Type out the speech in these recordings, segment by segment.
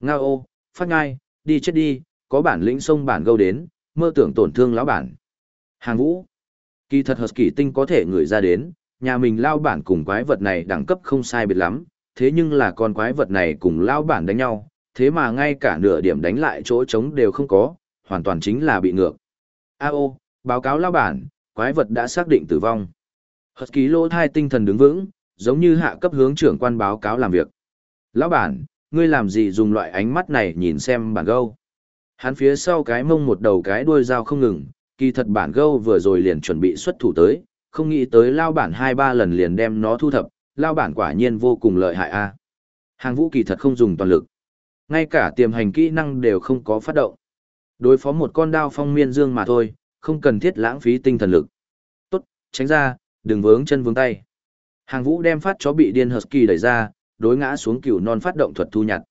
Ngao ô, phát ngai, đi chết đi, có bản lĩnh sông bản gâu đến, mơ tưởng tổn thương lão bản. Hàng vũ. Kỳ thật hợp kỳ tinh có thể người ra đến, nhà mình lao bản cùng quái vật này đẳng cấp không sai biệt lắm, thế nhưng là con quái vật này cùng lao bản đánh nhau, thế mà ngay cả nửa điểm đánh lại chỗ trống đều không có, hoàn toàn chính là bị ngược. A ô, báo cáo lao bản, quái vật đã xác định tử vong. Hợp ký lô thai tinh thần đứng vững, giống như hạ cấp hướng trưởng quan báo cáo làm việc. Lão bản, ngươi làm gì dùng loại ánh mắt này nhìn xem bản gâu. Hắn phía sau cái mông một đầu cái đuôi dao không ngừng, kỳ thật bản gâu vừa rồi liền chuẩn bị xuất thủ tới, không nghĩ tới lao bản hai ba lần liền đem nó thu thập, lao bản quả nhiên vô cùng lợi hại a. Hàng vũ kỳ thật không dùng toàn lực. Ngay cả tiềm hành kỹ năng đều không có phát động. Đối phó một con đao phong miên dương mà thôi, không cần thiết lãng phí tinh thần lực. Tốt, tránh ra, đừng vướng chân vướng tay. Hàng vũ đem phát chó bị điên husky đẩy ra, đối ngã xuống cửu non phát động thuật thu nhặt.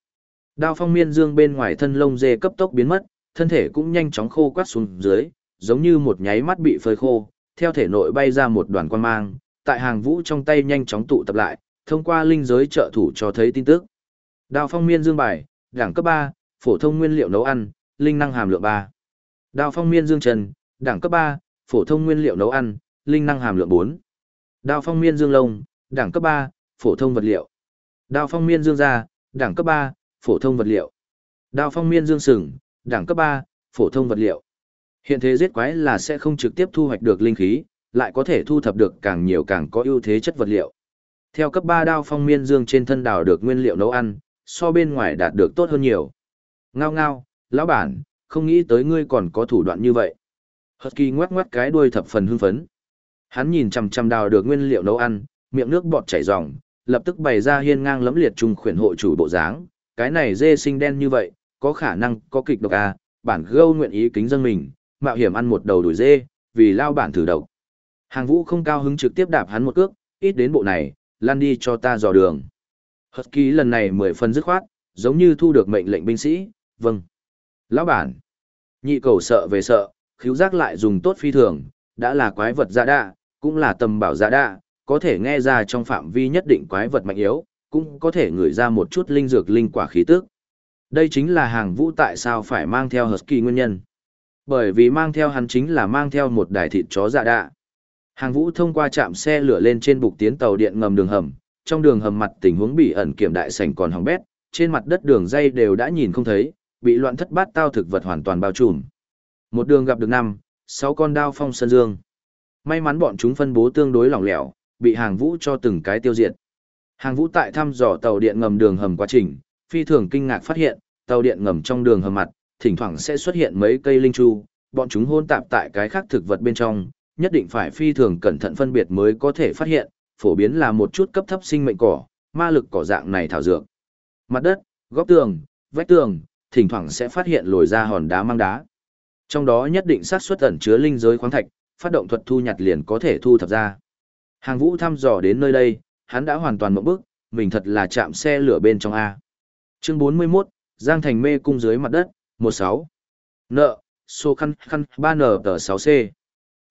Đao phong miên dương bên ngoài thân lông dê cấp tốc biến mất, thân thể cũng nhanh chóng khô quát xuống dưới, giống như một nháy mắt bị phơi khô, theo thể nội bay ra một đoàn quan mang, tại hàng vũ trong tay nhanh chóng tụ tập lại, thông qua linh giới trợ thủ cho thấy tin tức. Đao phong miên dương bài, đẳng cấp 3, phổ thông nguyên liệu nấu ăn, linh năng hàm lượng 3. Đao phong miên dương trần, đẳng cấp 3, phổ thông nguyên liệu nấu ăn, linh năng hàm lượng 4. Đao phong miên dương lông, đẳng cấp 3, phổ thông vật liệu. Đao phong miên dương ra, đẳng cấp 3, phổ thông vật liệu. Đao phong miên dương sừng, đẳng cấp 3, phổ thông vật liệu. Hiện thế giết quái là sẽ không trực tiếp thu hoạch được linh khí, lại có thể thu thập được càng nhiều càng có ưu thế chất vật liệu. Theo cấp 3 đao phong miên dương trên thân đào được nguyên liệu nấu ăn, so bên ngoài đạt được tốt hơn nhiều. Ngao ngao, lão bản, không nghĩ tới ngươi còn có thủ đoạn như vậy. Husky ngoắc ngoắc cái đuôi thập phần hưng phấn. Hắn nhìn chằm chằm đào được nguyên liệu nấu ăn, miệng nước bọt chảy ròng, lập tức bày ra hiên ngang lẫm liệt trung khuyển hộ chủ bộ dáng, cái này dê sinh đen như vậy, có khả năng có kịch độc à, bản gâu nguyện ý kính dân mình, mạo hiểm ăn một đầu đuổi dê, vì lao bản thử độc. Hàng vũ không cao hứng trực tiếp đạp hắn một cước, ít đến bộ này, lan đi cho ta dò đường. Husky lần này mười phần dứt khoát, giống như thu được mệnh lệnh binh sĩ, vâng. Lão bản, nhị cầu sợ về sợ, khiếu giác lại dùng tốt phi thường, đã là quái vật dạ giả đa, cũng là tầm bảo dạ giả đa, có thể nghe ra trong phạm vi nhất định quái vật mạnh yếu, cũng có thể ngửi ra một chút linh dược linh quả khí tức. Đây chính là hàng vũ tại sao phải mang theo Husky nguyên nhân. Bởi vì mang theo hắn chính là mang theo một đài thịt chó dạ đạ. Hàng vũ thông qua trạm xe lửa lên trên bục tiến tàu điện ngầm đường hầm, trong đường hầm mặt tình huống bị ẩn kiểm đại sảnh còn hỏng bét, trên mặt đất đường dây đều đã nhìn không thấy, bị loạn thất bát tao thực vật hoàn toàn bao trùm. Một đường gặp được năm, sáu con đao phong sân dương. May mắn bọn chúng phân bố tương đối lỏng lẻo, bị hàng vũ cho từng cái tiêu diệt. Hàng vũ tại thăm dò tàu điện ngầm đường hầm quá trình, phi thường kinh ngạc phát hiện, tàu điện ngầm trong đường hầm mặt, thỉnh thoảng sẽ xuất hiện mấy cây linh chu, bọn chúng hôn tạp tại cái khác thực vật bên trong, nhất định phải phi thường cẩn thận phân biệt mới có thể phát hiện, phổ biến là một chút cấp thấp sinh mệnh cỏ, ma lực cỏ dạng này thảo dược. Mặt đất, góc tường, vách tường, thỉnh thoảng sẽ phát hiện lồi ra hòn đá mang đá. Trong đó nhất định xác suất ẩn chứa linh giới khoáng thạch, phát động thuật thu nhặt liền có thể thu thập ra. Hàng Vũ thăm dò đến nơi đây, hắn đã hoàn toàn một bước, mình thật là chạm xe lửa bên trong A. Chương 41, Giang Thành mê cung dưới mặt đất, 16. Nợ, số khăn khăn 3N tờ 6C.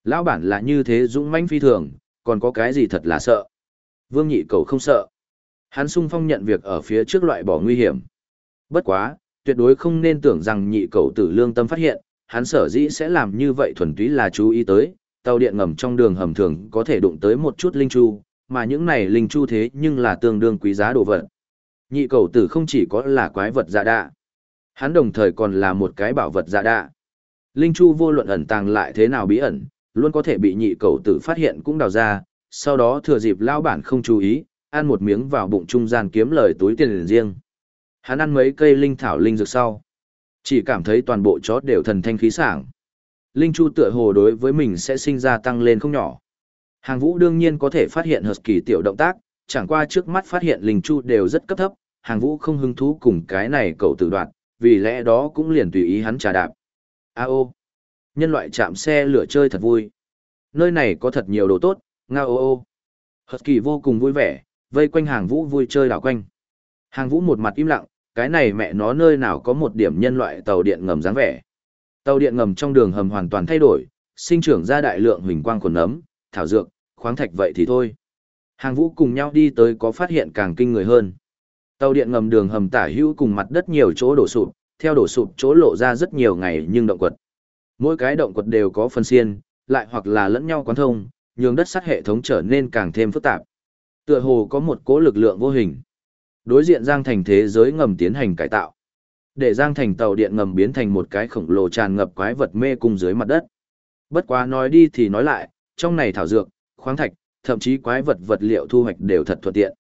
Lão bản là như thế dũng mãnh phi thường, còn có cái gì thật là sợ. Vương nhị cầu không sợ. Hắn sung phong nhận việc ở phía trước loại bỏ nguy hiểm. Bất quá, tuyệt đối không nên tưởng rằng nhị cầu tử lương tâm phát hiện, hắn sở dĩ sẽ làm như vậy thuần túy là chú ý tới, tàu điện ngầm trong đường hầm thường có thể đụng tới một chút linh chu, mà những này linh chu thế nhưng là tương đương quý giá đồ vật. Nhị cầu tử không chỉ có là quái vật dạ đạ, hắn đồng thời còn là một cái bảo vật dạ đạ. Linh chu vô luận ẩn tàng lại thế nào bí ẩn, luôn có thể bị nhị cầu tử phát hiện cũng đào ra, sau đó thừa dịp lao bản không chú ý, ăn một miếng vào bụng trung gian kiếm lời túi tiền riêng. Hắn ăn mấy cây linh thảo linh dược sau, chỉ cảm thấy toàn bộ chó đều thần thanh khí sảng. Linh chu tựa hồ đối với mình sẽ sinh ra tăng lên không nhỏ. Hàng vũ đương nhiên có thể phát hiện hợp kỳ tiểu động tác, chẳng qua trước mắt phát hiện linh chu đều rất cấp thấp, hàng vũ không hứng thú cùng cái này cậu tự đoạn, vì lẽ đó cũng liền tùy ý hắn trà đạp. A ô, nhân loại chạm xe lửa chơi thật vui. Nơi này có thật nhiều đồ tốt, nga ô ô. Hợp kỳ vô cùng vui vẻ, vây quanh hàng vũ vui chơi đảo quanh. Hàng vũ một mặt im lặng, cái này mẹ nó nơi nào có một điểm nhân loại tàu điện ngầm dáng vẻ. Tàu điện ngầm trong đường hầm hoàn toàn thay đổi, sinh trưởng ra đại lượng huỳnh quang quần nấm, thảo dược, khoáng thạch vậy thì thôi. Hàng vũ cùng nhau đi tới có phát hiện càng kinh người hơn. Tàu điện ngầm đường hầm tả hữu cùng mặt đất nhiều chỗ đổ sụp, theo đổ sụp chỗ lộ ra rất nhiều ngày nhưng động quật. Mỗi cái động quật đều có phân xiên, lại hoặc là lẫn nhau quán thông, nhường đất sắt hệ thống trở nên càng thêm phức tạp. Tựa hồ có một cố lực lượng vô hình. Đối diện Giang Thành thế giới ngầm tiến hành cải tạo. Để Giang Thành tàu điện ngầm biến thành một cái khổng lồ tràn ngập quái vật mê cung dưới mặt đất. Bất quá nói đi thì nói lại, trong này thảo dược, khoáng thạch, thậm chí quái vật vật liệu thu hoạch đều thật thuận tiện.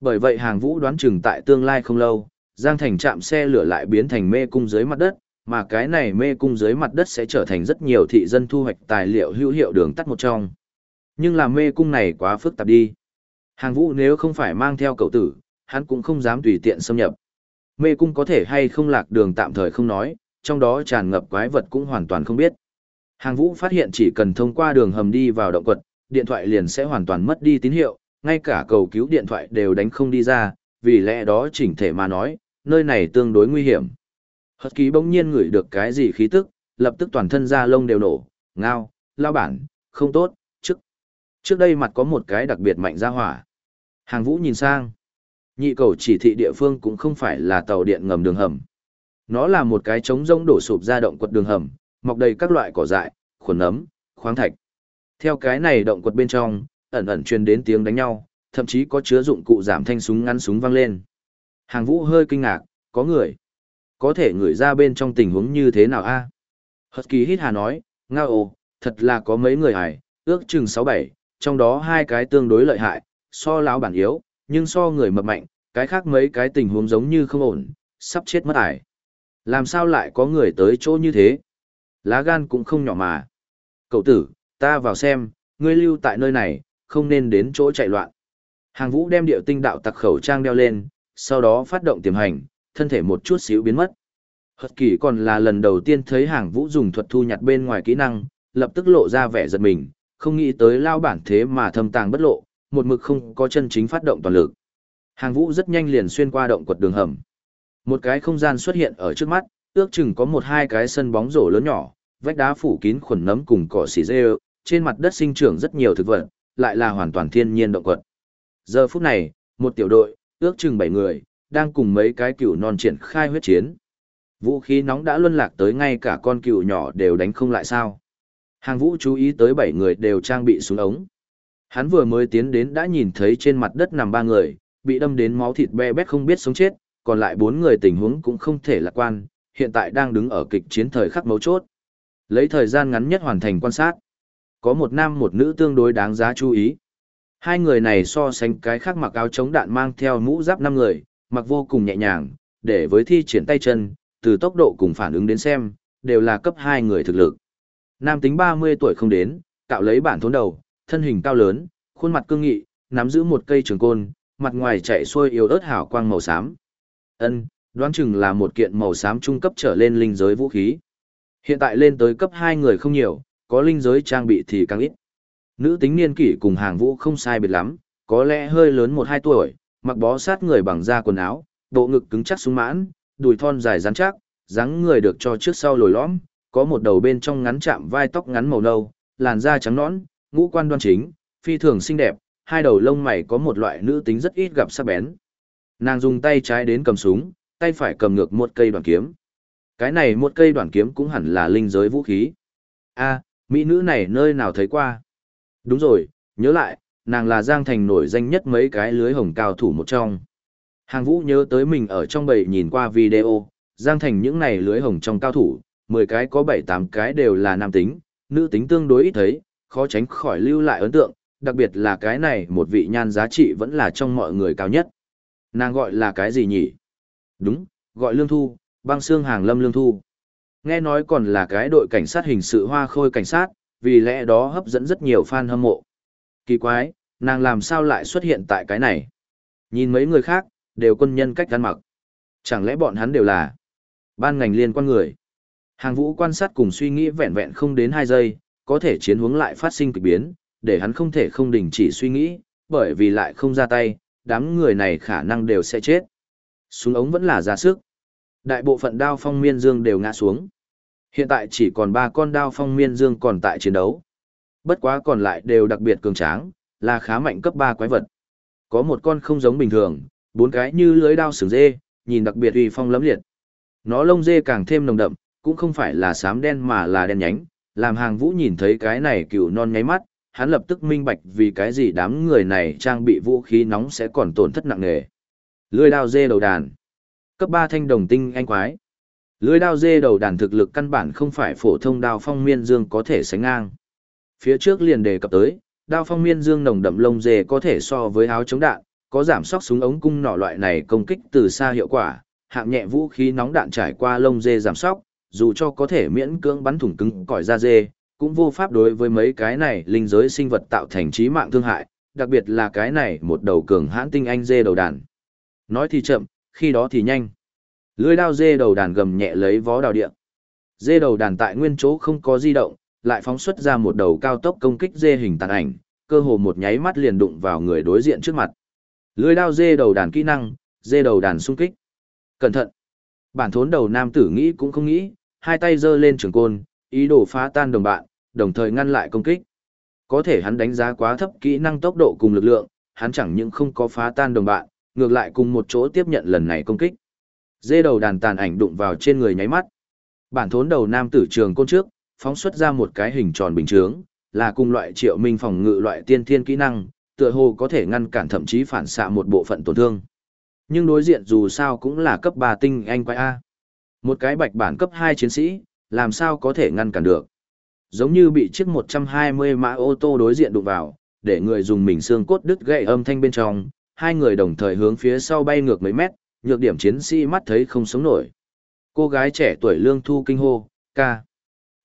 Bởi vậy hàng vũ đoán chừng tại tương lai không lâu, Giang Thành chạm xe lửa lại biến thành mê cung dưới mặt đất, mà cái này mê cung dưới mặt đất sẽ trở thành rất nhiều thị dân thu hoạch tài liệu hữu hiệu đường tắt một trong. Nhưng là mê cung này quá phức tạp đi. Hàng vũ nếu không phải mang theo cậu tử, hắn cũng không dám tùy tiện xâm nhập. Mê cung có thể hay không lạc đường tạm thời không nói, trong đó tràn ngập quái vật cũng hoàn toàn không biết. Hàng vũ phát hiện chỉ cần thông qua đường hầm đi vào động quật, điện thoại liền sẽ hoàn toàn mất đi tín hiệu, ngay cả cầu cứu điện thoại đều đánh không đi ra, vì lẽ đó chỉnh thể mà nói, nơi này tương đối nguy hiểm. Hật ký bỗng nhiên ngửi được cái gì khí tức, lập tức toàn thân da lông đều nổ, ngao, lao bản, không tốt, trước. Trước đây mặt có một cái đặc biệt mạnh ra hỏa. Hàng vũ nhìn sang. Nhị cầu chỉ thị địa phương cũng không phải là tàu điện ngầm đường hầm. Nó là một cái trống rông đổ sụp ra động quật đường hầm, mọc đầy các loại cỏ dại, khuẩn nấm, khoáng thạch. Theo cái này động quật bên trong, ẩn ẩn truyền đến tiếng đánh nhau, thậm chí có chứa dụng cụ giảm thanh súng ngắn súng vang lên. Hàng vũ hơi kinh ngạc, có người. Có thể người ra bên trong tình huống như thế nào a? À? Hật kỳ hít hà nói, ngao ồ, thật là có mấy người hải, ước chừng 6-7, trong đó hai cái tương đối lợi hại, so lão bản yếu, nhưng so người mập mạnh, cái khác mấy cái tình huống giống như không ổn, sắp chết mất ải. Làm sao lại có người tới chỗ như thế? Lá gan cũng không nhỏ mà. Cậu tử, ta vào xem, ngươi lưu tại nơi này, không nên đến chỗ chạy loạn. Hàng vũ đem điệu tinh đạo tặc khẩu trang đeo lên, sau đó phát động tiềm hành, thân thể một chút xíu biến mất. Hật kỳ còn là lần đầu tiên thấy hàng vũ dùng thuật thu nhặt bên ngoài kỹ năng, lập tức lộ ra vẻ giật mình, không nghĩ tới lao bản thế mà thâm tàng bất lộ, một mực không có chân chính phát động toàn lực. Hàng vũ rất nhanh liền xuyên qua động quật đường hầm. Một cái không gian xuất hiện ở trước mắt, ước chừng có một hai cái sân bóng rổ lớn nhỏ, vách đá phủ kín khuẩn nấm cùng cỏ xỉ dê, trên mặt đất sinh trưởng rất nhiều thực vật, lại là hoàn toàn thiên nhiên động quật. Giờ phút này, một tiểu đội, ước chừng 7 người, đang cùng mấy cái cựu non triển khai huyết chiến. Vũ khí nóng đã luân lạc tới ngay cả con cựu nhỏ đều đánh không lại sao. Hàng vũ chú ý tới 7 người đều trang bị súng ống. Hắn vừa mới tiến đến đã nhìn thấy trên mặt đất nằm ba người, bị đâm đến máu thịt be bét không biết sống chết, còn lại bốn người tình huống cũng không thể lạc quan, hiện tại đang đứng ở kịch chiến thời khắc mấu chốt. Lấy thời gian ngắn nhất hoàn thành quan sát. Có một nam một nữ tương đối đáng giá chú ý. Hai người này so sánh cái khác mặc áo chống đạn mang theo mũ giáp năm người, mặc vô cùng nhẹ nhàng, để với thi triển tay chân, từ tốc độ cùng phản ứng đến xem, đều là cấp hai người thực lực. Nam tính 30 tuổi không đến, cạo lấy bản thốn đầu, thân hình cao lớn, khuôn mặt cương nghị, nắm giữ một cây trường côn, mặt ngoài chạy xuôi yếu ớt hào quang màu xám. Ân, đoán chừng là một kiện màu xám trung cấp trở lên linh giới vũ khí. Hiện tại lên tới cấp 2 người không nhiều, có linh giới trang bị thì càng ít. Nữ tính niên kỷ cùng hàng vũ không sai biệt lắm, có lẽ hơi lớn 1-2 tuổi, mặc bó sát người bằng da quần áo, bộ ngực cứng chắc sung mãn, đùi thon dài rắn chắc, dáng người được cho trước sau lồi lõm, có một đầu bên trong ngắn chạm vai tóc ngắn màu nâu, làn da trắng nõn, ngũ quan đoan chính, phi thường xinh đẹp, hai đầu lông mày có một loại nữ tính rất ít gặp sắc bén. Nàng dùng tay trái đến cầm súng, tay phải cầm ngược một cây đoạn kiếm. Cái này một cây đoạn kiếm cũng hẳn là linh giới vũ khí. A, mỹ nữ này nơi nào thấy qua? Đúng rồi, nhớ lại, nàng là Giang Thành nổi danh nhất mấy cái lưới hồng cao thủ một trong. Hàng Vũ nhớ tới mình ở trong bầy nhìn qua video, Giang Thành những này lưới hồng trong cao thủ, 10 cái có 7-8 cái đều là nam tính, nữ tính tương đối ít thấy, khó tránh khỏi lưu lại ấn tượng, đặc biệt là cái này một vị nhan giá trị vẫn là trong mọi người cao nhất. Nàng gọi là cái gì nhỉ? Đúng, gọi Lương Thu, băng xương hàng lâm Lương Thu. Nghe nói còn là cái đội cảnh sát hình sự hoa khôi cảnh sát, vì lẽ đó hấp dẫn rất nhiều fan hâm mộ. Kỳ quái, nàng làm sao lại xuất hiện tại cái này? Nhìn mấy người khác, đều quân nhân cách ăn mặc. Chẳng lẽ bọn hắn đều là ban ngành liên quan người? Hàng vũ quan sát cùng suy nghĩ vẹn vẹn không đến 2 giây, có thể chiến hướng lại phát sinh kịch biến, để hắn không thể không đình chỉ suy nghĩ, bởi vì lại không ra tay, đám người này khả năng đều sẽ chết. Súng ống vẫn là ra sức. Đại bộ phận đao phong miên dương đều ngã xuống. Hiện tại chỉ còn ba con đao phong miên dương còn tại chiến đấu. Bất quá còn lại đều đặc biệt cường tráng, là khá mạnh cấp 3 quái vật. Có một con không giống bình thường, bốn cái như lưới đao sừng dê, nhìn đặc biệt uy phong lẫm liệt. Nó lông dê càng thêm nồng đậm, cũng không phải là xám đen mà là đen nhánh, làm hàng vũ nhìn thấy cái này cựu non nháy mắt, hắn lập tức minh bạch vì cái gì đám người này trang bị vũ khí nóng sẽ còn tổn thất nặng nề. Lưỡi đao dê đầu đàn. Cấp 3 thanh đồng tinh anh quái. Lưỡi đao dê đầu đàn thực lực căn bản không phải phổ thông đao phong miên dương có thể sánh ngang. Phía trước liền đề cập tới, đao phong miên dương nồng đậm lông dê có thể so với áo chống đạn, có giảm sóc súng ống cung nỏ loại này công kích từ xa hiệu quả, hạng nhẹ vũ khí nóng đạn trải qua lông dê giảm sóc, dù cho có thể miễn cưỡng bắn thủng cứng cỏi da dê, cũng vô pháp đối với mấy cái này linh giới sinh vật tạo thành trí mạng thương hại, đặc biệt là cái này một đầu cường hãn tinh anh dê đầu đàn. Nói thì chậm, khi đó thì nhanh. Lưỡi đao dê đầu đàn gầm nhẹ lấy vó đào địa. Dê đầu đàn tại nguyên chỗ không có di động, lại phóng xuất ra một đầu cao tốc công kích dê hình tàn ảnh, cơ hồ một nháy mắt liền đụng vào người đối diện trước mặt. Lưỡi đao dê đầu đàn kỹ năng, dê đầu đàn xung kích. Cẩn thận. Bản thốn đầu nam tử nghĩ cũng không nghĩ, hai tay giơ lên trường côn, ý đồ phá tan đồng bạn, đồng thời ngăn lại công kích. Có thể hắn đánh giá quá thấp kỹ năng tốc độ cùng lực lượng, hắn chẳng những không có phá tan đồng bạn, ngược lại cùng một chỗ tiếp nhận lần này công kích. Dê đầu đàn tàn ảnh đụng vào trên người nháy mắt. Bản thốn đầu nam tử trường côn trước, phóng xuất ra một cái hình tròn bình chướng, là cùng loại triệu minh phòng ngự loại tiên thiên kỹ năng, tựa hồ có thể ngăn cản thậm chí phản xạ một bộ phận tổn thương. Nhưng đối diện dù sao cũng là cấp 3 tinh anh quái A. Một cái bạch bản cấp 2 chiến sĩ, làm sao có thể ngăn cản được. Giống như bị chiếc 120 mã ô tô đối diện đụng vào, để người dùng mình xương cốt đứt gãy âm thanh bên trong, hai người đồng thời hướng phía sau bay ngược mấy mét, nhược điểm chiến sĩ mắt thấy không sống nổi. Cô gái trẻ tuổi lương thu kinh hô, ca.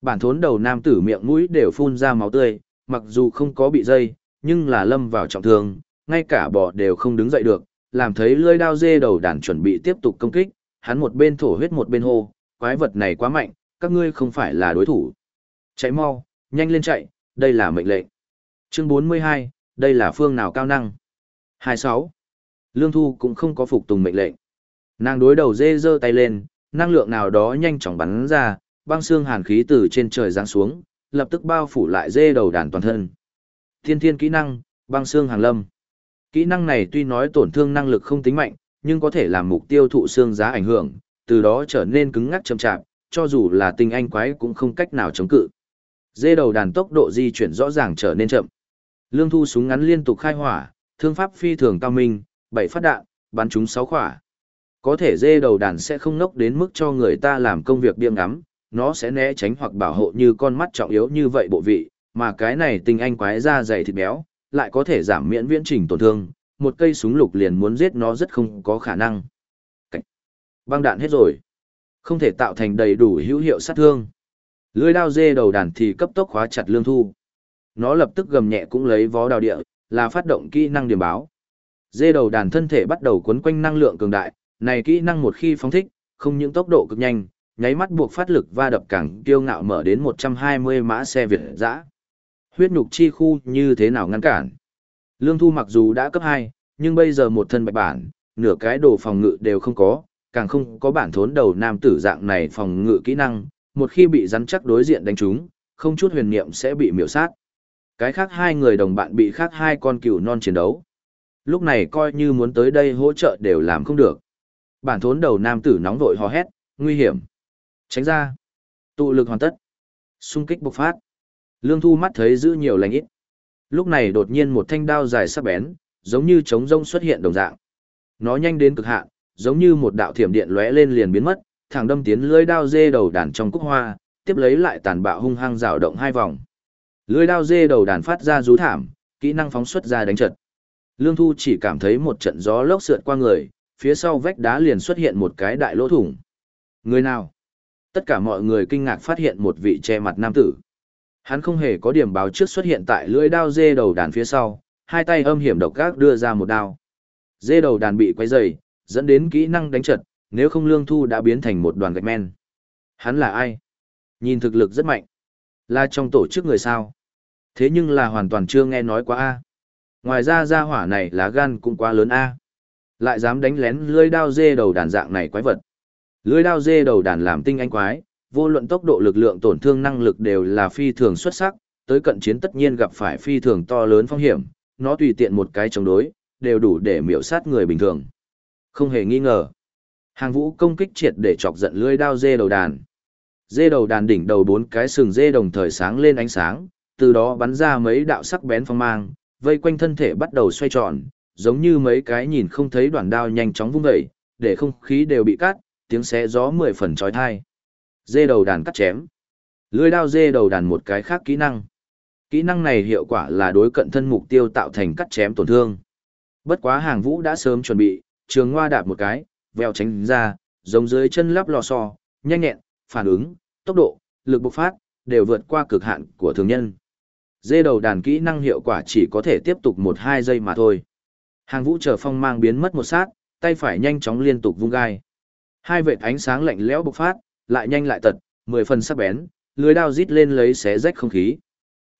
Bản thốn đầu nam tử miệng mũi đều phun ra máu tươi, mặc dù không có bị dây, nhưng là lâm vào trọng thương, ngay cả bò đều không đứng dậy được, làm thấy lưỡi đao dê đầu đàn chuẩn bị tiếp tục công kích, hắn một bên thổ huyết một bên hô, quái vật này quá mạnh, các ngươi không phải là đối thủ. Chạy mau, nhanh lên chạy, đây là mệnh lệnh. Chương 42, đây là phương nào cao năng. 26. Lương Thu cũng không có phục tùng mệnh lệnh. Nàng đối đầu dê giơ tay lên, năng lượng nào đó nhanh chóng bắn ra, băng xương hàn khí từ trên trời giáng xuống, lập tức bao phủ lại dê đầu đàn toàn thân. Thiên thiên kỹ năng, băng xương hàng lâm. Kỹ năng này tuy nói tổn thương năng lực không tính mạnh, nhưng có thể làm mục tiêu thụ xương giá ảnh hưởng, từ đó trở nên cứng ngắc chậm chạp, cho dù là tinh anh quái cũng không cách nào chống cự. Dê đầu đàn tốc độ di chuyển rõ ràng trở nên chậm. Lương thu súng ngắn liên tục khai hỏa, thương pháp phi thường cao minh, bảy phát đạn, bắn chúng sáu khỏa. Có thể dê đầu đàn sẽ không nốc đến mức cho người ta làm công việc biếng ngắm, nó sẽ né tránh hoặc bảo hộ như con mắt trọng yếu như vậy bộ vị, mà cái này tinh anh quái da dày thịt béo, lại có thể giảm miễn viễn trình tổn thương, một cây súng lục liền muốn giết nó rất không có khả năng. Cảnh. Băng đạn hết rồi. Không thể tạo thành đầy đủ hữu hiệu sát thương. Lưỡi đao dê đầu đàn thì cấp tốc khóa chặt lương thu. Nó lập tức gầm nhẹ cũng lấy vó đào địa, là phát động kỹ năng điểm báo. Dê đầu đàn thân thể bắt đầu quấn quanh năng lượng cường đại, này kỹ năng một khi phóng thích, không những tốc độ cực nhanh, nháy mắt buộc phát lực va đập càng kiêu ngạo mở đến 120 mã xe Việt dã. Huyết nhục chi khu như thế nào ngăn cản? Lương Thu mặc dù đã cấp 2, nhưng bây giờ một thân bạch bản, nửa cái đồ phòng ngự đều không có, càng không có bản thốn đầu nam tử dạng này phòng ngự kỹ năng, một khi bị rắn chắc đối diện đánh trúng, không chút huyền niệm sẽ bị miểu sát. Cái khác hai người đồng bạn bị khác hai con cừu non chiến đấu. Lúc này coi như muốn tới đây hỗ trợ đều làm không được. Bản thốn đầu nam tử nóng vội hò hét, nguy hiểm. Tránh ra. Tụ lực hoàn tất. Xung kích bộc phát. Lương Thu mắt thấy giữ nhiều lành ít. Lúc này đột nhiên một thanh đao dài sắc bén, giống như trống rông xuất hiện đồng dạng. Nó nhanh đến cực hạn, giống như một đạo thiểm điện lóe lên liền biến mất, thẳng đâm tiến lưỡi đao dê đầu đàn trong cúc hoa, tiếp lấy lại tàn bạo hung hăng rào động hai vòng. Lưỡi đao dê đầu đàn phát ra rú thảm, kỹ năng phóng xuất ra đánh trật. Lương Thu chỉ cảm thấy một trận gió lốc sượt qua người, phía sau vách đá liền xuất hiện một cái đại lỗ thủng. Người nào? Tất cả mọi người kinh ngạc phát hiện một vị che mặt nam tử. Hắn không hề có điểm báo trước xuất hiện tại lưỡi đao dê đầu đàn phía sau, hai tay âm hiểm độc gác đưa ra một đao. Dê đầu đàn bị quấy dày, dẫn đến kỹ năng đánh trật, nếu không lương thu đã biến thành một đoàn gạch men. Hắn là ai? Nhìn thực lực rất mạnh. Là trong tổ chức người sao? Thế nhưng là hoàn toàn chưa nghe nói quá A. Ngoài ra gia hỏa này lá gan cũng quá lớn A. Lại dám đánh lén lưỡi đao dê đầu đàn dạng này quái vật. Lưỡi đao dê đầu đàn làm tinh anh quái, vô luận tốc độ lực lượng tổn thương năng lực đều là phi thường xuất sắc, tới cận chiến tất nhiên gặp phải phi thường to lớn phong hiểm, nó tùy tiện một cái chống đối, đều đủ để miểu sát người bình thường. Không hề nghi ngờ. Hàng vũ công kích triệt để chọc giận lưỡi đao dê đầu đàn. Dê đầu đàn đỉnh đầu bốn cái sừng dê đồng thời sáng lên ánh sáng, từ đó bắn ra mấy đạo sắc bén phong mang, vây quanh thân thể bắt đầu xoay tròn, giống như mấy cái nhìn không thấy đoạn đao nhanh chóng vung dậy, để không khí đều bị cắt, tiếng xé gió mười phần trói thai. Dê đầu đàn cắt chém. Lưỡi đao dê đầu đàn một cái khác kỹ năng. Kỹ năng này hiệu quả là đối cận thân mục tiêu tạo thành cắt chém tổn thương. Bất quá hàng vũ đã sớm chuẩn bị, trường ngoa đạp một cái, vèo tránh ra, giống dưới chân lắp lò xo, nhanh nhẹn, phản ứng, tốc độ, lực bộc phát, đều vượt qua cực hạn của thường nhân. Dê đầu đàn kỹ năng hiệu quả chỉ có thể tiếp tục 1-2 giây mà thôi. Hàng vũ chờ phong mang biến mất một sát, tay phải nhanh chóng liên tục vung gai. Hai vệt ánh sáng lạnh lẽo bộc phát, lại nhanh lại tật, mười phần sắc bén, lưới đao rít lên lấy xé rách không khí.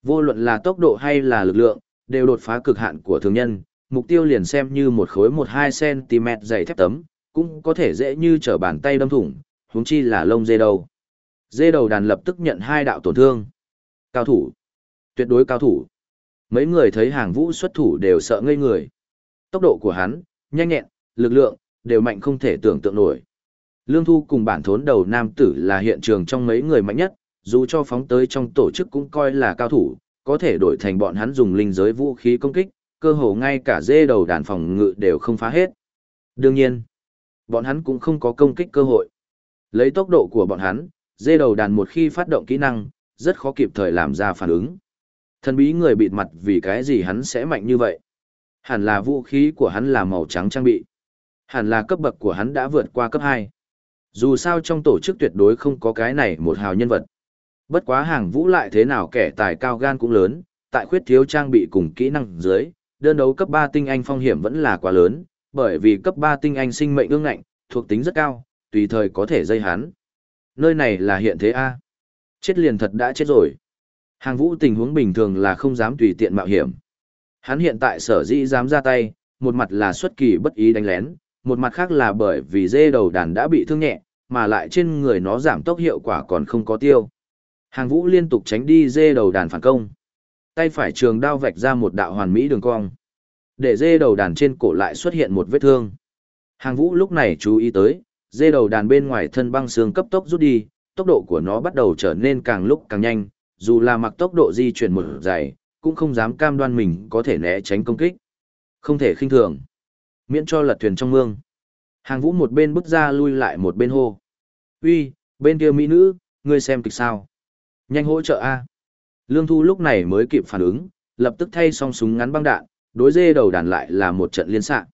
Vô luận là tốc độ hay là lực lượng, đều đột phá cực hạn của thường nhân, mục tiêu liền xem như một khối 1-2 cm dày thép tấm, cũng có thể dễ như trở bàn tay đâm thủng, huống chi là lông dê đầu. Dê đầu đàn lập tức nhận hai đạo tổn thương. Cao thủ. Tuyệt đối cao thủ. Mấy người thấy hàng vũ xuất thủ đều sợ ngây người. Tốc độ của hắn, nhanh nhẹn, lực lượng, đều mạnh không thể tưởng tượng nổi. Lương Thu cùng bản thốn đầu nam tử là hiện trường trong mấy người mạnh nhất, dù cho phóng tới trong tổ chức cũng coi là cao thủ, có thể đổi thành bọn hắn dùng linh giới vũ khí công kích, cơ hồ ngay cả dê đầu đàn phòng ngự đều không phá hết. Đương nhiên, bọn hắn cũng không có công kích cơ hội. Lấy tốc độ của bọn hắn, dê đầu đàn một khi phát động kỹ năng, rất khó kịp thời làm ra phản ứng. Thần bí người bịt mặt vì cái gì hắn sẽ mạnh như vậy? Hẳn là vũ khí của hắn là màu trắng trang bị. Hẳn là cấp bậc của hắn đã vượt qua cấp 2. Dù sao trong tổ chức tuyệt đối không có cái này một hào nhân vật. Bất quá hàng vũ lại thế nào kẻ tài cao gan cũng lớn, tại khuyết thiếu trang bị cùng kỹ năng dưới, đơn đấu cấp 3 tinh anh phong hiểm vẫn là quá lớn, bởi vì cấp 3 tinh anh sinh mệnh ương ngạnh, thuộc tính rất cao, tùy thời có thể dây hắn. Nơi này là hiện thế A. Chết liền thật đã chết rồi. Hàng vũ tình huống bình thường là không dám tùy tiện mạo hiểm. Hắn hiện tại sở dĩ dám ra tay, một mặt là xuất kỳ bất ý đánh lén, một mặt khác là bởi vì dê đầu đàn đã bị thương nhẹ, mà lại trên người nó giảm tốc hiệu quả còn không có tiêu. Hàng vũ liên tục tránh đi dê đầu đàn phản công. Tay phải trường đao vạch ra một đạo hoàn mỹ đường cong. Để dê đầu đàn trên cổ lại xuất hiện một vết thương. Hàng vũ lúc này chú ý tới, dê đầu đàn bên ngoài thân băng xương cấp tốc rút đi, tốc độ của nó bắt đầu trở nên càng lúc càng nhanh, dù là mặc tốc độ di chuyển một dày, cũng không dám cam đoan mình có thể né tránh công kích. Không thể khinh thường. Miễn cho lật thuyền trong mương. Hàng vũ một bên bước ra lui lại một bên hô. Uy, bên kia mỹ nữ, ngươi xem kịch sao. Nhanh hỗ trợ A. Lương Thu lúc này mới kịp phản ứng, lập tức thay song súng ngắn băng đạn, đối dê đầu đàn lại là một trận liên xạ.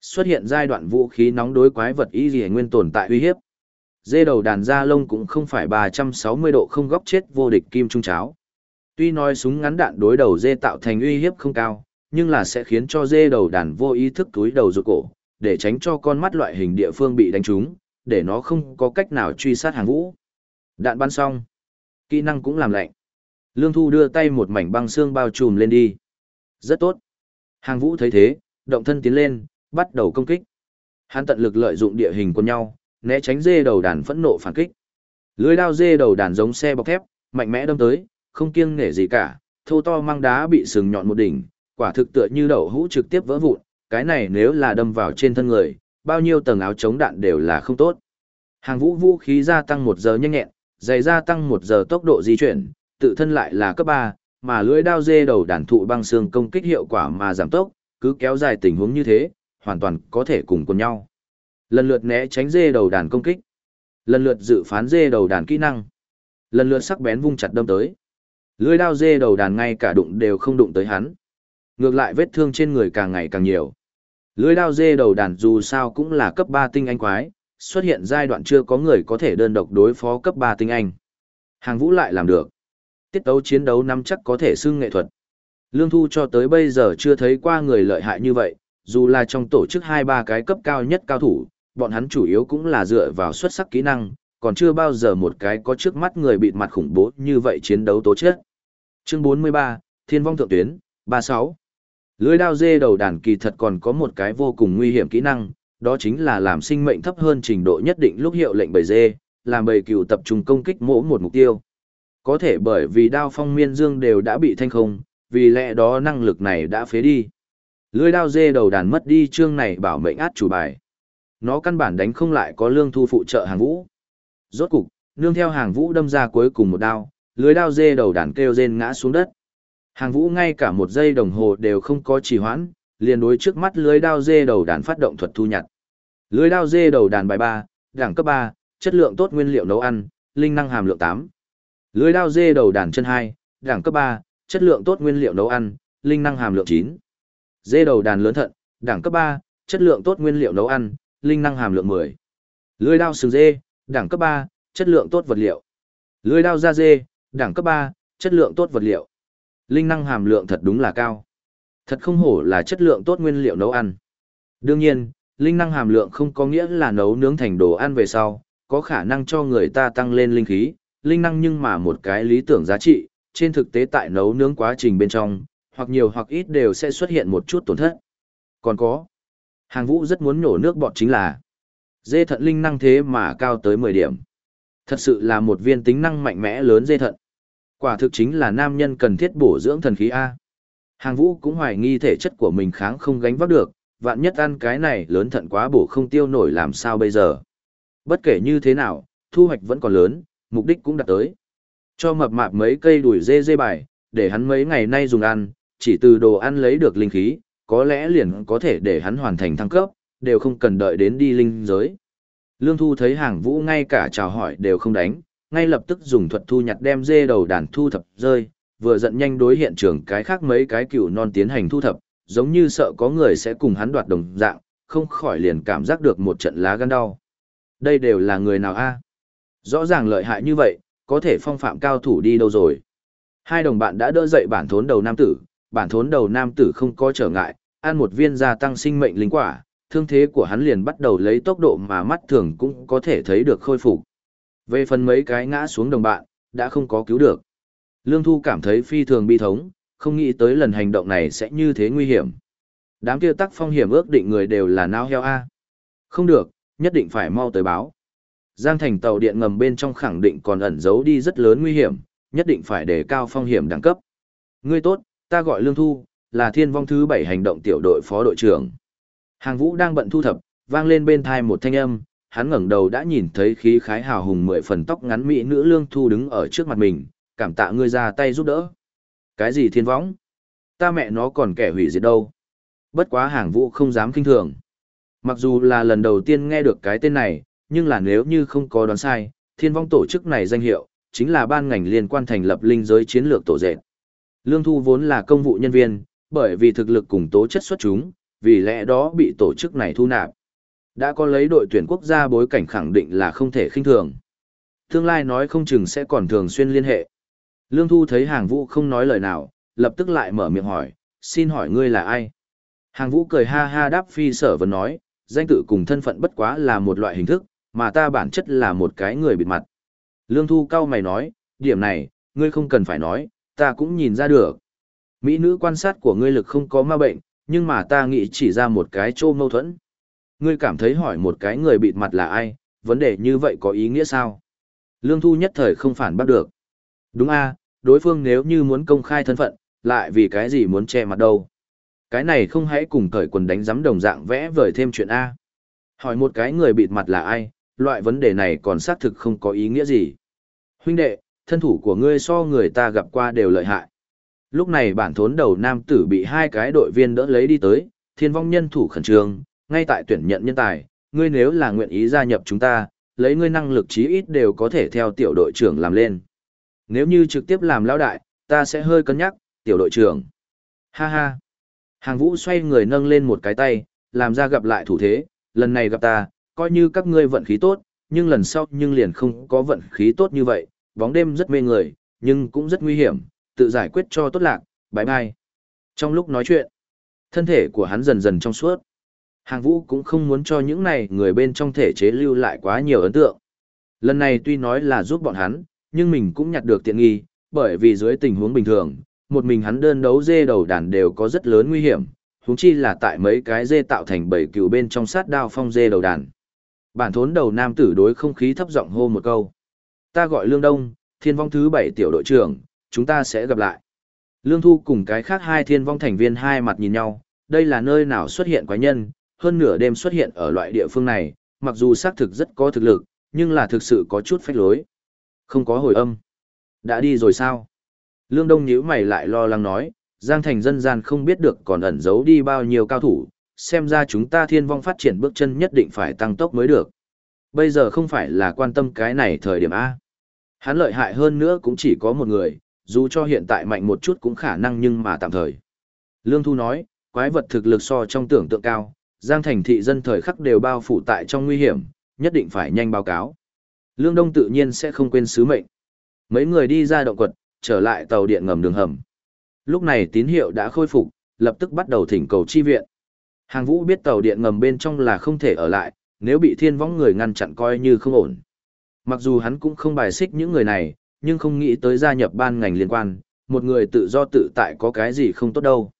Xuất hiện giai đoạn vũ khí nóng đối quái vật y gì nguyên tồn tại uy hiếp. Dê đầu đàn da lông cũng không phải 360 độ không góc chết vô địch kim trung cháo. Tuy nói súng ngắn đạn đối đầu dê tạo thành uy hiếp không cao, nhưng là sẽ khiến cho dê đầu đàn vô ý thức túi đầu rụt cổ, để tránh cho con mắt loại hình địa phương bị đánh trúng, để nó không có cách nào truy sát hàng vũ. Đạn bắn xong. Kỹ năng cũng làm lạnh. Lương Thu đưa tay một mảnh băng xương bao trùm lên đi. Rất tốt. Hàng vũ thấy thế, động thân tiến lên, bắt đầu công kích. Hắn tận lực lợi dụng địa hình quân nhau, né tránh dê đầu đàn phẫn nộ phản kích. Lưới đao dê đầu đàn giống xe bọc thép, mạnh mẽ đâm tới, không kiêng nể gì cả, thô to mang đá bị sừng nhọn một đỉnh, quả thực tựa như đậu hũ trực tiếp vỡ vụn, cái này nếu là đâm vào trên thân người, bao nhiêu tầng áo chống đạn đều là không tốt. Hàng vũ vũ khí gia tăng một giờ nhanh nhẹn, giày gia tăng một giờ tốc độ di chuyển, tự thân lại là cấp 3, mà lưỡi đao dê đầu đàn thụ băng xương công kích hiệu quả mà giảm tốc, cứ kéo dài tình huống như thế, hoàn toàn có thể cùng cùng nhau. Lần lượt né tránh dê đầu đàn công kích, lần lượt dự phán dê đầu đàn kỹ năng, lần lượt sắc bén vung chặt đâm tới. Lưỡi đao dê đầu đàn ngay cả đụng đều không đụng tới hắn. Ngược lại vết thương trên người càng ngày càng nhiều. Lưỡi đao dê đầu đàn dù sao cũng là cấp 3 tinh anh quái, xuất hiện giai đoạn chưa có người có thể đơn độc đối phó cấp 3 tinh anh. Hàng vũ lại làm được. Tiết tấu chiến đấu nắm chắc có thể xưng nghệ thuật. Lương Thu cho tới bây giờ chưa thấy qua người lợi hại như vậy, dù là trong tổ chức 2-3 cái cấp cao nhất cao thủ, bọn hắn chủ yếu cũng là dựa vào xuất sắc kỹ năng, còn chưa bao giờ một cái có trước mắt người bịt mặt khủng bố như vậy chiến đấu tố chết. Chương 43, Thiên vong thượng tuyến, 36. Lưới đao dê đầu đàn kỳ thật còn có một cái vô cùng nguy hiểm kỹ năng, đó chính là làm sinh mệnh thấp hơn trình độ nhất định lúc hiệu lệnh bầy dê, làm bầy cừu tập trung công kích mỗi một mục tiêu. Có thể bởi vì đao phong miên dương đều đã bị thanh không, vì lẽ đó năng lực này đã phế đi. Lưới đao dê đầu đàn mất đi chương này bảo mệnh át chủ bài. nó căn bản đánh không lại có lương thu phụ trợ hàng vũ. Rốt cục, nương theo hàng vũ đâm ra cuối cùng một đao, lưới đao dê đầu đàn kêu rên ngã xuống đất. Hàng vũ ngay cả một giây đồng hồ đều không có trì hoãn, liền đối trước mắt lưới đao dê đầu đàn phát động thuật thu nhặt. Lưới đao dê đầu đàn bài 3, đẳng cấp 3, chất lượng tốt nguyên liệu nấu ăn, linh năng hàm lượng 8. Lưới đao dê đầu đàn chân 2, đẳng cấp 3, chất lượng tốt nguyên liệu nấu ăn, linh năng hàm lượng 9. Dê đầu đàn lớn thận, đẳng cấp 3, chất lượng tốt nguyên liệu nấu ăn, linh năng hàm lượng 10. Lưới đao sừng dê, đẳng cấp 3, chất lượng tốt vật liệu. Lưới đao da dê, đẳng cấp 3, chất lượng tốt vật liệu. Linh năng hàm lượng thật đúng là cao. Thật không hổ là chất lượng tốt nguyên liệu nấu ăn. Đương nhiên, linh năng hàm lượng không có nghĩa là nấu nướng thành đồ ăn về sau, có khả năng cho người ta tăng lên linh khí, linh năng nhưng mà một cái lý tưởng giá trị, trên thực tế tại nấu nướng quá trình bên trong, hoặc nhiều hoặc ít đều sẽ xuất hiện một chút tổn thất. Còn có, hàng vũ rất muốn nhổ nước bọt chính là, dê thận linh năng thế mà cao tới 10 điểm. Thật sự là một viên tính năng mạnh mẽ lớn dê thận. Quả thực chính là nam nhân cần thiết bổ dưỡng thần khí A. Hàng vũ cũng hoài nghi thể chất của mình kháng không gánh vác được, vạn nhất ăn cái này lớn thận quá bổ không tiêu nổi làm sao bây giờ. Bất kể như thế nào, thu hoạch vẫn còn lớn, mục đích cũng đạt tới. Cho mập mạp mấy cây đuổi dê dê bài, để hắn mấy ngày nay dùng ăn, chỉ từ đồ ăn lấy được linh khí, có lẽ liền có thể để hắn hoàn thành thăng cấp, đều không cần đợi đến đi linh giới. Lương Thu thấy hàng vũ ngay cả chào hỏi đều không đánh, ngay lập tức dùng thuật thu nhặt đem dê đầu đàn thu thập rơi, vừa giận nhanh đối hiện trường cái khác mấy cái cựu non tiến hành thu thập, giống như sợ có người sẽ cùng hắn đoạt đồng dạng, không khỏi liền cảm giác được một trận lá gan đau. Đây đều là người nào a? Rõ ràng lợi hại như vậy, có thể phong phạm cao thủ đi đâu rồi. Hai đồng bạn đã đỡ dậy bản thốn đầu nam tử, bản thốn đầu nam tử không có trở ngại, ăn một viên gia tăng sinh mệnh linh quả, thương thế của hắn liền bắt đầu lấy tốc độ mà mắt thường cũng có thể thấy được khôi phục. Về phần mấy cái ngã xuống đồng bạn, đã không có cứu được. Lương Thu cảm thấy phi thường bi thống, không nghĩ tới lần hành động này sẽ như thế nguy hiểm. Đám kia tắc phong hiểm ước định người đều là nao heo A. Không được, nhất định phải mau tới báo. Giang thành tàu điện ngầm bên trong khẳng định còn ẩn giấu đi rất lớn nguy hiểm, nhất định phải đề cao phong hiểm đẳng cấp. Ngươi tốt, ta gọi Lương Thu, là thiên vong thứ bảy hành động tiểu đội phó đội trưởng. Hàng vũ đang bận thu thập, vang lên bên thai một thanh âm, hắn ngẩng đầu đã nhìn thấy khí khái hào hùng mười phần tóc ngắn mỹ nữ Lương Thu đứng ở trước mặt mình, cảm tạ ngươi ra tay giúp đỡ. Cái gì thiên võng? Ta mẹ nó còn kẻ hủy diệt đâu. Bất quá hàng vũ không dám kinh thường. Mặc dù là lần đầu tiên nghe được cái tên này, nhưng là nếu như không có đoán sai, thiên vong tổ chức này danh hiệu, chính là ban ngành liên quan thành lập linh giới chiến lược tổ dệt. Lương Thu vốn là công vụ nhân viên, bởi vì thực lực cùng tố chất xuất chúng, vì lẽ đó bị tổ chức này thu nạp. Đã có lấy đội tuyển quốc gia bối cảnh khẳng định là không thể khinh thường. Tương lai nói không chừng sẽ còn thường xuyên liên hệ. Lương Thu thấy hàng vũ không nói lời nào, lập tức lại mở miệng hỏi, xin hỏi ngươi là ai? Hàng vũ cười ha ha đáp phi sở vấn nói, danh tự cùng thân phận bất quá là một loại hình thức, mà ta bản chất là một cái người bịt mặt. Lương Thu cao mày nói, điểm này, ngươi không cần phải nói, ta cũng nhìn ra được. Mỹ nữ quan sát của ngươi lực không có ma bệnh, nhưng mà ta nghĩ chỉ ra một cái chỗ mâu thuẫn. Ngươi cảm thấy hỏi một cái người bịt mặt là ai, vấn đề như vậy có ý nghĩa sao? Lương Thu nhất thời không phản bác được. Đúng a, đối phương nếu như muốn công khai thân phận, lại vì cái gì muốn che mặt đâu. Cái này không hãy cùng cởi quần đánh giấm đồng dạng vẽ vời thêm chuyện A. Hỏi một cái người bịt mặt là ai, loại vấn đề này còn xác thực không có ý nghĩa gì. Huynh đệ, thân thủ của ngươi so người ta gặp qua đều lợi hại. Lúc này bản thốn đầu nam tử bị hai cái đội viên đỡ lấy đi tới, thiên vong nhân thủ khẩn trương, ngay tại tuyển nhận nhân tài, ngươi nếu là nguyện ý gia nhập chúng ta, lấy ngươi năng lực chí ít đều có thể theo tiểu đội trưởng làm lên. Nếu như trực tiếp làm lão đại, ta sẽ hơi cân nhắc, tiểu đội trưởng. Ha ha. Hàng vũ xoay người nâng lên một cái tay, làm ra gặp lại thủ thế, lần này gặp ta, coi như các ngươi vận khí tốt, nhưng lần sau nhưng liền không có vận khí tốt như vậy, bóng đêm rất mê người, nhưng cũng rất nguy hiểm, tự giải quyết cho tốt lạc, bye bye. Trong lúc nói chuyện, thân thể của hắn dần dần trong suốt. Hàng vũ cũng không muốn cho những này người bên trong thể chế lưu lại quá nhiều ấn tượng. Lần này tuy nói là giúp bọn hắn, nhưng mình cũng nhặt được tiện nghi, bởi vì dưới tình huống bình thường, một mình hắn đơn đấu dê đầu đàn đều có rất lớn nguy hiểm, huống chi là tại mấy cái dê tạo thành bảy cừu bên trong sát đao phong dê đầu đàn. Bản thốn đầu nam tử đối không khí thấp giọng hô một câu. Ta gọi Lương Đông, thiên vong thứ bảy tiểu đội trưởng, chúng ta sẽ gặp lại. Lương Thu cùng cái khác hai thiên vong thành viên hai mặt nhìn nhau, đây là nơi nào xuất hiện quái nhân, hơn nửa đêm xuất hiện ở loại địa phương này, mặc dù xác thực rất có thực lực, nhưng là thực sự có chút phách lối. Không có hồi âm. Đã đi rồi sao? Lương Đông nhíu mày lại lo lắng nói, Giang Thành dân gian không biết được còn ẩn giấu đi bao nhiêu cao thủ, xem ra chúng ta thiên vong phát triển bước chân nhất định phải tăng tốc mới được. Bây giờ không phải là quan tâm cái này thời điểm A. Hắn lợi hại hơn nữa cũng chỉ có một người, dù cho hiện tại mạnh một chút cũng khả năng nhưng mà tạm thời. Lương Thu nói, quái vật thực lực so trong tưởng tượng cao, Giang Thành thị dân thời khắc đều bao phủ tại trong nguy hiểm, nhất định phải nhanh báo cáo. Lương Đông tự nhiên sẽ không quên sứ mệnh. Mấy người đi ra động quật, trở lại tàu điện ngầm đường hầm. Lúc này tín hiệu đã khôi phục, lập tức bắt đầu thỉnh cầu chi viện. Hàng Vũ biết tàu điện ngầm bên trong là không thể ở lại, nếu bị thiên võng người ngăn chặn coi như không ổn. Mặc dù hắn cũng không bài xích những người này, nhưng không nghĩ tới gia nhập ban ngành liên quan, một người tự do tự tại có cái gì không tốt đâu.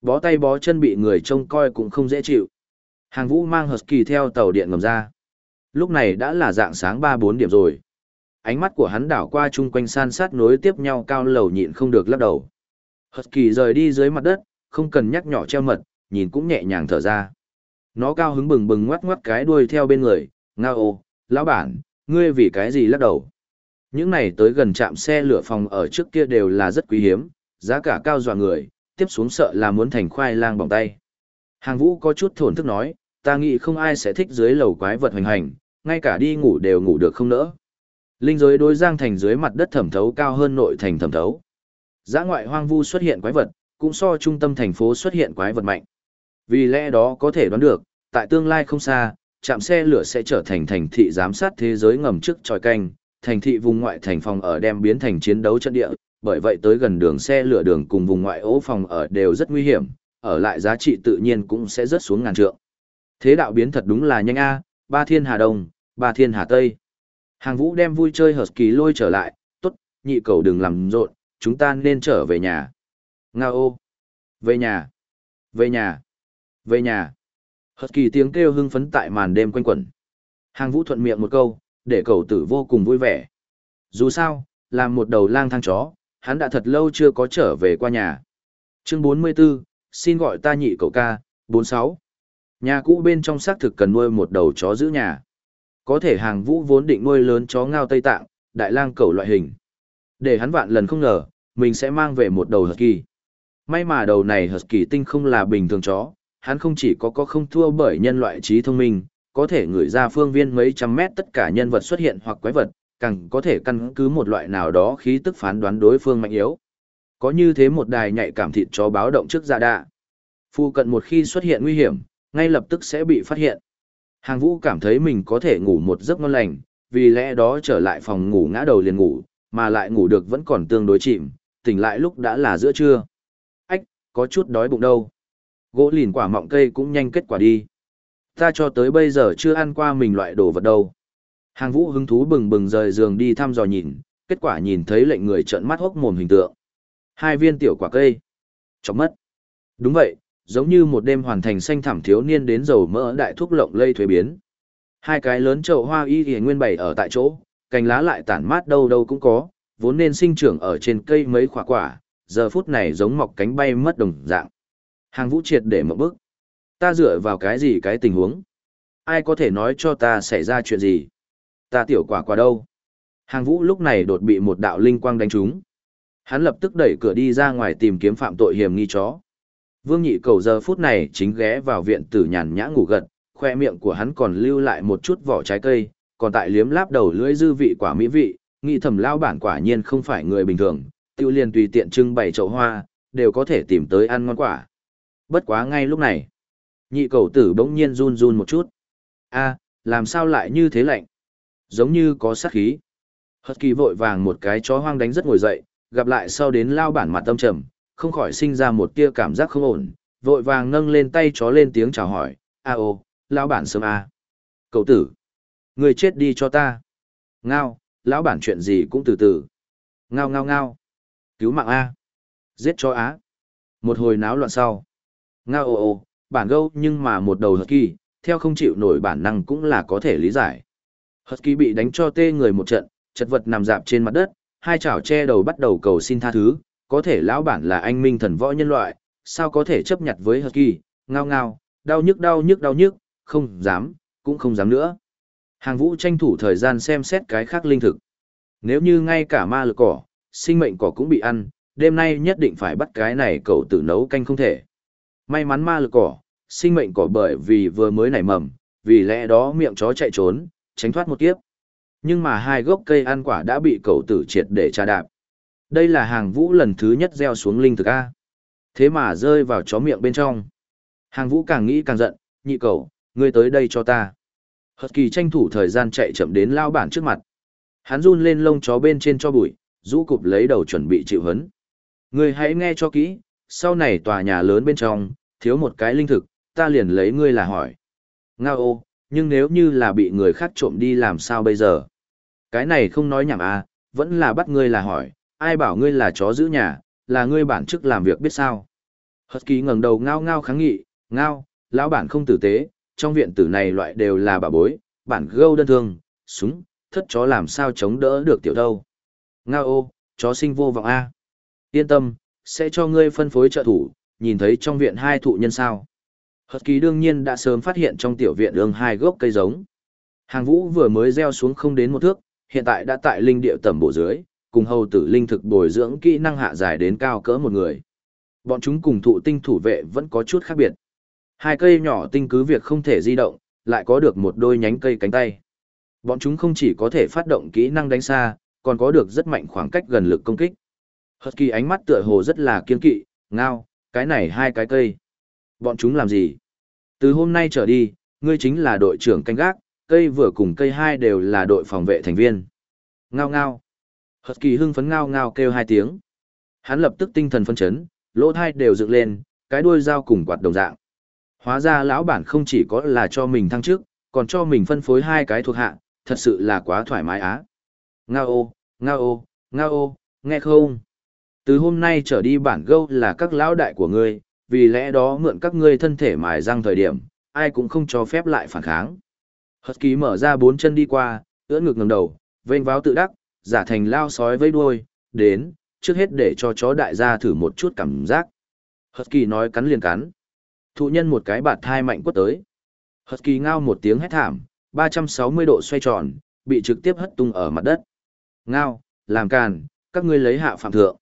Bó tay bó chân bị người trông coi cũng không dễ chịu. Hàng Vũ mang Hợp Kỳ theo tàu điện ngầm ra. Lúc này đã là dạng sáng 3-4 điểm rồi. Ánh mắt của hắn đảo qua chung quanh san sát nối tiếp nhau cao lầu nhịn không được lắc đầu. Hợp Kỳ rời đi dưới mặt đất, không cần nhắc nhỏ treo mật, nhìn cũng nhẹ nhàng thở ra. Nó cao hứng bừng bừng ngoắc ngoắc cái đuôi theo bên người, ngao ô, lão bản, ngươi vì cái gì lắc đầu. Những này tới gần trạm xe lửa phòng ở trước kia đều là rất quý hiếm, giá cả cao dọa người, tiếp xuống sợ là muốn thành khoai lang bỏng tay. Hàng vũ có chút thổn thức nói, ta nghĩ không ai sẽ thích dưới lầu quái vật hoành hành, ngay cả đi ngủ đều ngủ được không nỡ. Linh giới đối giang thành dưới mặt đất thẩm thấu cao hơn nội thành thẩm thấu. Giã ngoại hoang vu xuất hiện quái vật, cũng so trung tâm thành phố xuất hiện quái vật mạnh. Vì lẽ đó có thể đoán được, tại tương lai không xa, trạm xe lửa sẽ trở thành thành thị giám sát thế giới ngầm trước tròi canh, thành thị vùng ngoại thành phòng ở đem biến thành chiến đấu trận địa, bởi vậy tới gần đường xe lửa đường cùng vùng ngoại ố phòng ở đều rất nguy hiểm, ở lại giá trị tự nhiên cũng sẽ rớt xuống ngàn trượng. Thế đạo biến thật đúng là nhanh a, ba thiên hà đông, ba thiên hà tây. Hàng vũ đem vui chơi hợp kỳ lôi trở lại, tốt, nhị cầu đừng làm rộn, chúng ta nên trở về nhà. Nga ô. Về nhà. Về nhà. Về nhà. Hợp kỳ tiếng kêu hưng phấn tại màn đêm quanh quẩn. Hàng vũ thuận miệng một câu, để cầu tử vô cùng vui vẻ. Dù sao, làm một đầu lang thang chó, hắn đã thật lâu chưa có trở về qua nhà. Chương 44, xin gọi ta nhị cậu ca, 46. Nhà cũ bên trong xác thực cần nuôi một đầu chó giữ nhà. Có thể hàng vũ vốn định nuôi lớn chó ngao Tây Tạng, đại lang cầu loại hình. Để hắn vạn lần không ngờ, mình sẽ mang về một đầu husky. May mà đầu này husky tinh không là bình thường chó, hắn không chỉ có có không thua bởi nhân loại trí thông minh, có thể ngửi ra phương viên mấy trăm mét tất cả nhân vật xuất hiện hoặc quái vật, càng có thể căn cứ một loại nào đó khí tức phán đoán đối phương mạnh yếu. Có như thế một đài nhạy cảm thịt chó báo động trước ra đạ. Phu cận một khi xuất hiện nguy hiểm, ngay lập tức sẽ bị phát hiện. Hàng vũ cảm thấy mình có thể ngủ một giấc ngon lành, vì lẽ đó trở lại phòng ngủ ngã đầu liền ngủ, mà lại ngủ được vẫn còn tương đối chìm, tỉnh lại lúc đã là giữa trưa. Ách, có chút đói bụng đâu. Gỗ lìn quả mọng cây cũng nhanh kết quả đi. Ta cho tới bây giờ chưa ăn qua mình loại đồ vật đâu. Hàng vũ hứng thú bừng bừng rời giường đi thăm dò nhìn, kết quả nhìn thấy lệnh người trợn mắt hốc mồm hình tượng. Hai viên tiểu quả cây. chóng mất. Đúng vậy, giống như một đêm hoàn thành xanh thảm thiếu niên đến dầu mỡ đại thuốc lộng lây thuế biến. Hai cái lớn chậu hoa y thì nguyên bày ở tại chỗ, cành lá lại tản mát đâu đâu cũng có, vốn nên sinh trưởng ở trên cây mấy quả quả, giờ phút này giống mọc cánh bay mất đồng dạng. Hàng vũ triệt để một bước. Ta dựa vào cái gì cái tình huống? Ai có thể nói cho ta xảy ra chuyện gì? Ta tiểu quả quả đâu? Hàng vũ lúc này đột bị một đạo linh quang đánh trúng. Hắn lập tức đẩy cửa đi ra ngoài tìm kiếm phạm tội hiểm nghi chó. Vương nhị cầu giờ phút này chính ghé vào viện tử nhàn nhã ngủ gật, khoe miệng của hắn còn lưu lại một chút vỏ trái cây, còn tại liếm láp đầu lưỡi dư vị quả mỹ vị, nghĩ thầm lao bản quả nhiên không phải người bình thường, tiêu liền tùy tiện trưng bày chậu hoa, đều có thể tìm tới ăn ngon quả. Bất quá ngay lúc này, nhị cầu tử bỗng nhiên run run một chút. a làm sao lại như thế lạnh? Giống như có sát khí. Hất kỳ vội vàng một cái chó hoang đánh rất ngồi dậy, gặp lại sau đến lao bản mặt tâm trầm, không khỏi sinh ra một tia cảm giác không ổn, vội vàng nâng lên tay chó lên tiếng chào hỏi, a ô, lão bản sớm a. À. Cậu tử, người chết đi cho ta. Ngao, lão bản chuyện gì cũng từ từ. Ngao ngao ngao. Cứu mạng a. Giết cho á. Một hồi náo loạn sau. Ngao ô ô, bản gâu nhưng mà một đầu hợp kỳ, theo không chịu nổi bản năng cũng là có thể lý giải. Husky bị đánh cho tê người một trận, chật vật nằm dạp trên mặt đất, hai chảo che đầu bắt đầu cầu xin tha thứ, có thể lão bản là anh minh thần võ nhân loại, sao có thể chấp nhận với Husky, ngao ngao, đau nhức đau nhức đau nhức, không dám, cũng không dám nữa. Hàng vũ tranh thủ thời gian xem xét cái khác linh thực. Nếu như ngay cả ma lực cỏ, sinh mệnh cỏ cũng bị ăn, đêm nay nhất định phải bắt cái này cậu tự nấu canh không thể. May mắn ma lực cỏ, sinh mệnh cỏ bởi vì vừa mới nảy mầm, vì lẽ đó miệng chó chạy trốn, tránh thoát một kiếp. Nhưng mà hai gốc cây ăn quả đã bị cậu tử triệt để tra đạp. Đây là hàng vũ lần thứ nhất gieo xuống linh thực A. Thế mà rơi vào chó miệng bên trong. Hàng vũ càng nghĩ càng giận, nhị cầu, ngươi tới đây cho ta. Hật kỳ tranh thủ thời gian chạy chậm đến lao bản trước mặt. Hắn run lên lông chó bên trên cho bụi, rũ cụp lấy đầu chuẩn bị chịu hấn. Ngươi hãy nghe cho kỹ, sau này tòa nhà lớn bên trong, thiếu một cái linh thực, ta liền lấy ngươi là hỏi. Ngao ô, nhưng nếu như là bị người khác trộm đi làm sao bây giờ? Cái này không nói nhảm à, vẫn là bắt ngươi là hỏi, ai bảo ngươi là chó giữ nhà, là ngươi bản chức làm việc biết sao? Hật kỳ ngẩng đầu ngao ngao kháng nghị, ngao, lão bản không tử tế, trong viện tử này loại đều là bà bối, bản gâu đơn thương, súng, thất chó làm sao chống đỡ được tiểu đâu. Ngao ô, chó sinh vô vọng A. Yên tâm, sẽ cho ngươi phân phối trợ thủ, nhìn thấy trong viện hai thụ nhân sao. Hật kỳ đương nhiên đã sớm phát hiện trong tiểu viện ương hai gốc cây giống. Hàng vũ vừa mới gieo xuống không đến một thước, hiện tại đã tại linh địa tầm bộ dưới, cùng hầu tử linh thực bồi dưỡng kỹ năng hạ dài đến cao cỡ một người. Bọn chúng cùng thụ tinh thủ vệ vẫn có chút khác biệt. Hai cây nhỏ tinh cứ việc không thể di động, lại có được một đôi nhánh cây cánh tay. Bọn chúng không chỉ có thể phát động kỹ năng đánh xa, còn có được rất mạnh khoảng cách gần lực công kích. Hật kỳ ánh mắt tựa hồ rất là kiên kỵ, ngao, cái này hai cái cây. Bọn chúng làm gì? Từ hôm nay trở đi, ngươi chính là đội trưởng canh gác, cây vừa cùng cây hai đều là đội phòng vệ thành viên. Ngao ngao. Hật kỳ hưng phấn ngao ngao kêu hai tiếng. Hắn lập tức tinh thần phân chấn, lỗ thai đều dựng lên, cái đuôi dao cùng quạt đồng dạng. Hóa ra lão bản không chỉ có là cho mình thăng chức, còn cho mình phân phối hai cái thuộc hạ, thật sự là quá thoải mái á. Ngao ô, ngao ô, ngao ô, nghe không? Từ hôm nay trở đi bản gâu là các lão đại của ngươi, vì lẽ đó mượn các ngươi thân thể mài răng thời điểm, ai cũng không cho phép lại phản kháng. Hật ký mở ra bốn chân đi qua, ưỡn ngực ngẩng đầu, vênh váo tự đắc, giả thành lao sói vây đuôi, đến, trước hết để cho chó đại gia thử một chút cảm giác. Hật kỳ nói cắn liền cắn. Thụ nhân một cái bạt thai mạnh quất tới. Hật kỳ ngao một tiếng hét thảm, 360 độ xoay tròn, bị trực tiếp hất tung ở mặt đất. Ngao, làm càn, các ngươi lấy hạ phạm thượng.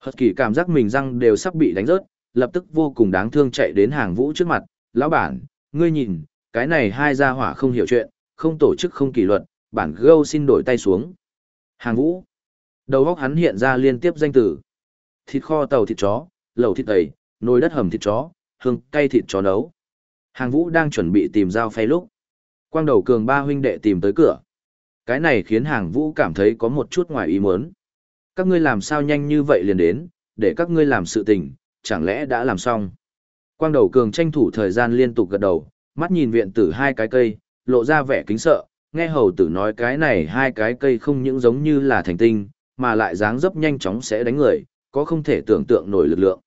Hật kỳ cảm giác mình răng đều sắp bị đánh rớt, lập tức vô cùng đáng thương chạy đến hàng vũ trước mặt. Lão bản, ngươi nhìn, cái này hai gia hỏa không hiểu chuyện, không tổ chức không kỷ luật, bản gâu xin đổi tay xuống. Hàng vũ. Đầu góc hắn hiện ra liên tiếp danh từ. Thịt kho tàu thịt chó, lẩu thịt tẩy, nồi đất hầm thịt chó, hương cay thịt chó nấu. Hàng vũ đang chuẩn bị tìm dao phay lúc. Quang đầu cường ba huynh đệ tìm tới cửa. Cái này khiến hàng vũ cảm thấy có một chút ngoài ý muốn. Các ngươi làm sao nhanh như vậy liền đến, để các ngươi làm sự tình, chẳng lẽ đã làm xong. Quang đầu cường tranh thủ thời gian liên tục gật đầu, mắt nhìn viện tử hai cái cây, lộ ra vẻ kính sợ, nghe hầu tử nói cái này hai cái cây không những giống như là thành tinh, mà lại dáng dấp nhanh chóng sẽ đánh người, có không thể tưởng tượng nổi lực lượng.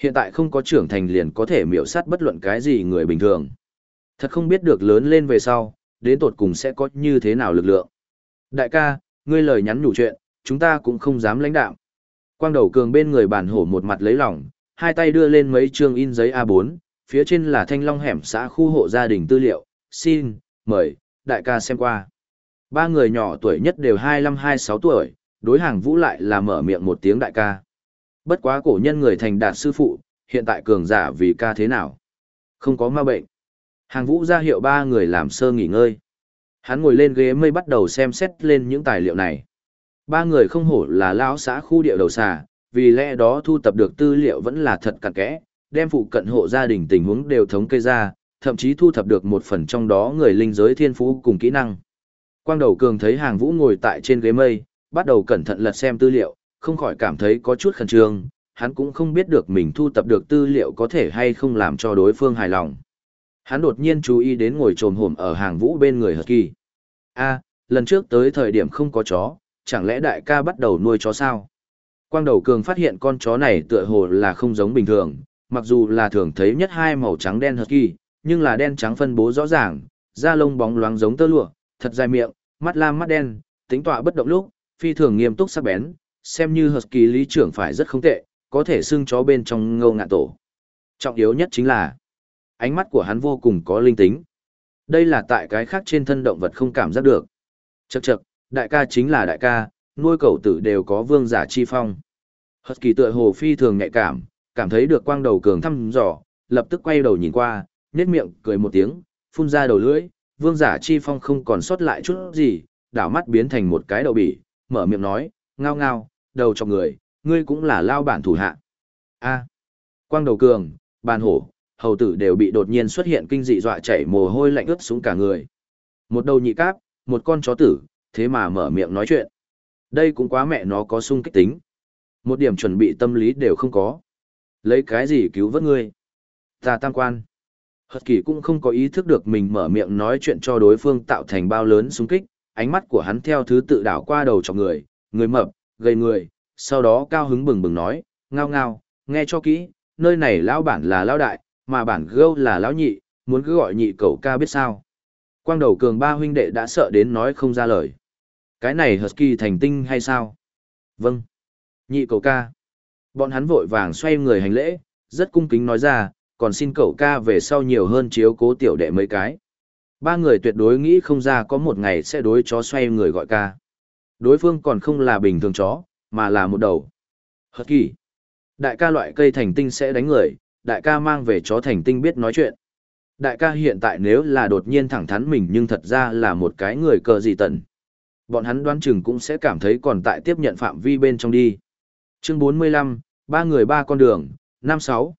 Hiện tại không có trưởng thành liền có thể miểu sát bất luận cái gì người bình thường. Thật không biết được lớn lên về sau, đến tột cùng sẽ có như thế nào lực lượng. Đại ca, ngươi lời nhắn nhủ chuyện, chúng ta cũng không dám lãnh đạo. Quang đầu cường bên người bản hổ một mặt lấy lòng, hai tay đưa lên mấy chương in giấy A4, phía trên là thanh long hẻm xã khu hộ gia đình tư liệu, xin, mời, đại ca xem qua. Ba người nhỏ tuổi nhất đều 25-26 tuổi, đối hàng vũ lại là mở miệng một tiếng đại ca. Bất quá cổ nhân người thành đạt sư phụ, hiện tại cường giả vì ca thế nào? Không có ma bệnh. Hàng vũ ra hiệu ba người làm sơ nghỉ ngơi. Hắn ngồi lên ghế mây bắt đầu xem xét lên những tài liệu này. Ba người không hổ là lão xã khu địa đầu xà, vì lẽ đó thu tập được tư liệu vẫn là thật cặn kẽ, đem phụ cận hộ gia đình tình huống đều thống kê ra, thậm chí thu thập được một phần trong đó người linh giới thiên phú cùng kỹ năng. Quang đầu cường thấy hàng vũ ngồi tại trên ghế mây, bắt đầu cẩn thận lật xem tư liệu, không khỏi cảm thấy có chút khẩn trương, hắn cũng không biết được mình thu tập được tư liệu có thể hay không làm cho đối phương hài lòng. Hắn đột nhiên chú ý đến ngồi trồm hổm ở hàng vũ bên người hợp kỳ. a lần trước tới thời điểm không có chó, chẳng lẽ đại ca bắt đầu nuôi chó sao? Quang đầu cường phát hiện con chó này tựa hồ là không giống bình thường, mặc dù là thường thấy nhất hai màu trắng đen hợp kỳ, nhưng là đen trắng phân bố rõ ràng, da lông bóng loáng giống tơ lụa, thật dài miệng, mắt lam mắt đen, tính tọa bất động lúc, phi thường nghiêm túc sắc bén, xem như Husky lý trưởng phải rất không tệ, có thể xưng chó bên trong ngâu ngạn tổ. Trọng yếu nhất chính là, Ánh mắt của hắn vô cùng có linh tính. Đây là tại cái khác trên thân động vật không cảm giác được. Chậc chậc, đại ca chính là đại ca, nuôi cầu tử đều có vương giả chi phong. Husky kỳ tựa hồ phi thường nhạy cảm, cảm thấy được quang đầu cường thăm dò, lập tức quay đầu nhìn qua, nhếch miệng cười một tiếng, phun ra đầu lưỡi, vương giả chi phong không còn sót lại chút gì, đảo mắt biến thành một cái đầu bỉ, mở miệng nói, ngao ngao, đầu cho người, ngươi cũng là lao bản thủ hạ. A. Quang đầu cường, bàn hổ, hầu tử đều bị đột nhiên xuất hiện kinh dị dọa chảy mồ hôi lạnh ướt xuống cả người. Một đầu nhị cáp, một con chó tử, thế mà mở miệng nói chuyện. Đây cũng quá mẹ nó có sung kích tính. Một điểm chuẩn bị tâm lý đều không có. Lấy cái gì cứu vớt ngươi? Ta tam quan. Hật kỳ cũng không có ý thức được mình mở miệng nói chuyện cho đối phương tạo thành bao lớn xung kích, ánh mắt của hắn theo thứ tự đảo qua đầu cho người, người mập, gầy người, sau đó cao hứng bừng bừng nói, ngao ngao, nghe cho kỹ, nơi này lão bản là lão đại, mà bản gâu là lão nhị, muốn cứ gọi nhị cậu ca biết sao. Quang đầu cường ba huynh đệ đã sợ đến nói không ra lời. Cái này Husky thành tinh hay sao? Vâng. Nhị cậu ca. Bọn hắn vội vàng xoay người hành lễ, rất cung kính nói ra, còn xin cậu ca về sau nhiều hơn chiếu cố tiểu đệ mấy cái. Ba người tuyệt đối nghĩ không ra có một ngày sẽ đối chó xoay người gọi ca. Đối phương còn không là bình thường chó, mà là một đầu. Hật kỳ. Đại ca loại cây thành tinh sẽ đánh người, đại ca mang về chó thành tinh biết nói chuyện. Đại ca hiện tại nếu là đột nhiên thẳng thắn mình nhưng thật ra là một cái người cờ gì tận. Bọn hắn đoán chừng cũng sẽ cảm thấy còn tại tiếp nhận phạm vi bên trong đi. Chương 45, ba người ba con đường, năm sáu.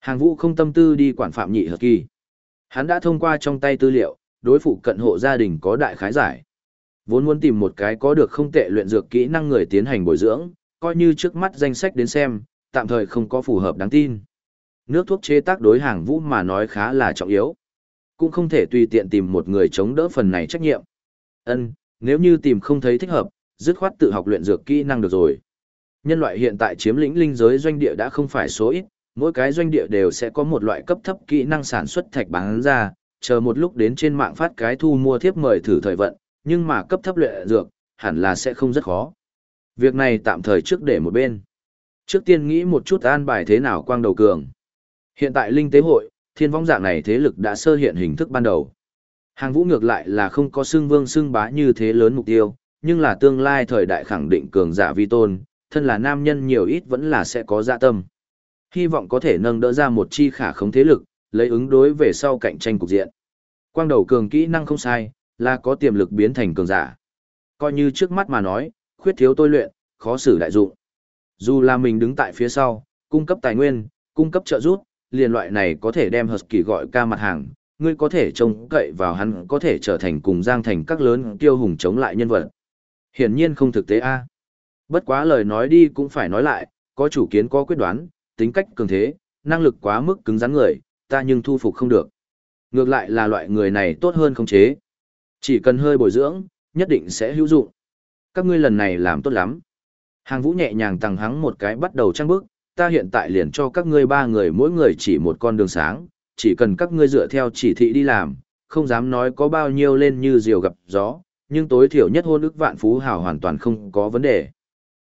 Hàng vũ không tâm tư đi quản phạm nhị hợp kỳ. Hắn đã thông qua trong tay tư liệu, đối phụ cận hộ gia đình có đại khái giải. Vốn muốn tìm một cái có được không tệ luyện dược kỹ năng người tiến hành bồi dưỡng, coi như trước mắt danh sách đến xem, tạm thời không có phù hợp đáng tin. Nước thuốc chế tác đối hàng vũ mà nói khá là trọng yếu. Cũng không thể tùy tiện tìm một người chống đỡ phần này trách nhiệm. Ân, nếu như tìm không thấy thích hợp, dứt khoát tự học luyện dược kỹ năng được rồi. Nhân loại hiện tại chiếm lĩnh linh giới doanh địa đã không phải số ít, mỗi cái doanh địa đều sẽ có một loại cấp thấp kỹ năng sản xuất thạch bán ra, chờ một lúc đến trên mạng phát cái thu mua thiếp mời thử thời vận, nhưng mà cấp thấp luyện dược, hẳn là sẽ không rất khó. Việc này tạm thời trước để một bên. Trước tiên nghĩ một chút an bài thế nào quang đầu cường. Hiện tại linh tế hội, thiên vong dạng này thế lực đã sơ hiện hình thức ban đầu. Hàng vũ ngược lại là không có xưng vương xưng bá như thế lớn mục tiêu, nhưng là tương lai thời đại khẳng định cường giả vi tôn, thân là nam nhân nhiều ít vẫn là sẽ có dạ tâm. Hy vọng có thể nâng đỡ ra một chi khả không thế lực, lấy ứng đối về sau cạnh tranh cục diện. Quang đầu cường kỹ năng không sai, là có tiềm lực biến thành cường giả. Coi như trước mắt mà nói, khuyết thiếu tôi luyện, khó xử đại dụng. Dù là mình đứng tại phía sau, cung cấp tài nguyên, cung cấp trợ giúp, liền loại này có thể đem hợp kỳ gọi ca mặt hàng, ngươi có thể trông cậy vào hắn có thể trở thành cùng Giang Thành các lớn tiêu hùng chống lại nhân vật. Hiển nhiên không thực tế a. Bất quá lời nói đi cũng phải nói lại, có chủ kiến có quyết đoán, tính cách cường thế, năng lực quá mức cứng rắn người, ta nhưng thu phục không được. Ngược lại là loại người này tốt hơn không chế. Chỉ cần hơi bồi dưỡng, nhất định sẽ hữu dụng. Các ngươi lần này làm tốt lắm. Hàng vũ nhẹ nhàng tăng hắng một cái bắt đầu trăng bước, ta hiện tại liền cho các ngươi ba người mỗi người chỉ một con đường sáng, chỉ cần các ngươi dựa theo chỉ thị đi làm, không dám nói có bao nhiêu lên như diều gặp gió, nhưng tối thiểu nhất hôn ức vạn phú hào hoàn toàn không có vấn đề.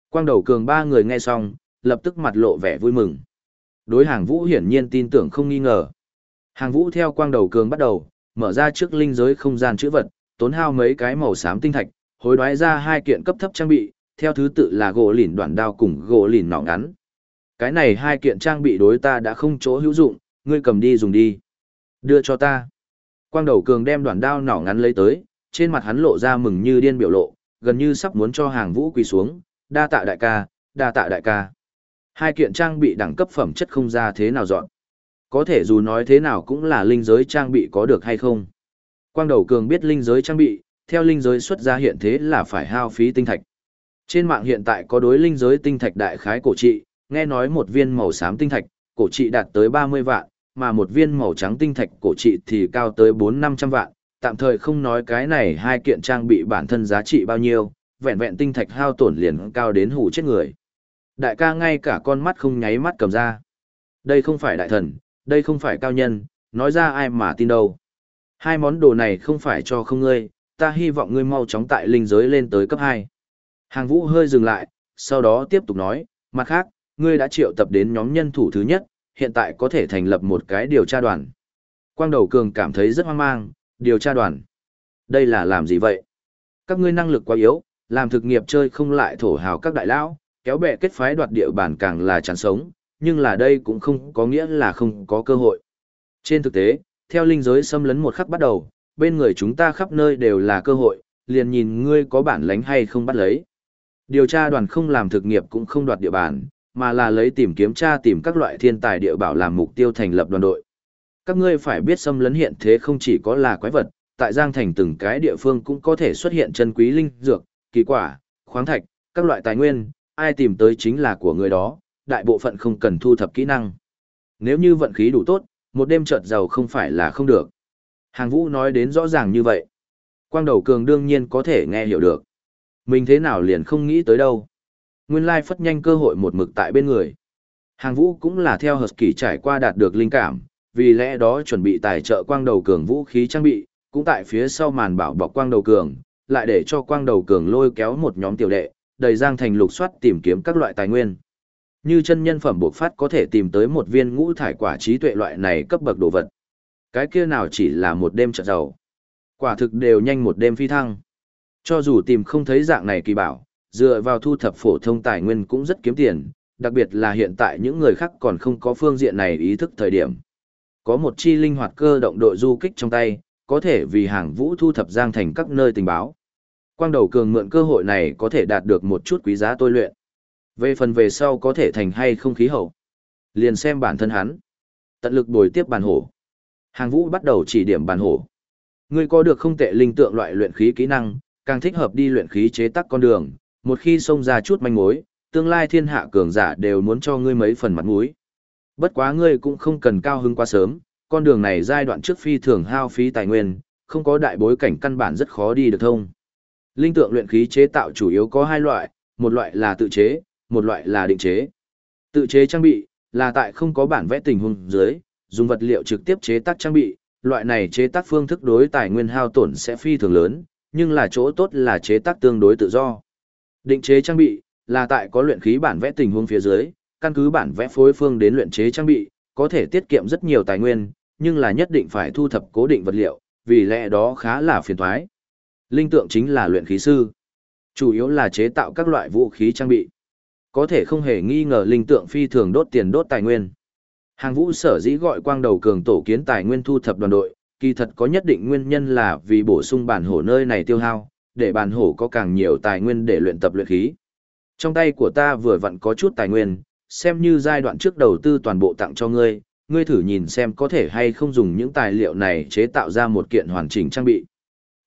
Quang đầu cường ba người nghe xong, lập tức mặt lộ vẻ vui mừng. Đối hàng vũ hiển nhiên tin tưởng không nghi ngờ. Hàng vũ theo quang đầu cường bắt đầu, mở ra trước linh giới không gian chữ vật, tốn hao mấy cái màu xám tinh thạch, hối đoái ra hai kiện cấp thấp trang bị, theo thứ tự là gỗ lìn đoạn đao cùng gỗ lìn nỏ ngắn. Cái này hai kiện trang bị đối ta đã không chỗ hữu dụng, ngươi cầm đi dùng đi. Đưa cho ta. Quang đầu cường đem đoạn đao nỏ ngắn lấy tới, trên mặt hắn lộ ra mừng như điên biểu lộ, gần như sắp muốn cho hàng vũ quỳ xuống, đa tạ đại ca, đa tạ đại ca. Hai kiện trang bị đẳng cấp phẩm chất không ra thế nào dọn. Có thể dù nói thế nào cũng là linh giới trang bị có được hay không. Quang đầu cường biết linh giới trang bị, theo linh giới xuất ra hiện thế là phải hao phí tinh thạch. Trên mạng hiện tại có đối linh giới tinh thạch đại khái cổ trị, nghe nói một viên màu xám tinh thạch, cổ trị đạt tới 30 vạn, mà một viên màu trắng tinh thạch cổ trị thì cao tới 4-500 vạn, tạm thời không nói cái này hai kiện trang bị bản thân giá trị bao nhiêu, vẹn vẹn tinh thạch hao tổn liền cao đến hủ chết người. Đại ca ngay cả con mắt không nháy mắt cầm ra. Đây không phải đại thần, đây không phải cao nhân, nói ra ai mà tin đâu. Hai món đồ này không phải cho không ngươi, ta hy vọng ngươi mau chóng tại linh giới lên tới cấp 2. Hàng vũ hơi dừng lại, sau đó tiếp tục nói, mặt khác, ngươi đã triệu tập đến nhóm nhân thủ thứ nhất, hiện tại có thể thành lập một cái điều tra đoàn. Quang đầu cường cảm thấy rất hoang mang, điều tra đoàn. Đây là làm gì vậy? Các ngươi năng lực quá yếu, làm thực nghiệp chơi không lại thổ hào các đại lão, kéo bè kết phái đoạt địa bàn càng là chán sống, nhưng là đây cũng không có nghĩa là không có cơ hội. Trên thực tế, theo linh giới xâm lấn một khắc bắt đầu, bên người chúng ta khắp nơi đều là cơ hội, liền nhìn ngươi có bản lánh hay không bắt lấy. Điều tra đoàn không làm thực nghiệp cũng không đoạt địa bàn, mà là lấy tìm kiếm tra tìm các loại thiên tài địa bảo làm mục tiêu thành lập đoàn đội. Các ngươi phải biết xâm lấn hiện thế không chỉ có là quái vật, tại Giang Thành từng cái địa phương cũng có thể xuất hiện chân quý linh dược, kỳ quả, khoáng thạch, các loại tài nguyên, ai tìm tới chính là của người đó, đại bộ phận không cần thu thập kỹ năng. Nếu như vận khí đủ tốt, một đêm chợt giàu không phải là không được. Hàng Vũ nói đến rõ ràng như vậy. Quang đầu cường đương nhiên có thể nghe hiểu được. Mình thế nào liền không nghĩ tới đâu. Nguyên lai phất nhanh cơ hội một mực tại bên người. Hàng Vũ cũng là theo hợp kỳ trải qua đạt được linh cảm, vì lẽ đó chuẩn bị tài trợ quang đầu cường vũ khí trang bị, cũng tại phía sau màn bảo bọc quang đầu cường, lại để cho quang đầu cường lôi kéo một nhóm tiểu đệ, đầy giang thành lục soát tìm kiếm các loại tài nguyên. Như chân nhân phẩm buộc phát có thể tìm tới một viên ngũ thải quả trí tuệ loại này cấp bậc đồ vật. Cái kia nào chỉ là một đêm trợ giàu. Quả thực đều nhanh một đêm phi thăng. Cho dù tìm không thấy dạng này kỳ bảo, dựa vào thu thập phổ thông tài nguyên cũng rất kiếm tiền, đặc biệt là hiện tại những người khác còn không có phương diện này ý thức thời điểm. Có một chi linh hoạt cơ động đội du kích trong tay, có thể vì hàng vũ thu thập giang thành các nơi tình báo. Quang đầu cường mượn cơ hội này có thể đạt được một chút quý giá tôi luyện. Về phần về sau có thể thành hay không khí hậu. Liền xem bản thân hắn. Tận lực bồi tiếp bản hổ. Hàng vũ bắt đầu chỉ điểm bản hổ. Ngươi có được không tệ linh tượng loại luyện khí kỹ năng, càng thích hợp đi luyện khí chế tác con đường, một khi xông ra chút manh mối, tương lai thiên hạ cường giả đều muốn cho ngươi mấy phần mặt mũi. Bất quá ngươi cũng không cần cao hứng quá sớm, con đường này giai đoạn trước phi thường hao phí tài nguyên, không có đại bối cảnh căn bản rất khó đi được thông. Linh tượng luyện khí chế tạo chủ yếu có hai loại, một loại là tự chế, một loại là định chế. Tự chế trang bị là tại không có bản vẽ tình huống dưới, dùng vật liệu trực tiếp chế tác trang bị, loại này chế tác phương thức đối tài nguyên hao tổn sẽ phi thường lớn, nhưng là chỗ tốt là chế tác tương đối tự do. Định chế trang bị là tại có luyện khí bản vẽ tình huống phía dưới, căn cứ bản vẽ phối phương đến luyện chế trang bị, có thể tiết kiệm rất nhiều tài nguyên, nhưng là nhất định phải thu thập cố định vật liệu, vì lẽ đó khá là phiền toái. Linh tượng chính là luyện khí sư, chủ yếu là chế tạo các loại vũ khí trang bị. Có thể không hề nghi ngờ linh tượng phi thường đốt tiền đốt tài nguyên. Hàng vũ sở dĩ gọi quang đầu cường tổ kiến tài nguyên thu thập đoàn đội, kỳ thật có nhất định nguyên nhân là vì bổ sung bản hổ nơi này tiêu hao, để bản hổ có càng nhiều tài nguyên để luyện tập luyện khí. Trong tay của ta vừa vặn có chút tài nguyên, xem như giai đoạn trước đầu tư toàn bộ tặng cho ngươi, ngươi thử nhìn xem có thể hay không dùng những tài liệu này chế tạo ra một kiện hoàn chỉnh trang bị.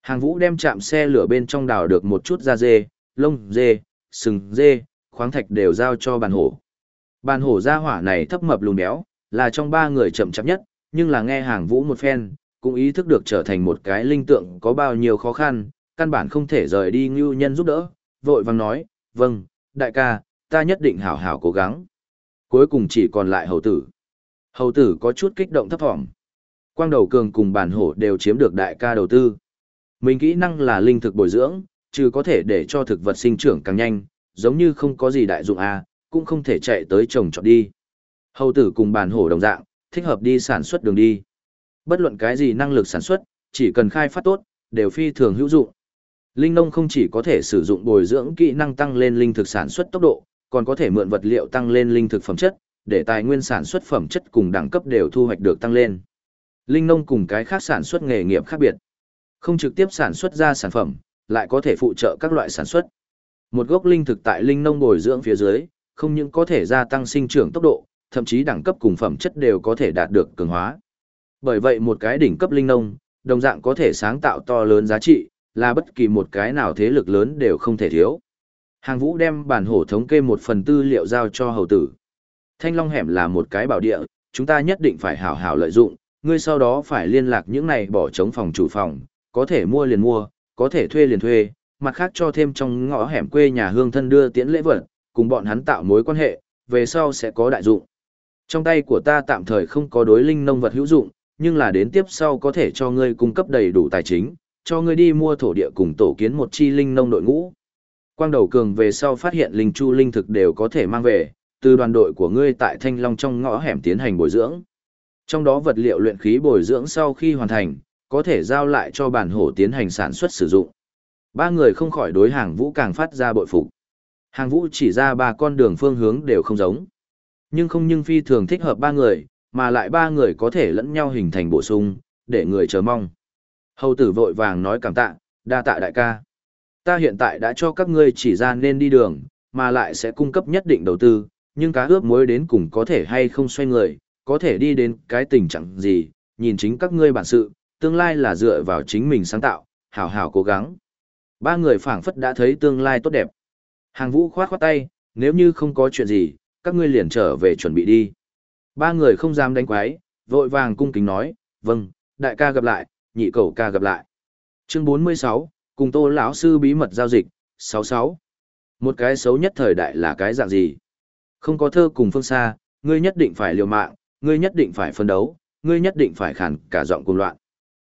Hàng vũ đem chạm xe lửa bên trong đào được một chút da dê, lông dê, sừng dê, khoáng thạch đều giao cho bàn hổ. Bàn hổ ra hỏa này thấp mập lùn béo, là trong ba người chậm chạp nhất, nhưng là nghe hàng vũ một phen, cũng ý thức được trở thành một cái linh tượng có bao nhiêu khó khăn, căn bản không thể rời đi ngưu nhân giúp đỡ, vội vàng nói, vâng, đại ca, ta nhất định hảo hảo cố gắng. Cuối cùng chỉ còn lại hầu tử. Hầu tử có chút kích động thấp thỏm. Quang đầu cường cùng bản hổ đều chiếm được đại ca đầu tư. Mình kỹ năng là linh thực bồi dưỡng, trừ có thể để cho thực vật sinh trưởng càng nhanh, giống như không có gì đại dụng à, cũng không thể chạy tới trồng trọt đi. Hầu tử cùng bản hổ đồng dạng, thích hợp đi sản xuất đường đi. Bất luận cái gì năng lực sản xuất, chỉ cần khai phát tốt, đều phi thường hữu dụng. Linh nông không chỉ có thể sử dụng bồi dưỡng kỹ năng tăng lên linh thực sản xuất tốc độ, còn có thể mượn vật liệu tăng lên linh thực phẩm chất, để tài nguyên sản xuất phẩm chất cùng đẳng cấp đều thu hoạch được tăng lên. Linh nông cùng cái khác sản xuất nghề nghiệp khác biệt. Không trực tiếp sản xuất ra sản phẩm, lại có thể phụ trợ các loại sản xuất. Một gốc linh thực tại linh nông bồi dưỡng phía dưới, không những có thể gia tăng sinh trưởng tốc độ, thậm chí đẳng cấp cùng phẩm chất đều có thể đạt được cường hóa. Bởi vậy một cái đỉnh cấp linh nông, đồng dạng có thể sáng tạo to lớn giá trị, là bất kỳ một cái nào thế lực lớn đều không thể thiếu. Hàng vũ đem bản hổ thống kê một phần tư liệu giao cho hầu tử. Thanh Long hẻm là một cái bảo địa, chúng ta nhất định phải hảo hảo lợi dụng, ngươi sau đó phải liên lạc những này bỏ trống phòng chủ phòng, có thể mua liền mua, có thể thuê liền thuê, mặt khác cho thêm trong ngõ hẻm quê nhà hương thân đưa tiễn lễ vật, cùng bọn hắn tạo mối quan hệ, về sau sẽ có đại dụng. Trong tay của ta tạm thời không có đối linh nông vật hữu dụng, nhưng là đến tiếp sau có thể cho ngươi cung cấp đầy đủ tài chính, cho ngươi đi mua thổ địa cùng tổ kiến một chi linh nông đội ngũ. Quang đầu cường về sau phát hiện linh chu linh thực đều có thể mang về, từ đoàn đội của ngươi tại Thanh Long trong ngõ hẻm tiến hành bồi dưỡng. Trong đó vật liệu luyện khí bồi dưỡng sau khi hoàn thành, có thể giao lại cho bản hổ tiến hành sản xuất sử dụng. Ba người không khỏi đối hàng vũ càng phát ra bội phục. Hàng vũ chỉ ra ba con đường phương hướng đều không giống. Nhưng không nhưng phi thường thích hợp ba người, mà lại ba người có thể lẫn nhau hình thành bổ sung, để người chờ mong. Hầu tử vội vàng nói cảm tạ, đa tạ đại ca. Ta hiện tại đã cho các ngươi chỉ ra nên đi đường, mà lại sẽ cung cấp nhất định đầu tư, nhưng cá ướp muối đến cùng có thể hay không xoay người, có thể đi đến cái tình trạng gì, nhìn chính các ngươi bản sự, tương lai là dựa vào chính mình sáng tạo, hảo hảo cố gắng. Ba người phảng phất đã thấy tương lai tốt đẹp. Hàng vũ khoát khoát tay, nếu như không có chuyện gì, các ngươi liền trở về chuẩn bị đi. Ba người không dám đánh quái, vội vàng cung kính nói, vâng, đại ca gặp lại, nhị cầu ca gặp lại. Chương 46, cùng tô lão sư bí mật giao dịch, 66. Một cái xấu nhất thời đại là cái dạng gì? Không có thơ cùng phương xa, ngươi nhất định phải liều mạng, ngươi nhất định phải phân đấu, ngươi nhất định phải khản cả giọng cùng loạn.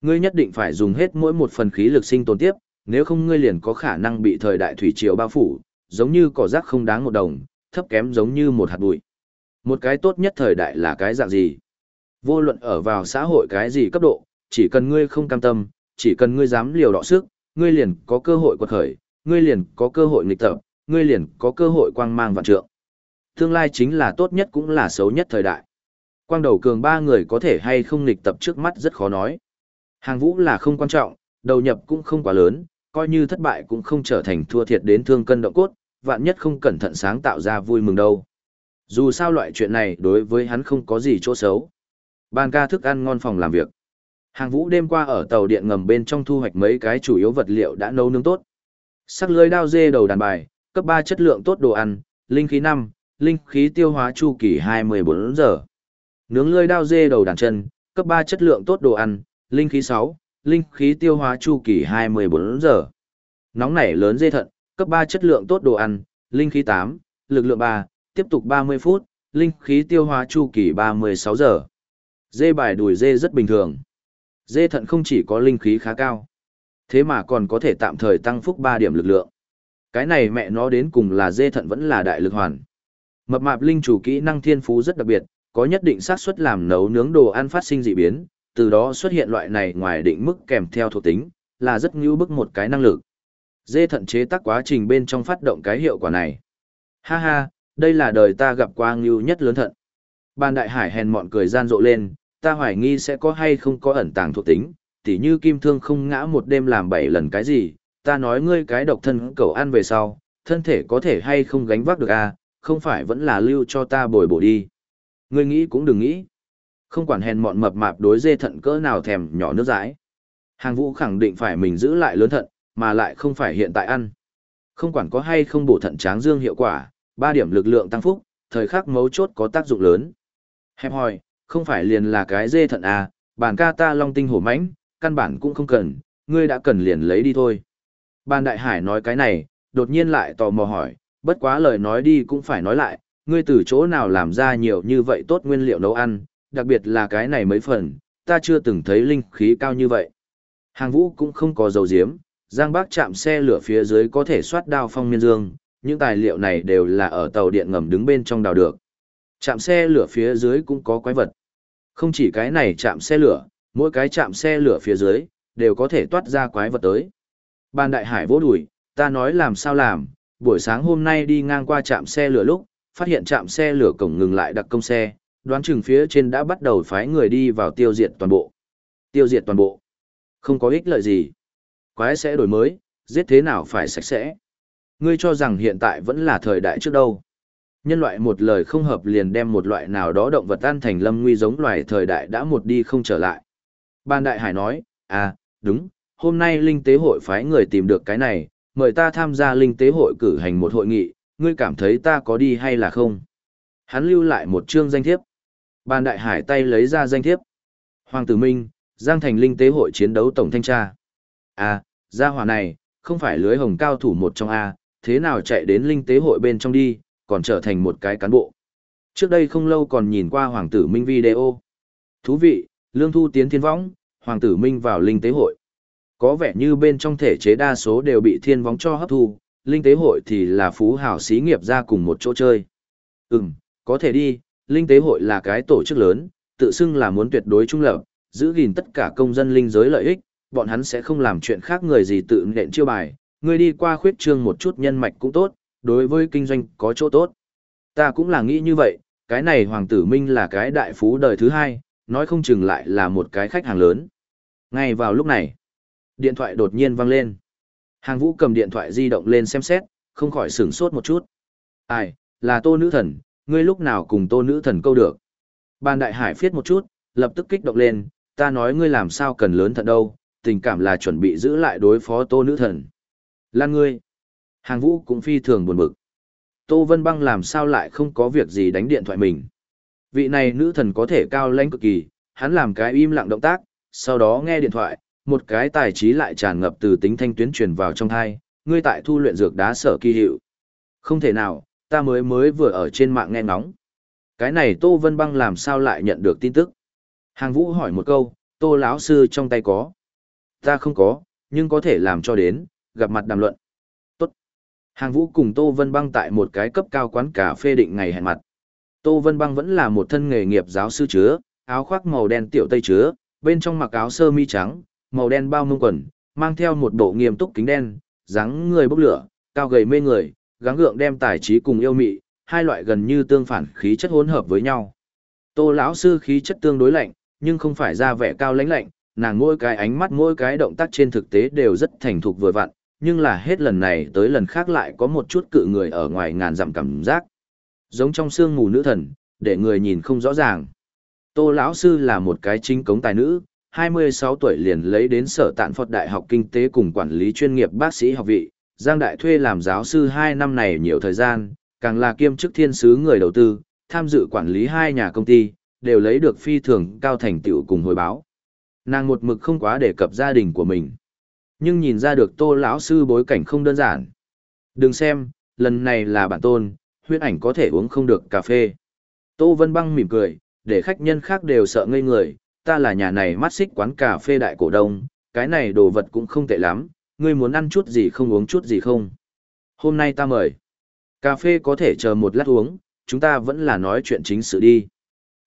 Ngươi nhất định phải dùng hết mỗi một phần khí lực sinh tồn tiếp, nếu không ngươi liền có khả năng bị thời đại thủy triều bao phủ, giống như cỏ rác không đáng một đồng, thấp kém giống như một hạt bụi. Một cái tốt nhất thời đại là cái dạng gì? Vô luận ở vào xã hội cái gì cấp độ, chỉ cần ngươi không cam tâm, chỉ cần ngươi dám liều đọ sức, ngươi liền có cơ hội quật khởi, ngươi liền có cơ hội nghịch tập, ngươi liền có cơ hội quang mang vạn trượng. Tương lai chính là tốt nhất cũng là xấu nhất thời đại. Quang đầu cường ba người có thể hay không nghịch tập trước mắt rất khó nói. Hàng vũ là không quan trọng, đầu nhập cũng không quá lớn, coi như thất bại cũng không trở thành thua thiệt đến thương cân động cốt, vạn nhất không cẩn thận sáng tạo ra vui mừng đâu. Dù sao loại chuyện này đối với hắn không có gì chỗ xấu. Ban ca thức ăn ngon phòng làm việc. Hàng vũ đêm qua ở tàu điện ngầm bên trong thu hoạch mấy cái chủ yếu vật liệu đã nấu nướng tốt. Sắc lưới đao dê đầu đàn bài, cấp 3 chất lượng tốt đồ ăn, linh khí 5, linh khí tiêu hóa chu kỳ 24 giờ. Nướng lưới đao dê đầu đàn chân, cấp 3 chất lượng tốt đồ ăn, linh khí 6, linh khí tiêu hóa chu kỳ 24 giờ. Nóng nảy lớn dê thận, cấp 3 chất lượng tốt đồ ăn, linh khí 8, lực lượng 3, tiếp tục 30 phút, linh khí tiêu hóa chu kỳ 36 giờ. Dê bài đùi dê rất bình thường. Dê thận không chỉ có linh khí khá cao, thế mà còn có thể tạm thời tăng phúc 3 điểm lực lượng. Cái này mẹ nó đến cùng là dê thận vẫn là đại lực hoàn. Mập mạp linh chủ kỹ năng thiên phú rất đặc biệt, có nhất định xác suất làm nấu nướng đồ ăn phát sinh dị biến, từ đó xuất hiện loại này ngoài định mức kèm theo thuộc tính, là rất ngưu bức một cái năng lực. Dê thận chế tác quá trình bên trong phát động cái hiệu quả này. Ha ha, đây là đời ta gặp qua ngưu nhất lớn thận. Ban đại hải hèn mọn cười gian rộ lên, ta hoài nghi sẽ có hay không có ẩn tàng thuộc tính, tỉ như kim thương không ngã một đêm làm bảy lần cái gì, ta nói ngươi cái độc thân cầu ăn về sau, thân thể có thể hay không gánh vác được à, không phải vẫn là lưu cho ta bồi bổ đi. Ngươi nghĩ cũng đừng nghĩ. Không quản hèn mọn mập mạp đối dê thận cỡ nào thèm nhỏ nước dãi. Hàng vũ khẳng định phải mình giữ lại lớn thận, mà lại không phải hiện tại ăn. Không quản có hay không bổ thận tráng dương hiệu quả, ba điểm lực lượng tăng phúc, thời khắc mấu chốt có tác dụng lớn. Hẹp hòi, không phải liền là cái dê thận à, bản ca ta long tinh hổ mãnh, căn bản cũng không cần, ngươi đã cần liền lấy đi thôi. Ban đại hải nói cái này, đột nhiên lại tò mò hỏi, bất quá lời nói đi cũng phải nói lại, ngươi từ chỗ nào làm ra nhiều như vậy tốt nguyên liệu nấu ăn, đặc biệt là cái này mấy phần, ta chưa từng thấy linh khí cao như vậy. Hàng vũ cũng không có dầu diếm, Giang Bác chạm xe lửa phía dưới có thể soát đao phong miên dương, những tài liệu này đều là ở tàu điện ngầm đứng bên trong đào được. Chạm xe lửa phía dưới cũng có quái vật. Không chỉ cái này chạm xe lửa, mỗi cái chạm xe lửa phía dưới, đều có thể toát ra quái vật tới. Ban đại hải vỗ đùi, ta nói làm sao làm, buổi sáng hôm nay đi ngang qua trạm xe lửa lúc, phát hiện trạm xe lửa cổng ngừng lại đặc công xe, đoán chừng phía trên đã bắt đầu phái người đi vào tiêu diệt toàn bộ. Tiêu diệt toàn bộ. Không có ích lợi gì. Quái sẽ đổi mới, giết thế nào phải sạch sẽ. Ngươi cho rằng hiện tại vẫn là thời đại trước đâu. Nhân loại một lời không hợp liền đem một loại nào đó động vật tan thành lâm nguy giống loài thời đại đã một đi không trở lại. Ban Đại Hải nói, à, đúng, hôm nay Linh Tế Hội phái người tìm được cái này, mời ta tham gia Linh Tế Hội cử hành một hội nghị, ngươi cảm thấy ta có đi hay là không? Hắn lưu lại một chương danh thiếp. Ban Đại Hải tay lấy ra danh thiếp. Hoàng Tử Minh, Giang Thành Linh Tế Hội chiến đấu tổng thanh tra. À, gia hỏa này, không phải lưới hồng cao thủ một trong A, thế nào chạy đến Linh Tế Hội bên trong đi, còn trở thành một cái cán bộ. Trước đây không lâu còn nhìn qua Hoàng Tử Minh video. Thú vị, Lương Thu tiến thiên võng, Hoàng Tử Minh vào Linh Tế Hội. Có vẻ như bên trong thể chế đa số đều bị thiên võng cho hấp thu, Linh Tế Hội thì là phú hảo xí nghiệp ra cùng một chỗ chơi. Ừm, có thể đi, Linh Tế Hội là cái tổ chức lớn, tự xưng là muốn tuyệt đối trung lập, giữ gìn tất cả công dân linh giới lợi ích, bọn hắn sẽ không làm chuyện khác người gì tự nện chiêu bài, người đi qua khuyết trương một chút nhân mạch cũng tốt, đối với kinh doanh có chỗ tốt. Ta cũng là nghĩ như vậy, cái này Hoàng tử Minh là cái đại phú đời thứ hai, nói không chừng lại là một cái khách hàng lớn. Ngay vào lúc này, điện thoại đột nhiên vang lên. Hàng vũ cầm điện thoại di động lên xem xét, không khỏi sửng sốt một chút. Ai, là tô nữ thần, ngươi lúc nào cùng tô nữ thần câu được. Ban đại hải phiết một chút, lập tức kích động lên, ta nói ngươi làm sao cần lớn thận đâu, tình cảm là chuẩn bị giữ lại đối phó tô nữ thần. Lan ngươi. Hàng vũ cũng phi thường buồn bực. Tô Vân Băng làm sao lại không có việc gì đánh điện thoại mình. Vị này nữ thần có thể cao lãnh cực kỳ, hắn làm cái im lặng động tác, sau đó nghe điện thoại, một cái tài trí lại tràn ngập từ tính thanh tuyến truyền vào trong thai, ngươi tại thu luyện dược đá sở kỳ hiệu. Không thể nào, ta mới mới vừa ở trên mạng nghe ngóng. Cái này Tô Vân Băng làm sao lại nhận được tin tức? Hàng Vũ hỏi một câu, Tô lão sư trong tay có. Ta không có, nhưng có thể làm cho đến, gặp mặt đàm luận. Tốt. Hàng Vũ cùng Tô Vân Băng tại một cái cấp cao quán cà phê định ngày hẹn mặt. Tô Vân Băng vẫn là một thân nghề nghiệp giáo sư chứa, áo khoác màu đen tiểu tây chứa, bên trong mặc áo sơ mi trắng, màu đen bao mông quần, mang theo một bộ nghiêm túc kính đen, dáng người bốc lửa, cao gầy mê người, gắng gượng đem tài trí cùng yêu mị, hai loại gần như tương phản khí chất hỗn hợp với nhau. Tô lão sư khí chất tương đối lạnh, nhưng không phải ra vẻ cao lãnh lạnh, nàng mỗi cái ánh mắt mỗi cái động tác trên thực tế đều rất thành thục vừa vặn, nhưng là hết lần này tới lần khác lại có một chút cự người ở ngoài ngàn dặm cảm giác. Giống trong sương mù nữ thần, để người nhìn không rõ ràng. Tô lão sư là một cái chính cống tài nữ, 26 tuổi liền lấy đến sở tạn Phật Đại học Kinh tế cùng quản lý chuyên nghiệp bác sĩ học vị, Giang Đại thuê làm giáo sư 2 năm này nhiều thời gian, càng là kiêm chức thiên sứ người đầu tư, tham dự quản lý hai nhà công ty, đều lấy được phi thường cao thành tựu cùng hồi báo. Nàng một mực không quá đề cập gia đình của mình, nhưng nhìn ra được Tô lão sư bối cảnh không đơn giản. Đừng xem, lần này là bản tôn, huyết ảnh có thể uống không được cà phê. Tô Vân Băng mỉm cười, để khách nhân khác đều sợ ngây người, ta là nhà này mắt xích quán cà phê đại cổ đông, cái này đồ vật cũng không tệ lắm, ngươi muốn ăn chút gì không uống chút gì không. Hôm nay ta mời. Cà phê có thể chờ một lát uống, chúng ta vẫn là nói chuyện chính sự đi.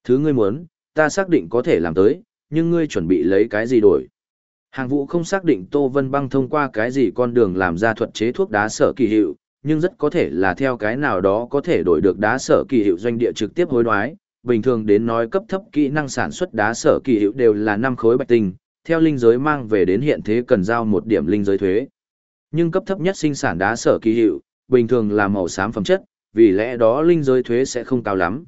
Thứ ngươi muốn, ta xác định có thể làm tới, nhưng ngươi chuẩn bị lấy cái gì đổi. Hàng vũ không xác định Tô Vân Băng thông qua cái gì con đường làm ra thuật chế thuốc đá sở kỳ hiệu, nhưng rất có thể là theo cái nào đó có thể đổi được đá sở kỳ hiệu doanh địa trực tiếp hối đoái, bình thường đến nói cấp thấp kỹ năng sản xuất đá sở kỳ hiệu đều là năm khối bạch tinh, theo linh giới mang về đến hiện thế cần giao một điểm linh giới thuế. Nhưng cấp thấp nhất sinh sản đá sở kỳ hiệu, bình thường là màu xám phẩm chất, vì lẽ đó linh giới thuế sẽ không cao lắm.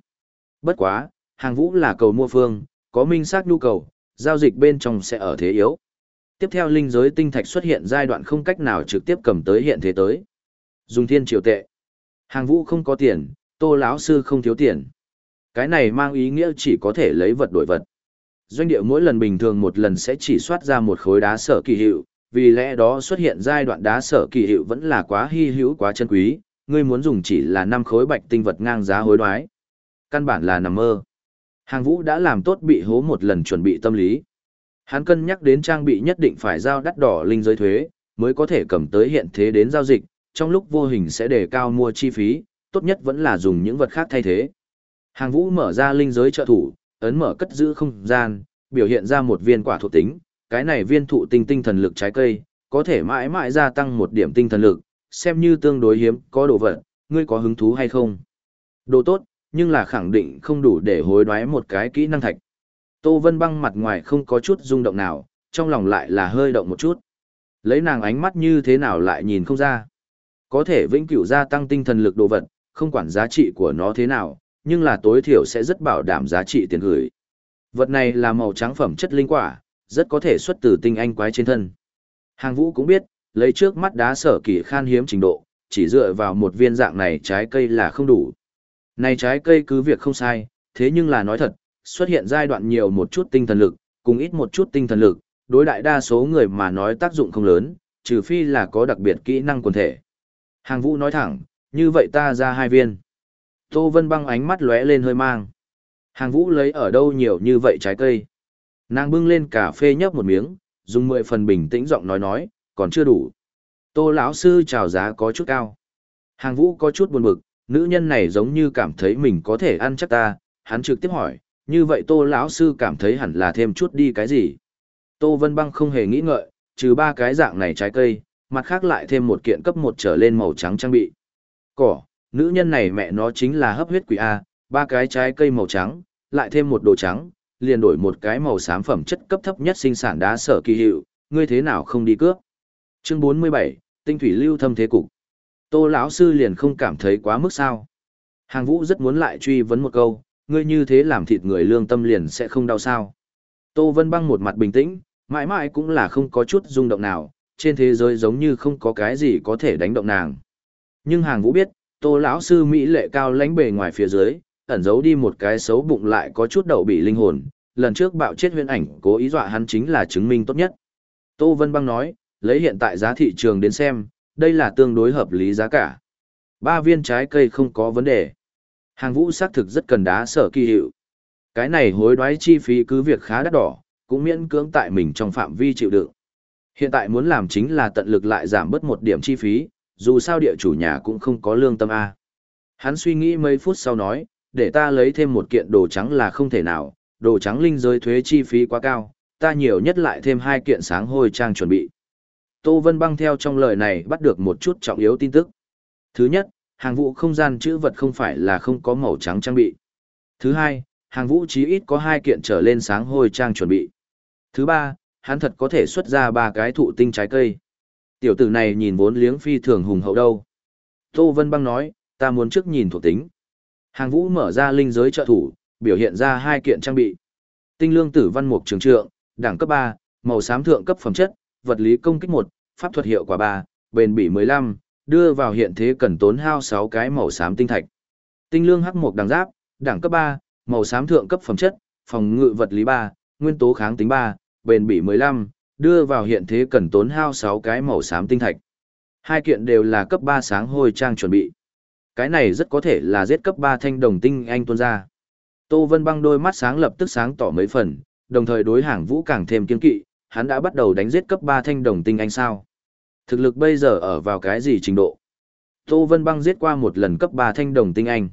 Bất quá, hàng vũ là cầu mua phương, có minh xác nhu cầu, giao dịch bên trong sẽ ở thế yếu. Tiếp theo linh giới tinh thạch xuất hiện giai đoạn không cách nào trực tiếp cầm tới hiện thế tới. Dùng thiên triều tệ. Hàng vũ không có tiền, tô lão sư không thiếu tiền. Cái này mang ý nghĩa chỉ có thể lấy vật đổi vật. Doanh địa mỗi lần bình thường một lần sẽ chỉ soát ra một khối đá sở kỳ hiệu, vì lẽ đó xuất hiện giai đoạn đá sở kỳ hiệu vẫn là quá hy hữu quá chân quý, ngươi muốn dùng chỉ là năm khối bạch tinh vật ngang giá hối đoái. Căn bản là nằm mơ. Hàng vũ đã làm tốt bị hố một lần chuẩn bị tâm lý. Hắn cân nhắc đến trang bị nhất định phải giao đắt đỏ linh giới thuế, mới có thể cầm tới hiện thế đến giao dịch, trong lúc vô hình sẽ đề cao mua chi phí, tốt nhất vẫn là dùng những vật khác thay thế. Hàng vũ mở ra linh giới trợ thủ, ấn mở cất giữ không gian, biểu hiện ra một viên quả thuộc tính, cái này viên thụ tinh tinh thần lực trái cây, có thể mãi mãi gia tăng một điểm tinh thần lực, xem như tương đối hiếm, có đồ vật, ngươi có hứng thú hay không? Đồ tốt, nhưng là khẳng định không đủ để hối đoái một cái kỹ năng thạch. Tô Vân băng mặt ngoài không có chút rung động nào, trong lòng lại là hơi động một chút. Lấy nàng ánh mắt như thế nào lại nhìn không ra. Có thể vĩnh cửu gia tăng tinh thần lực đồ vật, không quản giá trị của nó thế nào, nhưng là tối thiểu sẽ rất bảo đảm giá trị tiền gửi. Vật này là màu trắng phẩm chất linh quả, rất có thể xuất từ tinh anh quái trên thân. Hàng vũ cũng biết, lấy trước mắt đá sở kỳ khan hiếm trình độ, chỉ dựa vào một viên dạng này trái cây là không đủ. Này trái cây cứ việc không sai, thế nhưng là nói thật, xuất hiện giai đoạn nhiều một chút tinh thần lực, cùng ít một chút tinh thần lực, đối đại đa số người mà nói tác dụng không lớn, trừ phi là có đặc biệt kỹ năng quần thể. Hàng vũ nói thẳng, như vậy ta ra hai viên. Tô Vân băng ánh mắt lóe lên hơi mang. Hàng vũ lấy ở đâu nhiều như vậy trái cây. Nàng bưng lên cà phê nhấp một miếng, dùng mười phần bình tĩnh giọng nói nói, còn chưa đủ. Tô lão sư chào giá có chút cao. Hàng vũ có chút buồn bực, nữ nhân này giống như cảm thấy mình có thể ăn chắc ta, hắn trực tiếp hỏi, Như vậy Tô lão sư cảm thấy hẳn là thêm chút đi cái gì? Tô Vân Băng không hề nghĩ ngợi, trừ ba cái dạng này trái cây, mặt khác lại thêm một kiện cấp một trở lên màu trắng trang bị. Cỏ, nữ nhân này mẹ nó chính là hấp huyết quỷ A, ba cái trái cây màu trắng, lại thêm một đồ trắng, liền đổi một cái màu xám phẩm chất cấp thấp nhất sinh sản đá sở kỳ hiệu, ngươi thế nào không đi cướp? Chương 47, tinh thủy lưu thâm thế cục. Tô lão sư liền không cảm thấy quá mức sao? Hàng Vũ rất muốn lại truy vấn một câu, ngươi như thế làm thịt người lương tâm liền sẽ không đau sao? Tô Vân Băng một mặt bình tĩnh, mãi mãi cũng là không có chút rung động nào, trên thế giới giống như không có cái gì có thể đánh động nàng. Nhưng Hàng Vũ biết, Tô lão sư mỹ lệ cao lãnh bề ngoài phía dưới, ẩn giấu đi một cái xấu bụng lại có chút đậu bị linh hồn, lần trước bạo chết huyễn ảnh cố ý dọa hắn chính là chứng minh tốt nhất. Tô Vân Băng nói, lấy hiện tại giá thị trường đến xem, đây là tương đối hợp lý giá cả. Ba viên trái cây không có vấn đề. Hàng vũ xác thực rất cần đá sở kỳ hiệu. Cái này hối đoái chi phí cứ việc khá đắt đỏ, cũng miễn cưỡng tại mình trong phạm vi chịu đựng. Hiện tại muốn làm chính là tận lực lại giảm bớt một điểm chi phí, dù sao địa chủ nhà cũng không có lương tâm A. Hắn suy nghĩ mấy phút sau nói, để ta lấy thêm một kiện đồ trắng là không thể nào, đồ trắng linh giới thuế chi phí quá cao, ta nhiều nhất lại thêm hai kiện sáng hôi trang chuẩn bị. Tô Vân Băng theo trong lời này bắt được một chút trọng yếu tin tức. Thứ nhất, hàng vũ không gian chữ vật không phải là không có màu trắng trang bị. Thứ hai, hàng vũ chí ít có hai kiện trở lên sáng hôi trang chuẩn bị. Thứ ba, hắn thật có thể xuất ra ba cái thụ tinh trái cây. Tiểu tử này nhìn vốn liếng phi thường hùng hậu đâu. Tô Vân Băng nói, ta muốn trước nhìn thuộc tính. Hàng vũ mở ra linh giới trợ thủ, biểu hiện ra hai kiện trang bị. Tinh lương tử văn mục trường trượng, đẳng cấp 3, màu xám thượng cấp phẩm chất, vật lý công kích 1, pháp thuật hiệu quả 3, bền bỉ 15, đưa vào hiện thế cần tốn hao 6 cái màu xám tinh thạch. Tinh lương hắc mục đằng giáp, đẳng cấp 3, màu xám thượng cấp phẩm chất, phòng ngự vật lý 3, nguyên tố kháng tính 3, bền bỉ 15, đưa vào hiện thế cần tốn hao 6 cái màu xám tinh thạch. Hai kiện đều là cấp 3 sáng hồi trang chuẩn bị. Cái này rất có thể là giết cấp 3 thanh đồng tinh anh tuôn ra. Tô Vân Băng đôi mắt sáng lập tức sáng tỏ mấy phần, đồng thời đối hàng vũ càng thêm kiên kỵ, hắn đã bắt đầu đánh giết cấp 3 thanh đồng tinh anh sao. Thực lực bây giờ ở vào cái gì trình độ? Tô Vân Băng giết qua một lần cấp 3 thanh đồng tinh anh.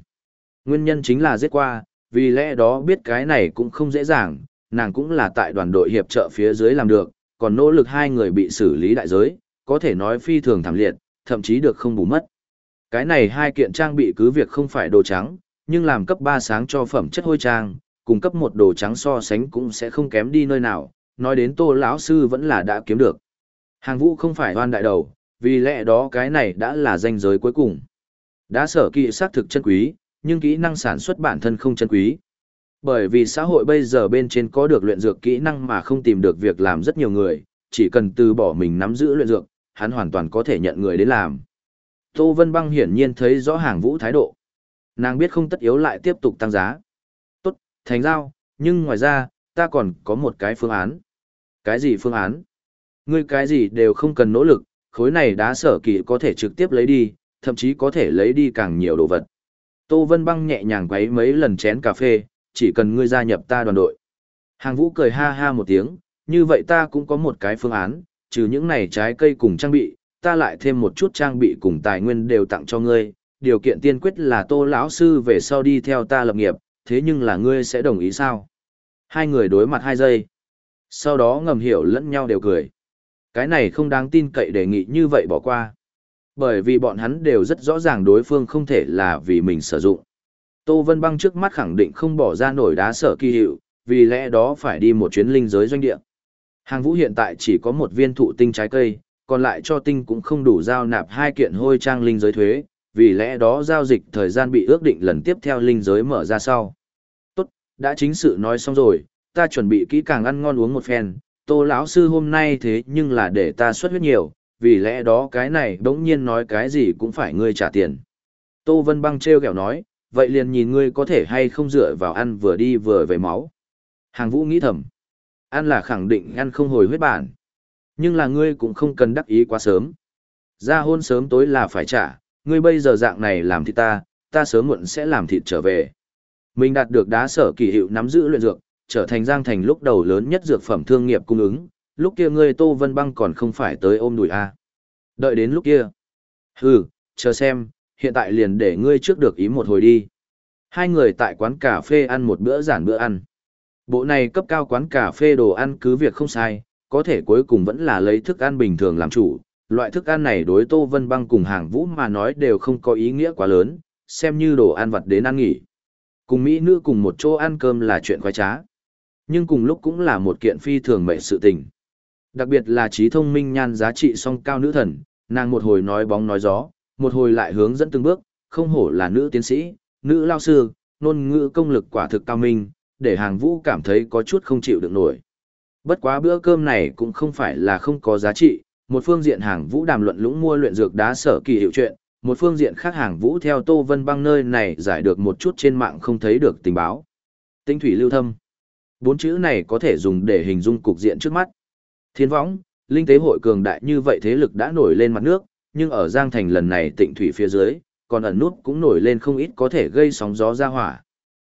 Nguyên nhân chính là giết qua, vì lẽ đó biết cái này cũng không dễ dàng, nàng cũng là tại đoàn đội hiệp trợ phía dưới làm được, còn nỗ lực hai người bị xử lý đại giới, có thể nói phi thường thảm liệt, thậm chí được không bù mất. Cái này hai kiện trang bị cứ việc không phải đồ trắng, nhưng làm cấp 3 sáng cho phẩm chất hôi trang, cùng cấp 1 đồ trắng so sánh cũng sẽ không kém đi nơi nào, nói đến Tô lão sư vẫn là đã kiếm được. Hàng Vũ không phải oan đại đầu, vì lẽ đó cái này đã là danh giới cuối cùng. Đã sở kỹ xác thực chân quý, nhưng kỹ năng sản xuất bản thân không chân quý. Bởi vì xã hội bây giờ bên trên có được luyện dược kỹ năng mà không tìm được việc làm rất nhiều người, chỉ cần từ bỏ mình nắm giữ luyện dược, hắn hoàn toàn có thể nhận người đến làm. Tô Vân Băng hiển nhiên thấy rõ hàng vũ thái độ. Nàng biết không tất yếu lại tiếp tục tăng giá. Tốt, thành giao, nhưng ngoài ra, ta còn có một cái phương án. Cái gì phương án? Ngươi cái gì đều không cần nỗ lực, khối này đá sở kỳ có thể trực tiếp lấy đi, thậm chí có thể lấy đi càng nhiều đồ vật. Tô Vân Băng nhẹ nhàng quấy mấy lần chén cà phê, chỉ cần ngươi gia nhập ta đoàn đội. Hàng vũ cười ha ha một tiếng, như vậy ta cũng có một cái phương án, trừ những này trái cây cùng trang bị, ta lại thêm một chút trang bị cùng tài nguyên đều tặng cho ngươi, điều kiện tiên quyết là tô lão sư về sau đi theo ta lập nghiệp, thế nhưng là ngươi sẽ đồng ý sao? Hai người đối mặt hai giây. Sau đó ngầm hiểu lẫn nhau đều cười. Cái này không đáng tin cậy đề nghị như vậy bỏ qua. Bởi vì bọn hắn đều rất rõ ràng đối phương không thể là vì mình sử dụng. Tô Vân Băng trước mắt khẳng định không bỏ ra nổi đá sở kỳ hiệu, vì lẽ đó phải đi một chuyến linh giới doanh địa. Hàng vũ hiện tại chỉ có một viên thụ tinh trái cây, còn lại cho tinh cũng không đủ giao nạp hai kiện hôi trang linh giới thuế, vì lẽ đó giao dịch thời gian bị ước định lần tiếp theo linh giới mở ra sau. Tốt, đã chính sự nói xong rồi, ta chuẩn bị kỹ càng ăn ngon uống một phen, tô lão sư hôm nay thế nhưng là để ta xuất huyết nhiều, vì lẽ đó cái này đống nhiên nói cái gì cũng phải ngươi trả tiền. Tô Vân Băng treo kẹo nói, vậy liền nhìn ngươi có thể hay không dựa vào ăn vừa đi vừa về máu. Hàng vũ nghĩ thầm, ăn là khẳng định ăn không hồi huyết bản. Nhưng là ngươi cũng không cần đắc ý quá sớm. Ra hôn sớm tối là phải trả, ngươi bây giờ dạng này làm thịt ta, ta sớm muộn sẽ làm thịt trở về. Mình đạt được đá sở kỳ hiệu nắm giữ luyện dược, trở thành giang thành lúc đầu lớn nhất dược phẩm thương nghiệp cung ứng, lúc kia ngươi Tô Vân Băng còn không phải tới ôm đùi a. À. Đợi đến lúc kia. Hừ, chờ xem, hiện tại liền để ngươi trước được ý một hồi đi. Hai người tại quán cà phê ăn một bữa giản bữa ăn. Bộ này cấp cao quán cà phê đồ ăn cứ việc không sai, có thể cuối cùng vẫn là lấy thức ăn bình thường làm chủ. Loại thức ăn này đối Tô Vân Băng cùng hàng vũ mà nói đều không có ý nghĩa quá lớn, xem như đồ ăn vặt đến ăn nghỉ. Cùng Mỹ nữ cùng một chỗ ăn cơm là chuyện khoái trá. Nhưng cùng lúc cũng là một kiện phi thường mệnh sự tình. Đặc biệt là trí thông minh nhan giá trị song cao nữ thần, nàng một hồi nói bóng nói gió, một hồi lại hướng dẫn từng bước, không hổ là nữ tiến sĩ, nữ lao sư, ngôn ngữ công lực quả thực cao minh, để hàng vũ cảm thấy có chút không chịu được nổi. Bất quá bữa cơm này cũng không phải là không có giá trị, một phương diện hàng vũ đàm luận lũng mua luyện dược đá sở kỳ hiệu chuyện, một phương diện khác hàng vũ theo Tô Vân băng nơi này giải được một chút trên mạng không thấy được tình báo. Tinh thủy lưu thâm. Bốn chữ này có thể dùng để hình dung cục diện trước mắt. Thiên võng, linh tế hội cường đại như vậy thế lực đã nổi lên mặt nước, nhưng ở Giang Thành lần này tịnh thủy phía dưới, còn ẩn nút cũng nổi lên không ít có thể gây sóng gió ra hỏa.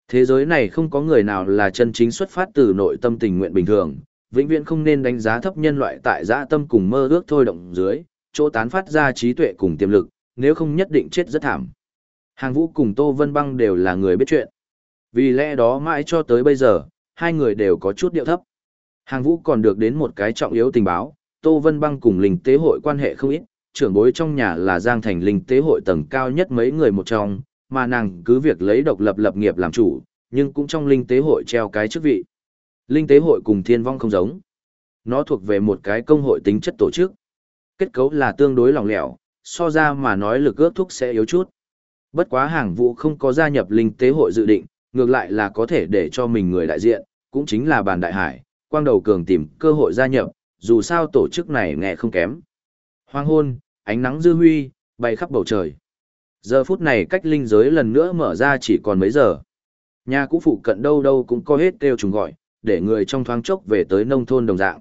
Thế giới này không có người nào là chân chính xuất phát từ nội tâm tình nguyện bình thường, vĩnh viễn không nên đánh giá thấp nhân loại tại dã tâm cùng mơ ước thôi động dưới, chỗ tán phát ra trí tuệ cùng tiềm lực, nếu không nhất định chết rất thảm. Hàng Vũ cùng Tô Vân Băng đều là người biết chuyện. Vì lẽ đó mãi cho tới bây giờ, hai người đều có chút điệu thấp. Hàng Vũ còn được đến một cái trọng yếu tình báo, Tô Vân Băng cùng linh tế hội quan hệ không ít, trưởng bối trong nhà là Giang Thành linh tế hội tầng cao nhất mấy người một trong, mà nàng cứ việc lấy độc lập lập nghiệp làm chủ, nhưng cũng trong linh tế hội treo cái chức vị. Linh tế hội cùng thiên vong không giống. Nó thuộc về một cái công hội tính chất tổ chức. Kết cấu là tương đối lỏng lẻo, so ra mà nói lực ước thúc sẽ yếu chút. Bất quá hàng vụ không có gia nhập linh tế hội dự định, ngược lại là có thể để cho mình người đại diện, cũng chính là bàn đại hải, quang đầu cường tìm cơ hội gia nhập, dù sao tổ chức này nghe không kém. Hoang hôn, ánh nắng dư huy, bay khắp bầu trời. Giờ phút này cách linh giới lần nữa mở ra chỉ còn mấy giờ. Nhà cũ phụ cận đâu đâu cũng có hết kêu trùng gọi, để người trong thoáng chốc về tới nông thôn đồng dạng.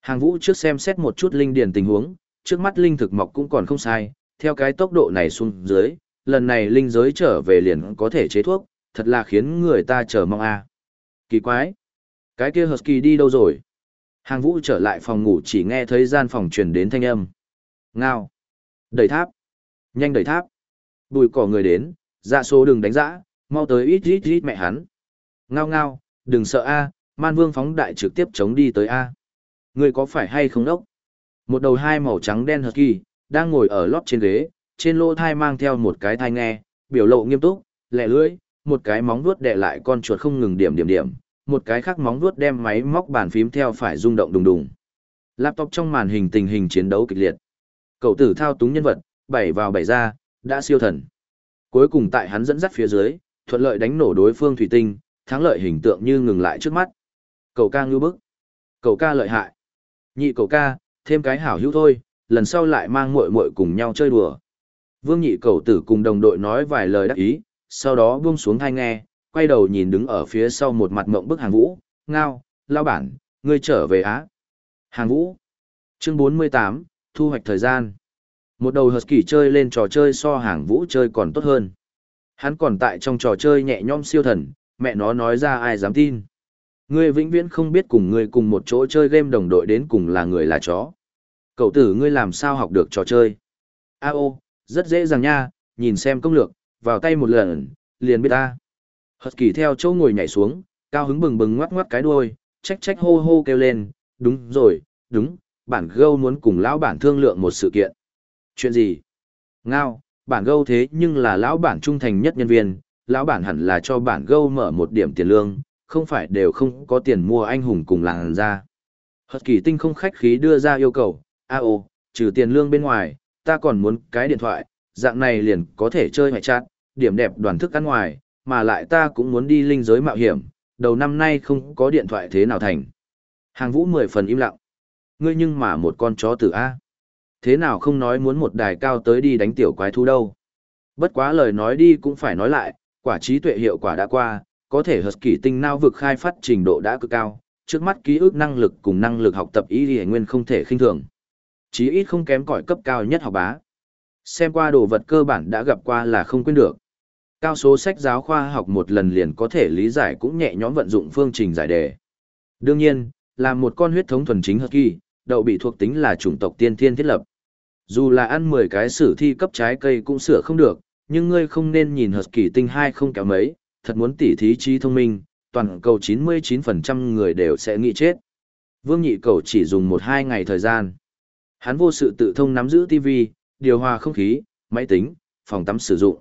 Hàng vũ trước xem xét một chút linh điền tình huống, trước mắt linh thực mọc cũng còn không sai, theo cái tốc độ này xuống dưới, lần này linh giới trở về liền có thể chế thuốc, thật là khiến người ta chờ mong a. Kỳ quái, cái kia Husky đi đâu rồi? Hàng vũ trở lại phòng ngủ chỉ nghe thấy gian phòng truyền đến thanh âm. Ngao. Đẩy tháp. Nhanh đẩy tháp. Bùi cỏ người đến, dạ số đừng đánh giã, mau tới ít ít ít mẹ hắn. Ngao ngao, đừng sợ a, man vương phóng đại trực tiếp chống đi tới a. Người có phải hay không đốc? Một đầu hai màu trắng đen hợp kỳ, đang ngồi ở lót trên ghế, trên lỗ thai mang theo một cái thai nghe, biểu lộ nghiêm túc, lẹ lưỡi, một cái móng vuốt đè lại con chuột không ngừng điểm điểm điểm, một cái khác móng vuốt đem máy móc bàn phím theo phải rung động đùng đùng. Laptop trong màn hình tình hình chiến đấu kịch liệt. Cậu tử thao túng nhân vật, bảy vào bảy ra, đã siêu thần. Cuối cùng tại hắn dẫn dắt phía dưới, thuận lợi đánh nổ đối phương thủy tinh, thắng lợi hình tượng như ngừng lại trước mắt. Cậu ca ngưu bức. Cậu ca lợi hại. Nhị cậu ca, thêm cái hảo hữu thôi, lần sau lại mang muội muội cùng nhau chơi đùa. Vương nhị cậu tử cùng đồng đội nói vài lời đắc ý, sau đó buông xuống hai nghe, quay đầu nhìn đứng ở phía sau một mặt mộng bức hàng vũ, ngao, lao bản, ngươi trở về Á. Hàng vũ. Chương 48, thu hoạch thời gian. Một đầu Husky chơi lên trò chơi so hàng vũ chơi còn tốt hơn. Hắn còn tại trong trò chơi nhẹ nhõm siêu thần, mẹ nó nói ra ai dám tin. Ngươi vĩnh viễn không biết cùng ngươi cùng một chỗ chơi game đồng đội đến cùng là người là chó. Cậu tử ngươi làm sao học được trò chơi? A ô, rất dễ dàng nha, nhìn xem công lược, vào tay một lần, liền biết ta. Husky theo chỗ ngồi nhảy xuống, cao hứng bừng bừng ngoắc ngoắc cái đuôi, trách trách hô hô kêu lên, đúng rồi, đúng, bản gâu muốn cùng lão bản thương lượng một sự kiện. Chuyện gì? Ngao, bản gâu thế nhưng là lão bản trung thành nhất nhân viên, lão bản hẳn là cho bản gâu mở một điểm tiền lương, không phải đều không có tiền mua anh hùng cùng làng ra. Hật kỳ tinh không khách khí đưa ra yêu cầu, a ô, trừ tiền lương bên ngoài, ta còn muốn cái điện thoại, dạng này liền có thể chơi ngoại chát, điểm đẹp đoàn thức ăn ngoài, mà lại ta cũng muốn đi linh giới mạo hiểm, đầu năm nay không có điện thoại thế nào thành. Hàng vũ mười phần im lặng. Ngươi nhưng mà một con chó tử A. Thế nào không nói muốn một đài cao tới đi đánh tiểu quái thú đâu. Bất quá lời nói đi cũng phải nói lại, quả trí tuệ hiệu quả đã qua, có thể hợp kỷ tinh nao vực khai phát trình độ đã cực cao, trước mắt ký ức năng lực cùng năng lực học tập ý lý nguyên không thể khinh thường. Chí ít không kém cỏi cấp cao nhất học bá. Xem qua đồ vật cơ bản đã gặp qua là không quên được. Cao số sách giáo khoa học một lần liền có thể lý giải cũng nhẹ nhõm vận dụng phương trình giải đề. Đương nhiên, là một con huyết thống thuần chính hợp kỳ, đậu bị thuộc tính là chủng tộc tiên thiên thiết lập. Dù là ăn 10 cái sử thi cấp trái cây cũng sửa không được, nhưng ngươi không nên nhìn hợp kỳ tinh hai không kéo mấy, thật muốn tỉ thí trí thông minh, toàn cầu 99% người đều sẽ nghĩ chết. Vương nhị cầu chỉ dùng 1-2 ngày thời gian. Hắn vô sự tự thông nắm giữ TV, điều hòa không khí, máy tính, phòng tắm sử dụng.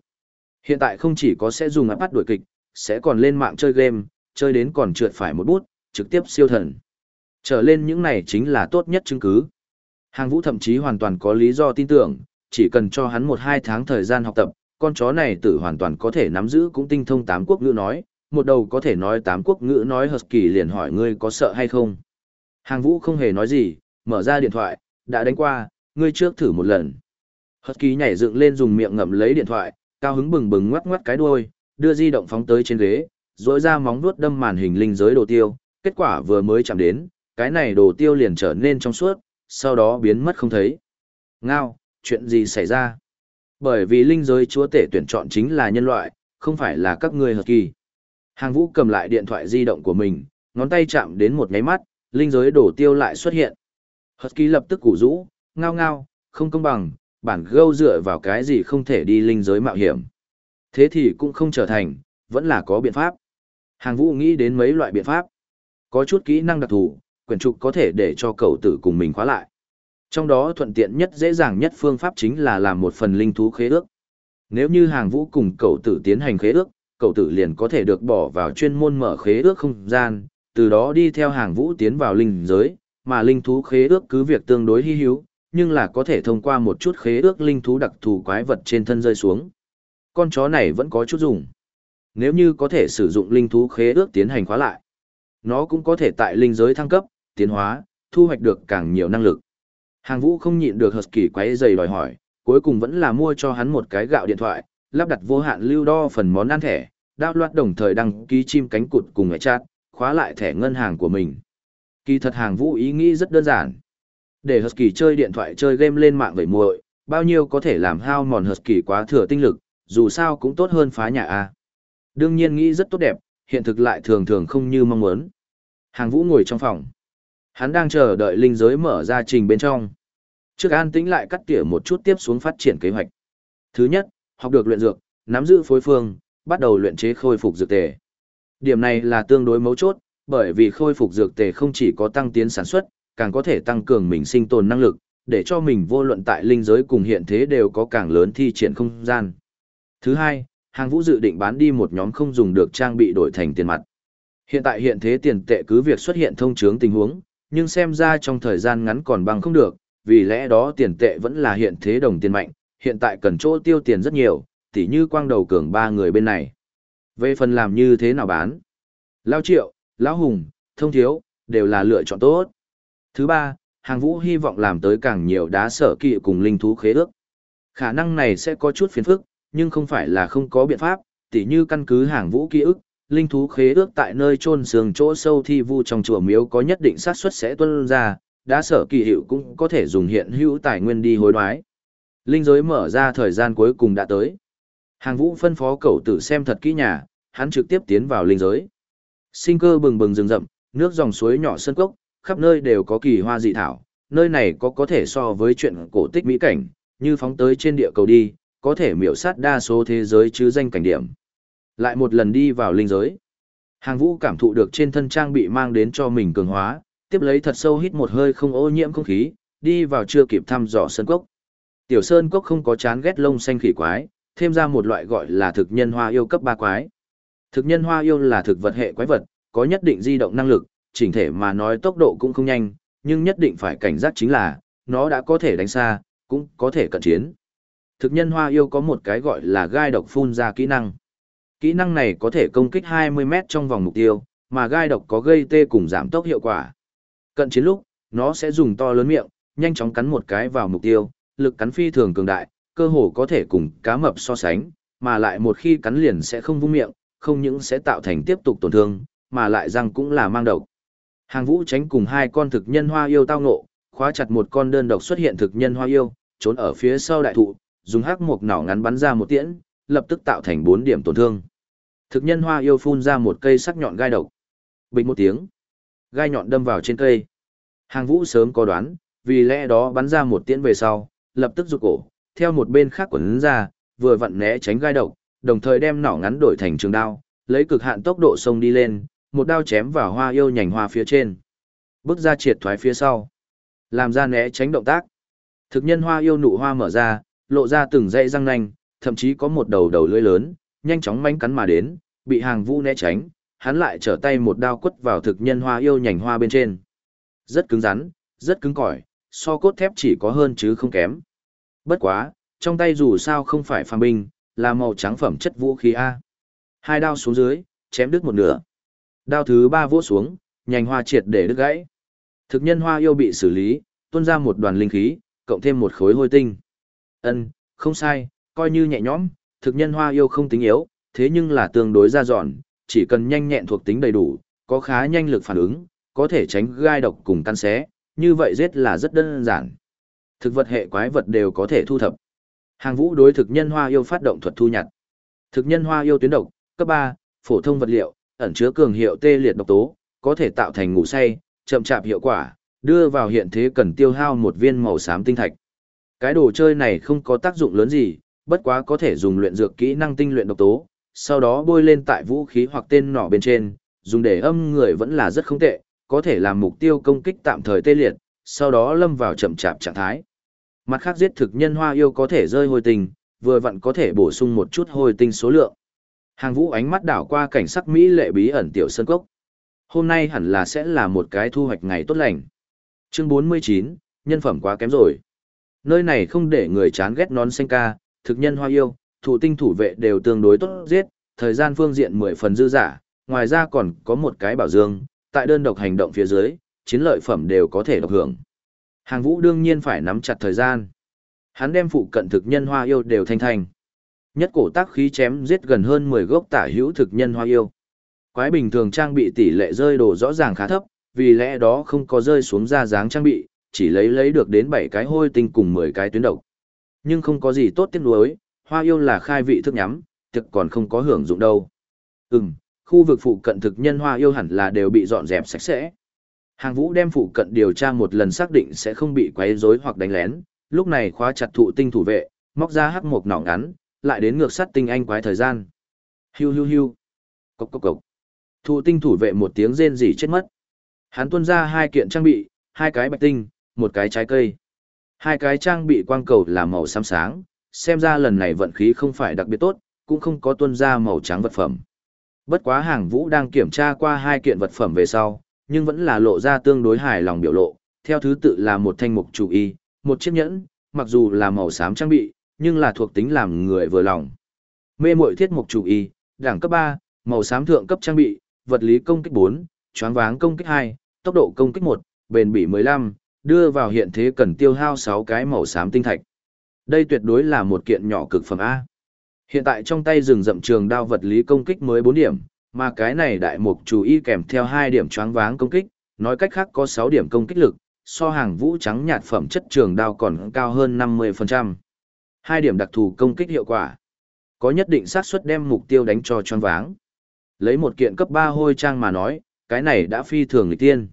Hiện tại không chỉ có sẽ dùng bắt đuổi kịch, sẽ còn lên mạng chơi game, chơi đến còn trượt phải một bút, trực tiếp siêu thần. Trở lên những này chính là tốt nhất chứng cứ. Hàng vũ thậm chí hoàn toàn có lý do tin tưởng, chỉ cần cho hắn một hai tháng thời gian học tập, con chó này tự hoàn toàn có thể nắm giữ cũng tinh thông tám quốc ngữ nói, một đầu có thể nói tám quốc ngữ nói Husky liền hỏi ngươi có sợ hay không. Hàng vũ không hề nói gì, mở ra điện thoại, đã đánh qua, ngươi trước thử một lần. Husky nhảy dựng lên dùng miệng ngậm lấy điện thoại, cao hứng bừng bừng ngoắc ngoắc cái đuôi, đưa di động phóng tới trên ghế, rỗi ra móng vuốt đâm màn hình linh giới đồ tiêu, kết quả vừa mới chạm đến, cái này đồ tiêu liền trở nên trong suốt, sau đó biến mất không thấy. Ngao, chuyện gì xảy ra? Bởi vì linh giới chúa tể tuyển chọn chính là nhân loại, không phải là các ngươi hợp kỳ. Hàng vũ cầm lại điện thoại di động của mình, ngón tay chạm đến một nháy mắt, linh giới đổ tiêu lại xuất hiện. Hợp kỳ lập tức củ rũ, ngao ngao, không công bằng, bản gâu dựa vào cái gì không thể đi linh giới mạo hiểm. Thế thì cũng không trở thành, vẫn là có biện pháp. Hàng vũ nghĩ đến mấy loại biện pháp. Có chút kỹ năng đặc thù, quyển trục có thể để cho cậu tử cùng mình khóa lại. Trong đó thuận tiện nhất dễ dàng nhất phương pháp chính là làm một phần linh thú khế ước. Nếu như hàng vũ cùng cậu tử tiến hành khế ước, cậu tử liền có thể được bỏ vào chuyên môn mở khế ước không gian, từ đó đi theo hàng vũ tiến vào linh giới, mà linh thú khế ước cứ việc tương đối hy hữu, nhưng là có thể thông qua một chút khế ước linh thú đặc thù quái vật trên thân rơi xuống. Con chó này vẫn có chút dùng. Nếu như có thể sử dụng linh thú khế ước tiến hành khóa lại, nó cũng có thể tại linh giới thăng cấp, tiến hóa, thu hoạch được càng nhiều năng lực. Hàng vũ không nhịn được Husky quấy giày đòi hỏi, cuối cùng vẫn là mua cho hắn một cái gạo điện thoại, lắp đặt vô hạn lưu đo phần món ăn thẻ, đao loạt đồng thời đăng ký chim cánh cụt cùng ngoại chat, khóa lại thẻ ngân hàng của mình. Kỳ thật hàng vũ ý nghĩ rất đơn giản. Để Husky chơi điện thoại chơi game lên mạng với muội, bao nhiêu có thể làm hao mòn Husky quá thừa tinh lực, dù sao cũng tốt hơn phá nhà A. Đương nhiên nghĩ rất tốt đẹp, hiện thực lại thường thường không như mong muốn. Hàng vũ ngồi trong phòng. Hắn đang chờ đợi linh giới mở ra trình bên trong. Trước an tĩnh lại cắt tỉa một chút tiếp xuống phát triển kế hoạch. Thứ nhất, học được luyện dược, nắm giữ phối phương, bắt đầu luyện chế khôi phục dược tề. Điểm này là tương đối mấu chốt, bởi vì khôi phục dược tề không chỉ có tăng tiến sản xuất, càng có thể tăng cường mình sinh tồn năng lực, để cho mình vô luận tại linh giới cùng hiện thế đều có càng lớn thi triển không gian. Thứ hai, hàng vũ dự định bán đi một nhóm không dùng được trang bị đổi thành tiền mặt. Hiện tại hiện thế tiền tệ cứ việc xuất hiện thông chướng tình huống, nhưng xem ra trong thời gian ngắn còn bằng không được, vì lẽ đó tiền tệ vẫn là hiện thế đồng tiền mạnh, hiện tại cần chỗ tiêu tiền rất nhiều, tỉ như quang đầu cường ba người bên này. Về phần làm như thế nào bán? Lao Triệu, Lão Hùng, Thông Thiếu, đều là lựa chọn tốt. Thứ ba, hàng vũ hy vọng làm tới càng nhiều đá sở kỵ cùng linh thú khế ước. Khả năng này sẽ có chút phiền phức, nhưng không phải là không có biện pháp, tỉ như căn cứ hàng vũ ký ức, linh thú khế ước tại nơi chôn sườn chỗ sâu thi vu trong chùa miếu có nhất định xác suất sẽ tuân ra, đã sở kỳ hiệu cũng có thể dùng hiện hữu tài nguyên đi hối đoái. Linh giới mở ra thời gian cuối cùng đã tới. Hàng vũ phân phó cậu tử xem thật kỹ nhà, hắn trực tiếp tiến vào linh giới. Sinh cơ bừng bừng rừng rậm, nước dòng suối nhỏ sân cốc, khắp nơi đều có kỳ hoa dị thảo, nơi này có có thể so với chuyện cổ tích mỹ cảnh, như phóng tới trên địa cầu đi, có thể miểu sát đa số thế giới chứ danh cảnh điểm. Lại một lần đi vào linh giới. Hàng vũ cảm thụ được trên thân trang bị mang đến cho mình cường hóa, tiếp lấy thật sâu hít một hơi không ô nhiễm không khí, đi vào chưa kịp thăm dò sơn cốc. Tiểu sơn cốc không có chán ghét lông xanh khỉ quái, thêm ra một loại gọi là thực nhân hoa yêu cấp ba quái. Thực nhân hoa yêu là thực vật hệ quái vật, có nhất định di động năng lực, chỉnh thể mà nói tốc độ cũng không nhanh, nhưng nhất định phải cảnh giác chính là, nó đã có thể đánh xa, cũng có thể cận chiến. Thực nhân hoa yêu có một cái gọi là gai độc phun ra kỹ năng. Kỹ năng này có thể công kích 20m trong vòng mục tiêu, mà gai độc có gây tê cùng giảm tốc hiệu quả. Cận chiến lúc, nó sẽ dùng to lớn miệng, nhanh chóng cắn một cái vào mục tiêu, lực cắn phi thường cường đại, cơ hồ có thể cùng cá mập so sánh, mà lại một khi cắn liền sẽ không vung miệng, không những sẽ tạo thành tiếp tục tổn thương, mà lại răng cũng là mang độc. Hàng vũ tránh cùng hai con thực nhân hoa yêu tao ngộ, khóa chặt một con đơn độc xuất hiện thực nhân hoa yêu, trốn ở phía sau đại thụ, dùng hắc mục nỏ ngắn bắn ra một tiễn, lập tức tạo thành bốn điểm tổn thương. Thực nhân hoa yêu phun ra một cây sắc nhọn gai độc. Bình một tiếng, gai nhọn đâm vào trên cây. Hàng vũ sớm có đoán, vì lẽ đó bắn ra một tiễn về sau, lập tức rụt cổ, theo một bên khác quấn ra, vừa vặn né tránh gai độc, đồng thời đem nỏ ngắn đổi thành trường đao, lấy cực hạn tốc độ xông đi lên, một đao chém vào hoa yêu nhành hoa phía trên. Bước ra triệt thoái phía sau. Làm ra né tránh động tác. Thực nhân hoa yêu nụ hoa mở ra, lộ ra từng dãy răng nanh, thậm chí có một đầu đầu lưỡi lớn, nhanh chóng manh cắn mà đến, bị hàng vũ né tránh, hắn lại trở tay một đao quất vào thực nhân hoa yêu nhành hoa bên trên. Rất cứng rắn, rất cứng cỏi, so cốt thép chỉ có hơn chứ không kém. Bất quá, trong tay dù sao không phải phàm binh, là màu trắng phẩm chất vũ khí A. Hai đao xuống dưới, chém đứt một nửa. Đao thứ ba vỗ xuống, nhành hoa triệt để đứt gãy. Thực nhân hoa yêu bị xử lý, tuôn ra một đoàn linh khí, cộng thêm một khối hôi tinh. Ân, không sai, coi như nhẹ nhõm, thực nhân hoa yêu không tính yếu, thế nhưng là tương đối ra dọn, chỉ cần nhanh nhẹn thuộc tính đầy đủ, có khá nhanh lực phản ứng, có thể tránh gai độc cùng căn xé, như vậy giết là rất đơn giản. Thực vật hệ quái vật đều có thể thu thập. Hàng vũ đối thực nhân hoa yêu phát động thuật thu nhặt. Thực nhân hoa yêu tuyến độc, cấp 3, phổ thông vật liệu, ẩn chứa cường hiệu tê liệt độc tố, có thể tạo thành ngủ say, chậm chạp hiệu quả, đưa vào hiện thế cần tiêu hao một viên màu xám tinh thạch. Cái đồ chơi này không có tác dụng lớn gì, bất quá có thể dùng luyện dược kỹ năng tinh luyện độc tố, sau đó bôi lên tại vũ khí hoặc tên nỏ bên trên, dùng để âm người vẫn là rất không tệ, có thể làm mục tiêu công kích tạm thời tê liệt, sau đó lâm vào chậm chạp trạng thái. Mặt khác giết thực nhân hoa yêu có thể rơi hồi tình, vừa vặn có thể bổ sung một chút hồi tinh số lượng. Hàng vũ ánh mắt đảo qua cảnh sắc Mỹ lệ bí ẩn tiểu sơn cốc. Hôm nay hẳn là sẽ là một cái thu hoạch ngày tốt lành. Chương 49, nhân phẩm quá kém rồi. Nơi này không để người chán ghét nón xanh ca, thực nhân hoa yêu, thủ tinh thủ vệ đều tương đối tốt giết, thời gian phương diện 10 phần dư giả, ngoài ra còn có một cái bảo dương, tại đơn độc hành động phía dưới, chiến lợi phẩm đều có thể độc hưởng. Hàng vũ đương nhiên phải nắm chặt thời gian. Hắn đem phụ cận thực nhân hoa yêu đều thanh thành. Nhất cổ tác khí chém giết gần hơn 10 gốc tả hữu thực nhân hoa yêu. Quái bình thường trang bị tỷ lệ rơi đồ rõ ràng khá thấp, vì lẽ đó không có rơi xuống ra dáng trang bị, chỉ lấy lấy được đến 7 cái hôi tinh cùng 10 cái tuyến độc. Nhưng không có gì tốt tiếc nuối, hoa yêu là khai vị thức nhắm, thực còn không có hưởng dụng đâu. Ừm, khu vực phụ cận thực nhân hoa yêu hẳn là đều bị dọn dẹp sạch sẽ. Hàng vũ đem phụ cận điều tra một lần xác định sẽ không bị quấy rối hoặc đánh lén, lúc này khóa chặt thụ tinh thủ vệ, móc ra hắc một nỏ ngắn, lại đến ngược sắt tinh anh quái thời gian. Hiu hiu hiu. Cốc cốc cốc. Thụ tinh thủ vệ một tiếng rên rỉ chết mất. Hắn tuôn ra hai kiện trang bị, hai cái bạch tinh, một cái trái cây. Hai cái trang bị quang cầu là màu xám sáng, xem ra lần này vận khí không phải đặc biệt tốt, cũng không có tuôn ra màu trắng vật phẩm. Bất quá hàng vũ đang kiểm tra qua hai kiện vật phẩm về sau, nhưng vẫn là lộ ra tương đối hài lòng biểu lộ, theo thứ tự là một thanh mục chủ y, một chiếc nhẫn, mặc dù là màu xám trang bị, nhưng là thuộc tính làm người vừa lòng. Mê muội thiết mục chủ y, đẳng cấp 3, màu xám thượng cấp trang bị, vật lý công kích 4, choáng váng công kích 2, tốc độ công kích 1, bền bỉ 15, đưa vào hiện thế cần tiêu hao 6 cái màu xám tinh thạch. Đây tuyệt đối là một kiện nhỏ cực phẩm A. Hiện tại trong tay rừng rậm trường đao vật lý công kích mới 4 điểm, mà cái này đại mục chủ y kèm theo 2 điểm choáng váng công kích, nói cách khác có 6 điểm công kích lực, so hàng vũ trắng nhạt phẩm chất trường đao còn cao hơn 50%. 2 điểm đặc thù công kích hiệu quả. Có nhất định xác suất đem mục tiêu đánh cho choáng váng. Lấy một kiện cấp 3 hôi trang mà nói, cái này đã phi thường nghịch tiên.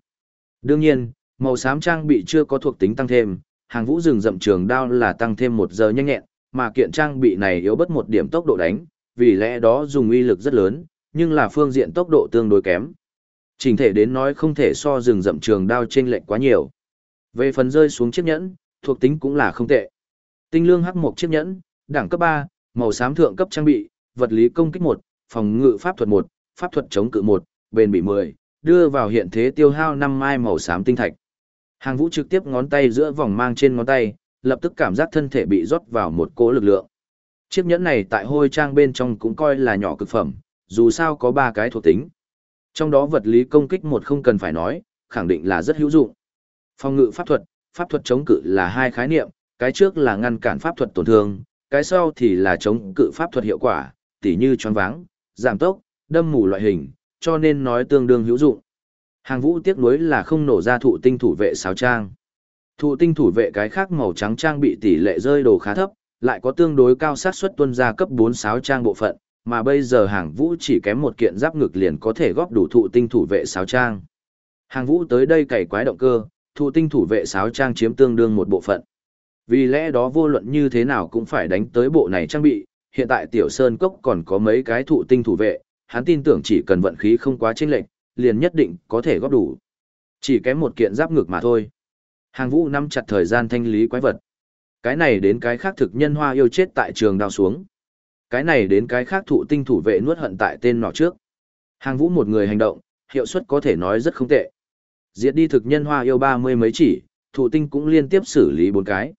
Đương nhiên, màu xám trang bị chưa có thuộc tính tăng thêm, hàng vũ rừng rậm trường đao là tăng thêm một giờ nhanh nhẹn, mà kiện trang bị này yếu bất một điểm tốc độ đánh, vì lẽ đó dùng uy lực rất lớn, nhưng là phương diện tốc độ tương đối kém. Trình thể đến nói không thể so rừng rậm trường đao trên lệnh quá nhiều. Về phần rơi xuống chiếc nhẫn, thuộc tính cũng là không tệ. Tinh lương hắc một chiếc nhẫn, đẳng cấp 3, màu xám thượng cấp trang bị, vật lý công kích 1, phòng ngự pháp thuật 1, pháp thuật chống cự 1, bền bỉ 10, đưa vào hiện thế tiêu hao 5 mai màu xám tinh thạch. Hàng Vũ trực tiếp ngón tay giữa vòng mang trên ngón tay, lập tức cảm giác thân thể bị rót vào một cỗ lực lượng. Chiếc nhẫn này tại hôi trang bên trong cũng coi là nhỏ cực phẩm, dù sao có ba cái thuộc tính. Trong đó vật lý công kích một không cần phải nói, khẳng định là rất hữu dụng. Phòng ngự pháp thuật, pháp thuật chống cự là hai khái niệm, cái trước là ngăn cản pháp thuật tổn thương, cái sau thì là chống cự pháp thuật hiệu quả, tỉ như choáng váng, giảm tốc, đâm mù loại hình, cho nên nói tương đương hữu dụng. Hàng vũ tiếc nuối là không nổ ra thụ tinh thủ vệ sáo trang. Thụ tinh thủ vệ cái khác màu trắng trang bị tỷ lệ rơi đồ khá thấp, lại có tương đối cao xác suất tuân ra cấp 4 sáo trang bộ phận, mà bây giờ hàng vũ chỉ kém một kiện giáp ngực liền có thể góp đủ thụ tinh thủ vệ sáo trang. Hàng vũ tới đây cày quái động cơ, thụ tinh thủ vệ sáo trang chiếm tương đương một bộ phận. Vì lẽ đó vô luận như thế nào cũng phải đánh tới bộ này trang bị, hiện tại tiểu sơn cốc còn có mấy cái thụ tinh thủ vệ, hắn tin tưởng chỉ cần vận khí không quá chênh lệch, liền nhất định có thể góp đủ. Chỉ kém một kiện giáp ngực mà thôi. Hàng vũ nắm chặt thời gian thanh lý quái vật. Cái này đến cái khác thực nhân hoa yêu chết tại trường đào xuống. Cái này đến cái khác thụ tinh thủ vệ nuốt hận tại tên nọ trước. Hàng vũ một người hành động, hiệu suất có thể nói rất không tệ. Diệt đi thực nhân hoa yêu ba mươi mấy chỉ, thụ tinh cũng liên tiếp xử lý bốn cái.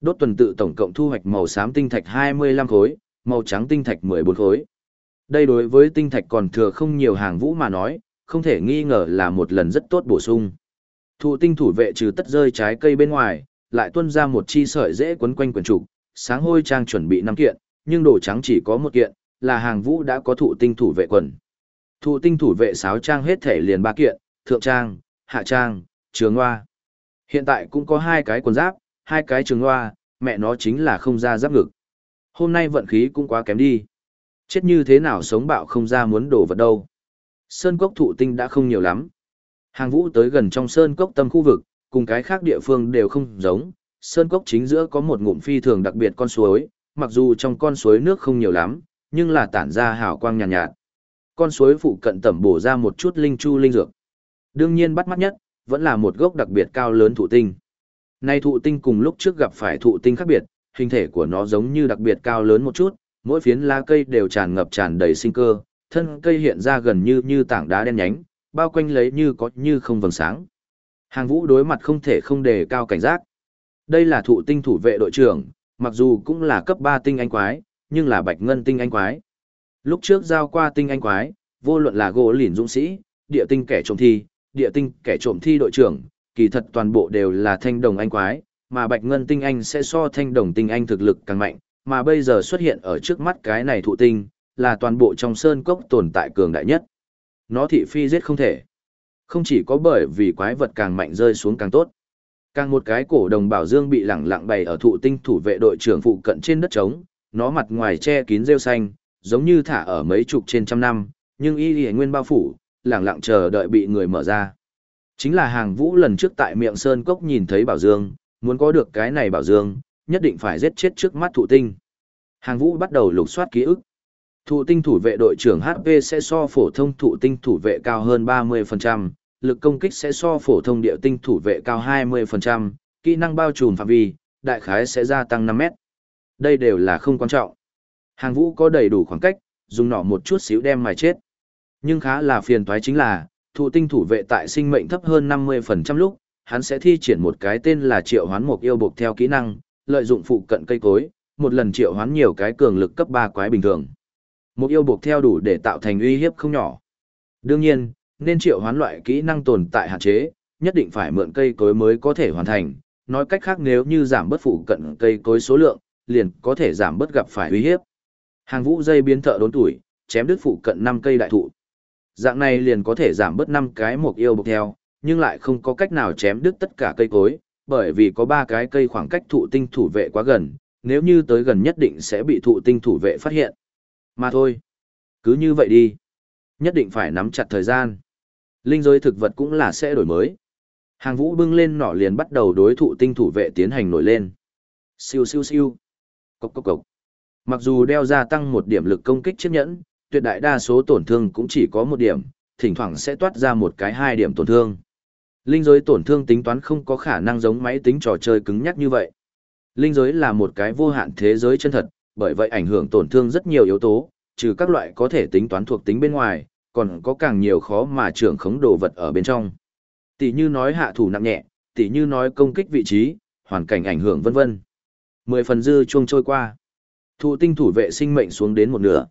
Đốt tuần tự tổng cộng thu hoạch màu xám tinh thạch 25 khối, màu trắng tinh thạch 14 khối. Đây đối với tinh thạch còn thừa không nhiều hàng vũ mà nói, không thể nghi ngờ là một lần rất tốt bổ sung. Thụ tinh thủ vệ trừ tất rơi trái cây bên ngoài, lại tuân ra một chi sợi dễ quấn quanh quần trục, sáng hôi trang chuẩn bị năm kiện, nhưng đồ trắng chỉ có một kiện, là hàng vũ đã có thụ tinh thủ vệ quần. Thụ tinh thủ vệ sáo trang hết thể liền ba kiện, thượng trang, hạ trang, trường hoa. Hiện tại cũng có hai cái quần giáp, hai cái trường hoa, mẹ nó chính là không ra giáp ngực. Hôm nay vận khí cũng quá kém đi. Chết như thế nào sống bạo không ra muốn đổ vật đâu. Sơn cốc thụ tinh đã không nhiều lắm. Hàng vũ tới gần trong sơn cốc tâm khu vực, cùng cái khác địa phương đều không giống. Sơn cốc chính giữa có một ngụm phi thường đặc biệt con suối, mặc dù trong con suối nước không nhiều lắm, nhưng là tản ra hào quang nhàn nhạt, nhạt. Con suối phụ cận tẩm bổ ra một chút linh chu linh dược. Đương nhiên bắt mắt nhất, vẫn là một gốc đặc biệt cao lớn thụ tinh. Nay thụ tinh cùng lúc trước gặp phải thụ tinh khác biệt, hình thể của nó giống như đặc biệt cao lớn một chút, mỗi phiến lá cây đều tràn ngập tràn đầy sinh cơ, thân cây hiện ra gần như như tảng đá đen nhánh, bao quanh lấy như có như không vầng sáng. Hàng vũ đối mặt không thể không đề cao cảnh giác. Đây là thụ tinh thủ vệ đội trưởng, mặc dù cũng là cấp 3 tinh anh quái, nhưng là bạch ngân tinh anh quái. Lúc trước giao qua tinh anh quái, vô luận là gỗ lỉn dũng sĩ, địa tinh kẻ trộm thi, địa tinh kẻ trộm thi đội trưởng, kỳ thật toàn bộ đều là thanh đồng anh quái, mà bạch ngân tinh anh sẽ so thanh đồng tinh anh thực lực càng mạnh, mà bây giờ xuất hiện ở trước mắt cái này thụ tinh, là toàn bộ trong sơn cốc tồn tại cường đại nhất. Nó thị phi giết không thể. Không chỉ có bởi vì quái vật càng mạnh rơi xuống càng tốt. Càng một cái cổ đồng bảo dương bị lẳng lặng bày ở thụ tinh thủ vệ đội trưởng phụ cận trên đất trống, nó mặt ngoài che kín rêu xanh, giống như thả ở mấy chục trên trăm năm, nhưng y y nguyên bao phủ, lẳng lặng chờ đợi bị người mở ra. Chính là hàng vũ lần trước tại miệng sơn cốc nhìn thấy bảo dương, muốn có được cái này bảo dương, nhất định phải giết chết trước mắt thụ tinh. Hàng vũ bắt đầu lục soát ký ức. Thụ tinh thủ vệ đội trưởng HP sẽ so phổ thông thụ tinh thủ vệ cao hơn 30%, lực công kích sẽ so phổ thông địa tinh thủ vệ cao 20%, kỹ năng bao trùm phạm vi, đại khái sẽ gia tăng 5 mét. Đây đều là không quan trọng. Hàng vũ có đầy đủ khoảng cách, dùng nỏ một chút xíu đem mài chết. Nhưng khá là phiền toái chính là, thụ tinh thủ vệ tại sinh mệnh thấp hơn 50% lúc, hắn sẽ thi triển một cái tên là triệu hoán mục yêu buộc theo kỹ năng, lợi dụng phụ cận cây cối, một lần triệu hoán nhiều cái cường lực cấp 3 quái bình thường. Một yêu buộc theo đủ để tạo thành uy hiếp không nhỏ. Đương nhiên, nên triệu hoán loại kỹ năng tồn tại hạn chế, nhất định phải mượn cây cối mới có thể hoàn thành. Nói cách khác nếu như giảm bớt phụ cận cây cối số lượng, liền có thể giảm bớt gặp phải uy hiếp. Hàng vũ dây biến thợ đốn tuổi, chém đứt phụ cận 5 cây đại thụ. Dạng này liền có thể giảm bớt 5 cái mục yêu buộc theo, nhưng lại không có cách nào chém đứt tất cả cây cối, bởi vì có 3 cái cây khoảng cách thụ tinh thủ vệ quá gần, nếu như tới gần nhất định sẽ bị thụ tinh thủ vệ phát hiện. Mà thôi, cứ như vậy đi. Nhất định phải nắm chặt thời gian. Linh giới thực vật cũng là sẽ đổi mới. Hàng vũ bưng lên nỏ liền bắt đầu đối thủ tinh thủ vệ tiến hành nổi lên. Siêu siêu siêu. Cốc cốc cốc. Mặc dù đeo ra tăng một điểm lực công kích chiếc nhẫn, tuyệt đại đa số tổn thương cũng chỉ có một điểm, thỉnh thoảng sẽ toát ra một cái hai điểm tổn thương. Linh giới tổn thương tính toán không có khả năng giống máy tính trò chơi cứng nhắc như vậy. Linh giới là một cái vô hạn thế giới chân thật, bởi vậy ảnh hưởng tổn thương rất nhiều yếu tố, trừ các loại có thể tính toán thuộc tính bên ngoài, còn có càng nhiều khó mà trưởng khống đồ vật ở bên trong. Tỷ như nói hạ thủ nặng nhẹ, tỷ như nói công kích vị trí, hoàn cảnh ảnh hưởng vân vân. Mười phần dư chuông trôi qua. Thụ tinh thủ vệ sinh mệnh xuống đến một nửa.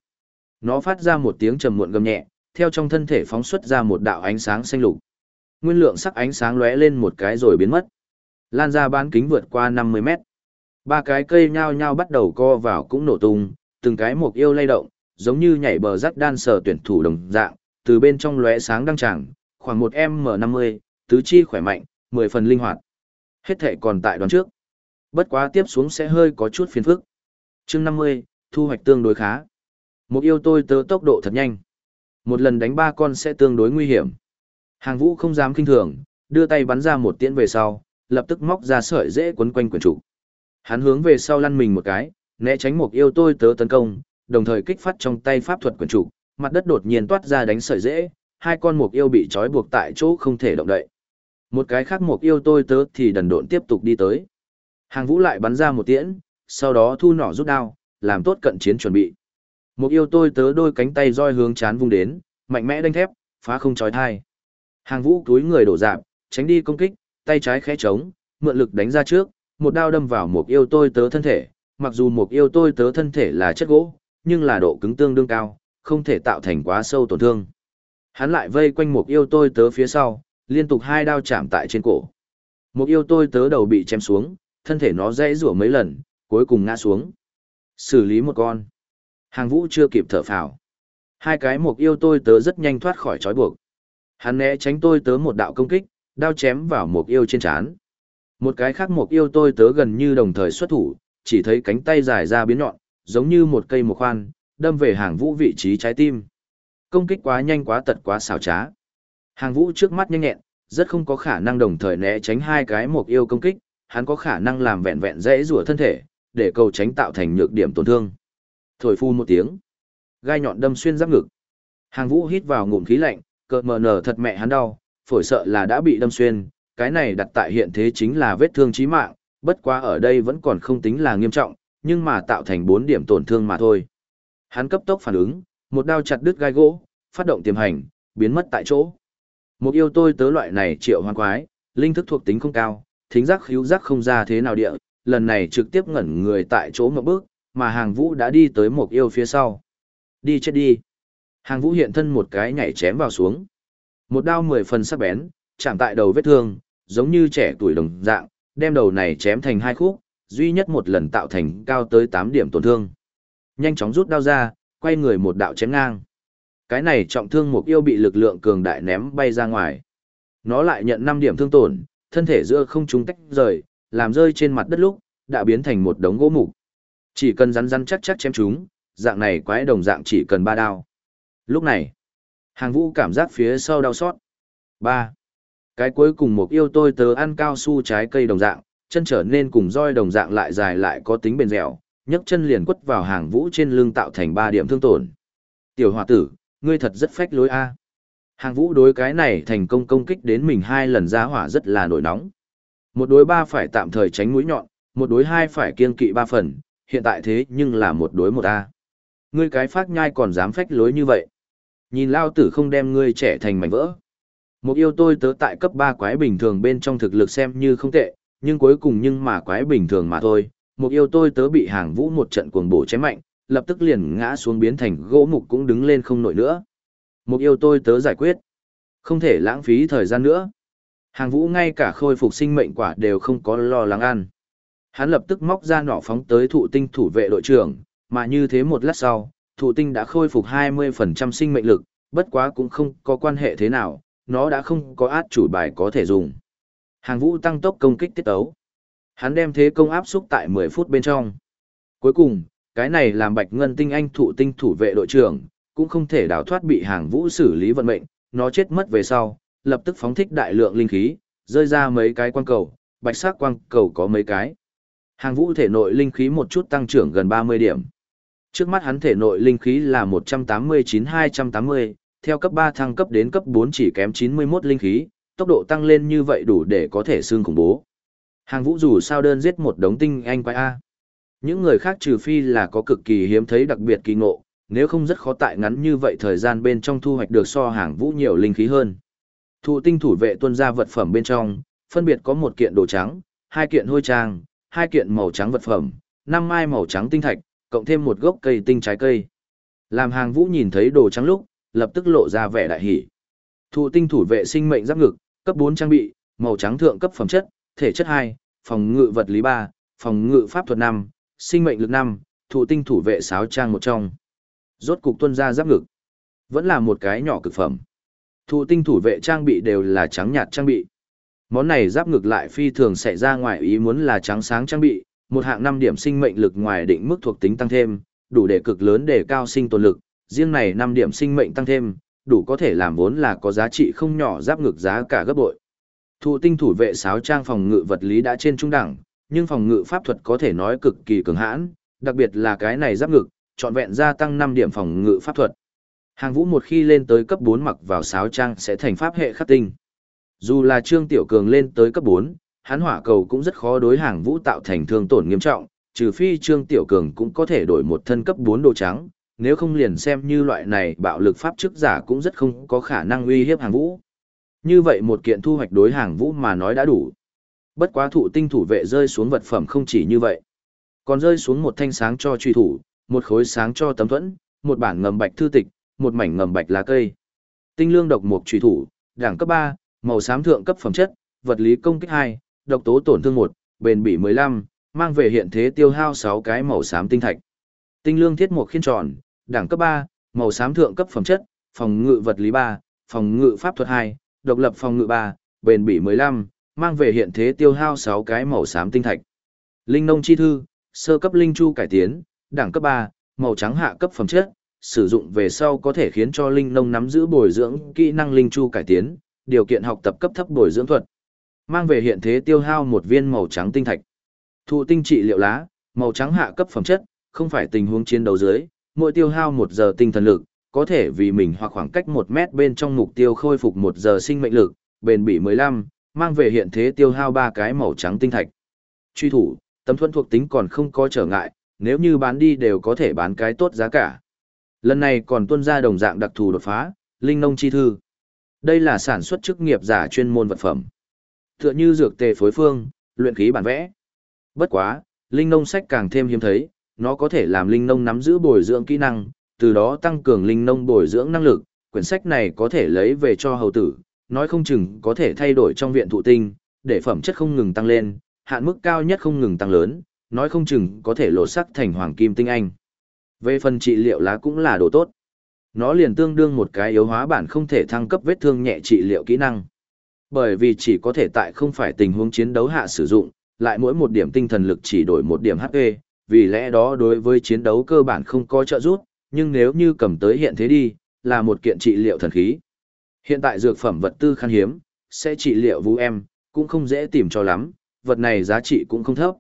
Nó phát ra một tiếng trầm muộn gầm nhẹ, theo trong thân thể phóng xuất ra một đạo ánh sáng xanh lục. Nguyên lượng sắc ánh sáng lóe lên một cái rồi biến mất. Lan ra bán kính vượt qua 50 mét. Ba cái cây nhao nhao bắt đầu co vào cũng nổ tung, từng cái mục yêu lay động, giống như nhảy bờ rắc đan sở tuyển thủ đồng dạng, từ bên trong lóe sáng đăng tràng, khoảng một M50, tứ chi khỏe mạnh, 10 phần linh hoạt. Hết thể còn tại đoán trước. Bất quá tiếp xuống sẽ hơi có chút phiền phức. chương 50, thu hoạch tương đối khá. Mục yêu tôi tớ tốc độ thật nhanh. Một lần đánh ba con sẽ tương đối nguy hiểm. Hàng vũ không dám kinh thường, đưa tay bắn ra một tiễn về sau, lập tức móc ra sợi dễ quấn quanh quyển trụ. Hắn hướng về sau lăn mình một cái, né tránh một yêu tôi tớ tấn công, đồng thời kích phát trong tay pháp thuật quần trụ, mặt đất đột nhiên toát ra đánh sợi dễ, hai con mục yêu bị trói buộc tại chỗ không thể động đậy. Một cái khác mục yêu tôi tớ thì đần độn tiếp tục đi tới. Hàng vũ lại bắn ra một tiễn, sau đó thu nỏ rút đao, làm tốt cận chiến chuẩn bị. Mục yêu tôi tớ đôi cánh tay roi hướng chán vung đến, mạnh mẽ đánh thép, phá không trói thai. Hàng vũ túi người đổ dạp, tránh đi công kích, tay trái khẽ trống, mượn lực đánh ra trước, một đao đâm vào một yêu tôi tớ thân thể, mặc dù một yêu tôi tớ thân thể là chất gỗ, nhưng là độ cứng tương đương cao, không thể tạo thành quá sâu tổn thương. Hắn lại vây quanh một yêu tôi tớ phía sau, liên tục hai đao chạm tại trên cổ. Một yêu tôi tớ đầu bị chém xuống, thân thể nó rẽ rủa mấy lần, cuối cùng ngã xuống. Xử lý một con. Hàng vũ chưa kịp thở phào. Hai cái một yêu tôi tớ rất nhanh thoát khỏi trói buộc. Hắn né tránh tôi tớ một đạo công kích, đao chém vào một yêu trên trán. Một cái khác một yêu tôi tớ gần như đồng thời xuất thủ, chỉ thấy cánh tay dài ra biến nhọn, giống như một cây một khoan, đâm về hàng vũ vị trí trái tim. Công kích quá nhanh quá tật quá xảo trá. Hàng vũ trước mắt nhanh nhẹn, rất không có khả năng đồng thời né tránh hai cái một yêu công kích, hắn có khả năng làm vẹn vẹn dễ rủa thân thể, để cầu tránh tạo thành nhược điểm tổn thương. Thổi phu một tiếng, gai nhọn đâm xuyên giáp ngực. Hàng vũ hít vào ngụm khí lạnh, cợt mờ nở thật mẹ hắn đau, phổi sợ là đã bị đâm xuyên, cái này đặt tại hiện thế chính là vết thương chí mạng, bất quá ở đây vẫn còn không tính là nghiêm trọng, nhưng mà tạo thành 4 điểm tổn thương mà thôi. Hắn cấp tốc phản ứng, một đao chặt đứt gai gỗ, phát động tiềm hành, biến mất tại chỗ. Một yêu tôi tớ loại này triệu hoang quái, linh thức thuộc tính không cao, thính giác khíu giác không ra thế nào địa, lần này trực tiếp ngẩn người tại chỗ một bước, mà hàng vũ đã đi tới một yêu phía sau. Đi chết đi. Hàng vũ hiện thân một cái nhảy chém vào xuống. Một đao mười phần sắc bén, chạm tại đầu vết thương, giống như trẻ tuổi đồng dạng, đem đầu này chém thành hai khúc, duy nhất một lần tạo thành cao tới 8 điểm tổn thương. Nhanh chóng rút đao ra, quay người một đạo chém ngang. Cái này trọng thương mục yêu bị lực lượng cường đại ném bay ra ngoài. Nó lại nhận 5 điểm thương tổn, thân thể giữa không trung tách rời, làm rơi trên mặt đất lúc, đã biến thành một đống gỗ mục. Chỉ cần rắn rắn chắc chắc chém chúng, dạng này quái đồng dạng chỉ cần ba đao. Lúc này, hàng vũ cảm giác phía sau đau xót. 3. Cái cuối cùng một yêu tôi tớ ăn cao su trái cây đồng dạng, chân trở nên cùng roi đồng dạng lại dài lại có tính bền dẻo, nhấc chân liền quất vào hàng vũ trên lưng tạo thành ba điểm thương tổn. Tiểu hòa tử, ngươi thật rất phách lối a. Hàng vũ đối cái này thành công công kích đến mình hai lần ra hỏa rất là nổi nóng. Một đối ba phải tạm thời tránh mũi nhọn, một đối hai phải kiên kỵ ba phần, hiện tại thế nhưng là một đối một A. Ngươi cái phát nhai còn dám phách lối như vậy. Nhìn lao tử không đem ngươi trẻ thành mảnh vỡ. Một yêu tôi tớ tại cấp 3 quái bình thường bên trong thực lực xem như không tệ, nhưng cuối cùng nhưng mà quái bình thường mà thôi. Một yêu tôi tớ bị hàng vũ một trận cuồng bổ chém mạnh, lập tức liền ngã xuống biến thành gỗ mục cũng đứng lên không nổi nữa. Một yêu tôi tớ giải quyết. Không thể lãng phí thời gian nữa. Hàng vũ ngay cả khôi phục sinh mệnh quả đều không có lo lắng ăn. Hắn lập tức móc ra nỏ phóng tới thụ tinh thủ vệ đội trưởng, mà như thế một lát sau, thụ tinh đã khôi phục 20% sinh mệnh lực, bất quá cũng không có quan hệ thế nào, nó đã không có át chủ bài có thể dùng. Hàng vũ tăng tốc công kích tiết ấu. Hắn đem thế công áp xúc tại 10 phút bên trong. Cuối cùng, cái này làm bạch ngân tinh anh thụ tinh thủ vệ đội trưởng, cũng không thể đào thoát bị hàng vũ xử lý vận mệnh, nó chết mất về sau, lập tức phóng thích đại lượng linh khí, rơi ra mấy cái quang cầu, bạch sắc quang cầu có mấy cái. Hàng vũ thể nội linh khí một chút tăng trưởng gần 30 điểm. Trước mắt hắn thể nội linh khí là 189-280, theo cấp 3 thăng cấp đến cấp 4 chỉ kém 91 linh khí, tốc độ tăng lên như vậy đủ để có thể xương khủng bố. Hàng vũ dù sao đơn giết một đống tinh anh quái A. Những người khác trừ phi là có cực kỳ hiếm thấy đặc biệt kỳ ngộ, nếu không rất khó tại ngắn như vậy thời gian bên trong thu hoạch được so hàng vũ nhiều linh khí hơn. Thụ tinh thủ vệ tuân ra vật phẩm bên trong, phân biệt có một kiện đồ trắng, hai kiện hôi trang, hai kiện màu trắng vật phẩm, năm mai màu trắng tinh thạch, cộng thêm một gốc cây tinh trái cây. Làm hàng vũ nhìn thấy đồ trắng lúc, lập tức lộ ra vẻ đại hỉ. Thụ tinh thủ vệ sinh mệnh giáp ngực, cấp 4 trang bị, màu trắng thượng cấp phẩm chất, thể chất 2, phòng ngự vật lý 3, phòng ngự pháp thuật 5, sinh mệnh lực 5, thụ tinh thủ vệ sáo trang một trong. Rốt cục tuân ra giáp ngực. Vẫn là một cái nhỏ cực phẩm. Thụ tinh thủ vệ trang bị đều là trắng nhạt trang bị. Món này giáp ngực lại phi thường xảy ra ngoài ý muốn là trắng sáng trang bị, một hạng 5 điểm sinh mệnh lực ngoài định mức thuộc tính tăng thêm, đủ để cực lớn để cao sinh tồn lực, riêng này 5 điểm sinh mệnh tăng thêm, đủ có thể làm vốn là có giá trị không nhỏ giáp ngực giá cả gấp bội. Thụ tinh thủ vệ sáo trang phòng ngự vật lý đã trên trung đẳng, nhưng phòng ngự pháp thuật có thể nói cực kỳ cường hãn, đặc biệt là cái này giáp ngực, trọn vẹn gia tăng 5 điểm phòng ngự pháp thuật. Hàng vũ một khi lên tới cấp 4 mặc vào sáo trang sẽ thành pháp hệ khắc tinh. Dù là Trương Tiểu Cường lên tới cấp 4, hắn hỏa cầu cũng rất khó đối hàng vũ tạo thành thương tổn nghiêm trọng, trừ phi Trương Tiểu Cường cũng có thể đổi một thân cấp 4 đồ trắng, nếu không liền xem như loại này bạo lực pháp chức giả cũng rất không có khả năng uy hiếp hàng vũ. Như vậy một kiện thu hoạch đối hàng vũ mà nói đã đủ. Bất quá thụ tinh thủ vệ rơi xuống vật phẩm không chỉ như vậy. Còn rơi xuống một thanh sáng cho truy thủ, một khối sáng cho tấm thuẫn, một bản ngầm bạch thư tịch, một mảnh ngầm bạch lá cây. Tinh lương độc mục truy thủ, đẳng cấp 3, màu xám thượng cấp phẩm chất, vật lý công kích 2, độc tố tổn thương 1, bền bỉ 15, mang về hiện thế tiêu hao 6 cái màu xám tinh thạch. Tinh lương thiết mục khiên tròn, đẳng cấp 3, màu xám thượng cấp phẩm chất, phòng ngự vật lý 3, phòng ngự pháp thuật 2, độc lập phòng ngự 3, bền bỉ 15, mang về hiện thế tiêu hao 6 cái màu xám tinh thạch. Linh nông chi thư, sơ cấp linh chu cải tiến, đẳng cấp 3, màu trắng hạ cấp phẩm chất, sử dụng về sau có thể khiến cho linh nông nắm giữ bồi dưỡng kỹ năng linh chu cải tiến, điều kiện học tập cấp thấp bồi dưỡng thuật. Mang về hiện thế tiêu hao một viên màu trắng tinh thạch. Thụ tinh trị liệu lá, màu trắng hạ cấp phẩm chất, không phải tình huống chiến đấu dưới, mỗi tiêu hao một giờ tinh thần lực, có thể vì mình hoặc khoảng cách một mét bên trong mục tiêu khôi phục một giờ sinh mệnh lực, bền bỉ 15, mang về hiện thế tiêu hao ba cái màu trắng tinh thạch. Truy thủ, tấm thuẫn thuộc tính còn không có trở ngại, nếu như bán đi đều có thể bán cái tốt giá cả. Lần này còn tuân ra đồng dạng đặc thù đột phá, linh nông chi thư. Đây là sản xuất chức nghiệp giả chuyên môn vật phẩm. Tựa như dược tề phối phương, luyện khí bản vẽ. Bất quá, linh nông sách càng thêm hiếm thấy, nó có thể làm linh nông nắm giữ bồi dưỡng kỹ năng, từ đó tăng cường linh nông bồi dưỡng năng lực. Quyển sách này có thể lấy về cho hầu tử, nói không chừng có thể thay đổi trong viện thụ tinh, để phẩm chất không ngừng tăng lên, hạn mức cao nhất không ngừng tăng lớn, nói không chừng có thể lộ sắc thành hoàng kim tinh anh. Về phần trị liệu lá cũng là đồ tốt. Nó liền tương đương một cái yếu hóa bản không thể thăng cấp vết thương nhẹ trị liệu kỹ năng. Bởi vì chỉ có thể tại không phải tình huống chiến đấu hạ sử dụng, lại mỗi một điểm tinh thần lực chỉ đổi một điểm HP, vì lẽ đó đối với chiến đấu cơ bản không có trợ giúp, nhưng nếu như cầm tới hiện thế đi, là một kiện trị liệu thần khí. Hiện tại dược phẩm vật tư khan hiếm, sẽ trị liệu vũ em, cũng không dễ tìm cho lắm, vật này giá trị cũng không thấp.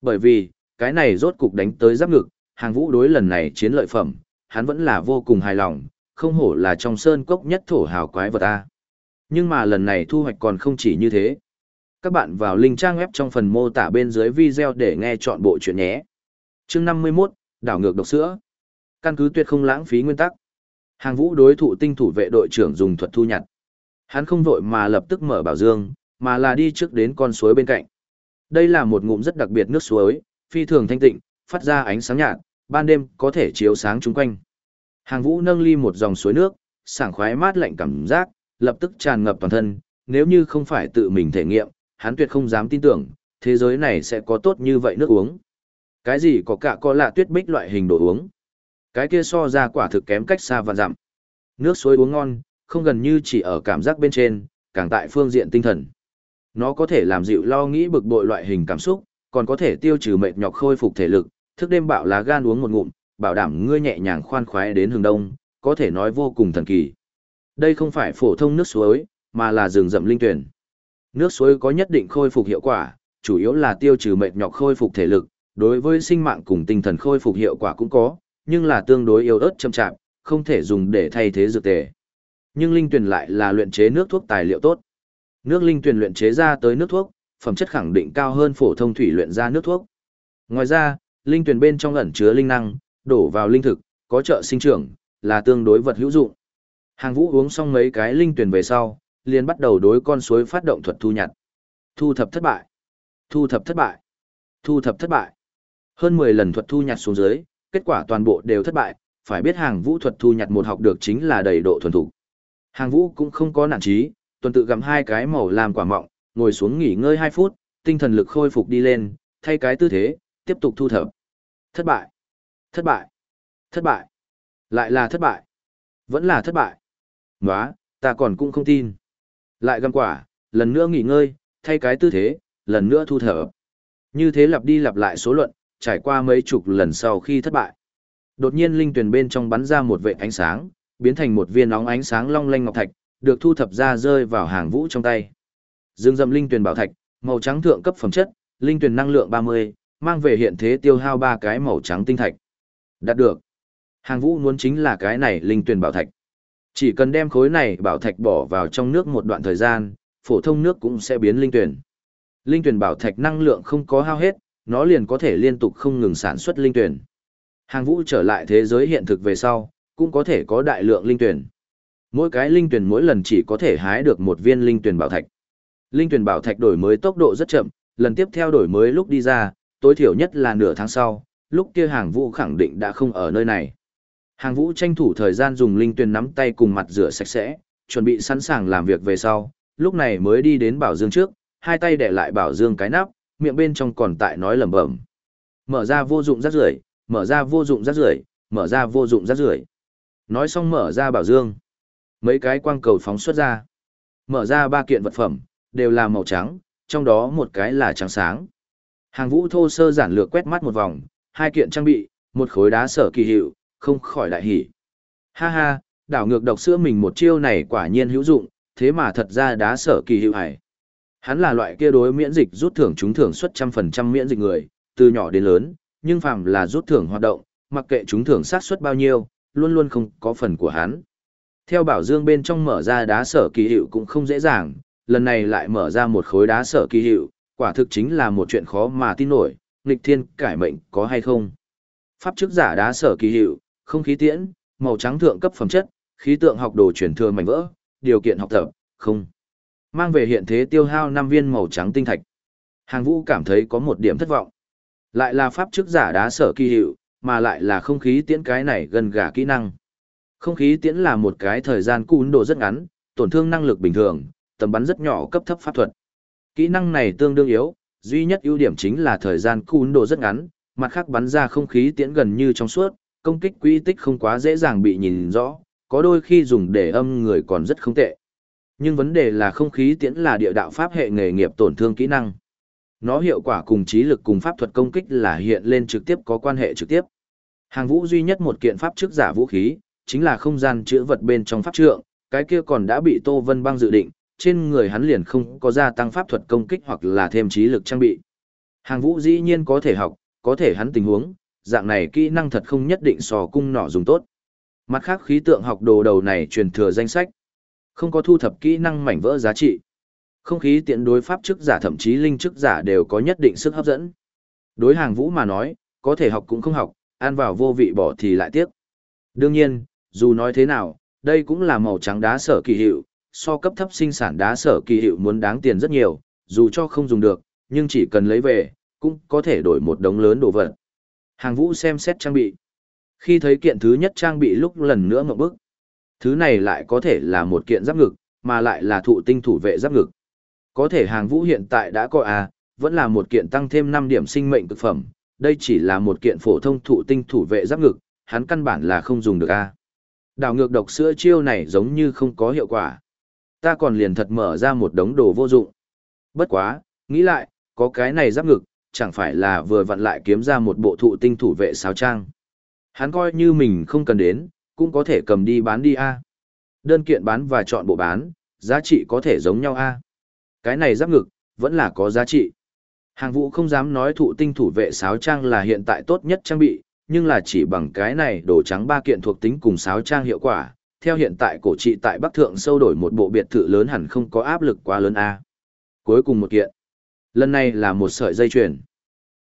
Bởi vì, cái này rốt cục đánh tới giáp ngực, hàng vũ đối lần này chiến lợi phẩm, hắn vẫn là vô cùng hài lòng, không hổ là trong sơn cốc nhất thổ hào quái vật A. Nhưng mà lần này thu hoạch còn không chỉ như thế. Các bạn vào link trang web trong phần mô tả bên dưới video để nghe chọn bộ chuyện nhé chương 51, đảo ngược độc sữa. Căn cứ tuyệt không lãng phí nguyên tắc. Hàng vũ đối thủ tinh thủ vệ đội trưởng dùng thuật thu nhặt. Hắn không vội mà lập tức mở bảo dương, mà là đi trước đến con suối bên cạnh. Đây là một ngụm rất đặc biệt nước suối, phi thường thanh tịnh, phát ra ánh sáng nhạt, ban đêm có thể chiếu sáng chung quanh. Hàng vũ nâng ly một dòng suối nước, sảng khoái mát lạnh cảm giác, lập tức tràn ngập toàn thân, nếu như không phải tự mình thể nghiệm, hắn tuyệt không dám tin tưởng, thế giới này sẽ có tốt như vậy nước uống. Cái gì có cả có lạ tuyết bích loại hình đồ uống. Cái kia so ra quả thực kém cách xa và dặm. Nước suối uống ngon, không gần như chỉ ở cảm giác bên trên, càng tại phương diện tinh thần. Nó có thể làm dịu lo nghĩ bực bội loại hình cảm xúc, còn có thể tiêu trừ mệt nhọc khôi phục thể lực, thức đêm bạo lá gan uống một ngụm, bảo đảm ngươi nhẹ nhàng khoan khoái đến hướng đông, có thể nói vô cùng thần kỳ. Đây không phải phổ thông nước suối, mà là rừng rậm linh tuyển. Nước suối có nhất định khôi phục hiệu quả, chủ yếu là tiêu trừ mệt nhọc khôi phục thể lực, đối với sinh mạng cùng tinh thần khôi phục hiệu quả cũng có, nhưng là tương đối yếu ớt chậm chạp, không thể dùng để thay thế dược tề. Nhưng linh tuyển lại là luyện chế nước thuốc tài liệu tốt. Nước linh tuyển luyện chế ra tới nước thuốc, phẩm chất khẳng định cao hơn phổ thông thủy luyện ra nước thuốc. Ngoài ra, linh tuyển bên trong ẩn chứa linh năng, đổ vào linh thực, có trợ sinh trưởng, là tương đối vật hữu dụng. Hàng Vũ uống xong mấy cái linh tuyển về sau, liền bắt đầu đối con suối phát động thuật thu nhặt. Thu thập thất bại. Thu thập thất bại. Thu thập thất bại. Hơn 10 lần thuật thu nhặt xuống dưới, kết quả toàn bộ đều thất bại, phải biết hàng Vũ thuật thu nhặt một học được chính là đầy độ thuần thủ. Hàng Vũ cũng không có nản trí, tuần tự gặm hai cái màu làm quả mọng, ngồi xuống nghỉ ngơi 2 phút, tinh thần lực khôi phục đi lên, thay cái tư thế, tiếp tục thu thập. Thất bại. Thất bại. Thất bại. Lại là thất bại. Vẫn là thất bại. Nóa, ta còn cũng không tin. Lại gặm quả, lần nữa nghỉ ngơi, thay cái tư thế, lần nữa thu thở. Như thế lặp đi lặp lại số luận, trải qua mấy chục lần sau khi thất bại. Đột nhiên linh tuyển bên trong bắn ra một vệ ánh sáng, biến thành một viên nóng ánh sáng long lanh ngọc thạch, được thu thập ra rơi vào hàng vũ trong tay. Dương dầm linh tuyển bảo thạch, màu trắng thượng cấp phẩm chất, linh tuyển năng lượng 30, mang về hiện thế tiêu hao ba cái màu trắng tinh thạch. Đạt được. Hàng vũ muốn chính là cái này linh tuyển bảo thạch. Chỉ cần đem khối này bảo thạch bỏ vào trong nước một đoạn thời gian, phổ thông nước cũng sẽ biến linh tuyển. Linh tuyển bảo thạch năng lượng không có hao hết, nó liền có thể liên tục không ngừng sản xuất linh tuyển. Hàng vũ trở lại thế giới hiện thực về sau, cũng có thể có đại lượng linh tuyển. Mỗi cái linh tuyển mỗi lần chỉ có thể hái được một viên linh tuyển bảo thạch. Linh tuyển bảo thạch đổi mới tốc độ rất chậm, lần tiếp theo đổi mới lúc đi ra, tối thiểu nhất là nửa tháng sau, lúc kia hàng vũ khẳng định đã không ở nơi này. Hàng vũ tranh thủ thời gian dùng linh tuyển nắm tay cùng mặt rửa sạch sẽ, chuẩn bị sẵn sàng làm việc về sau, lúc này mới đi đến bảo dương trước, hai tay để lại bảo dương cái nắp, miệng bên trong còn tại nói lẩm bẩm. Mở ra vô dụng rác rưởi, mở ra vô dụng rác rưởi, mở ra vô dụng rác rưởi. Nói xong mở ra bảo dương. Mấy cái quang cầu phóng xuất ra. Mở ra ba kiện vật phẩm, đều là màu trắng, trong đó một cái là trắng sáng. Hàng vũ thô sơ giản lược quét mắt một vòng, hai kiện trang bị, một khối đá sở kỳ hiệu, không khỏi đại hỉ. Ha ha, đảo ngược độc sữa mình một chiêu này quả nhiên hữu dụng, thế mà thật ra đá sở kỳ hiệu hải. Hắn là loại kia đối miễn dịch rút thưởng chúng thưởng suất trăm phần trăm miễn dịch người, từ nhỏ đến lớn, nhưng phàm là rút thưởng hoạt động, mặc kệ chúng thưởng sát suất bao nhiêu, luôn luôn không có phần của hắn. Theo bảo dương bên trong mở ra đá sở kỳ hiệu cũng không dễ dàng, lần này lại mở ra một khối đá sở kỳ hiệu, quả thực chính là một chuyện khó mà tin nổi, nghịch thiên cải mệnh có hay không. Pháp chức giả đá sở kỳ hiệu, không khí tiễn, màu trắng thượng cấp phẩm chất, khí tượng học đồ truyền thừa mảnh vỡ, điều kiện học tập, không. Mang về hiện thế tiêu hao 5 viên màu trắng tinh thạch. Hàng vũ cảm thấy có một điểm thất vọng. Lại là pháp chức giả đá sở kỳ hiệu, mà lại là không khí tiễn cái này gần gà kỹ năng. Không khí tiễn là một cái thời gian cún độ rất ngắn, tổn thương năng lực bình thường, tầm bắn rất nhỏ cấp thấp pháp thuật. Kỹ năng này tương đương yếu, duy nhất ưu điểm chính là thời gian cún độ rất ngắn, mặt khác bắn ra không khí tiễn gần như trong suốt, công kích quy tích không quá dễ dàng bị nhìn rõ, có đôi khi dùng để âm người còn rất không tệ. Nhưng vấn đề là không khí tiễn là địa đạo pháp hệ nghề nghiệp tổn thương kỹ năng. Nó hiệu quả cùng trí lực cùng pháp thuật công kích là hiện lên trực tiếp có quan hệ trực tiếp. Hàng vũ duy nhất một kiện pháp trước giả vũ khí, chính là không gian chữa vật bên trong pháp trượng, cái kia còn đã bị Tô Vân Băng dự định, trên người hắn liền không có gia tăng pháp thuật công kích hoặc là thêm trí lực trang bị. Hàng vũ dĩ nhiên có thể học, có thể hắn tình huống, dạng này kỹ năng thật không nhất định sò cung nỏ dùng tốt. Mặt khác khí tượng học đồ đầu này truyền thừa danh sách, không có thu thập kỹ năng mảnh vỡ giá trị. Không khí tiện đối pháp chức giả thậm chí linh chức giả đều có nhất định sức hấp dẫn. Đối hàng vũ mà nói, có thể học cũng không học, ăn vào vô vị bỏ thì lại tiếc. Đương nhiên, dù nói thế nào, đây cũng là màu trắng đá sở kỳ hiệu, so cấp thấp sinh sản đá sở kỳ hiệu muốn đáng tiền rất nhiều, dù cho không dùng được, nhưng chỉ cần lấy về, cũng có thể đổi một đống lớn đồ vật. Hàng vũ xem xét trang bị. Khi thấy kiện thứ nhất trang bị lúc lần nữa ngậm bức. Thứ này lại có thể là một kiện giáp ngực, mà lại là thụ tinh thủ vệ giáp ngực. Có thể hàng vũ hiện tại đã có à, vẫn là một kiện tăng thêm 5 điểm sinh mệnh thực phẩm, đây chỉ là một kiện phổ thông thụ tinh thủ vệ giáp ngực, hắn căn bản là không dùng được a. À. Đảo ngược độc sữa chiêu này giống như không có hiệu quả. Ta còn liền thật mở ra một đống đồ vô dụng. Bất quá, nghĩ lại, có cái này giáp ngực, chẳng phải là vừa vặn lại kiếm ra một bộ thụ tinh thủ vệ sáo trang. Hắn coi như mình không cần đến, cũng có thể cầm đi bán đi a. Đơn kiện bán và chọn bộ bán, giá trị có thể giống nhau a. Cái này giáp ngực, vẫn là có giá trị. Hàng vũ không dám nói thụ tinh thủ vệ sáo trang là hiện tại tốt nhất trang bị, nhưng là chỉ bằng cái này đồ trắng ba kiện thuộc tính cùng sáo trang hiệu quả. Theo hiện tại cổ trị tại Bắc Thượng sâu đổi một bộ biệt thự lớn hẳn không có áp lực quá lớn a. Cuối cùng một kiện. Lần này là một sợi dây chuyền.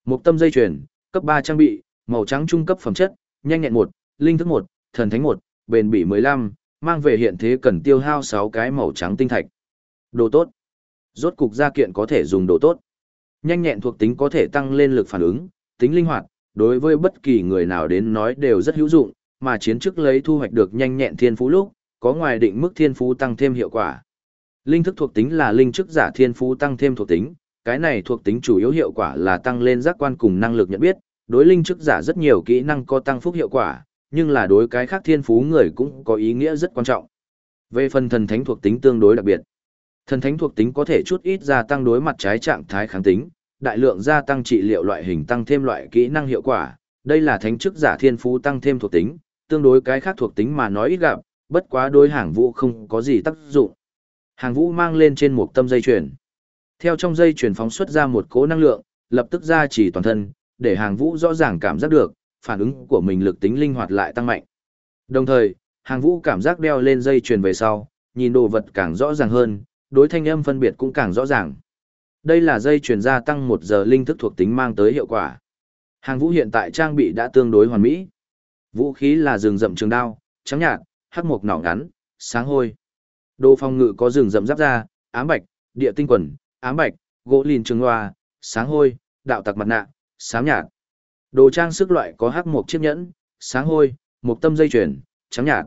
Một tâm dây chuyền, cấp 3 trang bị, màu trắng trung cấp phẩm chất, nhanh nhẹn một linh thức một thần thánh một, bền bỉ 15, mang về hiện thế cần tiêu hao sáu cái màu trắng tinh thạch. Đồ tốt. Rốt cục gia kiện có thể dùng đồ tốt. Nhanh nhẹn thuộc tính có thể tăng lên lực phản ứng, tính linh hoạt, đối với bất kỳ người nào đến nói đều rất hữu dụng, mà chiến chức lấy thu hoạch được nhanh nhẹn thiên phú lúc, có ngoài định mức thiên phú tăng thêm hiệu quả. Linh thức thuộc tính là linh chức giả thiên phú tăng thêm thuộc tính, cái này thuộc tính chủ yếu hiệu quả là tăng lên giác quan cùng năng lực nhận biết, đối linh chức giả rất nhiều kỹ năng có tăng phúc hiệu quả, nhưng là đối cái khác thiên phú người cũng có ý nghĩa rất quan trọng. Về phần thần thánh thuộc tính tương đối đặc biệt, thần thánh thuộc tính có thể chút ít gia tăng đối mặt trái trạng thái kháng tính, đại lượng gia tăng trị liệu loại hình tăng thêm loại kỹ năng hiệu quả, đây là thánh chức giả thiên phú tăng thêm thuộc tính, tương đối cái khác thuộc tính mà nói ít gặp, bất quá đối hàng vũ không có gì tác dụng. Hàng vũ mang lên trên một tâm dây chuyền. Theo trong dây chuyền phóng xuất ra một cỗ năng lượng, lập tức ra chỉ toàn thân, để hàng vũ rõ ràng cảm giác được, phản ứng của mình lực tính linh hoạt lại tăng mạnh. Đồng thời, hàng vũ cảm giác đeo lên dây chuyền về sau, nhìn đồ vật càng rõ ràng hơn, đối thanh âm phân biệt cũng càng rõ ràng. Đây là dây chuyền gia tăng một giờ linh thức thuộc tính mang tới hiệu quả. Hàng vũ hiện tại trang bị đã tương đối hoàn mỹ. Vũ khí là rừng rậm trường đao, trắng nhạt, hắc mộc nỏ ngắn, sáng hôi. Đồ phòng ngự có rừng rậm giáp da, ám bạch, địa tinh quần, ám bạch, gỗ lìn trường hoa, sáng hôi, đạo tặc mặt nạ, sáng nhạt. Đồ trang sức loại có hắc mộc chiếc nhẫn, sáng hôi, một tâm dây chuyền, trắng nhạt.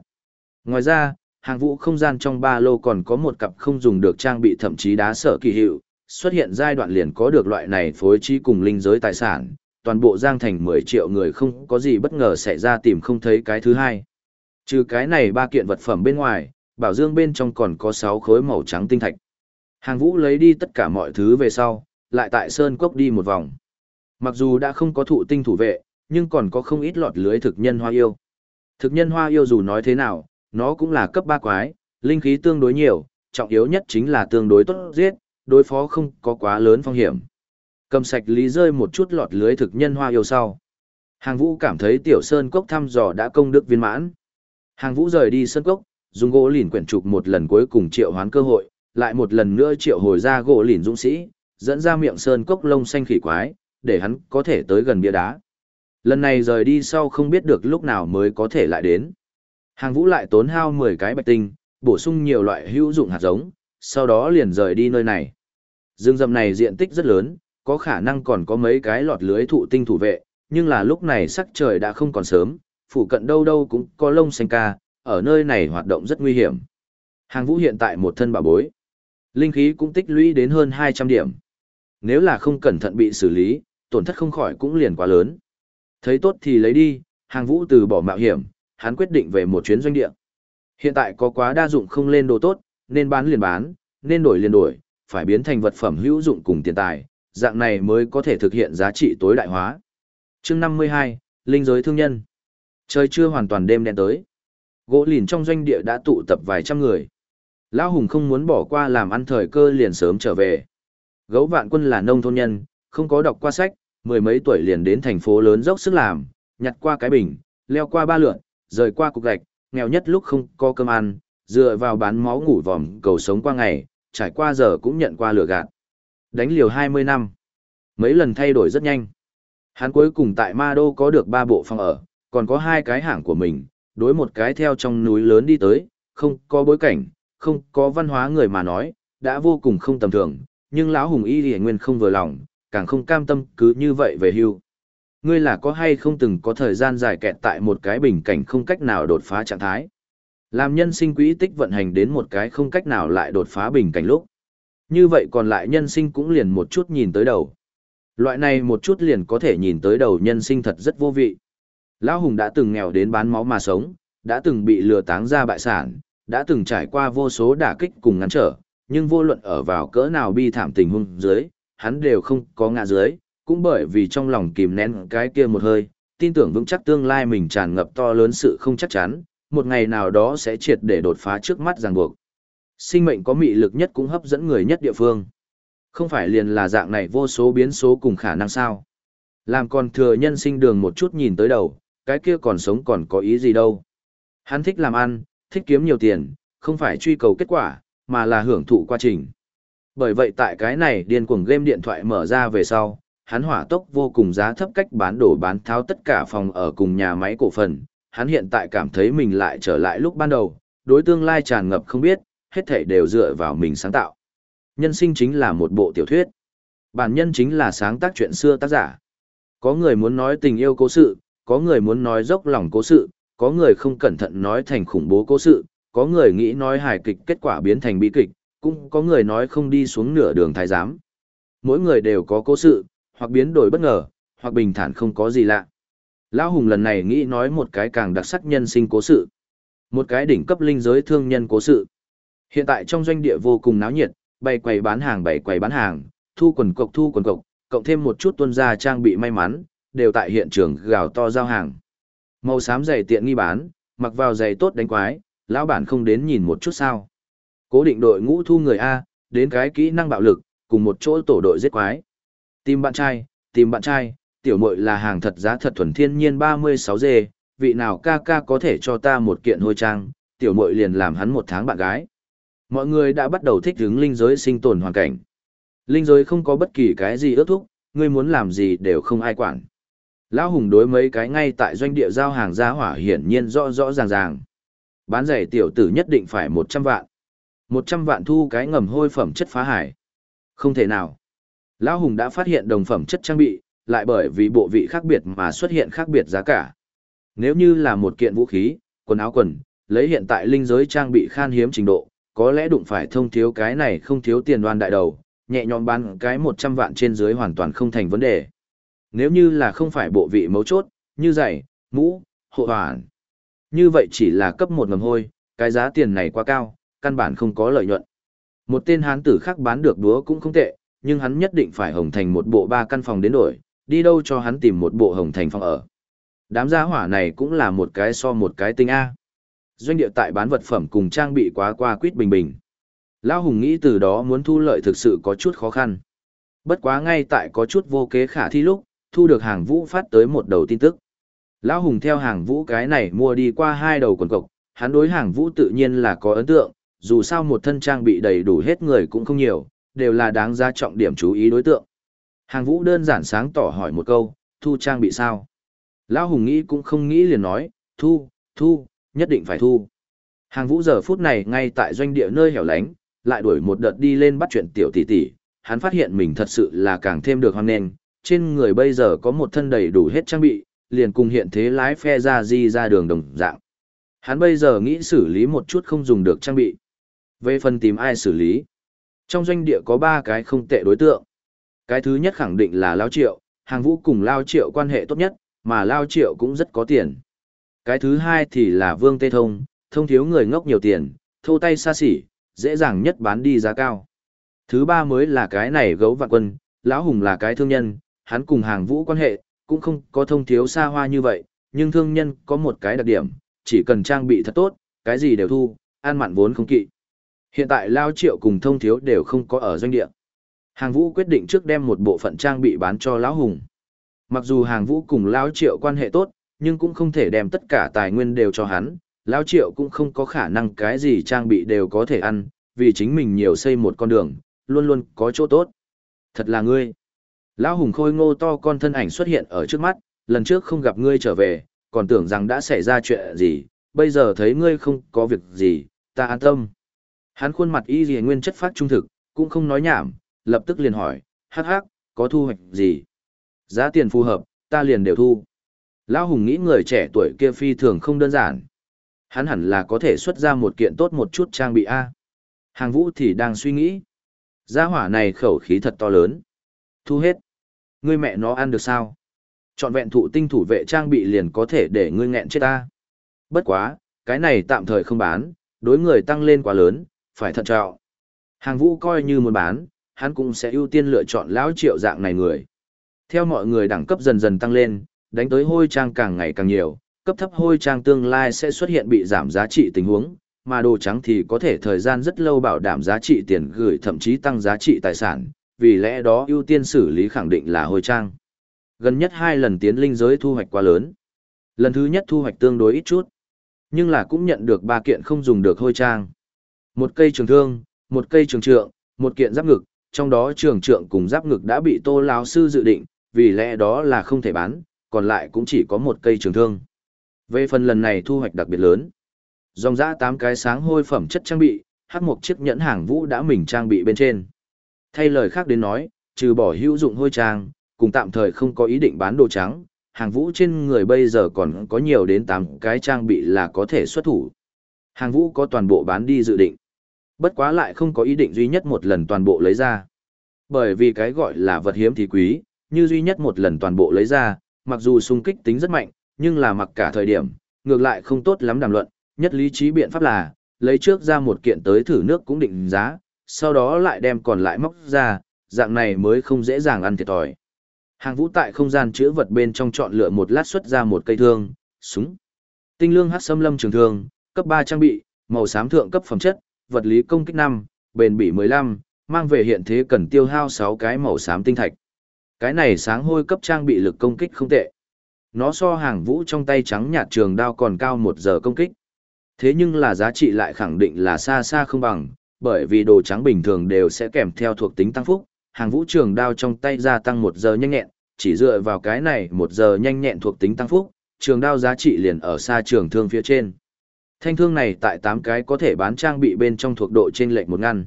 Ngoài ra, hàng vũ không gian trong ba lô còn có một cặp không dùng được trang bị thậm chí đá sở kỳ hiệu, xuất hiện giai đoạn liền có được loại này phối trí cùng linh giới tài sản, toàn bộ giang thành 10 triệu người không có gì bất ngờ xảy ra tìm không thấy cái thứ hai. Trừ cái này ba kiện vật phẩm bên ngoài, bảo dương bên trong còn có 6 khối màu trắng tinh thạch. Hàng vũ lấy đi tất cả mọi thứ về sau, lại tại Sơn Cốc đi một vòng. Mặc dù đã không có thụ tinh thủ vệ, nhưng còn có không ít lọt lưới thực nhân hoa yêu. Thực nhân hoa yêu dù nói thế nào, nó cũng là cấp ba quái, linh khí tương đối nhiều, trọng yếu nhất chính là tương đối tốt giết, đối phó không có quá lớn phong hiểm. Cầm sạch lý rơi một chút lọt lưới thực nhân hoa yêu sau. Hàng vũ cảm thấy tiểu sơn cốc thăm dò đã công đức viên mãn. Hàng vũ rời đi sơn cốc, dùng gỗ lìn quyển trục một lần cuối cùng triệu hoán cơ hội, lại một lần nữa triệu hồi ra gỗ lìn dũng sĩ, dẫn ra miệng sơn cốc lông xanh khỉ quái, để hắn có thể tới gần bia đá. Lần này rời đi sau không biết được lúc nào mới có thể lại đến. Hàng vũ lại tốn hao 10 cái bạch tinh, bổ sung nhiều loại hữu dụng hạt giống, sau đó liền rời đi nơi này. Dương rậm này diện tích rất lớn, có khả năng còn có mấy cái lọt lưới thụ tinh thủ vệ, nhưng là lúc này sắc trời đã không còn sớm, Phủ cận đâu đâu cũng có lông xanh ca, ở nơi này hoạt động rất nguy hiểm. Hàng vũ hiện tại một thân bà bối. Linh khí cũng tích lũy đến hơn 200 điểm. Nếu là không cẩn thận bị xử lý, tổn thất không khỏi cũng liền quá lớn. Thấy tốt thì lấy đi, hàng vũ từ bỏ mạo hiểm, hắn quyết định về một chuyến doanh địa. Hiện tại có quá đa dụng không lên đồ tốt, nên bán liền bán, nên đổi liền đổi, phải biến thành vật phẩm hữu dụng cùng tiền tài, dạng này mới có thể thực hiện giá trị tối đại hóa. chương 52, Linh giới thương nhân. Trời chưa hoàn toàn đêm đen tới. Gỗ lìn trong doanh địa đã tụ tập vài trăm người. Lão Hùng không muốn bỏ qua làm ăn thời cơ liền sớm trở về. Gấu vạn quân là nông thôn nhân, không có đọc qua sách, mười mấy tuổi liền đến thành phố lớn dốc sức làm, nhặt qua cái bình, leo qua ba lượn, rời qua cục gạch, nghèo nhất lúc không có cơm ăn, dựa vào bán máu ngủ vòm cầu sống qua ngày, trải qua giờ cũng nhận qua lửa gạt. Đánh liều 20 năm. Mấy lần thay đổi rất nhanh. Hắn cuối cùng tại Ma Đô có được ba bộ phòng ở, còn có hai cái hãng của mình, đối một cái theo trong núi lớn đi tới, không có bối cảnh, không có văn hóa người mà nói, đã vô cùng không tầm thường, nhưng lão hùng y thì nguyên không vừa lòng, càng không cam tâm cứ như vậy về hưu. Ngươi là có hay không từng có thời gian dài kẹt tại một cái bình cảnh không cách nào đột phá trạng thái. Làm nhân sinh quỹ tích vận hành đến một cái không cách nào lại đột phá bình cảnh lúc. Như vậy còn lại nhân sinh cũng liền một chút nhìn tới đầu. Loại này một chút liền có thể nhìn tới đầu nhân sinh thật rất vô vị. Lão Hùng đã từng nghèo đến bán máu mà sống, đã từng bị lừa táng ra bại sản, đã từng trải qua vô số đả kích cùng ngăn trở, nhưng vô luận ở vào cỡ nào bi thảm tình huống dưới, hắn đều không có ngã dưới, cũng bởi vì trong lòng kìm nén cái kia một hơi, tin tưởng vững chắc tương lai mình tràn ngập to lớn sự không chắc chắn, một ngày nào đó sẽ triệt để đột phá trước mắt ràng buộc. Sinh mệnh có mị lực nhất cũng hấp dẫn người nhất địa phương. Không phải liền là dạng này vô số biến số cùng khả năng sao. Làm còn thừa nhân sinh đường một chút nhìn tới đầu, cái kia còn sống còn có ý gì đâu. Hắn thích làm ăn, thích kiếm nhiều tiền, không phải truy cầu kết quả, mà là hưởng thụ quá trình. Bởi vậy tại cái này điên cuồng game điện thoại mở ra về sau, hắn hỏa tốc vô cùng giá thấp cách bán đổ bán tháo tất cả phòng ở cùng nhà máy cổ phần. Hắn hiện tại cảm thấy mình lại trở lại lúc ban đầu, đối tương lai tràn ngập không biết, hết thảy đều dựa vào mình sáng tạo. Nhân sinh chính là một bộ tiểu thuyết. Bản nhân chính là sáng tác chuyện xưa tác giả. Có người muốn nói tình yêu cố sự, có người muốn nói dốc lòng cố sự, có người không cẩn thận nói thành khủng bố cố sự, có người nghĩ nói hài kịch kết quả biến thành bi kịch, cũng có người nói không đi xuống nửa đường thái giám. Mỗi người đều có cố sự, hoặc biến đổi bất ngờ, hoặc bình thản không có gì lạ. Lão Hùng lần này nghĩ nói một cái càng đặc sắc nhân sinh cố sự. Một cái đỉnh cấp linh giới thương nhân cố sự. Hiện tại trong doanh địa vô cùng náo nhiệt, bày quầy bán hàng bày quầy bán hàng, thu quần cộc thu quần cộc, cộng thêm một chút tuân gia trang bị may mắn, đều tại hiện trường gào to giao hàng. Màu xám giày tiện nghi bán, mặc vào giày tốt đánh quái, lão bản không đến nhìn một chút sao. Cố định đội ngũ thu người A, đến cái kỹ năng bạo lực, cùng một chỗ tổ đội giết quái. Tìm bạn trai, tìm bạn trai, tiểu muội là hàng thật giá thật thuần thiên nhiên 36G, vị nào ca ca có thể cho ta một kiện hôi trang, tiểu muội liền làm hắn một tháng bạn gái. Mọi người đã bắt đầu thích ứng linh giới sinh tồn hoàn cảnh. Linh giới không có bất kỳ cái gì ước thúc, ngươi muốn làm gì đều không ai quản. Lão Hùng đối mấy cái ngay tại doanh địa giao hàng giá hỏa hiển nhiên rõ rõ ràng ràng. Bán giày tiểu tử nhất định phải 100 vạn. 100 vạn thu cái ngầm hôi phẩm chất phá hải. Không thể nào. Lão Hùng đã phát hiện đồng phẩm chất trang bị, lại bởi vì bộ vị khác biệt mà xuất hiện khác biệt giá cả. Nếu như là một kiện vũ khí, quần áo quần, lấy hiện tại linh giới trang bị khan hiếm trình độ, có lẽ đụng phải thông thiếu cái này không thiếu tiền đoan đại đầu, nhẹ nhõm bán cái 100 vạn trên dưới hoàn toàn không thành vấn đề. Nếu như là không phải bộ vị mấu chốt, như giày, mũ, hộ hoàn. Như vậy chỉ là cấp một ngầm hôi, cái giá tiền này quá cao, căn bản không có lợi nhuận. Một tên hán tử khác bán được đúa cũng không tệ, nhưng hắn nhất định phải hồng thành một bộ ba căn phòng đến đổi, đi đâu cho hắn tìm một bộ hồng thành phòng ở. Đám gia hỏa này cũng là một cái so một cái tinh A. Doanh địa tại bán vật phẩm cùng trang bị quá qua quýt bình bình. Lão Hùng nghĩ từ đó muốn thu lợi thực sự có chút khó khăn. Bất quá ngay tại có chút vô kế khả thi lúc, thu được hàng vũ phát tới một đầu tin tức. Lão Hùng theo hàng vũ cái này mua đi qua hai đầu quần cộc, hắn đối hàng vũ tự nhiên là có ấn tượng, dù sao một thân trang bị đầy đủ hết người cũng không nhiều, đều là đáng ra trọng điểm chú ý đối tượng. Hàng vũ đơn giản sáng tỏ hỏi một câu, thu trang bị sao? Lão Hùng nghĩ cũng không nghĩ liền nói, thu, thu, nhất định phải thu. Hàng vũ giờ phút này ngay tại doanh địa nơi hẻo lánh, lại đuổi một đợt đi lên bắt chuyện tiểu tỷ tỷ, hắn phát hiện mình thật sự là càng thêm được hoang nền, trên người bây giờ có một thân đầy đủ hết trang bị, liền cùng hiện thế lái phe ra di ra đường đồng dạng. Hắn bây giờ nghĩ xử lý một chút không dùng được trang bị. Về phần tìm ai xử lý. Trong doanh địa có ba cái không tệ đối tượng. Cái thứ nhất khẳng định là Lao Triệu, hàng vũ cùng Lao Triệu quan hệ tốt nhất, mà Lao Triệu cũng rất có tiền. Cái thứ hai thì là Vương Tê Thông, thông thiếu người ngốc nhiều tiền, thô tay xa xỉ, dễ dàng nhất bán đi giá cao. Thứ ba mới là cái này gấu vạn quân, lão hùng là cái thương nhân, hắn cùng hàng vũ quan hệ, cũng không có thông thiếu xa hoa như vậy, nhưng thương nhân có một cái đặc điểm, chỉ cần trang bị thật tốt, cái gì đều thu, an mặn vốn không kỵ. Hiện tại Lao Triệu cùng thông thiếu đều không có ở doanh địa. Hàng vũ quyết định trước đem một bộ phận trang bị bán cho lão hùng. Mặc dù hàng vũ cùng Lao Triệu quan hệ tốt, nhưng cũng không thể đem tất cả tài nguyên đều cho hắn, Lao Triệu cũng không có khả năng cái gì trang bị đều có thể ăn, vì chính mình nhiều xây một con đường, luôn luôn có chỗ tốt. Thật là ngươi. Lão hùng khôi ngô to con thân ảnh xuất hiện ở trước mắt, lần trước không gặp ngươi trở về, còn tưởng rằng đã xảy ra chuyện gì, bây giờ thấy ngươi không có việc gì, ta an tâm. Hắn khuôn mặt y gì nguyên chất phát trung thực, cũng không nói nhảm, lập tức liền hỏi, hắc hắc, có thu hoạch gì? Giá tiền phù hợp, ta liền đều thu. Lão hùng nghĩ người trẻ tuổi kia phi thường không đơn giản. Hắn hẳn là có thể xuất ra một kiện tốt một chút trang bị A. Hàng vũ thì đang suy nghĩ. Gia hỏa này khẩu khí thật to lớn. Thu hết. Ngươi mẹ nó ăn được sao? Chọn vẹn thụ tinh thủ vệ trang bị liền có thể để ngươi nghẹn chết ta. Bất quá, cái này tạm thời không bán, đối người tăng lên quá lớn, phải thận trọng. Hàng vũ coi như muốn bán, hắn cũng sẽ ưu tiên lựa chọn lão triệu dạng này người. Theo mọi người đẳng cấp dần dần tăng lên, đánh tới hôi trang càng ngày càng nhiều, cấp thấp hôi trang tương lai sẽ xuất hiện bị giảm giá trị tình huống, mà đồ trắng thì có thể thời gian rất lâu bảo đảm giá trị tiền gửi thậm chí tăng giá trị tài sản, vì lẽ đó ưu tiên xử lý khẳng định là hôi trang. Gần nhất hai lần tiến linh giới thu hoạch quá lớn. Lần thứ nhất thu hoạch tương đối ít chút, nhưng là cũng nhận được ba kiện không dùng được hôi trang. Một cây trường thương, một cây trường trượng, một kiện giáp ngực, trong đó trường trượng cùng giáp ngực đã bị tô lão sư dự định, vì lẽ đó là không thể bán, còn lại cũng chỉ có một cây trường thương. Về phần lần này thu hoạch đặc biệt lớn, dòng dã tám cái sáng hôi phẩm chất trang bị, hắc một chiếc nhẫn hàng vũ đã mình trang bị bên trên. Thay lời khác đến nói, trừ bỏ hữu dụng hôi trang, cùng tạm thời không có ý định bán đồ trắng, hàng vũ trên người bây giờ còn có nhiều đến 8 cái trang bị là có thể xuất thủ. Hàng vũ có toàn bộ bán đi dự định. Bất quá lại không có ý định duy nhất một lần toàn bộ lấy ra. Bởi vì cái gọi là vật hiếm thì quý, như duy nhất một lần toàn bộ lấy ra, mặc dù xung kích tính rất mạnh, nhưng là mặc cả thời điểm, ngược lại không tốt lắm đàm luận, nhất lý trí biện pháp là, lấy trước ra một kiện tới thử nước cũng định giá, sau đó lại đem còn lại móc ra, dạng này mới không dễ dàng ăn thiệt thòi. Hàng vũ tại không gian chữa vật bên trong chọn lựa một lát xuất ra một cây thương, súng. Tinh lương hắc xâm lâm trường thương, cấp 3 trang bị, màu xám thượng cấp phẩm chất, vật lý công kích 5, bền bỉ 15, mang về hiện thế cần tiêu hao 6 cái màu xám tinh thạch. Cái này sáng hôi cấp trang bị lực công kích không tệ. Nó so hàng vũ trong tay trắng nhạt trường đao còn cao một giờ công kích. Thế nhưng là giá trị lại khẳng định là xa xa không bằng, bởi vì đồ trắng bình thường đều sẽ kèm theo thuộc tính tăng phúc, hàng vũ trường đao trong tay gia tăng một giờ nhanh nhẹn, chỉ dựa vào cái này một giờ nhanh nhẹn thuộc tính tăng phúc, trường đao giá trị liền ở xa trường thương phía trên. Thanh thương này tại 8 cái có thể bán trang bị bên trong thuộc độ trên lệnh một ngăn.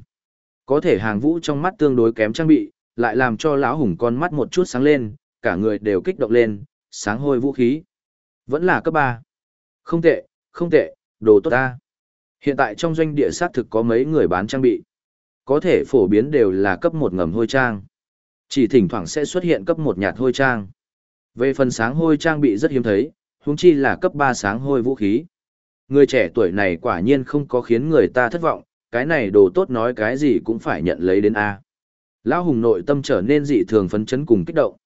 Có thể hàng vũ trong mắt tương đối kém trang bị, lại làm cho lão hùng con mắt một chút sáng lên, cả người đều kích động lên, sáng hôi vũ khí. Vẫn là cấp 3. Không tệ, không tệ, đồ tốt ta. Hiện tại trong doanh địa xác thực có mấy người bán trang bị. Có thể phổ biến đều là cấp 1 ngầm hôi trang. Chỉ thỉnh thoảng sẽ xuất hiện cấp 1 nhạt hôi trang. Về phần sáng hôi trang bị rất hiếm thấy, huống chi là cấp 3 sáng hôi vũ khí. Người trẻ tuổi này quả nhiên không có khiến người ta thất vọng, cái này đồ tốt nói cái gì cũng phải nhận lấy đến A. Lão Hùng nội tâm trở nên dị thường phấn chấn cùng kích động.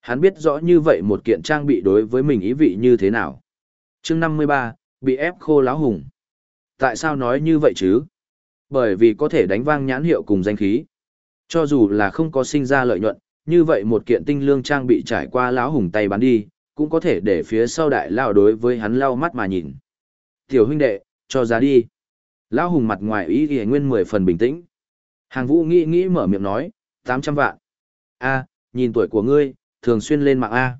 Hắn biết rõ như vậy một kiện trang bị đối với mình ý vị như thế nào. chương 53, bị ép khô Lão Hùng. Tại sao nói như vậy chứ? Bởi vì có thể đánh vang nhãn hiệu cùng danh khí. Cho dù là không có sinh ra lợi nhuận, như vậy một kiện tinh lương trang bị trải qua Lão Hùng tay bán đi, cũng có thể để phía sau đại lao đối với hắn lau mắt mà nhìn. Tiểu huynh đệ, cho giá đi. Lão Hùng mặt ngoài ý ghi nguyên mười phần bình tĩnh. Hàng vũ nghĩ nghĩ mở miệng nói, tám trăm vạn. a nhìn tuổi của ngươi, thường xuyên lên mạng A.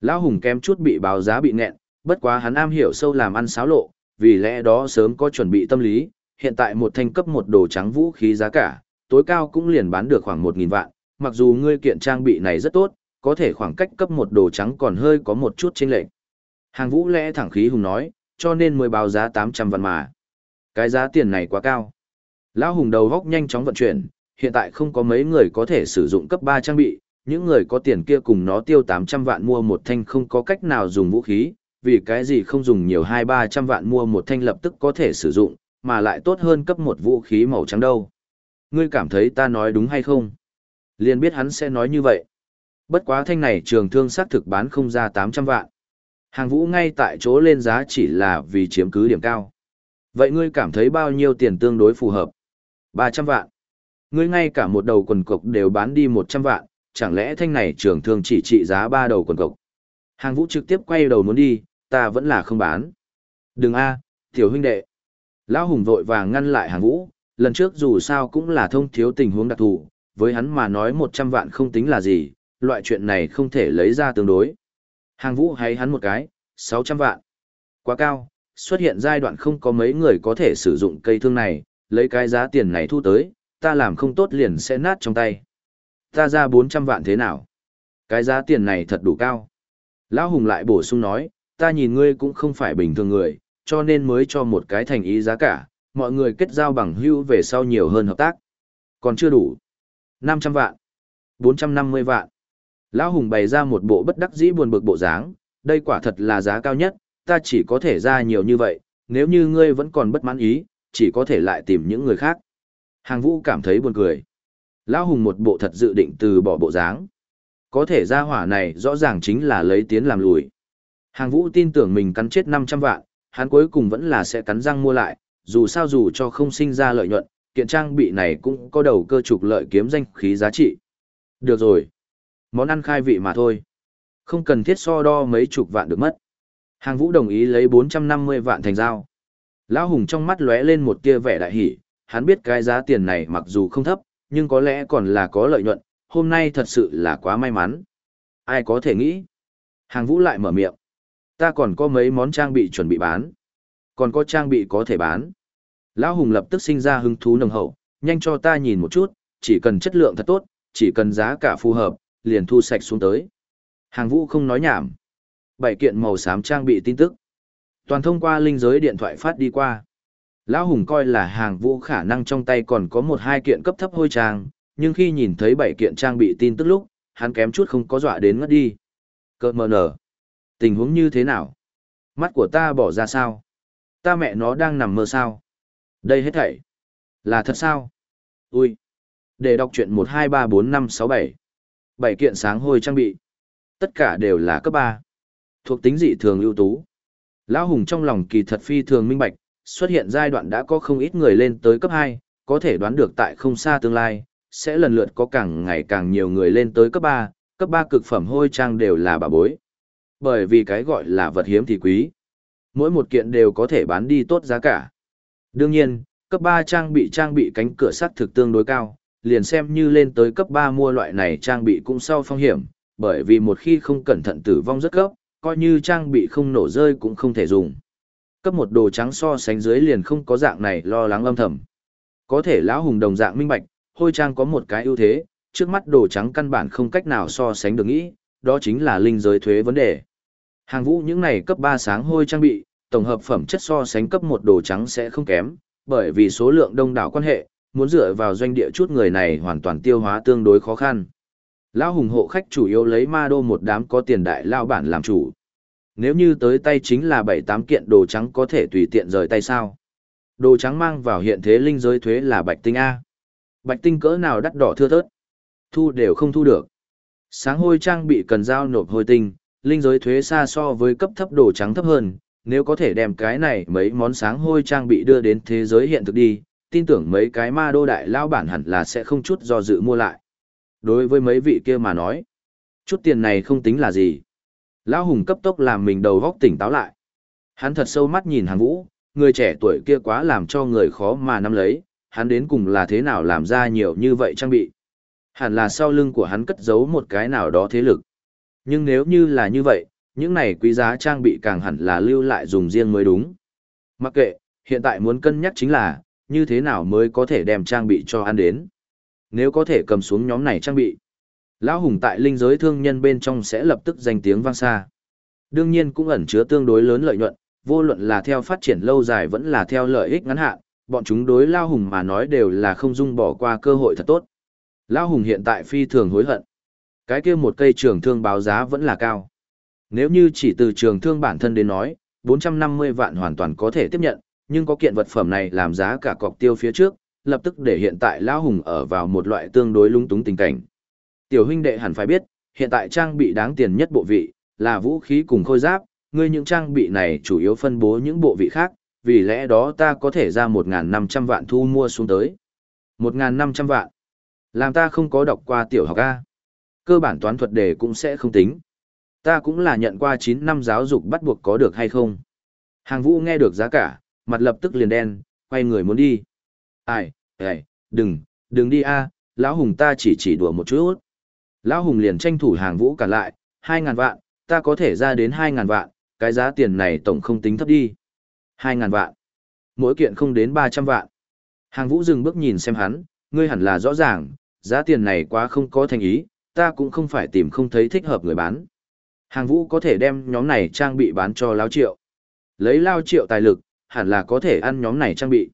Lão Hùng kém chút bị báo giá bị nẹn, bất quá hắn am hiểu sâu làm ăn xáo lộ, vì lẽ đó sớm có chuẩn bị tâm lý, hiện tại một thanh cấp một đồ trắng vũ khí giá cả, tối cao cũng liền bán được khoảng một nghìn vạn, mặc dù ngươi kiện trang bị này rất tốt, có thể khoảng cách cấp một đồ trắng còn hơi có một chút chênh lệch. Hàng vũ lẽ thẳng khí hùng nói, cho nên mới báo giá 800 vạn mà. Cái giá tiền này quá cao. Lão hùng đầu góc nhanh chóng vận chuyển, hiện tại không có mấy người có thể sử dụng cấp 3 trang bị, những người có tiền kia cùng nó tiêu 800 vạn mua một thanh không có cách nào dùng vũ khí, vì cái gì không dùng nhiều 2-300 vạn mua một thanh lập tức có thể sử dụng, mà lại tốt hơn cấp một vũ khí màu trắng đâu. Ngươi cảm thấy ta nói đúng hay không? Liền biết hắn sẽ nói như vậy. Bất quá thanh này trường thương xác thực bán không ra 800 vạn. Hàng vũ ngay tại chỗ lên giá chỉ là vì chiếm cứ điểm cao. Vậy ngươi cảm thấy bao nhiêu tiền tương đối phù hợp? 300 vạn. Ngươi ngay cả một đầu quần cục đều bán đi 100 vạn, chẳng lẽ thanh này trường thương chỉ trị giá ba đầu quần cục? Hàng vũ trực tiếp quay đầu muốn đi, ta vẫn là không bán. Đừng a, tiểu huynh đệ. Lão hùng vội vàng ngăn lại hàng vũ, lần trước dù sao cũng là thông thiếu tình huống đặc thù, với hắn mà nói 100 vạn không tính là gì, loại chuyện này không thể lấy ra tương đối. Hàng vũ hay hắn một cái, 600 vạn. Quá cao, xuất hiện giai đoạn không có mấy người có thể sử dụng cây thương này, lấy cái giá tiền này thu tới, ta làm không tốt liền sẽ nát trong tay. Ta ra 400 vạn thế nào? Cái giá tiền này thật đủ cao. Lão Hùng lại bổ sung nói, ta nhìn ngươi cũng không phải bình thường người, cho nên mới cho một cái thành ý giá cả, mọi người kết giao bằng hữu về sau nhiều hơn hợp tác. Còn chưa đủ. 500 vạn. 450 vạn. Lão Hùng bày ra một bộ bất đắc dĩ buồn bực bộ dáng, đây quả thật là giá cao nhất, ta chỉ có thể ra nhiều như vậy, nếu như ngươi vẫn còn bất mãn ý, chỉ có thể lại tìm những người khác. Hàng vũ cảm thấy buồn cười. Lão Hùng một bộ thật dự định từ bỏ bộ dáng. Có thể ra hỏa này rõ ràng chính là lấy tiến làm lùi. Hàng vũ tin tưởng mình cắn chết 500 vạn, hắn cuối cùng vẫn là sẽ cắn răng mua lại, dù sao dù cho không sinh ra lợi nhuận, kiện trang bị này cũng có đầu cơ trục lợi kiếm danh khí giá trị. Được rồi. Món ăn khai vị mà thôi. Không cần thiết so đo mấy chục vạn được mất. Hàng vũ đồng ý lấy 450 vạn thành giao. Lão Hùng trong mắt lóe lên một tia vẻ đại hỷ, hắn biết cái giá tiền này mặc dù không thấp, nhưng có lẽ còn là có lợi nhuận, hôm nay thật sự là quá may mắn. Ai có thể nghĩ? Hàng vũ lại mở miệng. Ta còn có mấy món trang bị chuẩn bị bán. Còn có trang bị có thể bán. Lão Hùng lập tức sinh ra hứng thú nồng hậu, nhanh cho ta nhìn một chút, chỉ cần chất lượng thật tốt, chỉ cần giá cả phù hợp, liền thu sạch xuống tới. Hàng vũ không nói nhảm. Bảy kiện màu xám trang bị tin tức. Toàn thông qua linh giới điện thoại phát đi qua. Lão Hùng coi là hàng vũ khả năng trong tay còn có một hai kiện cấp thấp hôi trang, nhưng khi nhìn thấy bảy kiện trang bị tin tức lúc, hắn kém chút không có dọa đến ngất đi. Cơ mờ nở. Tình huống như thế nào? Mắt của ta bỏ ra sao? Ta mẹ nó đang nằm mơ sao? Đây hết thảy. Là thật sao? Ui. Để đọc chuyện 1234567. Bảy kiện sáng hôi trang bị. Tất cả đều là cấp ba, Thuộc tính dị thường ưu tú. Lão Hùng trong lòng kỳ thật phi thường minh bạch, xuất hiện giai đoạn đã có không ít người lên tới cấp hai, có thể đoán được tại không xa tương lai, sẽ lần lượt có càng ngày càng nhiều người lên tới cấp ba. cấp ba cực phẩm hôi trang đều là bà bối. Bởi vì cái gọi là vật hiếm thì quý. Mỗi một kiện đều có thể bán đi tốt giá cả. Đương nhiên, cấp ba trang bị trang bị cánh cửa sắt thực tương đối cao, liền xem như lên tới cấp 3 mua loại này trang bị cũng sau phong hiểm, bởi vì một khi không cẩn thận tử vong rất gấp, coi như trang bị không nổ rơi cũng không thể dùng. Cấp một đồ trắng so sánh dưới liền không có dạng này lo lắng âm thầm. Có thể lão hùng đồng dạng minh bạch, hôi trang có một cái ưu thế, trước mắt đồ trắng căn bản không cách nào so sánh được nghĩ, đó chính là linh giới thuế vấn đề. Hàng vũ những này cấp 3 sáng hôi trang bị, tổng hợp phẩm chất so sánh cấp 1 đồ trắng sẽ không kém, bởi vì số lượng đông đảo quan hệ, muốn dựa vào doanh địa chút người này hoàn toàn tiêu hóa tương đối khó khăn. Lão hùng hộ khách chủ yếu lấy ma đô một đám có tiền đại lao bản làm chủ. Nếu như tới tay chính là 7-8 kiện đồ trắng có thể tùy tiện rời tay sao. Đồ trắng mang vào hiện thế linh giới thuế là bạch tinh A. Bạch tinh cỡ nào đắt đỏ thưa thớt. Thu đều không thu được. Sáng hôi trang bị cần giao nộp hôi tinh, linh giới thuế xa so với cấp thấp đồ trắng thấp hơn. Nếu có thể đem cái này mấy món sáng hôi trang bị đưa đến thế giới hiện thực đi, tin tưởng mấy cái ma đô đại lao bản hẳn là sẽ không chút do dự mua lại. Đối với mấy vị kia mà nói, chút tiền này không tính là gì. Lão Hùng cấp tốc làm mình đầu góc tỉnh táo lại. Hắn thật sâu mắt nhìn hàng vũ, người trẻ tuổi kia quá làm cho người khó mà nắm lấy, hắn đến cùng là thế nào làm ra nhiều như vậy trang bị. Hẳn là sau lưng của hắn cất giấu một cái nào đó thế lực. Nhưng nếu như là như vậy, những này quý giá trang bị càng hẳn là lưu lại dùng riêng mới đúng. Mặc kệ, hiện tại muốn cân nhắc chính là, như thế nào mới có thể đem trang bị cho ăn đến. Nếu có thể cầm xuống nhóm này trang bị, Lão Hùng tại linh giới thương nhân bên trong sẽ lập tức danh tiếng vang xa. Đương nhiên cũng ẩn chứa tương đối lớn lợi nhuận, vô luận là theo phát triển lâu dài vẫn là theo lợi ích ngắn hạn, bọn chúng đối Lao Hùng mà nói đều là không dung bỏ qua cơ hội thật tốt. Lao Hùng hiện tại phi thường hối hận. Cái kia một cây trường thương báo giá vẫn là cao. Nếu như chỉ từ trường thương bản thân đến nói, 450 vạn hoàn toàn có thể tiếp nhận, nhưng có kiện vật phẩm này làm giá cả cọc tiêu phía trước, lập tức để hiện tại Lão Hùng ở vào một loại tương đối lung túng tình cảnh. Tiểu huynh đệ hẳn phải biết, hiện tại trang bị đáng tiền nhất bộ vị, là vũ khí cùng khôi giáp, ngươi những trang bị này chủ yếu phân bố những bộ vị khác, vì lẽ đó ta có thể ra 1.500 vạn thu mua xuống tới. 1.500 vạn. Làm ta không có đọc qua tiểu học A. Cơ bản toán thuật đề cũng sẽ không tính. Ta cũng là nhận qua 9 năm giáo dục bắt buộc có được hay không. Hàng vũ nghe được giá cả, mặt lập tức liền đen, quay người muốn đi. Ai, ai, đừng, đừng đi a, lão hùng ta chỉ chỉ đùa một chút. Lão hùng liền tranh thủ hàng vũ cả lại, 2.000 vạn, ta có thể ra đến 2.000 vạn, cái giá tiền này tổng không tính thấp đi. 2.000 vạn. Mỗi kiện không đến 300 vạn. Hàng vũ dừng bước nhìn xem hắn, ngươi hẳn là rõ ràng, giá tiền này quá không có thành ý, ta cũng không phải tìm không thấy thích hợp người bán. Hàng vũ có thể đem nhóm này trang bị bán cho Lao Triệu. Lấy Lao Triệu tài lực, hẳn là có thể ăn nhóm này trang bị.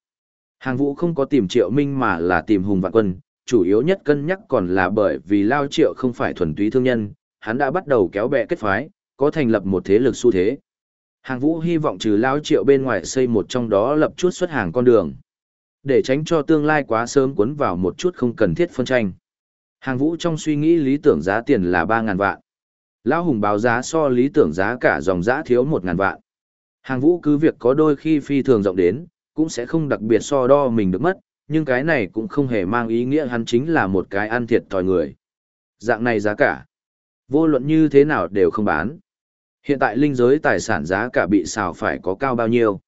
Hàng vũ không có tìm Triệu Minh mà là tìm Hùng Vạn Quân, chủ yếu nhất cân nhắc còn là bởi vì Lao Triệu không phải thuần túy thương nhân, hắn đã bắt đầu kéo bè kết phái, có thành lập một thế lực xu thế. Hàng vũ hy vọng trừ Lao Triệu bên ngoài xây một trong đó lập chút xuất hàng con đường. Để tránh cho tương lai quá sớm cuốn vào một chút không cần thiết phân tranh. Hàng vũ trong suy nghĩ lý tưởng giá tiền là 3.000 vạn. Lão Hùng báo giá so lý tưởng giá cả dòng giá thiếu 1.000 vạn. Hàng vũ cứ việc có đôi khi phi thường rộng đến, cũng sẽ không đặc biệt so đo mình được mất, nhưng cái này cũng không hề mang ý nghĩa hắn chính là một cái ăn thiệt thòi người. Dạng này giá cả, vô luận như thế nào đều không bán. Hiện tại linh giới tài sản giá cả bị xào phải có cao bao nhiêu.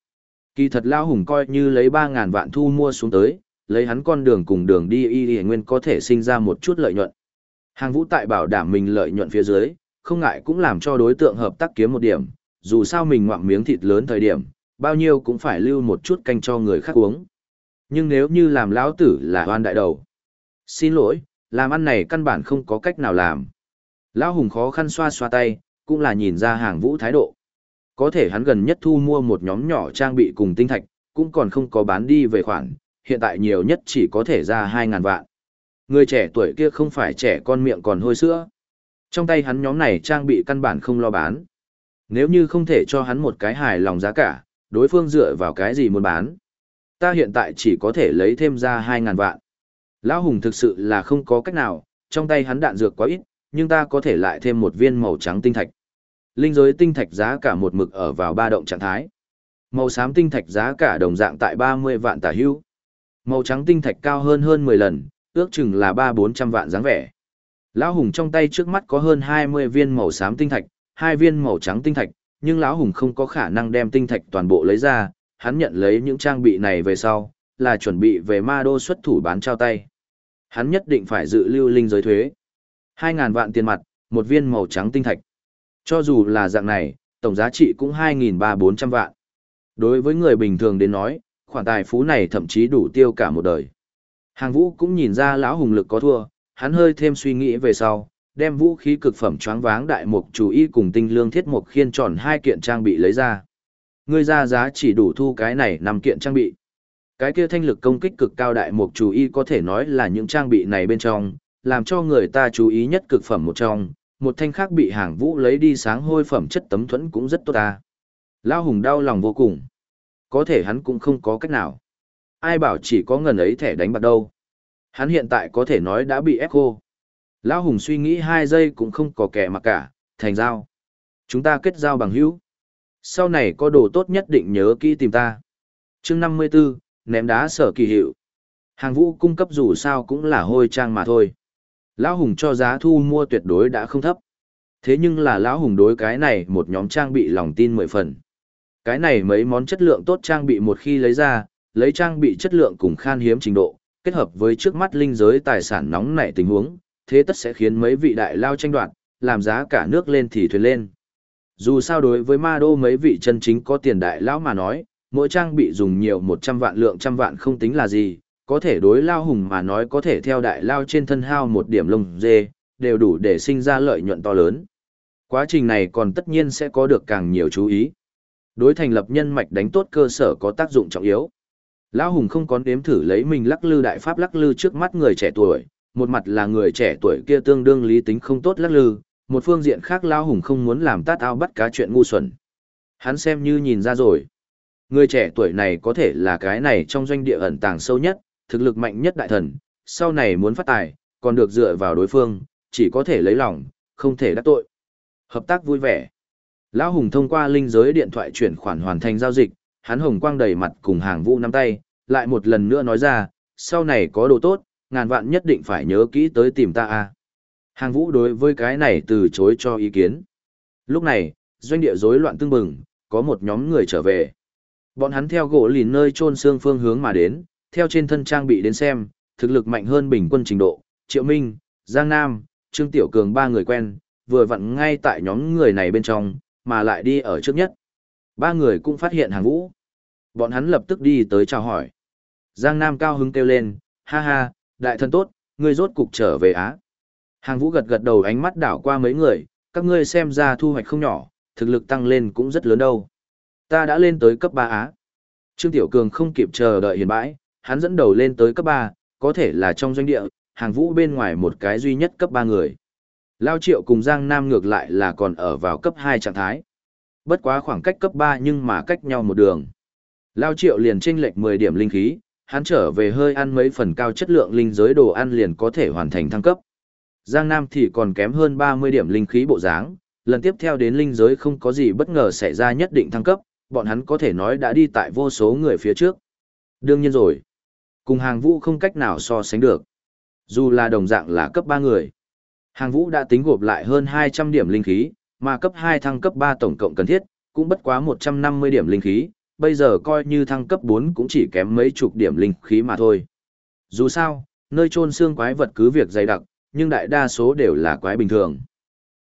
Kỳ thật Lao Hùng coi như lấy 3.000 vạn thu mua xuống tới, lấy hắn con đường cùng đường đi y y nguyên có thể sinh ra một chút lợi nhuận. Hàng vũ tại bảo đảm mình lợi nhuận phía dưới, không ngại cũng làm cho đối tượng hợp tác kiếm một điểm, dù sao mình ngoạm miếng thịt lớn thời điểm, bao nhiêu cũng phải lưu một chút canh cho người khác uống. Nhưng nếu như làm lão tử là hoan đại đầu. Xin lỗi, làm ăn này căn bản không có cách nào làm. Lão hùng khó khăn xoa xoa tay, cũng là nhìn ra hàng vũ thái độ. Có thể hắn gần nhất thu mua một nhóm nhỏ trang bị cùng tinh thạch, cũng còn không có bán đi về khoản, hiện tại nhiều nhất chỉ có thể ra 2.000 vạn. Người trẻ tuổi kia không phải trẻ con miệng còn hôi sữa. Trong tay hắn nhóm này trang bị căn bản không lo bán. Nếu như không thể cho hắn một cái hài lòng giá cả, đối phương dựa vào cái gì muốn bán. Ta hiện tại chỉ có thể lấy thêm ra 2.000 vạn. Lão Hùng thực sự là không có cách nào, trong tay hắn đạn dược quá ít, nhưng ta có thể lại thêm một viên màu trắng tinh thạch. Linh giới tinh thạch giá cả một mực ở vào ba động trạng thái. Màu xám tinh thạch giá cả đồng dạng tại 30 vạn tả hưu. Màu trắng tinh thạch cao hơn hơn 10 lần, ước chừng là 3-400 vạn dáng vẻ. Lão Hùng trong tay trước mắt có hơn 20 viên màu xám tinh thạch, hai viên màu trắng tinh thạch, nhưng lão hùng không có khả năng đem tinh thạch toàn bộ lấy ra, hắn nhận lấy những trang bị này về sau, là chuẩn bị về ma đô xuất thủ bán trao tay. Hắn nhất định phải dự lưu linh giới thuế. 2.000 vạn tiền mặt, một viên màu trắng tinh thạch. Cho dù là dạng này, tổng giá trị cũng 2.300-400 vạn. Đối với người bình thường đến nói, khoản tài phú này thậm chí đủ tiêu cả một đời. Hàng vũ cũng nhìn ra lão hùng lực có thua, hắn hơi thêm suy nghĩ về sau, đem vũ khí cực phẩm choáng váng đại mục chủ y cùng tinh lương thiết mục khiên tròn hai kiện trang bị lấy ra. Ngươi ra giá chỉ đủ thu cái này năm kiện trang bị. Cái kia thanh lực công kích cực cao đại mục chủ y có thể nói là những trang bị này bên trong, làm cho người ta chú ý nhất cực phẩm một trong, một thanh khác bị hàng vũ lấy đi sáng hôi phẩm chất tấm thuẫn cũng rất tốt ta. Lao hùng đau lòng vô cùng. Có thể hắn cũng không có cách nào. Ai bảo chỉ có ngần ấy thẻ đánh bạc đâu. Hắn hiện tại có thể nói đã bị ép khô. Lão Hùng suy nghĩ hai giây cũng không có kẻ mà cả, thành giao. Chúng ta kết giao bằng hữu. Sau này có đồ tốt nhất định nhớ kỹ tìm ta. chương 54, ném đá sở kỳ hiệu. Hàng vũ cung cấp dù sao cũng là hôi trang mà thôi. Lão Hùng cho giá thu mua tuyệt đối đã không thấp. Thế nhưng là Lão Hùng đối cái này một nhóm trang bị lòng tin mười phần. Cái này mấy món chất lượng tốt trang bị một khi lấy ra, lấy trang bị chất lượng cùng khan hiếm trình độ, kết hợp với trước mắt linh giới tài sản nóng nảy tình huống, thế tất sẽ khiến mấy vị đại lao tranh đoạt, làm giá cả nước lên thì thuyền lên. Dù sao đối với ma đô mấy vị chân chính có tiền đại lão mà nói, mỗi trang bị dùng nhiều 100 vạn lượng trăm vạn không tính là gì, có thể đối lao hùng mà nói có thể theo đại lao trên thân hao một điểm lông dê, đều đủ để sinh ra lợi nhuận to lớn. Quá trình này còn tất nhiên sẽ có được càng nhiều chú ý. Đối thành lập nhân mạch đánh tốt cơ sở có tác dụng trọng yếu. Lão Hùng không có đếm thử lấy mình lắc lư đại pháp lắc lư trước mắt người trẻ tuổi, một mặt là người trẻ tuổi kia tương đương lý tính không tốt lắc lư, một phương diện khác Lão Hùng không muốn làm tát ao bắt cá chuyện ngu xuẩn. Hắn xem như nhìn ra rồi. Người trẻ tuổi này có thể là cái này trong doanh địa ẩn tàng sâu nhất, thực lực mạnh nhất đại thần, sau này muốn phát tài, còn được dựa vào đối phương, chỉ có thể lấy lòng, không thể đắc tội. Hợp tác vui vẻ. Lão Hùng thông qua linh giới điện thoại chuyển khoản hoàn thành giao dịch, hắn hồng quang đầy mặt cùng hàng vũ nắm tay, lại một lần nữa nói ra, sau này có đồ tốt, ngàn vạn nhất định phải nhớ kỹ tới tìm ta a. Hàng vũ đối với cái này từ chối cho ý kiến. Lúc này, doanh địa rối loạn tương bừng, có một nhóm người trở về. Bọn hắn theo gỗ lìn nơi trôn xương phương hướng mà đến, theo trên thân trang bị đến xem, thực lực mạnh hơn bình quân trình độ, Triệu Minh, Giang Nam, Trương Tiểu Cường ba người quen, vừa vặn ngay tại nhóm người này bên trong, mà lại đi ở trước nhất. Ba người cũng phát hiện hàng vũ. Bọn hắn lập tức đi tới chào hỏi. Giang Nam cao hứng kêu lên, ha ha, đại thân tốt, ngươi rốt cục trở về Á. Hàng vũ gật gật đầu ánh mắt đảo qua mấy người, các ngươi xem ra thu hoạch không nhỏ, thực lực tăng lên cũng rất lớn đâu. Ta đã lên tới cấp 3 Á. Trương Tiểu Cường không kịp chờ đợi hiền bãi, hắn dẫn đầu lên tới cấp 3, có thể là trong doanh địa, hàng vũ bên ngoài một cái duy nhất cấp 3 người. Lao Triệu cùng Giang Nam ngược lại là còn ở vào cấp 2 trạng thái. Bất quá khoảng cách cấp 3 nhưng mà cách nhau một đường. Lao Triệu liền chênh lệch 10 điểm linh khí, hắn trở về hơi ăn mấy phần cao chất lượng linh giới đồ ăn liền có thể hoàn thành thăng cấp. Giang Nam thì còn kém hơn 30 điểm linh khí bộ dáng, lần tiếp theo đến linh giới không có gì bất ngờ xảy ra nhất định thăng cấp, bọn hắn có thể nói đã đi tại vô số người phía trước. Đương nhiên rồi, cùng hàng vũ không cách nào so sánh được. Dù là đồng dạng là cấp 3 người. Hàng vũ đã tính gộp lại hơn 200 điểm linh khí, mà cấp 2 thăng cấp 3 tổng cộng cần thiết, cũng bất quá 150 điểm linh khí, bây giờ coi như thăng cấp 4 cũng chỉ kém mấy chục điểm linh khí mà thôi. Dù sao, nơi chôn xương quái vật cứ việc dày đặc, nhưng đại đa số đều là quái bình thường.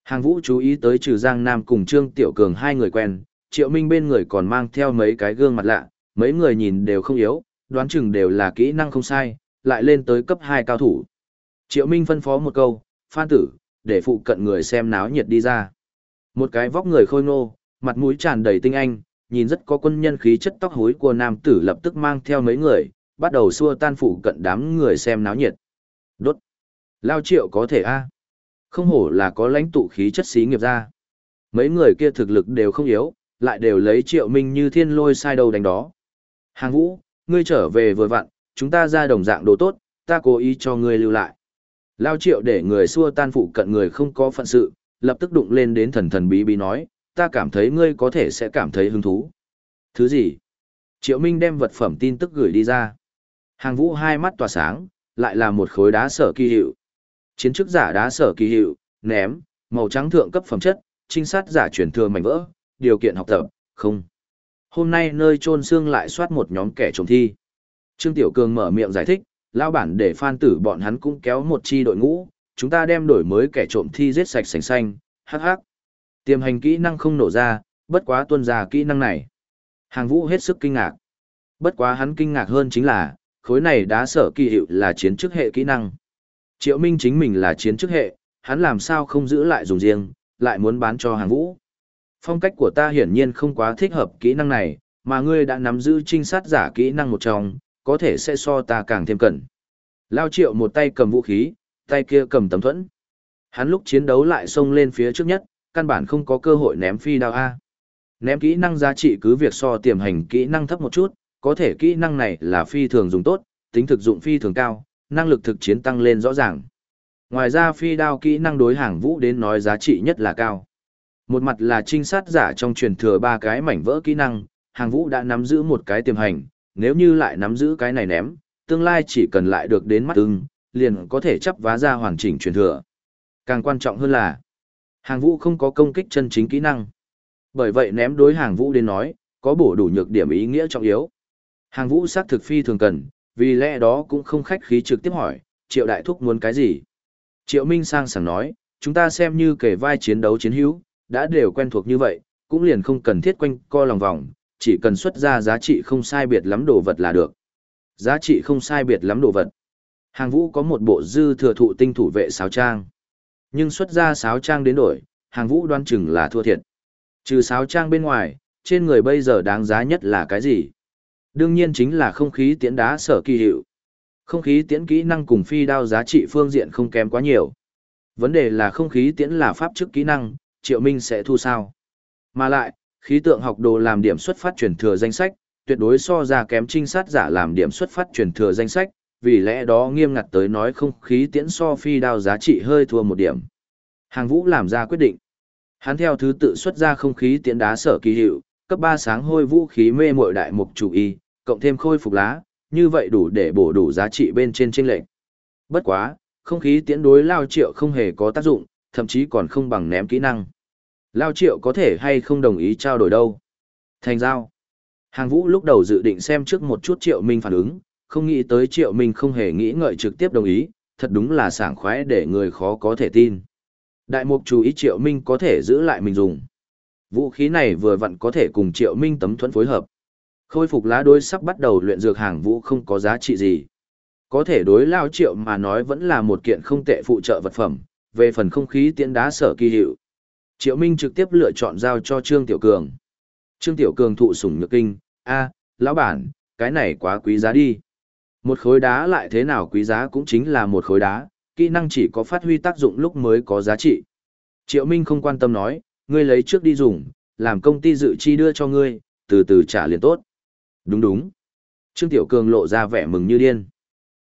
Hàng vũ chú ý tới trừ Giang Nam cùng Trương Tiểu Cường hai người quen, Triệu Minh bên người còn mang theo mấy cái gương mặt lạ, mấy người nhìn đều không yếu, đoán chừng đều là kỹ năng không sai, lại lên tới cấp 2 cao thủ. Triệu Minh phân phó một câu, phan tử, để phụ cận người xem náo nhiệt đi ra. Một cái vóc người khôi ngô, mặt mũi tràn đầy tinh anh, nhìn rất có quân nhân khí chất tóc hối của nam tử lập tức mang theo mấy người, bắt đầu xua tan phụ cận đám người xem náo nhiệt. Đốt. Lao triệu có thể a Không hổ là có lãnh tụ khí chất xí nghiệp ra. Mấy người kia thực lực đều không yếu, lại đều lấy triệu minh như thiên lôi sai đầu đánh đó. Hàng vũ, ngươi trở về vừa vặn, chúng ta ra đồng dạng đồ tốt, ta cố ý cho ngươi lưu lại. Lao triệu để người xua tan phụ cận người không có phận sự, lập tức đụng lên đến thần thần bí bí nói, ta cảm thấy ngươi có thể sẽ cảm thấy hứng thú. Thứ gì? Triệu Minh đem vật phẩm tin tức gửi đi ra. Hàng vũ hai mắt tỏa sáng, lại là một khối đá sở kỳ hiệu. Chiến chức giả đá sở kỳ hiệu, ném, màu trắng thượng cấp phẩm chất, trinh sát giả chuyển thừa mảnh vỡ, điều kiện học tập, không. Hôm nay nơi trôn xương lại soát một nhóm kẻ trộm thi. Trương Tiểu Cường mở miệng giải thích, lao bản để phan tử bọn hắn cũng kéo một chi đội ngũ, chúng ta đem đổi mới kẻ trộm thi giết sạch sành xanh, hắc hắc. Tiềm hành kỹ năng không nổ ra, bất quá tuân ra kỹ năng này. Hàng vũ hết sức kinh ngạc. Bất quá hắn kinh ngạc hơn chính là, khối này đá sở kỳ hiệu là chiến chức hệ kỹ năng. Triệu Minh chính mình là chiến chức hệ, hắn làm sao không giữ lại dùng riêng, lại muốn bán cho hàng vũ. Phong cách của ta hiển nhiên không quá thích hợp kỹ năng này, mà ngươi đã nắm giữ trinh sát giả kỹ năng một trong, có thể sẽ so ta càng thêm cẩn. Lao triệu một tay cầm vũ khí, tay kia cầm tấm thuẫn. Hắn lúc chiến đấu lại xông lên phía trước nhất, căn bản không có cơ hội ném phi đao A. Ném kỹ năng giá trị cứ việc so tiềm hành kỹ năng thấp một chút, có thể kỹ năng này là phi thường dùng tốt, tính thực dụng phi thường cao, năng lực thực chiến tăng lên rõ ràng. Ngoài ra phi đao kỹ năng đối hàng vũ đến nói giá trị nhất là cao. Một mặt là trinh sát giả trong truyền thừa ba cái mảnh vỡ kỹ năng, hàng vũ đã nắm giữ một cái tiềm hành, nếu như lại nắm giữ cái này ném, tương lai chỉ cần lại được đến mắt ưng, liền có thể chấp vá ra hoàn chỉnh truyền thừa. Càng quan trọng hơn là, hàng vũ không có công kích chân chính kỹ năng. Bởi vậy ném đối hàng vũ đến nói, có bổ đủ nhược điểm ý nghĩa trọng yếu. Hàng vũ xác thực phi thường cần, vì lẽ đó cũng không khách khí trực tiếp hỏi, triệu đại thúc muốn cái gì. Triệu Minh sang sảng nói, chúng ta xem như kể vai chiến đấu chiến hữu, đã đều quen thuộc như vậy, cũng liền không cần thiết quanh co lòng vòng, chỉ cần xuất ra giá trị không sai biệt lắm đồ vật là được. Giá trị không sai biệt lắm đồ vật. Hàng vũ có một bộ dư thừa thụ tinh thủ vệ sáo trang. Nhưng xuất ra sáo trang đến đổi, hàng vũ đoan chừng là thua thiệt. Trừ sáo trang bên ngoài, trên người bây giờ đáng giá nhất là cái gì? Đương nhiên chính là không khí tiễn đá sở kỳ hiệu. Không khí tiễn kỹ năng cùng phi đao giá trị phương diện không kém quá nhiều. Vấn đề là không khí tiễn là pháp chức kỹ năng, triệu minh sẽ thu sao. Mà lại, khí tượng học đồ làm điểm xuất phát truyền thừa danh sách, tuyệt đối so ra kém trinh sát giả làm điểm xuất phát truyền thừa danh sách, vì lẽ đó nghiêm ngặt tới nói không khí tiễn so phi đao giá trị hơi thua một điểm. Hàng vũ làm ra quyết định. Hắn theo thứ tự xuất ra không khí tiễn đá sở kỳ hiệu, cấp 3 sáng hôi vũ khí mê muội đại mục chủ y, cộng thêm khôi phục lá, như vậy đủ để bổ đủ giá trị bên trên trên lệnh. Bất quá, không khí tiễn đối lao triệu không hề có tác dụng, thậm chí còn không bằng ném kỹ năng. Lao triệu có thể hay không đồng ý trao đổi đâu. Thành giao. Hàng vũ lúc đầu dự định xem trước một chút triệu minh phản ứng, không nghĩ tới triệu minh không hề nghĩ ngợi trực tiếp đồng ý, thật đúng là sảng khoái để người khó có thể tin. Đại mục chú ý triệu minh có thể giữ lại mình dùng. Vũ khí này vừa vặn có thể cùng triệu minh tấm thuẫn phối hợp. Khôi phục lá đối sắp bắt đầu luyện dược hàng vũ không có giá trị gì. Có thể đối lao triệu mà nói vẫn là một kiện không tệ phụ trợ vật phẩm, về phần không khí tiến đá sở kỳ hiệu. Triệu Minh trực tiếp lựa chọn giao cho Trương Tiểu Cường. Trương Tiểu Cường thụ sủng nhược kinh, a, lão bản, cái này quá quý giá đi. Một khối đá lại thế nào quý giá cũng chính là một khối đá, kỹ năng chỉ có phát huy tác dụng lúc mới có giá trị. Triệu Minh không quan tâm nói, ngươi lấy trước đi dùng, làm công ty dự chi đưa cho ngươi, từ từ trả liền tốt. Đúng đúng. Trương Tiểu Cường lộ ra vẻ mừng như điên.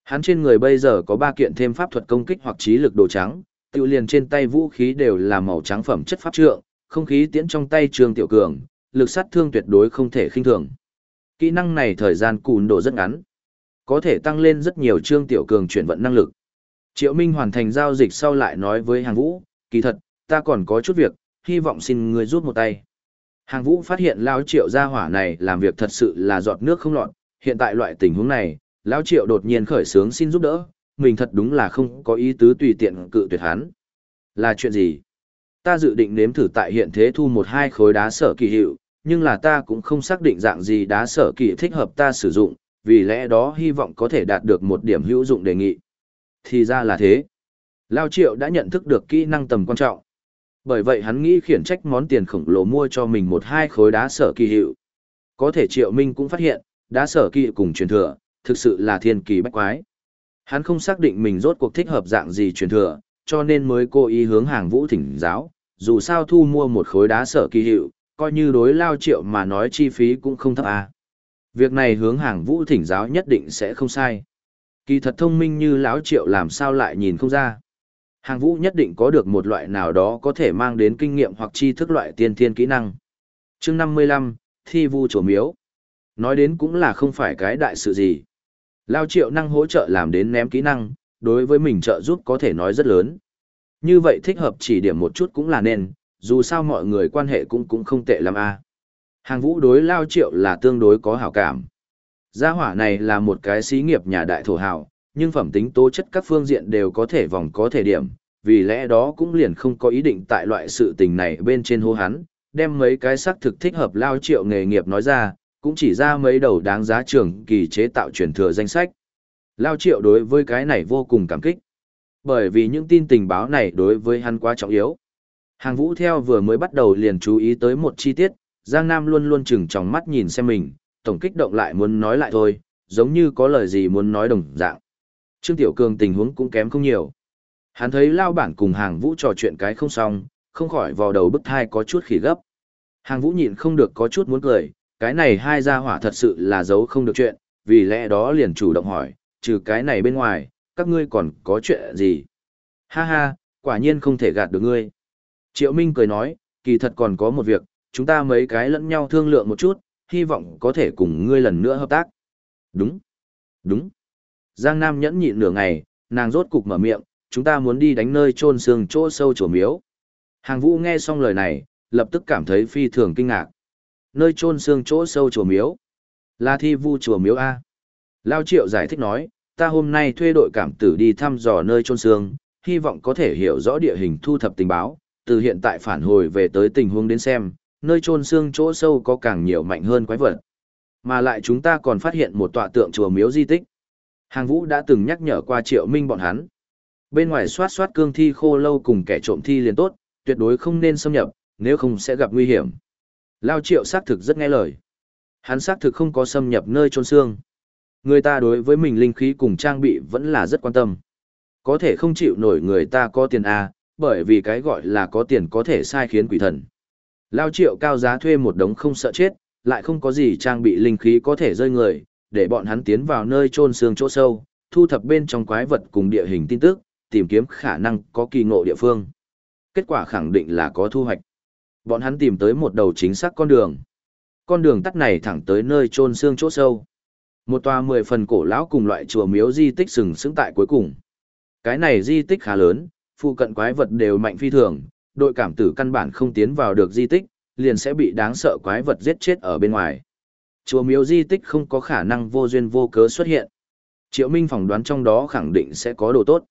Hắn trên người bây giờ có ba kiện thêm pháp thuật công kích hoặc trí lực đồ trắng, tiêu liền trên tay vũ khí đều là màu trắng phẩm chất pháp trượng, không khí tiễn trong tay Trương Tiểu Cường, lực sát thương tuyệt đối không thể khinh thường. Kỹ năng này thời gian cùn độ rất ngắn, có thể tăng lên rất nhiều Trương Tiểu Cường chuyển vận năng lực. Triệu Minh hoàn thành giao dịch sau lại nói với hàng vũ, kỳ thật, ta còn có chút việc, hy vọng xin người rút một tay. Hàng vũ phát hiện Lao Triệu gia hỏa này làm việc thật sự là giọt nước không lọt, hiện tại loại tình huống này, Lao Triệu đột nhiên khởi sướng xin giúp đỡ, mình thật đúng là không có ý tứ tùy tiện cự tuyệt hắn. Là chuyện gì? Ta dự định nếm thử tại hiện thế thu một hai khối đá sở kỳ hiệu, nhưng là ta cũng không xác định dạng gì đá sở kỳ thích hợp ta sử dụng, vì lẽ đó hy vọng có thể đạt được một điểm hữu dụng đề nghị. Thì ra là thế. Lao Triệu đã nhận thức được kỹ năng tầm quan trọng. Bởi vậy hắn nghĩ khiển trách món tiền khổng lồ mua cho mình một hai khối đá sở kỳ hiệu. Có thể Triệu Minh cũng phát hiện, đá sở kỳ cùng truyền thừa, thực sự là thiên kỳ bách quái. Hắn không xác định mình rốt cuộc thích hợp dạng gì truyền thừa, cho nên mới cố ý hướng hàng vũ thỉnh giáo, dù sao thu mua một khối đá sở kỳ hiệu, coi như đối lao triệu mà nói chi phí cũng không thấp à. Việc này hướng hàng vũ thỉnh giáo nhất định sẽ không sai. Kỳ thật thông minh như lão triệu làm sao lại nhìn không ra. Hàng vũ nhất định có được một loại nào đó có thể mang đến kinh nghiệm hoặc tri thức loại tiên thiên kỹ năng. chương 55, Thi vu chỗ miếu. Nói đến cũng là không phải cái đại sự gì. Lao triệu năng hỗ trợ làm đến ném kỹ năng, đối với mình trợ giúp có thể nói rất lớn. Như vậy thích hợp chỉ điểm một chút cũng là nên, dù sao mọi người quan hệ cũng cũng không tệ lắm a. Hàng vũ đối Lao Triệu là tương đối có hảo cảm. Gia hỏa này là một cái xí nghiệp nhà đại thổ hào, nhưng phẩm tính tố chất các phương diện đều có thể vòng có thể điểm, vì lẽ đó cũng liền không có ý định tại loại sự tình này bên trên hô hắn, đem mấy cái xác thực thích hợp Lao Triệu nghề nghiệp nói ra, cũng chỉ ra mấy đầu đáng giá trường kỳ chế tạo truyền thừa danh sách. Lao Triệu đối với cái này vô cùng cảm kích. Bởi vì những tin tình báo này đối với hắn quá trọng yếu. Hàng vũ theo vừa mới bắt đầu liền chú ý tới một chi tiết, Giang Nam luôn luôn chừng trong mắt nhìn xem mình, tổng kích động lại muốn nói lại thôi, giống như có lời gì muốn nói đồng dạng. Trương Tiểu Cường tình huống cũng kém không nhiều. Hắn thấy lao bản cùng hàng vũ trò chuyện cái không xong, không khỏi vào đầu bức thai có chút khỉ gấp. Hàng vũ nhịn không được có chút muốn cười, cái này hai gia hỏa thật sự là giấu không được chuyện, vì lẽ đó liền chủ động hỏi, trừ cái này bên ngoài, các ngươi còn có chuyện gì? Ha ha, quả nhiên không thể gạt được ngươi. Triệu Minh cười nói, kỳ thật còn có một việc, chúng ta mấy cái lẫn nhau thương lượng một chút, hy vọng có thể cùng ngươi lần nữa hợp tác. Đúng, đúng. Giang Nam nhẫn nhịn nửa ngày, nàng rốt cục mở miệng, chúng ta muốn đi đánh nơi trôn xương chỗ sâu chỗ miếu. Hàng vũ nghe xong lời này, lập tức cảm thấy phi thường kinh ngạc. Nơi trôn xương chỗ sâu chùa miếu. Là thi vu chùa miếu A. Lao Triệu giải thích nói, ta hôm nay thuê đội cảm tử đi thăm dò nơi trôn xương, hy vọng có thể hiểu rõ địa hình thu thập tình báo, từ hiện tại phản hồi về tới tình huống đến xem, nơi trôn xương chỗ sâu có càng nhiều mạnh hơn quái vật. Mà lại chúng ta còn phát hiện một tọa tượng chùa miếu di tích. Hàng Vũ đã từng nhắc nhở qua Triệu Minh bọn hắn. Bên ngoài soát soát cương thi khô lâu cùng kẻ trộm thi liền tốt, tuyệt đối không nên xâm nhập, nếu không sẽ gặp nguy hiểm. Lao Triệu xác thực rất nghe lời. Hắn xác thực không có xâm nhập nơi trôn xương. Người ta đối với mình linh khí cùng trang bị vẫn là rất quan tâm. Có thể không chịu nổi người ta có tiền A, bởi vì cái gọi là có tiền có thể sai khiến quỷ thần. Lao triệu cao giá thuê một đống không sợ chết, lại không có gì trang bị linh khí có thể rơi người, để bọn hắn tiến vào nơi trôn xương chỗ sâu, thu thập bên trong quái vật cùng địa hình tin tức, tìm kiếm khả năng có kỳ ngộ địa phương. Kết quả khẳng định là có thu hoạch. Bọn hắn tìm tới một đầu chính xác con đường. Con đường tắt này thẳng tới nơi trôn xương chỗ sâu. Một tòa mười phần cổ lão cùng loại chùa miếu di tích sừng sững tại cuối cùng. Cái này di tích khá lớn, phụ cận quái vật đều mạnh phi thường, đội cảm tử căn bản không tiến vào được di tích, liền sẽ bị đáng sợ quái vật giết chết ở bên ngoài. Chùa miếu di tích không có khả năng vô duyên vô cớ xuất hiện. Triệu Minh phỏng đoán trong đó khẳng định sẽ có đồ tốt.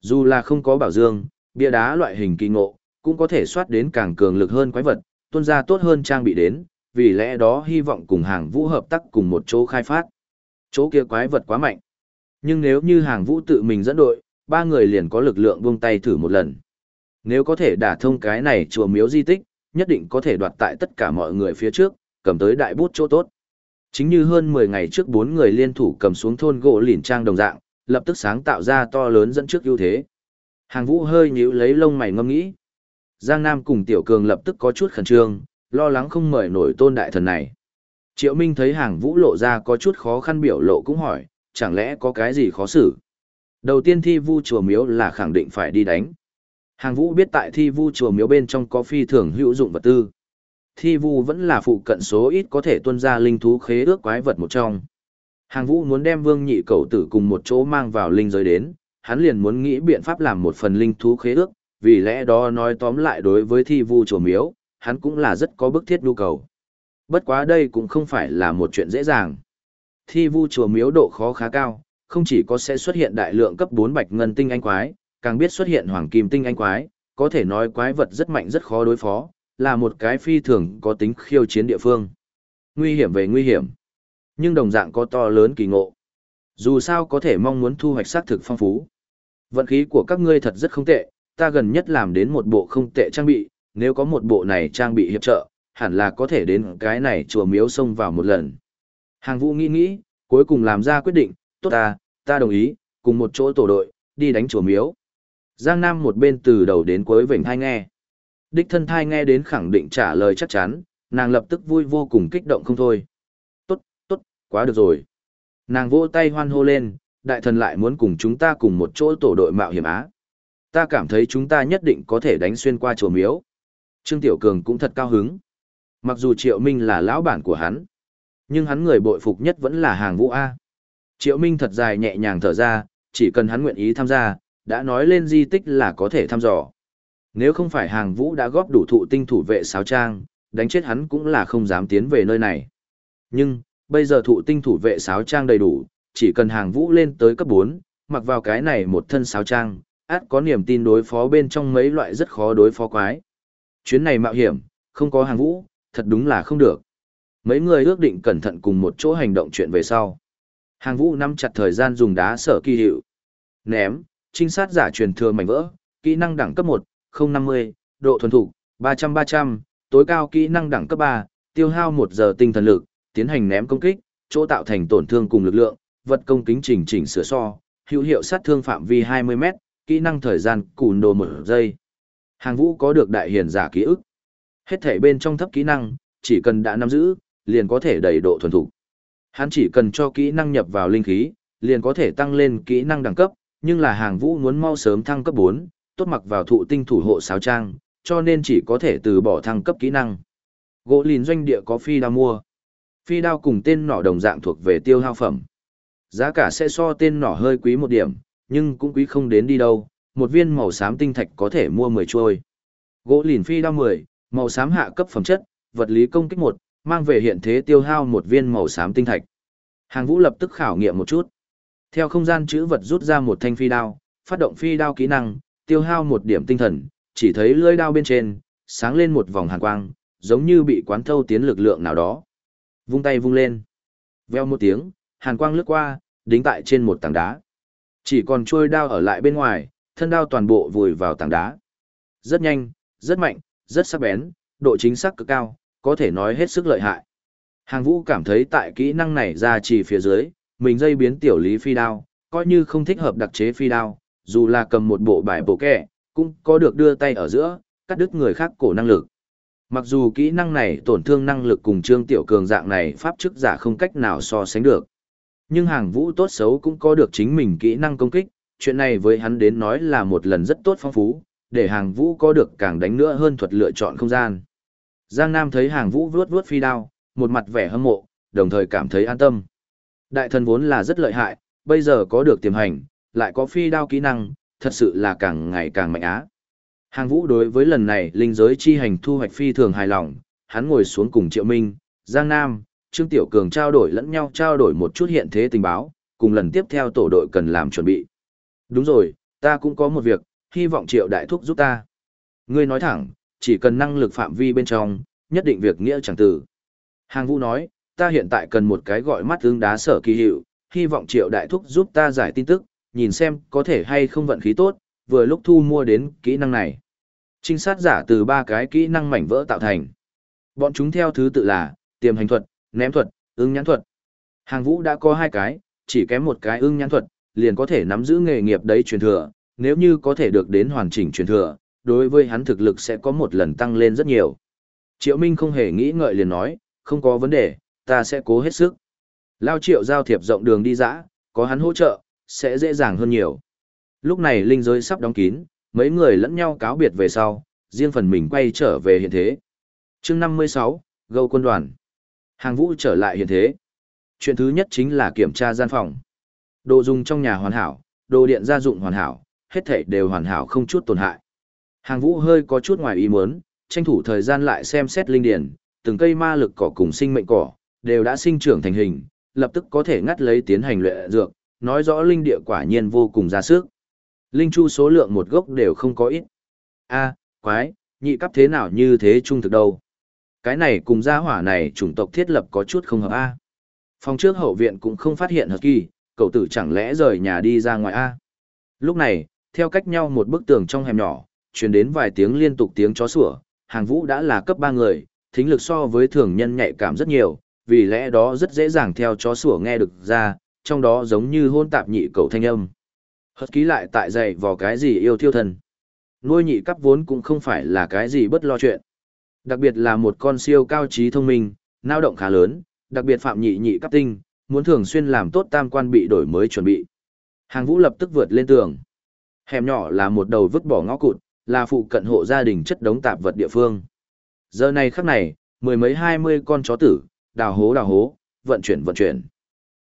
Dù là không có bảo dương, bia đá loại hình kỳ ngộ, cũng có thể soát đến càng cường lực hơn quái vật, tuôn ra tốt hơn trang bị đến, vì lẽ đó hy vọng cùng hàng vũ hợp tác cùng một chỗ khai phát. Chỗ kia quái vật quá mạnh. Nhưng nếu như hàng vũ tự mình dẫn đội, ba người liền có lực lượng buông tay thử một lần. Nếu có thể đả thông cái này chùa miếu di tích, nhất định có thể đoạt tại tất cả mọi người phía trước, cầm tới đại bút chỗ tốt. Chính như hơn 10 ngày trước bốn người liên thủ cầm xuống thôn gỗ lỉn trang đồng dạng, lập tức sáng tạo ra to lớn dẫn trước ưu thế. Hàng vũ hơi nhíu lấy lông mày ngâm nghĩ. Giang Nam cùng Tiểu Cường lập tức có chút khẩn trương, lo lắng không mời nổi tôn đại thần này. Triệu Minh thấy hàng vũ lộ ra có chút khó khăn biểu lộ cũng hỏi, chẳng lẽ có cái gì khó xử? Đầu tiên thi vu chùa miếu là khẳng định phải đi đánh. Hàng vũ biết tại thi vu chùa miếu bên trong có phi thường hữu dụng vật tư. Thi vu vẫn là phụ cận số ít có thể tuân ra linh thú khế ước quái vật một trong. Hàng vũ muốn đem vương nhị cầu tử cùng một chỗ mang vào linh giới đến, hắn liền muốn nghĩ biện pháp làm một phần linh thú khế ước, vì lẽ đó nói tóm lại đối với thi vu chùa miếu, hắn cũng là rất có bức thiết nhu cầu. Bất quá đây cũng không phải là một chuyện dễ dàng. Thi vu chùa miếu độ khó khá cao, không chỉ có sẽ xuất hiện đại lượng cấp 4 bạch ngân tinh anh quái, càng biết xuất hiện hoàng kim tinh anh quái, có thể nói quái vật rất mạnh rất khó đối phó, là một cái phi thường có tính khiêu chiến địa phương. Nguy hiểm về nguy hiểm, nhưng đồng dạng có to lớn kỳ ngộ. Dù sao có thể mong muốn thu hoạch xác thực phong phú. Vận khí của các ngươi thật rất không tệ, ta gần nhất làm đến một bộ không tệ trang bị, nếu có một bộ này trang bị hiệp trợ, hẳn là có thể đến cái này chùa miếu xông vào một lần. Hàng vũ nghĩ nghĩ, cuối cùng làm ra quyết định, tốt ta, ta đồng ý, cùng một chỗ tổ đội, đi đánh chùa miếu. Giang Nam một bên từ đầu đến cuối vểnh thai nghe. Đích thân thai nghe đến khẳng định trả lời chắc chắn, nàng lập tức vui vô cùng kích động không thôi. Tốt, tốt, quá được rồi. Nàng vỗ tay hoan hô lên, đại thần lại muốn cùng chúng ta cùng một chỗ tổ đội mạo hiểm á. Ta cảm thấy chúng ta nhất định có thể đánh xuyên qua chùa miếu. Trương Tiểu Cường cũng thật cao hứng. Mặc dù Triệu Minh là lão bản của hắn, nhưng hắn người bội phục nhất vẫn là hàng vũ A. Triệu Minh thật dài nhẹ nhàng thở ra, chỉ cần hắn nguyện ý tham gia, đã nói lên di tích là có thể thăm dò. Nếu không phải hàng vũ đã góp đủ thụ tinh thủ vệ sáo trang, đánh chết hắn cũng là không dám tiến về nơi này. Nhưng, bây giờ thụ tinh thủ vệ sáo trang đầy đủ, chỉ cần hàng vũ lên tới cấp 4, mặc vào cái này một thân sáo trang, át có niềm tin đối phó bên trong mấy loại rất khó đối phó quái. Chuyến này mạo hiểm, không có hàng vũ, thật đúng là không được. Mấy người ước định cẩn thận cùng một chỗ hành động chuyện về sau. Hàng vũ nắm chặt thời gian dùng đá sở kỳ hiệu. Ném, trinh sát giả truyền thừa mảnh vỡ, kỹ năng đẳng cấp 1, 050, độ thuần thục 300-300, tối cao kỹ năng đẳng cấp 3, tiêu hao 1 giờ tinh thần lực, tiến hành ném công kích, chỗ tạo thành tổn thương cùng lực lượng, vật công kính chỉnh chỉnh sửa so, hữu hiệu sát thương phạm vi 20m, kỹ năng thời gian cùn đồ một giây. Hàng vũ có được đại hiển giả ký ức. Hết thể bên trong thấp kỹ năng, chỉ cần đã nắm giữ, liền có thể đầy độ thuần thục. Hắn chỉ cần cho kỹ năng nhập vào linh khí, liền có thể tăng lên kỹ năng đẳng cấp, nhưng là hàng vũ muốn mau sớm thăng cấp 4, tốt mặc vào thụ tinh thủ hộ sáo trang, cho nên chỉ có thể từ bỏ thăng cấp kỹ năng. Gỗ lìn doanh địa có phi đao mua. Phi đao cùng tên nỏ đồng dạng thuộc về tiêu hao phẩm. Giá cả sẽ so tên nỏ hơi quý một điểm, nhưng cũng quý không đến đi đâu, một viên màu xám tinh thạch có thể mua 10 trôi. Gỗ lìn phi đao 10, màu xám hạ cấp phẩm chất, vật lý công kích 1, mang về hiện thế tiêu hao một viên màu xám tinh thạch. Hàng Vũ lập tức khảo nghiệm một chút. Theo không gian chữ vật rút ra một thanh phi đao, phát động phi đao kỹ năng, tiêu hao một điểm tinh thần, chỉ thấy lưỡi đao bên trên, sáng lên một vòng hàn quang, giống như bị quán thâu tiến lực lượng nào đó. Vung tay vung lên. Veo một tiếng, hàn quang lướt qua, đính tại trên một tảng đá. Chỉ còn trôi đao ở lại bên ngoài, thân đao toàn bộ vùi vào tảng đá. Rất nhanh, rất mạnh, rất sắc bén, độ chính xác cực cao, có thể nói hết sức lợi hại. Hàng vũ cảm thấy tại kỹ năng này ra chỉ phía dưới, mình dây biến tiểu lý phi đao, coi như không thích hợp đặc chế phi đao, dù là cầm một bộ bài bộ kẹ, cũng có được đưa tay ở giữa, cắt đứt người khác cổ năng lực. Mặc dù kỹ năng này tổn thương năng lực cùng Trương Tiểu Cường dạng này pháp chức giả không cách nào so sánh được. Nhưng hàng vũ tốt xấu cũng có được chính mình kỹ năng công kích, chuyện này với hắn đến nói là một lần rất tốt phong phú, để hàng vũ có được càng đánh nữa hơn thuật lựa chọn không gian. Giang Nam thấy hàng vũ vuốt vuốt phi đao, một mặt vẻ hâm mộ, đồng thời cảm thấy an tâm. Đại thần vốn là rất lợi hại, bây giờ có được tiềm hành, lại có phi đao kỹ năng, thật sự là càng ngày càng mạnh á. Hàng vũ đối với lần này linh giới chi hành thu hoạch phi thường hài lòng, hắn ngồi xuống cùng Triệu Minh, Giang Nam, Trương Tiểu Cường trao đổi lẫn nhau trao đổi một chút hiện thế tình báo, cùng lần tiếp theo tổ đội cần làm chuẩn bị. Đúng rồi, ta cũng có một việc, hy vọng Triệu Đại Thúc giúp ta. Ngươi nói thẳng, chỉ cần năng lực phạm vi bên trong, nhất định việc nghĩa chẳng tử. Hàng Vũ nói, ta hiện tại cần một cái gọi mắt ứng đá sở kỳ hiệu, hy vọng Triệu Đại Thúc giúp ta giải tin tức, nhìn xem có thể hay không vận khí tốt, vừa lúc thu mua đến kỹ năng này. Trinh sát giả từ ba cái kỹ năng mảnh vỡ tạo thành. Bọn chúng theo thứ tự là, tiềm hành thuật, ném thuật, ứng nhãn thuật. Hàng vũ đã có hai cái, chỉ kém một cái ưng nhãn thuật, liền có thể nắm giữ nghề nghiệp đấy truyền thừa, nếu như có thể được đến hoàn chỉnh truyền thừa, đối với hắn thực lực sẽ có một lần tăng lên rất nhiều. Triệu Minh không hề nghĩ ngợi liền nói, không có vấn đề, ta sẽ cố hết sức. Lao triệu giao thiệp rộng đường đi dã, có hắn hỗ trợ, sẽ dễ dàng hơn nhiều. Lúc này linh giới sắp đóng kín, mấy người lẫn nhau cáo biệt về sau, riêng phần mình quay trở về hiện thế. chương 56, Gâu quân đoàn. Hàng vũ trở lại hiện thế. Chuyện thứ nhất chính là kiểm tra gian phòng. Đồ dùng trong nhà hoàn hảo, đồ điện gia dụng hoàn hảo, hết thảy đều hoàn hảo không chút tổn hại. Hàng vũ hơi có chút ngoài ý muốn, tranh thủ thời gian lại xem xét linh điển, từng cây ma lực cỏ cùng sinh mệnh cỏ, đều đã sinh trưởng thành hình, lập tức có thể ngắt lấy tiến hành luyện dược, nói rõ linh địa quả nhiên vô cùng ra sức. Linh chu số lượng một gốc đều không có ít. A, quái, nhị cấp thế nào như thế trung thực đâu. Cái này cùng gia hỏa này chủng tộc thiết lập có chút không hợp A. Phòng trước hậu viện cũng không phát hiện hợp kỳ, cậu tử chẳng lẽ rời nhà đi ra ngoài A. Lúc này, theo cách nhau một bức tường trong hẻm nhỏ, truyền đến vài tiếng liên tục tiếng chó sủa, hàng vũ đã là cấp ba người, thính lực so với thường nhân nhạy cảm rất nhiều, vì lẽ đó rất dễ dàng theo chó sủa nghe được ra, trong đó giống như hôn tạp nhị cầu thanh âm. Hất ký lại tại dạy vào cái gì yêu thiêu thần, Nuôi nhị cấp vốn cũng không phải là cái gì bất lo chuyện. Đặc biệt là một con siêu cao trí thông minh, nao động khá lớn, đặc biệt phạm nhị nhị cấp tinh, muốn thường xuyên làm tốt tam quan bị đổi mới chuẩn bị. Hàng vũ lập tức vượt lên tường. Hẻm nhỏ là một đầu vứt bỏ ngõ cụt, là phụ cận hộ gia đình chất đống tạp vật địa phương. Giờ này khắc này, mười mấy hai mươi con chó tử, đào hố đào hố, vận chuyển vận chuyển.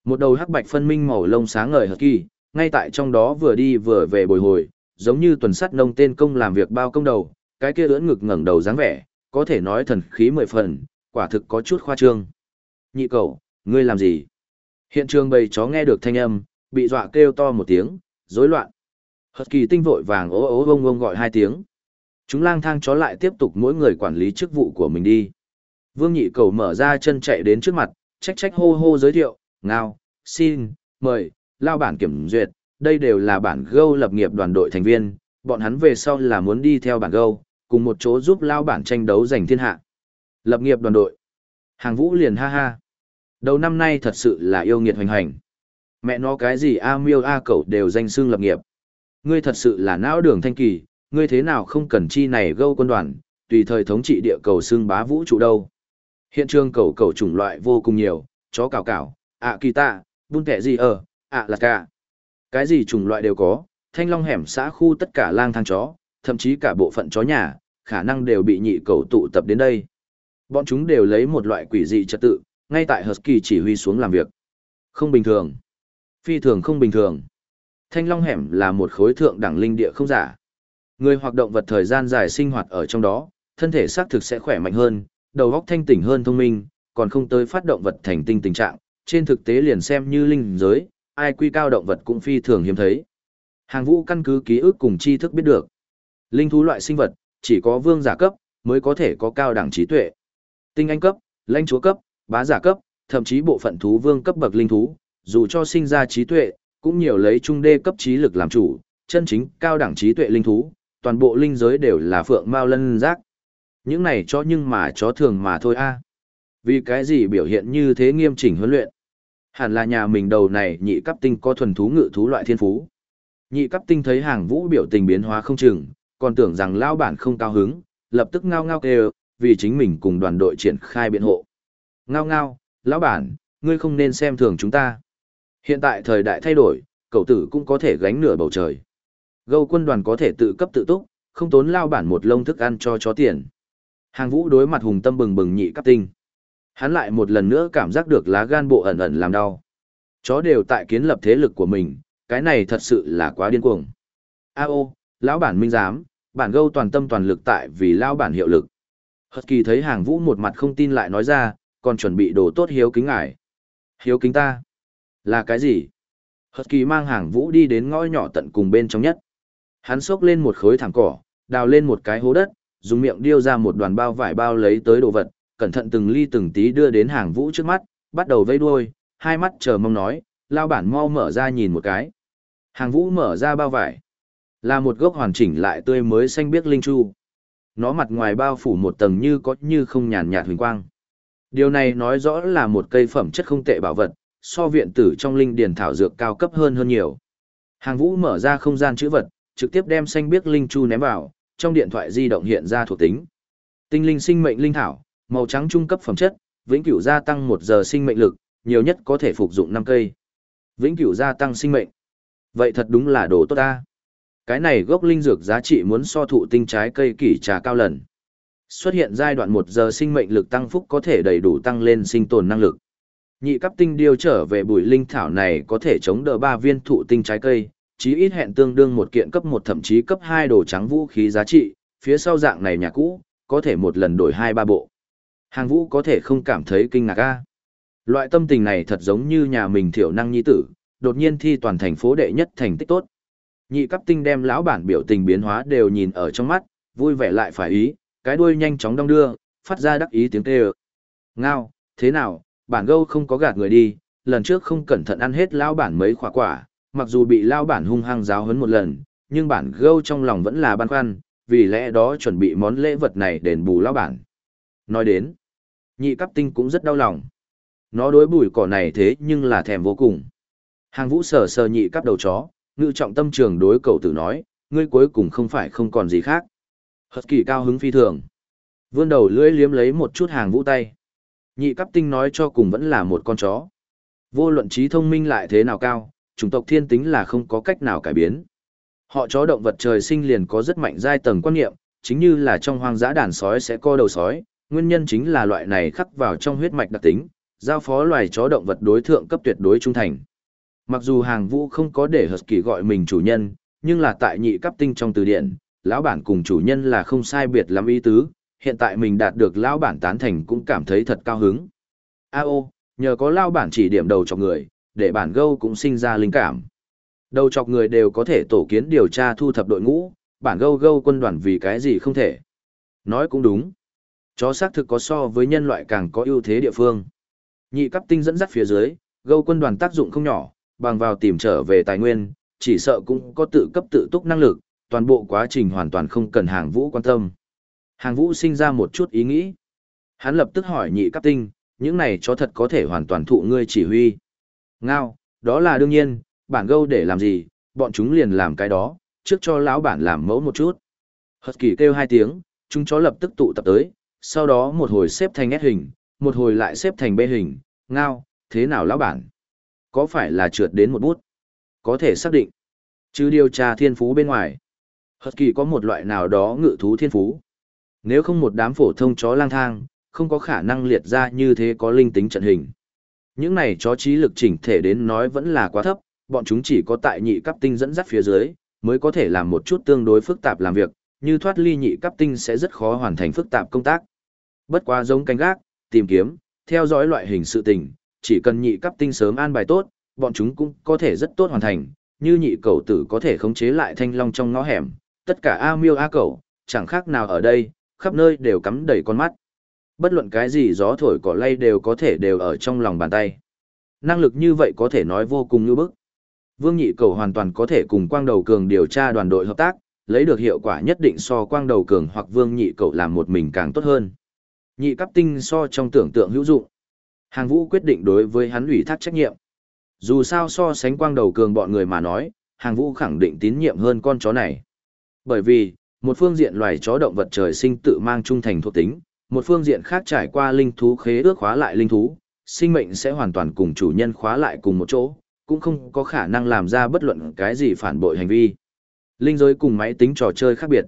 Một đầu hắc bạch phân minh màu lông sáng ngời hợp kỳ, ngay tại trong đó vừa đi vừa về bồi hồi, giống như tuần sắt nông tên công làm việc bao công đầu, cái kia ưỡn ngực ngẩng đầu dáng vẻ, có thể nói thần khí mười phần, quả thực có chút khoa trương. Nhị cầu, ngươi làm gì? Hiện trường bầy chó nghe được thanh âm, bị dọa kêu to một tiếng, rối loạn. Hật kỳ tinh vội vàng ố ố vông vông gọi hai tiếng. Chúng lang thang chó lại tiếp tục mỗi người quản lý chức vụ của mình đi. Vương nhị cầu mở ra chân chạy đến trước mặt, trách trách hô hô giới thiệu, ngao, xin, mời, lao bản kiểm duyệt, đây đều là bản gâu lập nghiệp đoàn đội thành viên, bọn hắn về sau là muốn đi theo bản gâu, cùng một chỗ giúp lao bản tranh đấu giành thiên hạ. Lập nghiệp đoàn đội. Hàng vũ liền ha ha. Đầu năm nay thật sự là yêu nghiệt hoành hành. Mẹ nó cái gì A miêu A cẩu đều danh xưng lập nghiệp. Ngươi thật sự là não đường thanh kỳ, ngươi thế nào không cần chi này gâu quân đoàn, tùy thời thống trị địa cầu xưng bá vũ trụ đâu. Hiện trường cầu cầu chủng loại vô cùng nhiều, chó cào cào, ạ kỳ tạ, bun kẹ gì ở, ạ là cả. Cái gì chủng loại đều có, thanh long hẻm xã khu tất cả lang thang chó, thậm chí cả bộ phận chó nhà, khả năng đều bị nhị cầu tụ tập đến đây. Bọn chúng đều lấy một loại quỷ dị trật tự, ngay tại Husky chỉ huy xuống làm việc. Không bình thường. Phi thường không bình thường. Thanh long hẻm là một khối thượng đẳng linh địa không giả. Người hoặc động vật thời gian dài sinh hoạt ở trong đó, thân thể xác thực sẽ khỏe mạnh hơn, đầu óc thanh tỉnh hơn thông minh, còn không tới phát động vật thành tinh tình trạng, trên thực tế liền xem như linh giới, ai quy cao động vật cũng phi thường hiếm thấy. Hàng vũ căn cứ ký ức cùng tri thức biết được. Linh thú loại sinh vật, chỉ có vương giả cấp, mới có thể có cao đẳng trí tuệ. Tinh anh cấp, lãnh chúa cấp, bá giả cấp, thậm chí bộ phận thú vương cấp bậc linh thú, dù cho sinh ra trí tuệ, cũng nhiều lấy trung đê cấp trí lực làm chủ, chân chính cao đẳng trí tuệ linh thú, toàn bộ linh giới đều là phượng mao lân giác. Những này cho nhưng mà chó thường mà thôi a. Vì cái gì biểu hiện như thế nghiêm chỉnh huấn luyện? Hẳn là nhà mình đầu này nhị cấp tinh có thuần thú ngự thú loại thiên phú. Nhị cấp tinh thấy hàng vũ biểu tình biến hóa không chừng, còn tưởng rằng lao bản không cao hứng, lập tức ngao ngao kêu, vì chính mình cùng đoàn đội triển khai biện hộ. Ngao ngao, lão bản, ngươi không nên xem thường chúng ta. Hiện tại thời đại thay đổi, cậu tử cũng có thể gánh nửa bầu trời. Gâu quân đoàn có thể tự cấp tự túc, không tốn lao bản một lông thức ăn cho chó tiền. Hàng vũ đối mặt hùng tâm bừng bừng nhị cấp tinh. Hắn lại một lần nữa cảm giác được lá gan bộ ẩn ẩn làm đau. Chó đều tại kiến lập thế lực của mình, cái này thật sự là quá điên cuồng. A ô, lão bản minh giám, bản gâu toàn tâm toàn lực tại vì lão bản hiệu lực. Hật kỳ thấy hàng vũ một mặt không tin lại nói ra, còn chuẩn bị đồ tốt hiếu kính ngải. Hiếu kính ta? Là cái gì? Hật kỳ mang hàng vũ đi đến ngõ nhỏ tận cùng bên trong nhất. Hắn xốc lên một khối thảm cỏ, đào lên một cái hố đất, dùng miệng điêu ra một đoàn bao vải bao lấy tới đồ vật, cẩn thận từng ly từng tí đưa đến hàng vũ trước mắt, bắt đầu vây đuôi, hai mắt chờ mong nói, lao bản mau mở ra nhìn một cái. Hàng vũ mở ra bao vải. Là một gốc hoàn chỉnh lại tươi mới xanh biếc linh chu. Nó mặt ngoài bao phủ một tầng như có như không nhàn nhạt huỳnh quang. Điều này nói rõ là một cây phẩm chất không tệ bảo vật, so viện tử trong linh điền thảo dược cao cấp hơn hơn nhiều. Hàng vũ mở ra không gian chữ vật, trực tiếp đem xanh biếc linh chu ném vào, trong điện thoại di động hiện ra thuộc tính. Tinh linh sinh mệnh linh thảo, màu trắng trung cấp phẩm chất, vĩnh cửu gia tăng 1 giờ sinh mệnh lực, nhiều nhất có thể phục dụng 5 cây. Vĩnh cửu gia tăng sinh mệnh. Vậy thật đúng là đồ tốt ta. Cái này gốc linh dược giá trị muốn so thụ tinh trái cây kỷ trà cao lần. Xuất hiện giai đoạn 1 giờ sinh mệnh lực tăng phúc có thể đầy đủ tăng lên sinh tồn năng lực. Nhị cấp tinh điều trở về bùi linh thảo này có thể chống đỡ 3 viên thụ tinh trái cây, chí ít hẹn tương đương một kiện cấp 1 thậm chí cấp 2 đồ trắng vũ khí giá trị, phía sau dạng này nhà cũ, có thể một lần đổi 2-3 bộ. Hàng vũ có thể không cảm thấy kinh ngạc a. Loại tâm tình này thật giống như nhà mình thiểu năng nhi tử, đột nhiên thi toàn thành phố đệ nhất thành tích tốt. Nhị cấp tinh đem lão bản biểu tình biến hóa đều nhìn ở trong mắt, vui vẻ lại phải ý, cái đuôi nhanh chóng đong đưa, phát ra đắc ý tiếng kêu. Ngao, thế nào, bản gâu không có gạt người đi, lần trước không cẩn thận ăn hết lão bản mấy quả quả, mặc dù bị lao bản hung hăng giáo huấn một lần, nhưng bản gâu trong lòng vẫn là băn khoăn, vì lẽ đó chuẩn bị món lễ vật này đền bù lao bản. Nói đến, nhị cấp tinh cũng rất đau lòng. Nó đối bùi cỏ này thế nhưng là thèm vô cùng. Hàng vũ sờ sờ nhị cấp đầu chó, ngự trọng tâm trường đối cậu tử nói, ngươi cuối cùng không phải không còn gì khác. Hật kỳ cao hứng phi thường. Vươn đầu lưỡi liếm lấy một chút hàng vũ tay. Nhị cấp tinh nói cho cùng vẫn là một con chó. Vô luận trí thông minh lại thế nào cao, chủng tộc thiên tính là không có cách nào cải biến. Họ chó động vật trời sinh liền có rất mạnh giai tầng quan niệm, chính như là trong hoang dã đàn sói sẽ co đầu sói, nguyên nhân chính là loại này khắc vào trong huyết mạch đặc tính, giao phó loài chó động vật đối thượng cấp tuyệt đối trung thành. Mặc dù hàng vũ không có để Husky gọi mình chủ nhân, nhưng là tại nhị cấp tinh trong từ điển, lão bản cùng chủ nhân là không sai biệt lắm ý tứ, hiện tại mình đạt được lão bản tán thành cũng cảm thấy thật cao hứng. A ô, nhờ có lão bản chỉ điểm đầu cho người, để bản gâu cũng sinh ra linh cảm. Đầu chọc người đều có thể tổ kiến điều tra thu thập đội ngũ, bản gâu gâu quân đoàn vì cái gì không thể. Nói cũng đúng. Chó xác thực có so với nhân loại càng có ưu thế địa phương. Nhị cấp tinh dẫn dắt phía dưới, gâu quân đoàn tác dụng không nhỏ, bằng vào tìm trở về tài nguyên, chỉ sợ cũng có tự cấp tự túc năng lực, toàn bộ quá trình hoàn toàn không cần hàng vũ quan tâm. Hàng vũ sinh ra một chút ý nghĩ. Hắn lập tức hỏi nhị cấp tinh, những này chó thật có thể hoàn toàn thụ ngươi chỉ huy. Ngao, đó là đương nhiên, bản gâu để làm gì, bọn chúng liền làm cái đó, trước cho lão bản làm mẫu một chút. Hật kỳ kêu hai tiếng, chúng chó lập tức tụ tập tới, sau đó một hồi xếp thành S hình, một hồi lại xếp thành B hình, ngao, thế nào lão bản? Có phải là trượt đến một bút? Có thể xác định. Chứ điều tra thiên phú bên ngoài. Hật kỳ có một loại nào đó ngự thú thiên phú. Nếu không một đám phổ thông chó lang thang, không có khả năng liệt ra như thế có linh tính trận hình. Những này chó trí lực chỉnh thể đến nói vẫn là quá thấp, bọn chúng chỉ có tại nhị cấp tinh dẫn dắt phía dưới, mới có thể làm một chút tương đối phức tạp làm việc, như thoát ly nhị cấp tinh sẽ rất khó hoàn thành phức tạp công tác. Bất quá giống canh gác, tìm kiếm, theo dõi loại hình sự tình, chỉ cần nhị cấp tinh sớm an bài tốt, bọn chúng cũng có thể rất tốt hoàn thành, như nhị cầu tử có thể khống chế lại thanh long trong ngõ hẻm, tất cả A miêu A cầu, chẳng khác nào ở đây, khắp nơi đều cắm đầy con mắt. Bất luận cái gì gió thổi cỏ lay đều có thể đều ở trong lòng bàn tay. Năng lực như vậy có thể nói vô cùng như bức. Vương Nhị Cầu hoàn toàn có thể cùng Quang Đầu Cường điều tra đoàn đội hợp tác, lấy được hiệu quả nhất định so Quang Đầu Cường hoặc Vương Nhị Cầu làm một mình càng tốt hơn. Nhị cấp tinh so trong tưởng tượng hữu dụng. Hàng Vũ quyết định đối với hắn ủy thác trách nhiệm. Dù sao so sánh Quang Đầu Cường bọn người mà nói, Hàng Vũ khẳng định tín nhiệm hơn con chó này. Bởi vì, một phương diện loài chó động vật trời sinh tự mang trung thành thuộc tính, một phương diện khác trải qua linh thú khế ước khóa lại linh thú, sinh mệnh sẽ hoàn toàn cùng chủ nhân khóa lại cùng một chỗ, cũng không có khả năng làm ra bất luận cái gì phản bội hành vi. Linh giới cùng máy tính trò chơi khác biệt.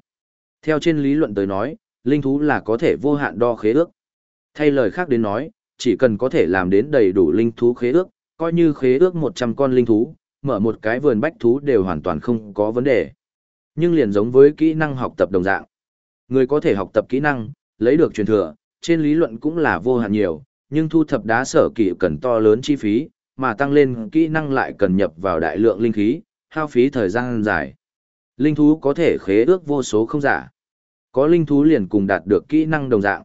Theo trên lý luận tới nói, linh thú là có thể vô hạn đo khế ước. Thay lời khác đến nói, chỉ cần có thể làm đến đầy đủ linh thú khế ước, coi như khế ước 100 con linh thú, mở một cái vườn bách thú đều hoàn toàn không có vấn đề. Nhưng liền giống với kỹ năng học tập đồng dạng. Người có thể học tập kỹ năng, lấy được truyền thừa, trên lý luận cũng là vô hạn nhiều, nhưng thu thập đá sở kỹ cần to lớn chi phí, mà tăng lên kỹ năng lại cần nhập vào đại lượng linh khí, hao phí thời gian dài. Linh thú có thể khế ước vô số không giả. Có linh thú liền cùng đạt được kỹ năng đồng dạng.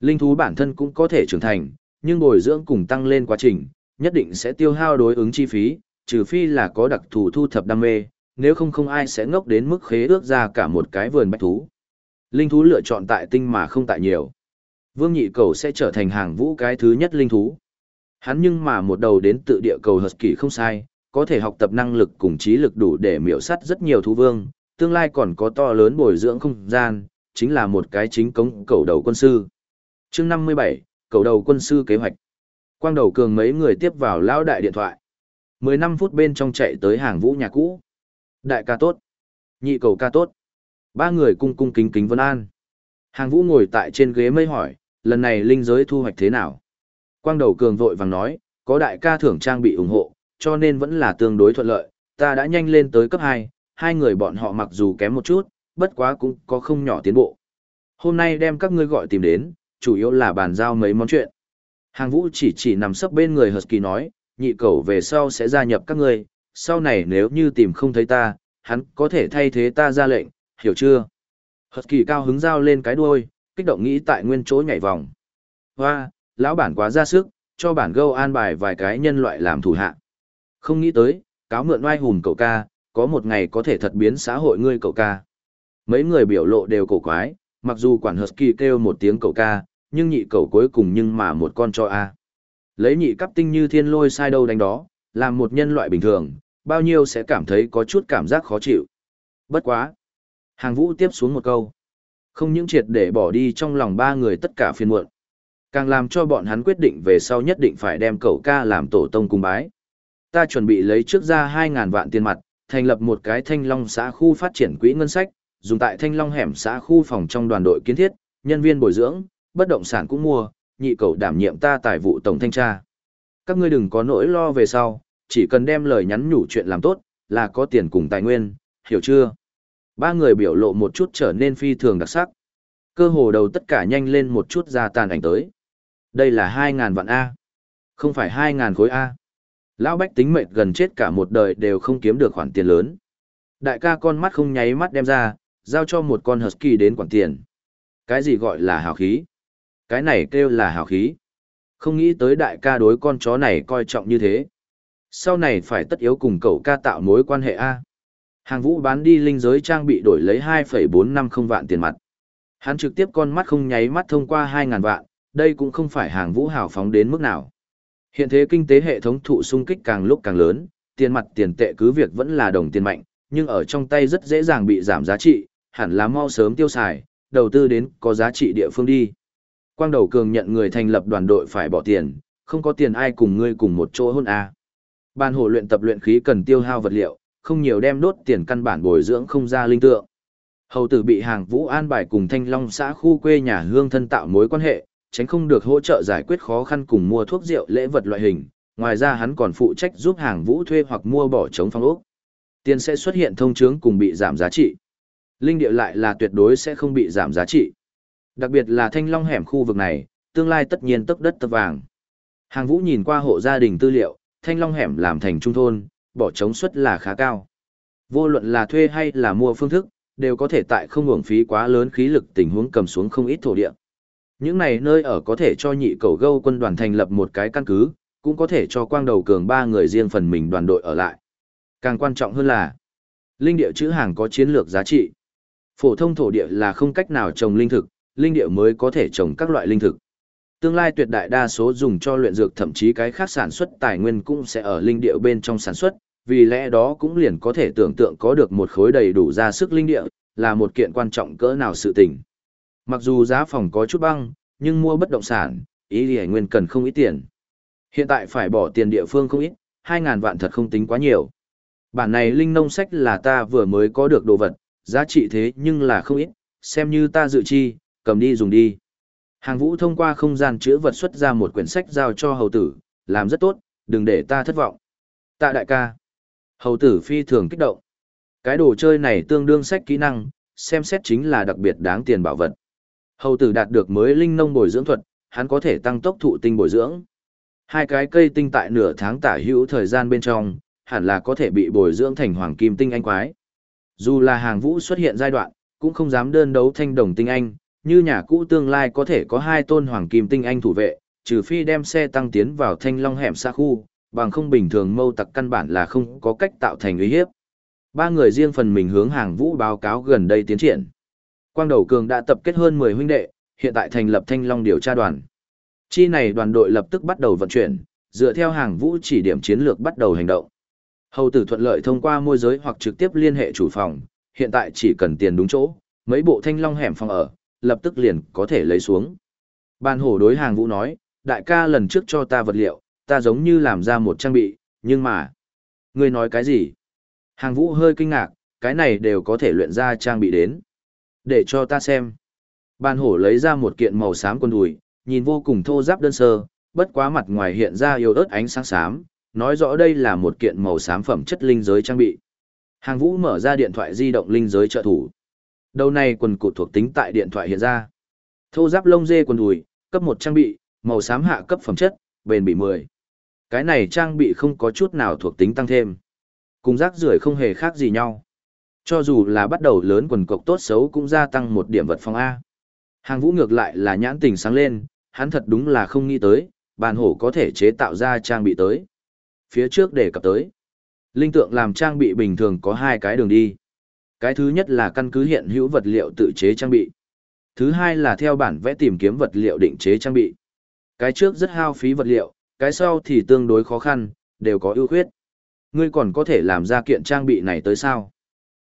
Linh thú bản thân cũng có thể trưởng thành, nhưng bồi dưỡng cùng tăng lên quá trình, nhất định sẽ tiêu hao đối ứng chi phí, trừ phi là có đặc thù thu thập đam mê, nếu không không ai sẽ ngốc đến mức khế ước ra cả một cái vườn bách thú. Linh thú lựa chọn tại tinh mà không tại nhiều. Vương nhị cầu sẽ trở thành hàng vũ cái thứ nhất linh thú. Hắn nhưng mà một đầu đến tự địa cầu Husky không sai, có thể học tập năng lực cùng trí lực đủ để miểu sát rất nhiều thú vương, tương lai còn có to lớn bồi dưỡng không gian, chính là một cái chính công cầu đầu quân sư. chương 57, cầu đầu quân sư kế hoạch. Quang đầu cường mấy người tiếp vào lao đại điện thoại. 15 phút bên trong chạy tới hàng vũ nhà cũ. Đại ca tốt. Nhị cầu ca tốt. Ba người cung cung kính kính vân an. Hàng vũ ngồi tại trên ghế mây hỏi, lần này linh giới thu hoạch thế nào? Quang đầu cường vội vàng nói, có đại ca thưởng trang bị ủng hộ, cho nên vẫn là tương đối thuận lợi, ta đã nhanh lên tới cấp 2, hai người bọn họ mặc dù kém một chút, bất quá cũng có không nhỏ tiến bộ. Hôm nay đem các ngươi gọi tìm đến, chủ yếu là bàn giao mấy món chuyện. Hàng vũ chỉ chỉ nằm sấp bên người Husky nói, nhị cầu về sau sẽ gia nhập các ngươi, sau này nếu như tìm không thấy ta, hắn có thể thay thế ta ra lệnh, hiểu chưa? Husky cao hứng giao lên cái đuôi, kích động nghĩ tại nguyên chỗ nhảy vòng. Hoa, lão bản quá ra sức, cho bản gâu an bài vài cái nhân loại làm thủ hạ. Không nghĩ tới, cáo mượn oai hùm cậu ca, có một ngày có thể thật biến xã hội ngươi cậu ca. Mấy người biểu lộ đều cổ quái, mặc dù quản Husky kêu một tiếng cậu ca, nhưng nhị cậu cuối cùng nhưng mà một con cho A. Lấy nhị cấp tinh như thiên lôi sai đâu đánh đó, làm một nhân loại bình thường, bao nhiêu sẽ cảm thấy có chút cảm giác khó chịu. Bất quá. Hàng vũ tiếp xuống một câu. Không những triệt để bỏ đi trong lòng ba người tất cả phiền muộn. Càng làm cho bọn hắn quyết định về sau nhất định phải đem cậu ca làm tổ tông cung bái. Ta chuẩn bị lấy trước ra 2.000 vạn tiền mặt, thành lập một cái thanh long xã khu phát triển quỹ ngân sách, dùng tại thanh long hẻm xã khu phòng trong đoàn đội kiến thiết, nhân viên bồi dưỡng, bất động sản cũng mua, nhị cậu đảm nhiệm ta tài vụ tổng thanh tra. Các ngươi đừng có nỗi lo về sau, chỉ cần đem lời nhắn nhủ chuyện làm tốt, là có tiền cùng tài nguyên, hiểu chưa? Ba người biểu lộ một chút trở nên phi thường đặc sắc. Cơ hồ đầu tất cả nhanh lên một chút ra tàn ảnh tới. Đây là 2.000 vạn A. Không phải 2.000 khối A. Lão Bách tính mệt gần chết cả một đời đều không kiếm được khoản tiền lớn. Đại ca con mắt không nháy mắt đem ra, giao cho một con husky đến quản tiền. Cái gì gọi là hào khí? Cái này kêu là hào khí. Không nghĩ tới đại ca đối con chó này coi trọng như thế. Sau này phải tất yếu cùng cậu ca tạo mối quan hệ A. Hàng vũ bán đi linh giới trang bị đổi lấy 2,450 vạn tiền mặt. Hắn trực tiếp con mắt không nháy mắt thông qua 2.000 vạn, đây cũng không phải hàng vũ hào phóng đến mức nào. Hiện thế kinh tế hệ thống thụ sung kích càng lúc càng lớn, tiền mặt tiền tệ cứ việc vẫn là đồng tiền mạnh, nhưng ở trong tay rất dễ dàng bị giảm giá trị, hẳn là mau sớm tiêu xài, đầu tư đến có giá trị địa phương đi. Quang đầu cường nhận người thành lập đoàn đội phải bỏ tiền, không có tiền ai cùng ngươi cùng một chỗ hôn à? Ban hồ luyện tập luyện khí cần tiêu hao vật liệu, không nhiều đem đốt tiền căn bản bồi dưỡng không ra linh tượng. Hầu tử bị hàng vũ an bài cùng thanh long xã khu quê nhà hương thân tạo mối quan hệ, tránh không được hỗ trợ giải quyết khó khăn cùng mua thuốc rượu lễ vật loại hình. Ngoài ra hắn còn phụ trách giúp hàng vũ thuê hoặc mua bỏ chống phong ốc. Tiền sẽ xuất hiện thông chứng cùng bị giảm giá trị. Linh địa lại là tuyệt đối sẽ không bị giảm giá trị. Đặc biệt là thanh long hẻm khu vực này, tương lai tất nhiên tấp đất tấp vàng. Hàng vũ nhìn qua hộ gia đình tư liệu, thanh long hẻm làm thành trung thôn, bỏ trống suất là khá cao. Vô luận là thuê hay là mua phương thức, đều có thể tại không hưởng phí quá lớn khí lực tình huống cầm xuống không ít thổ địa. Những này nơi ở có thể cho nhị cầu gâu quân đoàn thành lập một cái căn cứ, cũng có thể cho quang đầu cường ba người riêng phần mình đoàn đội ở lại. Càng quan trọng hơn là, linh địa chữ hàng có chiến lược giá trị. Phổ thông thổ địa là không cách nào trồng linh thực, linh địa mới có thể trồng các loại linh thực. Tương lai tuyệt đại đa số dùng cho luyện dược thậm chí cái khác sản xuất tài nguyên cũng sẽ ở linh địa bên trong sản xuất, vì lẽ đó cũng liền có thể tưởng tượng có được một khối đầy đủ ra sức linh địa, là một kiện quan trọng cỡ nào sự tình. Mặc dù giá phòng có chút băng, nhưng mua bất động sản, ý thì nguyên cần không ít tiền. Hiện tại phải bỏ tiền địa phương không ít, 2.000 vạn thật không tính quá nhiều. Bản này linh nông sách là ta vừa mới có được đồ vật, giá trị thế nhưng là không ít, xem như ta dự chi, cầm đi dùng đi. Hàng vũ thông qua không gian chữa vật xuất ra một quyển sách giao cho hầu tử, làm rất tốt, đừng để ta thất vọng. Tạ đại ca. Hầu tử phi thường kích động. Cái đồ chơi này tương đương sách kỹ năng, xem xét chính là đặc biệt đáng tiền bảo vật. Hầu tử đạt được mới linh nông bồi dưỡng thuật, hắn có thể tăng tốc thụ tinh bồi dưỡng. Hai cái cây tinh tại nửa tháng tả hữu thời gian bên trong, hẳn là có thể bị bồi dưỡng thành hoàng kim tinh anh quái. Dù là hàng vũ xuất hiện giai đoạn, cũng không dám đơn đấu thanh đồng tinh anh, như nhà cũ tương lai có thể có hai tôn hoàng kim tinh anh thủ vệ, trừ phi đem xe tăng tiến vào thanh long hẻm xa khu, bằng không bình thường mâu tặc căn bản là không có cách tạo thành uy hiếp. Ba người riêng phần mình hướng hàng vũ báo cáo gần đây tiến triển. Quang Đầu Cường đã tập kết hơn 10 huynh đệ, hiện tại thành lập Thanh Long điều tra đoàn. Chi này đoàn đội lập tức bắt đầu vận chuyển, dựa theo hàng vũ chỉ điểm chiến lược bắt đầu hành động. Hầu tử thuận lợi thông qua môi giới hoặc trực tiếp liên hệ chủ phòng, hiện tại chỉ cần tiền đúng chỗ, mấy bộ Thanh Long hẻm phòng ở, lập tức liền có thể lấy xuống. Ban hổ đối hàng vũ nói, đại ca lần trước cho ta vật liệu, ta giống như làm ra một trang bị, nhưng mà... Ngươi nói cái gì? Hàng vũ hơi kinh ngạc, cái này đều có thể luyện ra trang bị đến. Để cho ta xem. Ban hổ lấy ra một kiện màu xám quần đùi, nhìn vô cùng thô giáp đơn sơ, bất quá mặt ngoài hiện ra yêu ớt ánh sáng xám, nói rõ đây là một kiện màu xám phẩm chất linh giới trang bị. Hàng vũ mở ra điện thoại di động linh giới trợ thủ. Đầu này quần cụt thuộc tính tại điện thoại hiện ra. Thô giáp lông dê quần đùi, cấp một trang bị, màu xám hạ cấp phẩm chất, bền bỉ 10. Cái này trang bị không có chút nào thuộc tính tăng thêm. Cùng rác rưởi không hề khác gì nhau. Cho dù là bắt đầu lớn quần cộc tốt xấu cũng gia tăng một điểm vật phòng A. Hàng vũ ngược lại là nhãn tình sáng lên, hắn thật đúng là không nghĩ tới, bàn hổ có thể chế tạo ra trang bị tới. Phía trước để cập tới. Linh tượng làm trang bị bình thường có hai cái đường đi. Cái thứ nhất là căn cứ hiện hữu vật liệu tự chế trang bị. Thứ hai là theo bản vẽ tìm kiếm vật liệu định chế trang bị. Cái trước rất hao phí vật liệu, cái sau thì tương đối khó khăn, đều có ưu khuyết. Ngươi còn có thể làm ra kiện trang bị này tới sao?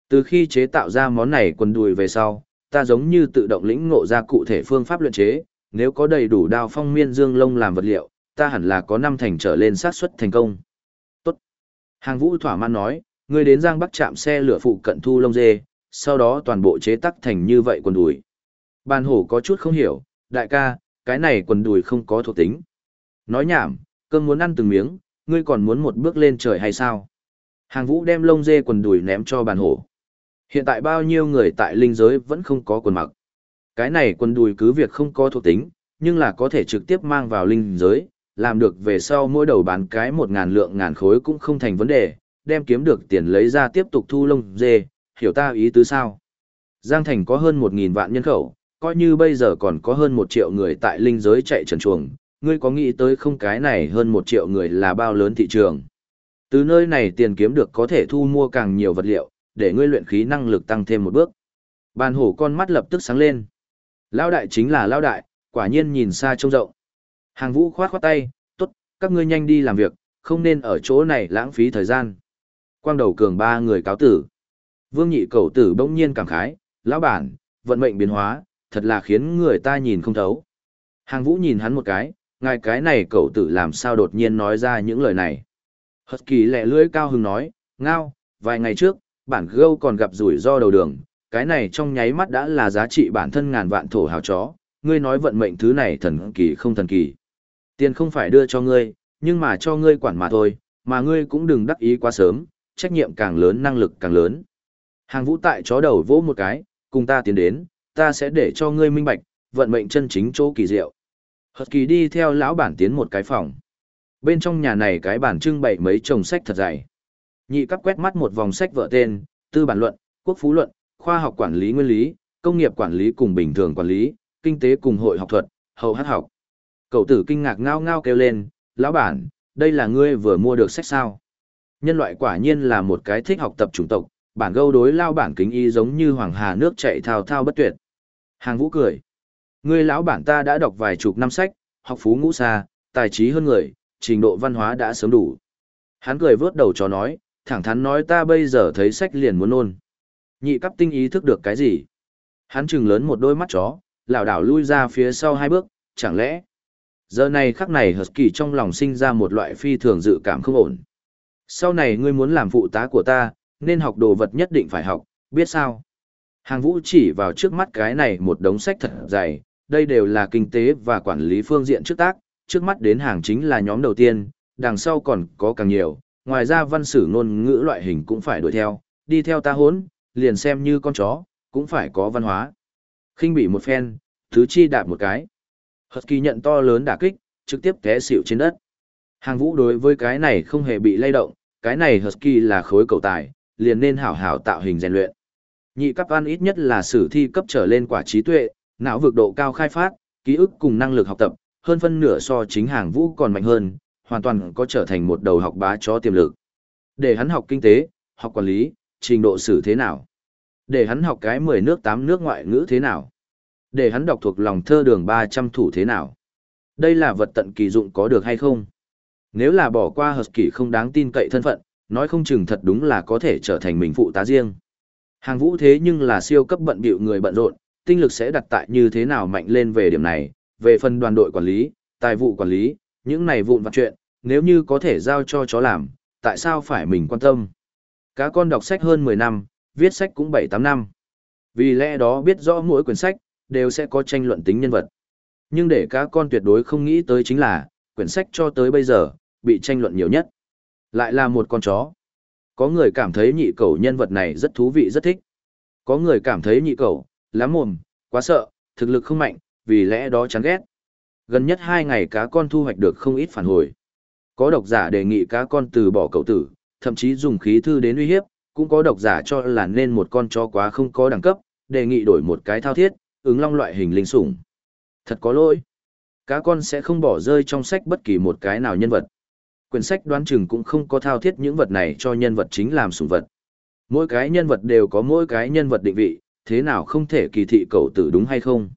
Từ khi chế tạo ra món này quần đùi về sau, ta giống như tự động lĩnh ngộ ra cụ thể phương pháp luyện chế, nếu có đầy đủ đao phong miên dương lông làm vật liệu, ta hẳn là có năm thành trở lên xác suất thành công. Tốt. Hàng vũ thỏa mãn nói, ngươi đến Giang Bắc chạm xe lửa phụ cận thu lông dê, sau đó toàn bộ chế tắc thành như vậy quần đùi. Ban hổ có chút không hiểu, đại ca, cái này quần đùi không có thuộc tính. Nói nhảm, cơm muốn ăn từng miếng, ngươi còn muốn một bước lên trời hay sao? Hàng vũ đem lông dê quần đùi ném cho bàn hổ. Hiện tại bao nhiêu người tại linh giới vẫn không có quần mặc. Cái này quần đùi cứ việc không có thuộc tính, nhưng là có thể trực tiếp mang vào linh giới, làm được về sau mỗi đầu bán cái một ngàn lượng ngàn khối cũng không thành vấn đề, đem kiếm được tiền lấy ra tiếp tục thu lông dê, hiểu ta ý tứ sao? Giang Thành có hơn một nghìn vạn nhân khẩu, coi như bây giờ còn có hơn một triệu người tại linh giới chạy trần chuồng, ngươi có nghĩ tới không cái này hơn một triệu người là bao lớn thị trường. Từ nơi này tiền kiếm được có thể thu mua càng nhiều vật liệu, để ngươi luyện khí năng lực tăng thêm một bước. Bàn hổ con mắt lập tức sáng lên. Lao đại chính là lao đại, quả nhiên nhìn xa trông rộng. Hàng vũ khoát khoát tay, tốt, các ngươi nhanh đi làm việc, không nên ở chỗ này lãng phí thời gian. Quang đầu cường ba người cáo tử. Vương nhị cầu tử bỗng nhiên cảm khái, lão bản, vận mệnh biến hóa, thật là khiến người ta nhìn không thấu. Hàng vũ nhìn hắn một cái, ngài cái này cậu tử làm sao đột nhiên nói ra những lời này. Hật kỳ lẹ lưỡi cao hứng nói, ngao, vài ngày trước, bản gâu còn gặp rủi ro đầu đường, cái này trong nháy mắt đã là giá trị bản thân ngàn vạn thổ hào chó, ngươi nói vận mệnh thứ này thần kỳ không thần kỳ. Tiền không phải đưa cho ngươi, nhưng mà cho ngươi quản mà thôi, mà ngươi cũng đừng đắc ý quá sớm, trách nhiệm càng lớn năng lực càng lớn. Hàng vũ tại chó đầu vỗ một cái, cùng ta tiến đến, ta sẽ để cho ngươi minh bạch, vận mệnh chân chính chỗ kỳ diệu. Hật kỳ đi theo lão bản tiến một cái phòng. Bên trong nhà này cái bản trưng bày mấy chồng sách thật dày. Nhị cấp quét mắt một vòng sách vợ tên, tư bản luận, quốc phú luận, khoa học quản lý nguyên lý, công nghiệp quản lý cùng bình thường quản lý, kinh tế cùng hội học thuật, hậu hát học. Cậu tử kinh ngạc ngao ngao kêu lên, lão bản, đây là ngươi vừa mua được sách sao. Nhân loại quả nhiên là một cái thích học tập chủng tộc, bản gâu đối lao bản kính y giống như hoàng hà nước chạy thao thao bất tuyệt. Hàng vũ cười. Ngươi lão bản ta đã đọc vài chục năm sách, học phú ngũ xa, tài trí hơn người, trình độ văn hóa đã sớm đủ. Hắn cười vớt đầu cho nói, thẳng thắn nói ta bây giờ thấy sách liền muốn nôn. Nhị cấp tinh ý thức được cái gì? Hắn trừng lớn một đôi mắt chó, lảo đảo lui ra phía sau hai bước, chẳng lẽ? Giờ này khắc này Husky trong lòng sinh ra một loại phi thường dự cảm không ổn. Sau này ngươi muốn làm phụ tá của ta, nên học đồ vật nhất định phải học, biết sao? Hàng vũ chỉ vào trước mắt cái này một đống sách thật dày, đây đều là kinh tế và quản lý phương diện trước tác, trước mắt đến hàng chính là nhóm đầu tiên, đằng sau còn có càng nhiều, ngoài ra văn sử ngôn ngữ loại hình cũng phải đuổi theo, đi theo ta hốn, liền xem như con chó, cũng phải có văn hóa. khinh bị một phen, thứ chi đạp một cái. Hật kỳ nhận to lớn đả kích, trực tiếp té xỉu trên đất. Hàng vũ đối với cái này không hề bị lay động, cái này Husky là khối cầu tài, liền nên hảo hảo tạo hình rèn luyện. Nhị cấp an ít nhất là sử thi cấp trở lên quả trí tuệ, não vực độ cao khai phát, ký ức cùng năng lực học tập, hơn phân nửa so chính hàng vũ còn mạnh hơn, hoàn toàn có trở thành một đầu học bá chó tiềm lực. Để hắn học kinh tế, học quản lý, trình độ xử thế nào? Để hắn học cái 10 nước 8 nước ngoại ngữ thế nào? Để hắn đọc thuộc lòng thơ đường 300 thủ thế nào? Đây là vật tận kỳ dụng có được hay không? Nếu là bỏ qua hợp kỷ không đáng tin cậy thân phận, nói không chừng thật đúng là có thể trở thành mình phụ tá riêng. Hàng vũ thế nhưng là siêu cấp bận bịu người bận rộn, tinh lực sẽ đặt tại như thế nào mạnh lên về điểm này, về phần đoàn đội quản lý, tài vụ quản lý, những này vụn vặt chuyện, nếu như có thể giao cho chó làm, tại sao phải mình quan tâm? Cá con đọc sách hơn 10 năm, viết sách cũng 7-8 năm. Vì lẽ đó biết rõ mỗi quyển sách, đều sẽ có tranh luận tính nhân vật. Nhưng để cá con tuyệt đối không nghĩ tới chính là, quyển sách cho tới bây giờ, bị tranh luận nhiều nhất. Lại là một con chó. Có người cảm thấy nhị cầu nhân vật này rất thú vị rất thích. Có người cảm thấy nhị cầu, lắm mồm, quá sợ, thực lực không mạnh, vì lẽ đó chán ghét. Gần nhất hai ngày cá con thu hoạch được không ít phản hồi. Có độc giả đề nghị cá con từ bỏ cậu tử, thậm chí dùng khí thư đến uy hiếp, cũng có độc giả cho là nên một con chó quá không có đẳng cấp, đề nghị đổi một cái thao thiết, ứng long loại hình linh sủng. Thật có lỗi. Cá con sẽ không bỏ rơi trong sách bất kỳ một cái nào nhân vật. Quyển sách đoán chừng cũng không có thao thiết những vật này cho nhân vật chính làm sủng vật. Mỗi cái nhân vật đều có mỗi cái nhân vật định vị, thế nào không thể kỳ thị cậu tử đúng hay không?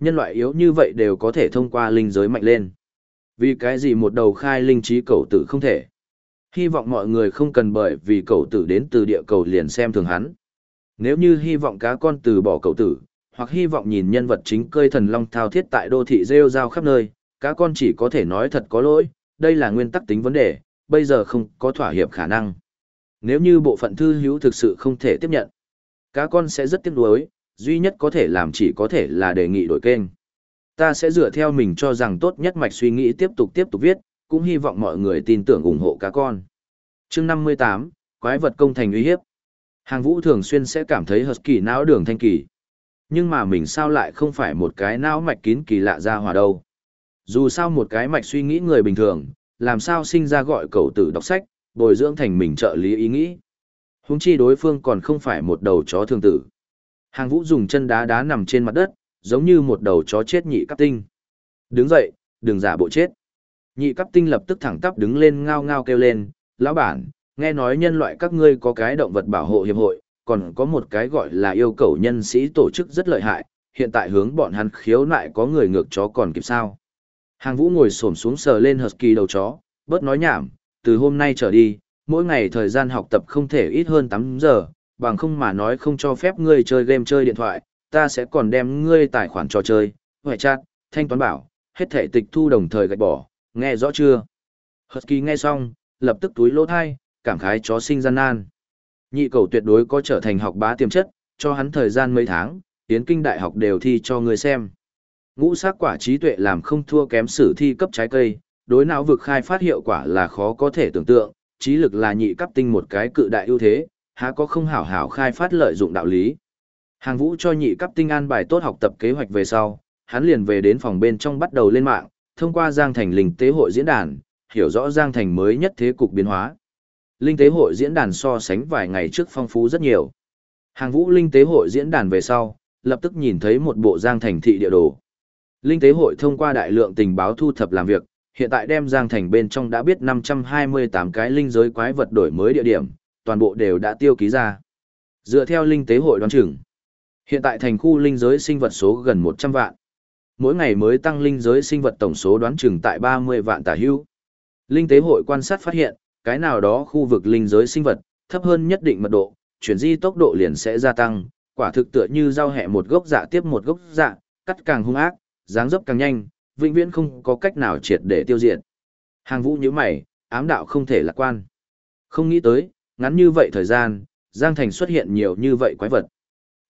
Nhân loại yếu như vậy đều có thể thông qua linh giới mạnh lên. Vì cái gì một đầu khai linh trí cậu tử không thể? Hy vọng mọi người không cần bởi vì cậu tử đến từ địa cầu liền xem thường hắn. Nếu như hy vọng cá con từ bỏ cậu tử, hoặc hy vọng nhìn nhân vật chính cơi thần long thao thiết tại đô thị rêu rao khắp nơi, cá con chỉ có thể nói thật có lỗi, đây là nguyên tắc tính vấn đề, bây giờ không có thỏa hiệp khả năng. Nếu như bộ phận thư hữu thực sự không thể tiếp nhận, cá con sẽ rất tiếc nuối, duy nhất có thể làm chỉ có thể là đề nghị đổi kênh. Ta sẽ dựa theo mình cho rằng tốt nhất mạch suy nghĩ tiếp tục tiếp tục viết, cũng hy vọng mọi người tin tưởng ủng hộ cá con. Chương 58, Quái vật công thành uy hiếp. Hàng vũ thường xuyên sẽ cảm thấy Husky não đường thanh kỳ. Nhưng mà mình sao lại không phải một cái não mạch kín kỳ lạ ra hòa đâu. Dù sao một cái mạch suy nghĩ người bình thường, làm sao sinh ra gọi cậu tử đọc sách, bồi dưỡng thành mình trợ lý ý nghĩ. Huống chi đối phương còn không phải một đầu chó thương tử. Hàng vũ dùng chân đá đá nằm trên mặt đất, giống như một đầu chó chết nhị cấp tinh. Đứng dậy, đừng giả bộ chết. Nhị cấp tinh lập tức thẳng tắp đứng lên ngao ngao kêu lên, lão bản, nghe nói nhân loại các ngươi có cái động vật bảo hộ hiệp hội, còn có một cái gọi là yêu cầu nhân sĩ tổ chức rất lợi hại, hiện tại hướng bọn hắn khiếu nại có người ngược chó còn kịp sao. Hàng vũ ngồi xổm xuống sờ lên husky đầu chó, bớt nói nhảm, từ hôm nay trở đi, mỗi ngày thời gian học tập không thể ít hơn 8 giờ, bằng không mà nói không cho phép ngươi chơi game chơi điện thoại, ta sẽ còn đem ngươi tài khoản trò chơi, ngoại chát, thanh toán bảo, hết thể tịch thu đồng thời gạch bỏ, nghe rõ chưa? Husky nghe xong, lập tức túi lỗ thai, cảm khái chó sinh gian nan. Nhị cầu tuyệt đối có trở thành học bá tiềm chất, cho hắn thời gian mấy tháng, tiến kinh đại học đều thi cho người xem. Ngũ sắc quả trí tuệ làm không thua kém sử thi cấp trái cây, đối não vực khai phát hiệu quả là khó có thể tưởng tượng, trí lực là nhị cấp tinh một cái cự đại ưu thế, há có không hảo hảo khai phát lợi dụng đạo lý. Hàng vũ cho nhị cấp tinh an bài tốt học tập kế hoạch về sau, hắn liền về đến phòng bên trong bắt đầu lên mạng, thông qua Giang Thành Linh Tế Hội diễn đàn, hiểu rõ Giang Thành mới nhất thế cục biến hóa. Linh Tế Hội diễn đàn so sánh vài ngày trước phong phú rất nhiều. Hàng vũ Linh Tế Hội diễn đàn về sau, lập tức nhìn thấy một bộ Giang Thành thị địa đồ. Linh Tế Hội thông qua đại lượng tình báo thu thập làm việc, hiện tại đem Giang Thành bên trong đã biết 528 cái linh giới quái vật đổi mới địa điểm, toàn bộ đều đã tiêu ký ra. Dựa theo Linh Tế Hội đoán chừng, hiện tại thành khu linh giới sinh vật số gần 100 vạn. Mỗi ngày mới tăng linh giới sinh vật tổng số đoán chừng tại 30 vạn tả hữu. Linh Tế Hội quan sát phát hiện, cái nào đó khu vực linh giới sinh vật, thấp hơn nhất định mật độ, chuyển di tốc độ liền sẽ gia tăng, quả thực tựa như giao hẹ một gốc dạ tiếp một gốc dạ, cắt càng hung ác, dáng dấp càng nhanh, vĩnh viễn không có cách nào triệt để tiêu diệt. Hàng vũ như mày, ám đạo không thể lạc quan. Không nghĩ tới, ngắn như vậy thời gian, Giang Thành xuất hiện nhiều như vậy quái vật.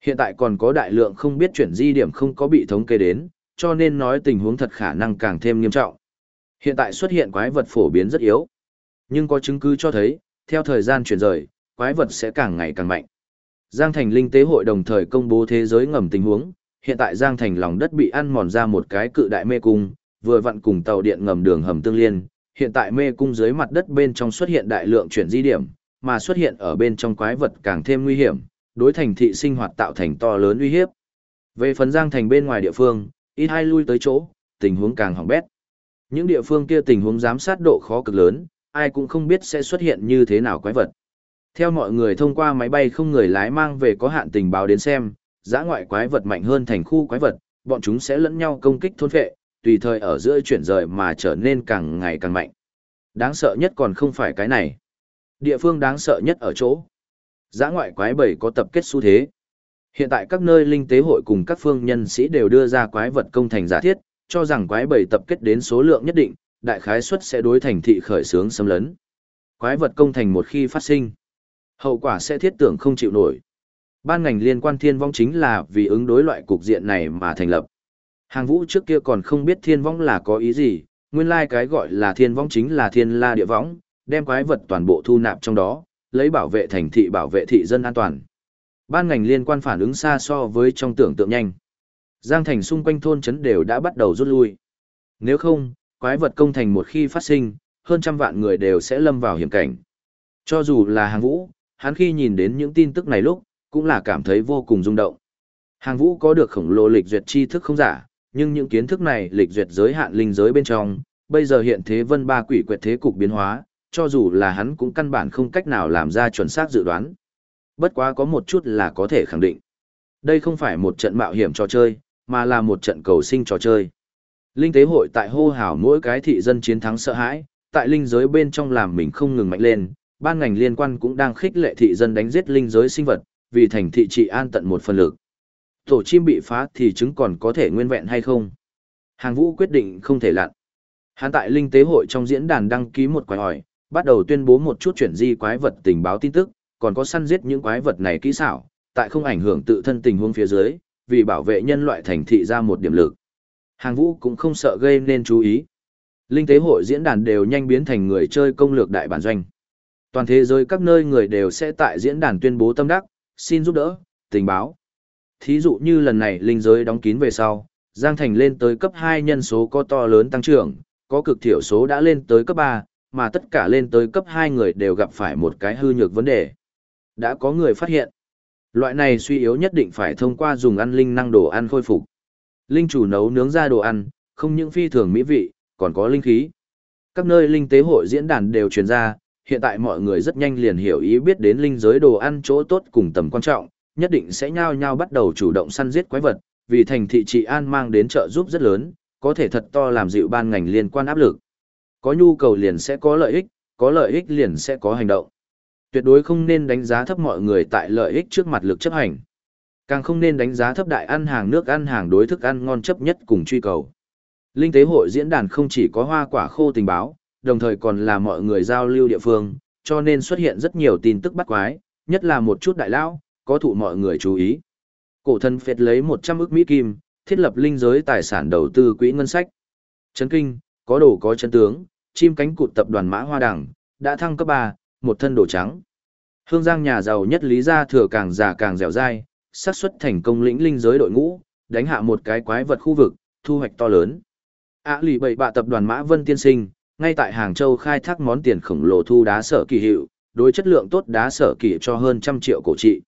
Hiện tại còn có đại lượng không biết chuyển di điểm không có bị thống kê đến, cho nên nói tình huống thật khả năng càng thêm nghiêm trọng. Hiện tại xuất hiện quái vật phổ biến rất yếu. Nhưng có chứng cứ cho thấy, theo thời gian chuyển rời, quái vật sẽ càng ngày càng mạnh. Giang Thành Linh Tế Hội đồng thời công bố thế giới ngầm tình huống, hiện tại Giang Thành lòng đất bị ăn mòn ra một cái cự đại mê cung, vừa vặn cùng tàu điện ngầm đường hầm tương liên, hiện tại mê cung dưới mặt đất bên trong xuất hiện đại lượng chuyển di điểm, mà xuất hiện ở bên trong quái vật càng thêm nguy hiểm, đối thành thị sinh hoạt tạo thành to lớn uy hiếp. Về phần Giang Thành bên ngoài địa phương, ít hai lui tới chỗ, tình huống càng hỏng bét. Những địa phương kia tình huống giám sát độ khó cực lớn, ai cũng không biết sẽ xuất hiện như thế nào quái vật. Theo mọi người thông qua máy bay không người lái mang về có hạn tình báo đến xem, giã ngoại quái vật mạnh hơn thành khu quái vật, bọn chúng sẽ lẫn nhau công kích thôn phệ, tùy thời ở giữa chuyển rời mà trở nên càng ngày càng mạnh. Đáng sợ nhất còn không phải cái này. Địa phương đáng sợ nhất ở chỗ. Giã ngoại quái bầy có tập kết xu thế. Hiện tại các nơi linh tế hội cùng các phương nhân sĩ đều đưa ra quái vật công thành giả thiết, cho rằng quái bầy tập kết đến số lượng nhất định, đại khái suất sẽ đối thành thị khởi xướng xâm lấn. Quái vật công thành một khi phát sinh, hậu quả sẽ thiết tưởng không chịu nổi. Ban ngành liên quan thiên vong chính là vì ứng đối loại cục diện này mà thành lập. Hàng vũ trước kia còn không biết thiên vong là có ý gì, nguyên lai like cái gọi là thiên vong chính là thiên la địa võng, đem quái vật toàn bộ thu nạp trong đó, lấy bảo vệ thành thị bảo vệ thị dân an toàn. Ban ngành liên quan phản ứng xa so với trong tưởng tượng nhanh. Giang thành xung quanh thôn trấn đều đã bắt đầu rút lui. Nếu không, quái vật công thành một khi phát sinh, hơn trăm vạn người đều sẽ lâm vào hiểm cảnh. Cho dù là hàng vũ, hắn khi nhìn đến những tin tức này lúc, cũng là cảm thấy vô cùng rung động. Hàng vũ có được khổng lồ lịch duyệt tri thức không giả, nhưng những kiến thức này lịch duyệt giới hạn linh giới bên trong, bây giờ hiện thế vân ba quỷ quyệt thế cục biến hóa, cho dù là hắn cũng căn bản không cách nào làm ra chuẩn xác dự đoán. Bất quá có một chút là có thể khẳng định. Đây không phải một trận mạo hiểm trò chơi, mà là một trận cầu sinh trò chơi. Linh tế hội tại hô hào mỗi cái thị dân chiến thắng sợ hãi, tại linh giới bên trong làm mình không ngừng mạnh lên, ban ngành liên quan cũng đang khích lệ thị dân đánh giết linh giới sinh vật, vì thành thị trị an tận một phần lực. Tổ chim bị phá thì trứng còn có thể nguyên vẹn hay không? Hàng vũ quyết định không thể lặn. Hắn tại linh tế hội trong diễn đàn đăng ký một quái hỏi, bắt đầu tuyên bố một chút chuyển di quái vật tình báo tin tức, còn có săn giết những quái vật này kỹ xảo, tại không ảnh hưởng tự thân tình huống phía dưới, vì bảo vệ nhân loại thành thị ra một điểm lực. Hàng vũ cũng không sợ gây nên chú ý. Linh tế hội diễn đàn đều nhanh biến thành người chơi công lược đại bản doanh. Toàn thế giới các nơi người đều sẽ tại diễn đàn tuyên bố tâm đắc, xin giúp đỡ, tình báo. Thí dụ như lần này linh giới đóng kín về sau, Giang Thành lên tới cấp 2 nhân số có to lớn tăng trưởng, có cực thiểu số đã lên tới cấp 3, mà tất cả lên tới cấp 2 người đều gặp phải một cái hư nhược vấn đề. Đã có người phát hiện. Loại này suy yếu nhất định phải thông qua dùng ăn linh năng đồ ăn khôi phục. Linh chủ nấu nướng ra đồ ăn, không những phi thường mỹ vị, còn có linh khí. Các nơi linh tế hội diễn đàn đều truyền ra, hiện tại mọi người rất nhanh liền hiểu ý biết đến linh giới đồ ăn chỗ tốt cùng tầm quan trọng, nhất định sẽ nhao nhao bắt đầu chủ động săn giết quái vật, vì thành thị trị an mang đến trợ giúp rất lớn, có thể thật to làm dịu ban ngành liên quan áp lực. Có nhu cầu liền sẽ có lợi ích, có lợi ích liền sẽ có hành động. Tuyệt đối không nên đánh giá thấp mọi người tại lợi ích trước mặt lực chấp hành. Càng không nên đánh giá thấp đại ăn hàng nước ăn hàng đối thức ăn ngon chấp nhất cùng truy cầu. Linh tế hội diễn đàn không chỉ có hoa quả khô tình báo, đồng thời còn là mọi người giao lưu địa phương, cho nên xuất hiện rất nhiều tin tức bắt quái, nhất là một chút đại lão, có thụ mọi người chú ý. Cổ thần phệt lấy 100 ức Mỹ Kim, thiết lập linh giới tài sản đầu tư quỹ ngân sách. Trấn kinh, có đồ có chân tướng, chim cánh cụt tập đoàn mã hoa đẳng, đã thăng cấp 3, một thân đồ trắng. Hương Giang nhà giàu nhất lý gia thừa càng già càng dẻo dai, xác suất thành công lĩnh linh giới đội ngũ, đánh hạ một cái quái vật khu vực, thu hoạch to lớn. Ả lì bậy bạ tập đoàn Mã Vân Tiên Sinh, ngay tại Hàng Châu khai thác món tiền khổng lồ thu đá sở kỳ hiệu, đối chất lượng tốt đá sở kỳ cho hơn trăm triệu cổ trị.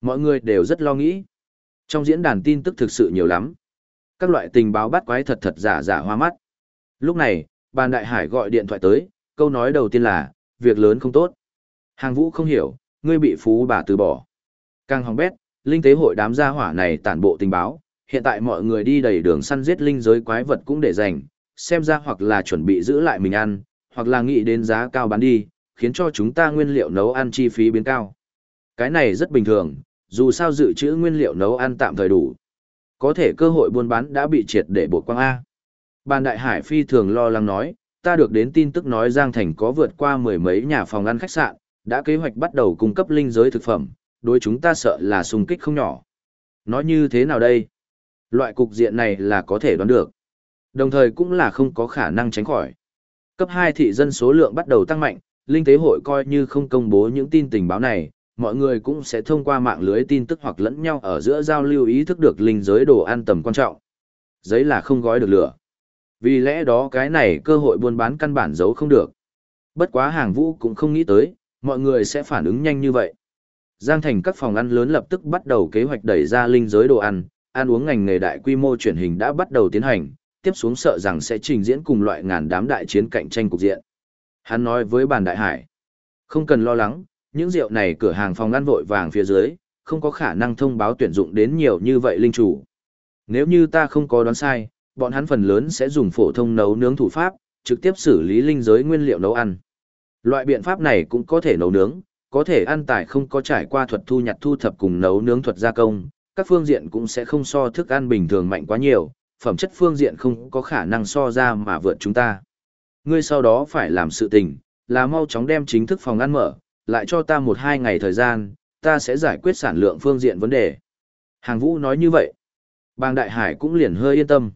Mọi người đều rất lo nghĩ. Trong diễn đàn tin tức thực sự nhiều lắm. Các loại tình báo bắt quái thật thật giả giả hoa mắt. Lúc này, bàn đại hải gọi điện thoại tới, câu nói đầu tiên là, việc lớn không tốt. Hàng vũ không hiểu, ngươi bị phú bà từ bỏ. Càng hòng bét, linh tế hội đám gia hỏa này tản bộ tình báo, hiện tại mọi người đi đầy đường săn giết linh giới quái vật cũng để dành, xem ra hoặc là chuẩn bị giữ lại mình ăn, hoặc là nghĩ đến giá cao bán đi, khiến cho chúng ta nguyên liệu nấu ăn chi phí biến cao. Cái này rất bình thường, dù sao dự trữ nguyên liệu nấu ăn tạm thời đủ. Có thể cơ hội buôn bán đã bị triệt để buộc quang A. Bàn đại hải phi thường lo lắng nói, ta được đến tin tức nói Giang Thành có vượt qua mười mấy nhà phòng ăn khách sạn, đã kế hoạch bắt đầu cung cấp linh giới thực phẩm, đối chúng ta sợ là xung kích không nhỏ. Nói như thế nào đây? Loại cục diện này là có thể đoán được. Đồng thời cũng là không có khả năng tránh khỏi. Cấp 2 thị dân số lượng bắt đầu tăng mạnh, linh tế hội coi như không công bố những tin tình báo này, mọi người cũng sẽ thông qua mạng lưới tin tức hoặc lẫn nhau ở giữa giao lưu ý thức được linh giới đồ ăn tầm quan trọng. Giấy là không gói được lửa. Vì lẽ đó cái này cơ hội buôn bán căn bản giấu không được. Bất quá hàng vũ cũng không nghĩ tới, mọi người sẽ phản ứng nhanh như vậy. Giang thành các phòng ăn lớn lập tức bắt đầu kế hoạch đẩy ra linh giới đồ ăn, ăn uống ngành nghề đại quy mô truyền hình đã bắt đầu tiến hành, tiếp xuống sợ rằng sẽ trình diễn cùng loại ngàn đám đại chiến cạnh tranh cục diện. Hắn nói với bàn đại hải, không cần lo lắng, những rượu này cửa hàng phòng ăn vội vàng phía dưới, không có khả năng thông báo tuyển dụng đến nhiều như vậy linh chủ. Nếu như ta không có đoán sai, bọn hắn phần lớn sẽ dùng phổ thông nấu nướng thủ pháp, trực tiếp xử lý linh giới nguyên liệu nấu ăn. Loại biện pháp này cũng có thể nấu nướng, có thể ăn tải không có trải qua thuật thu nhặt thu thập cùng nấu nướng thuật gia công, các phương diện cũng sẽ không so thức ăn bình thường mạnh quá nhiều, phẩm chất phương diện không có khả năng so ra mà vượt chúng ta. Ngươi sau đó phải làm sự tình, là mau chóng đem chính thức phòng ăn mở, lại cho ta một hai ngày thời gian, ta sẽ giải quyết sản lượng phương diện vấn đề. Hàng vũ nói như vậy. Bang Đại Hải cũng liền hơi yên tâm.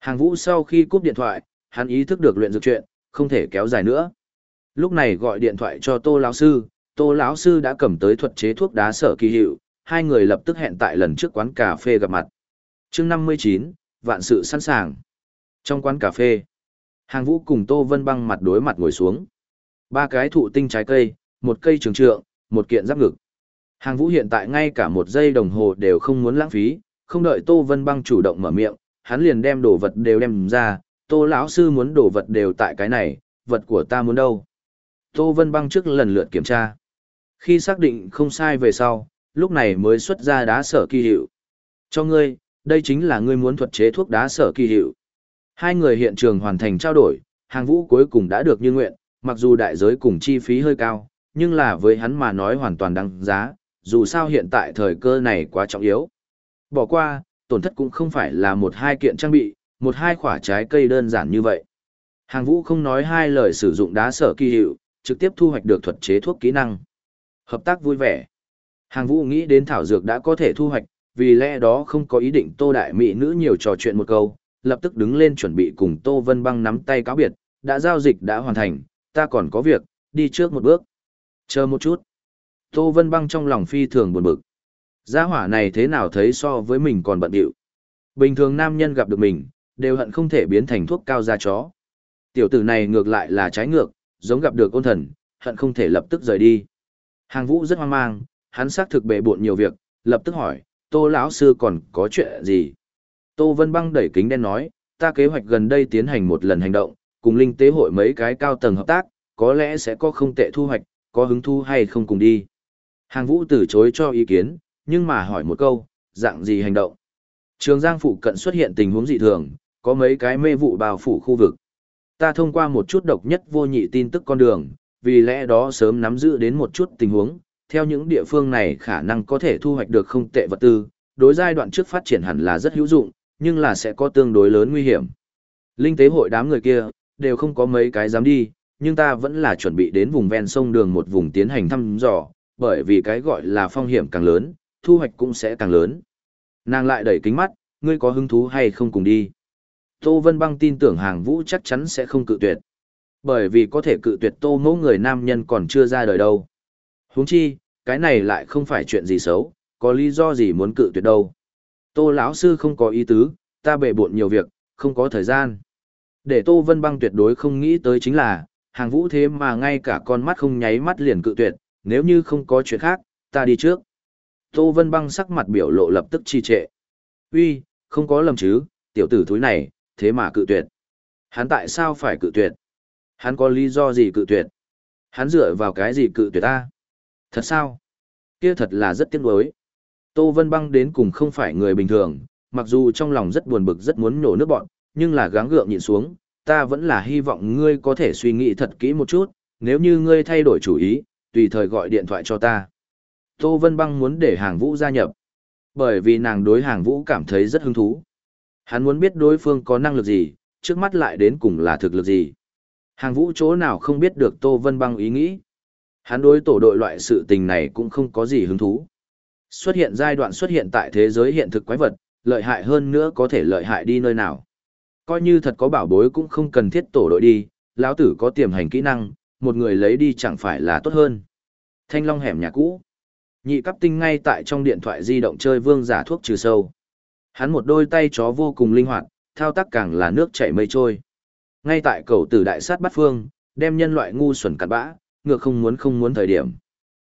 Hàng vũ sau khi cúp điện thoại, hắn ý thức được luyện dược chuyện, không thể kéo dài nữa. Lúc này gọi điện thoại cho Tô lão sư, Tô lão sư đã cầm tới thuật chế thuốc đá sở kỳ hiệu, hai người lập tức hẹn tại lần trước quán cà phê gặp mặt. Chương 59, vạn sự sẵn sàng. Trong quán cà phê, Hàng Vũ cùng Tô Vân Băng mặt đối mặt ngồi xuống. Ba cái thụ tinh trái cây, một cây trường trượng, một kiện giáp ngực. Hàng Vũ hiện tại ngay cả một giây đồng hồ đều không muốn lãng phí, không đợi Tô Vân Băng chủ động mở miệng, hắn liền đem đồ vật đều đem ra, Tô lão sư muốn đồ vật đều tại cái này, vật của ta muốn đâu? Tô Vân Băng trước lần lượt kiểm tra. Khi xác định không sai về sau, lúc này mới xuất ra đá sở kỳ hiệu. Cho ngươi, đây chính là ngươi muốn thuật chế thuốc đá sở kỳ hiệu. Hai người hiện trường hoàn thành trao đổi, hàng vũ cuối cùng đã được như nguyện, mặc dù đại giới cùng chi phí hơi cao, nhưng là với hắn mà nói hoàn toàn đáng giá, dù sao hiện tại thời cơ này quá trọng yếu. Bỏ qua, tổn thất cũng không phải là một hai kiện trang bị, một hai quả trái cây đơn giản như vậy. Hàng vũ không nói hai lời sử dụng đá sở kỳ hiệu, trực tiếp thu hoạch được thuật chế thuốc kỹ năng. Hợp tác vui vẻ. Hàng vũ nghĩ đến thảo dược đã có thể thu hoạch, vì lẽ đó không có ý định tô đại mỹ nữ nhiều trò chuyện một câu, lập tức đứng lên chuẩn bị cùng tô vân băng nắm tay cáo biệt, đã giao dịch đã hoàn thành, ta còn có việc, đi trước một bước. Chờ một chút. Tô Vân Băng trong lòng phi thường buồn bực. Gia hỏa này thế nào thấy so với mình còn bận điệu. Bình thường nam nhân gặp được mình, đều hận không thể biến thành thuốc cao da chó. Tiểu tử này ngược lại là trái ngược, giống gặp được ôn thần, hận không thể lập tức rời đi. Hàng vũ rất hoang mang, hắn xác thực bệ bộn nhiều việc, lập tức hỏi, tô lão sư còn có chuyện gì? Tô Vân Băng đẩy kính đen nói, ta kế hoạch gần đây tiến hành một lần hành động, cùng linh tế hội mấy cái cao tầng hợp tác, có lẽ sẽ có không tệ thu hoạch, có hứng thu hay không cùng đi. Hàng vũ từ chối cho ý kiến, nhưng mà hỏi một câu, dạng gì hành động? Trường Giang phụ cận xuất hiện tình huống dị thường, có mấy cái mê vụ bao phủ khu vực. Ta thông qua một chút độc nhất vô nhị tin tức con đường, vì lẽ đó sớm nắm giữ đến một chút tình huống, theo những địa phương này khả năng có thể thu hoạch được không tệ vật tư, đối giai đoạn trước phát triển hẳn là rất hữu dụng, nhưng là sẽ có tương đối lớn nguy hiểm. Linh tế hội đám người kia, đều không có mấy cái dám đi, nhưng ta vẫn là chuẩn bị đến vùng ven sông đường một vùng tiến hành thăm dò, bởi vì cái gọi là phong hiểm càng lớn, thu hoạch cũng sẽ càng lớn. Nàng lại đẩy kính mắt, ngươi có hứng thú hay không cùng đi. Tô Vân Băng tin tưởng hàng vũ chắc chắn sẽ không cự tuyệt. Bởi vì có thể cự tuyệt tô mẫu người nam nhân còn chưa ra đời đâu. huống chi, cái này lại không phải chuyện gì xấu, có lý do gì muốn cự tuyệt đâu. Tô lão sư không có ý tứ, ta bể bộn nhiều việc, không có thời gian. Để Tô Vân Băng tuyệt đối không nghĩ tới chính là, hàng vũ thế mà ngay cả con mắt không nháy mắt liền cự tuyệt, nếu như không có chuyện khác, ta đi trước. Tô Vân Băng sắc mặt biểu lộ lập tức trì trệ. Uy, không có lầm chứ, tiểu tử thúi này, thế mà cự tuyệt. Hắn tại sao phải cự tuyệt? Hắn có lý do gì cự tuyệt? Hắn dựa vào cái gì cự tuyệt ta? Thật sao? Kia thật là rất tiếc nuối. Tô Vân Băng đến cùng không phải người bình thường, mặc dù trong lòng rất buồn bực rất muốn nổ nước bọn, nhưng là gắng gượng nhịn xuống, ta vẫn là hy vọng ngươi có thể suy nghĩ thật kỹ một chút, nếu như ngươi thay đổi chủ ý, tùy thời gọi điện thoại cho ta. Tô Vân Băng muốn để hàng vũ gia nhập, bởi vì nàng đối hàng vũ cảm thấy rất hứng thú. Hắn muốn biết đối phương có năng lực gì, trước mắt lại đến cùng là thực lực gì. Hàng vũ chỗ nào không biết được Tô Vân Băng ý nghĩ. Hắn đối tổ đội loại sự tình này cũng không có gì hứng thú. Xuất hiện giai đoạn xuất hiện tại thế giới hiện thực quái vật, lợi hại hơn nữa có thể lợi hại đi nơi nào. Coi như thật có bảo bối cũng không cần thiết tổ đội đi, lão tử có tiềm hành kỹ năng, một người lấy đi chẳng phải là tốt hơn. Thanh long hẻm nhà cũ. Nhị cấp tinh ngay tại trong điện thoại di động chơi vương giả thuốc trừ sâu. Hắn một đôi tay chó vô cùng linh hoạt, thao tác càng là nước chảy mây trôi. Ngay tại cầu tử đại sát bắt phương, đem nhân loại ngu xuẩn cặn bã, ngược không muốn không muốn thời điểm.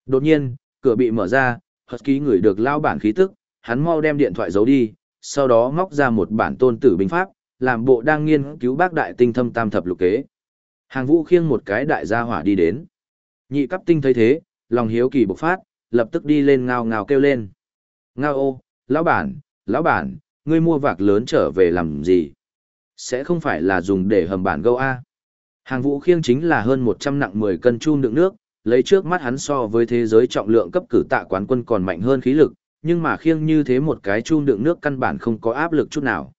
Đột nhiên, cửa bị mở ra, Hật ký người được lao bản khí tức, hắn mau đem điện thoại giấu đi, sau đó ngóc ra một bản tôn tử binh pháp, làm bộ đang nghiên cứu bác đại tinh thâm tam thập lục kế. Hàng vũ khiêng một cái đại gia hỏa đi đến. Nhị cấp tinh thấy thế, lòng hiếu kỳ bộc phát, lập tức đi lên ngao ngao kêu lên. Ngao ô, lão bản, lão bản, ngươi mua vạc lớn trở về làm gì? Sẽ không phải là dùng để hầm bản gâu A. Hàng vũ khiêng chính là hơn 100 nặng 10 cân chum đựng nước, lấy trước mắt hắn so với thế giới trọng lượng cấp cử tạ quán quân còn mạnh hơn khí lực, nhưng mà khiêng như thế một cái chum đựng nước căn bản không có áp lực chút nào.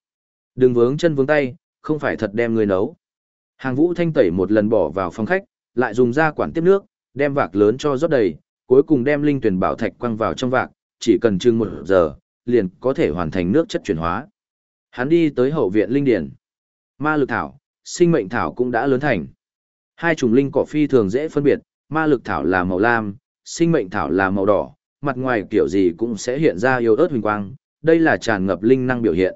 Đừng vướng chân vướng tay, không phải thật đem người nấu. Hàng vũ thanh tẩy một lần bỏ vào phòng khách, lại dùng ra quản tiếp nước, đem vạc lớn cho rót đầy, cuối cùng đem linh tuyển bảo thạch quăng vào trong vạc, chỉ cần chừng một giờ, liền có thể hoàn thành nước chất chuyển hóa. Hắn đi tới hậu viện linh điển. Ma lực thảo, sinh mệnh thảo cũng đã lớn thành. Hai chủng linh cỏ phi thường dễ phân biệt, ma lực thảo là màu lam, sinh mệnh thảo là màu đỏ, mặt ngoài kiểu gì cũng sẽ hiện ra yếu ớt huỳnh quang, đây là tràn ngập linh năng biểu hiện.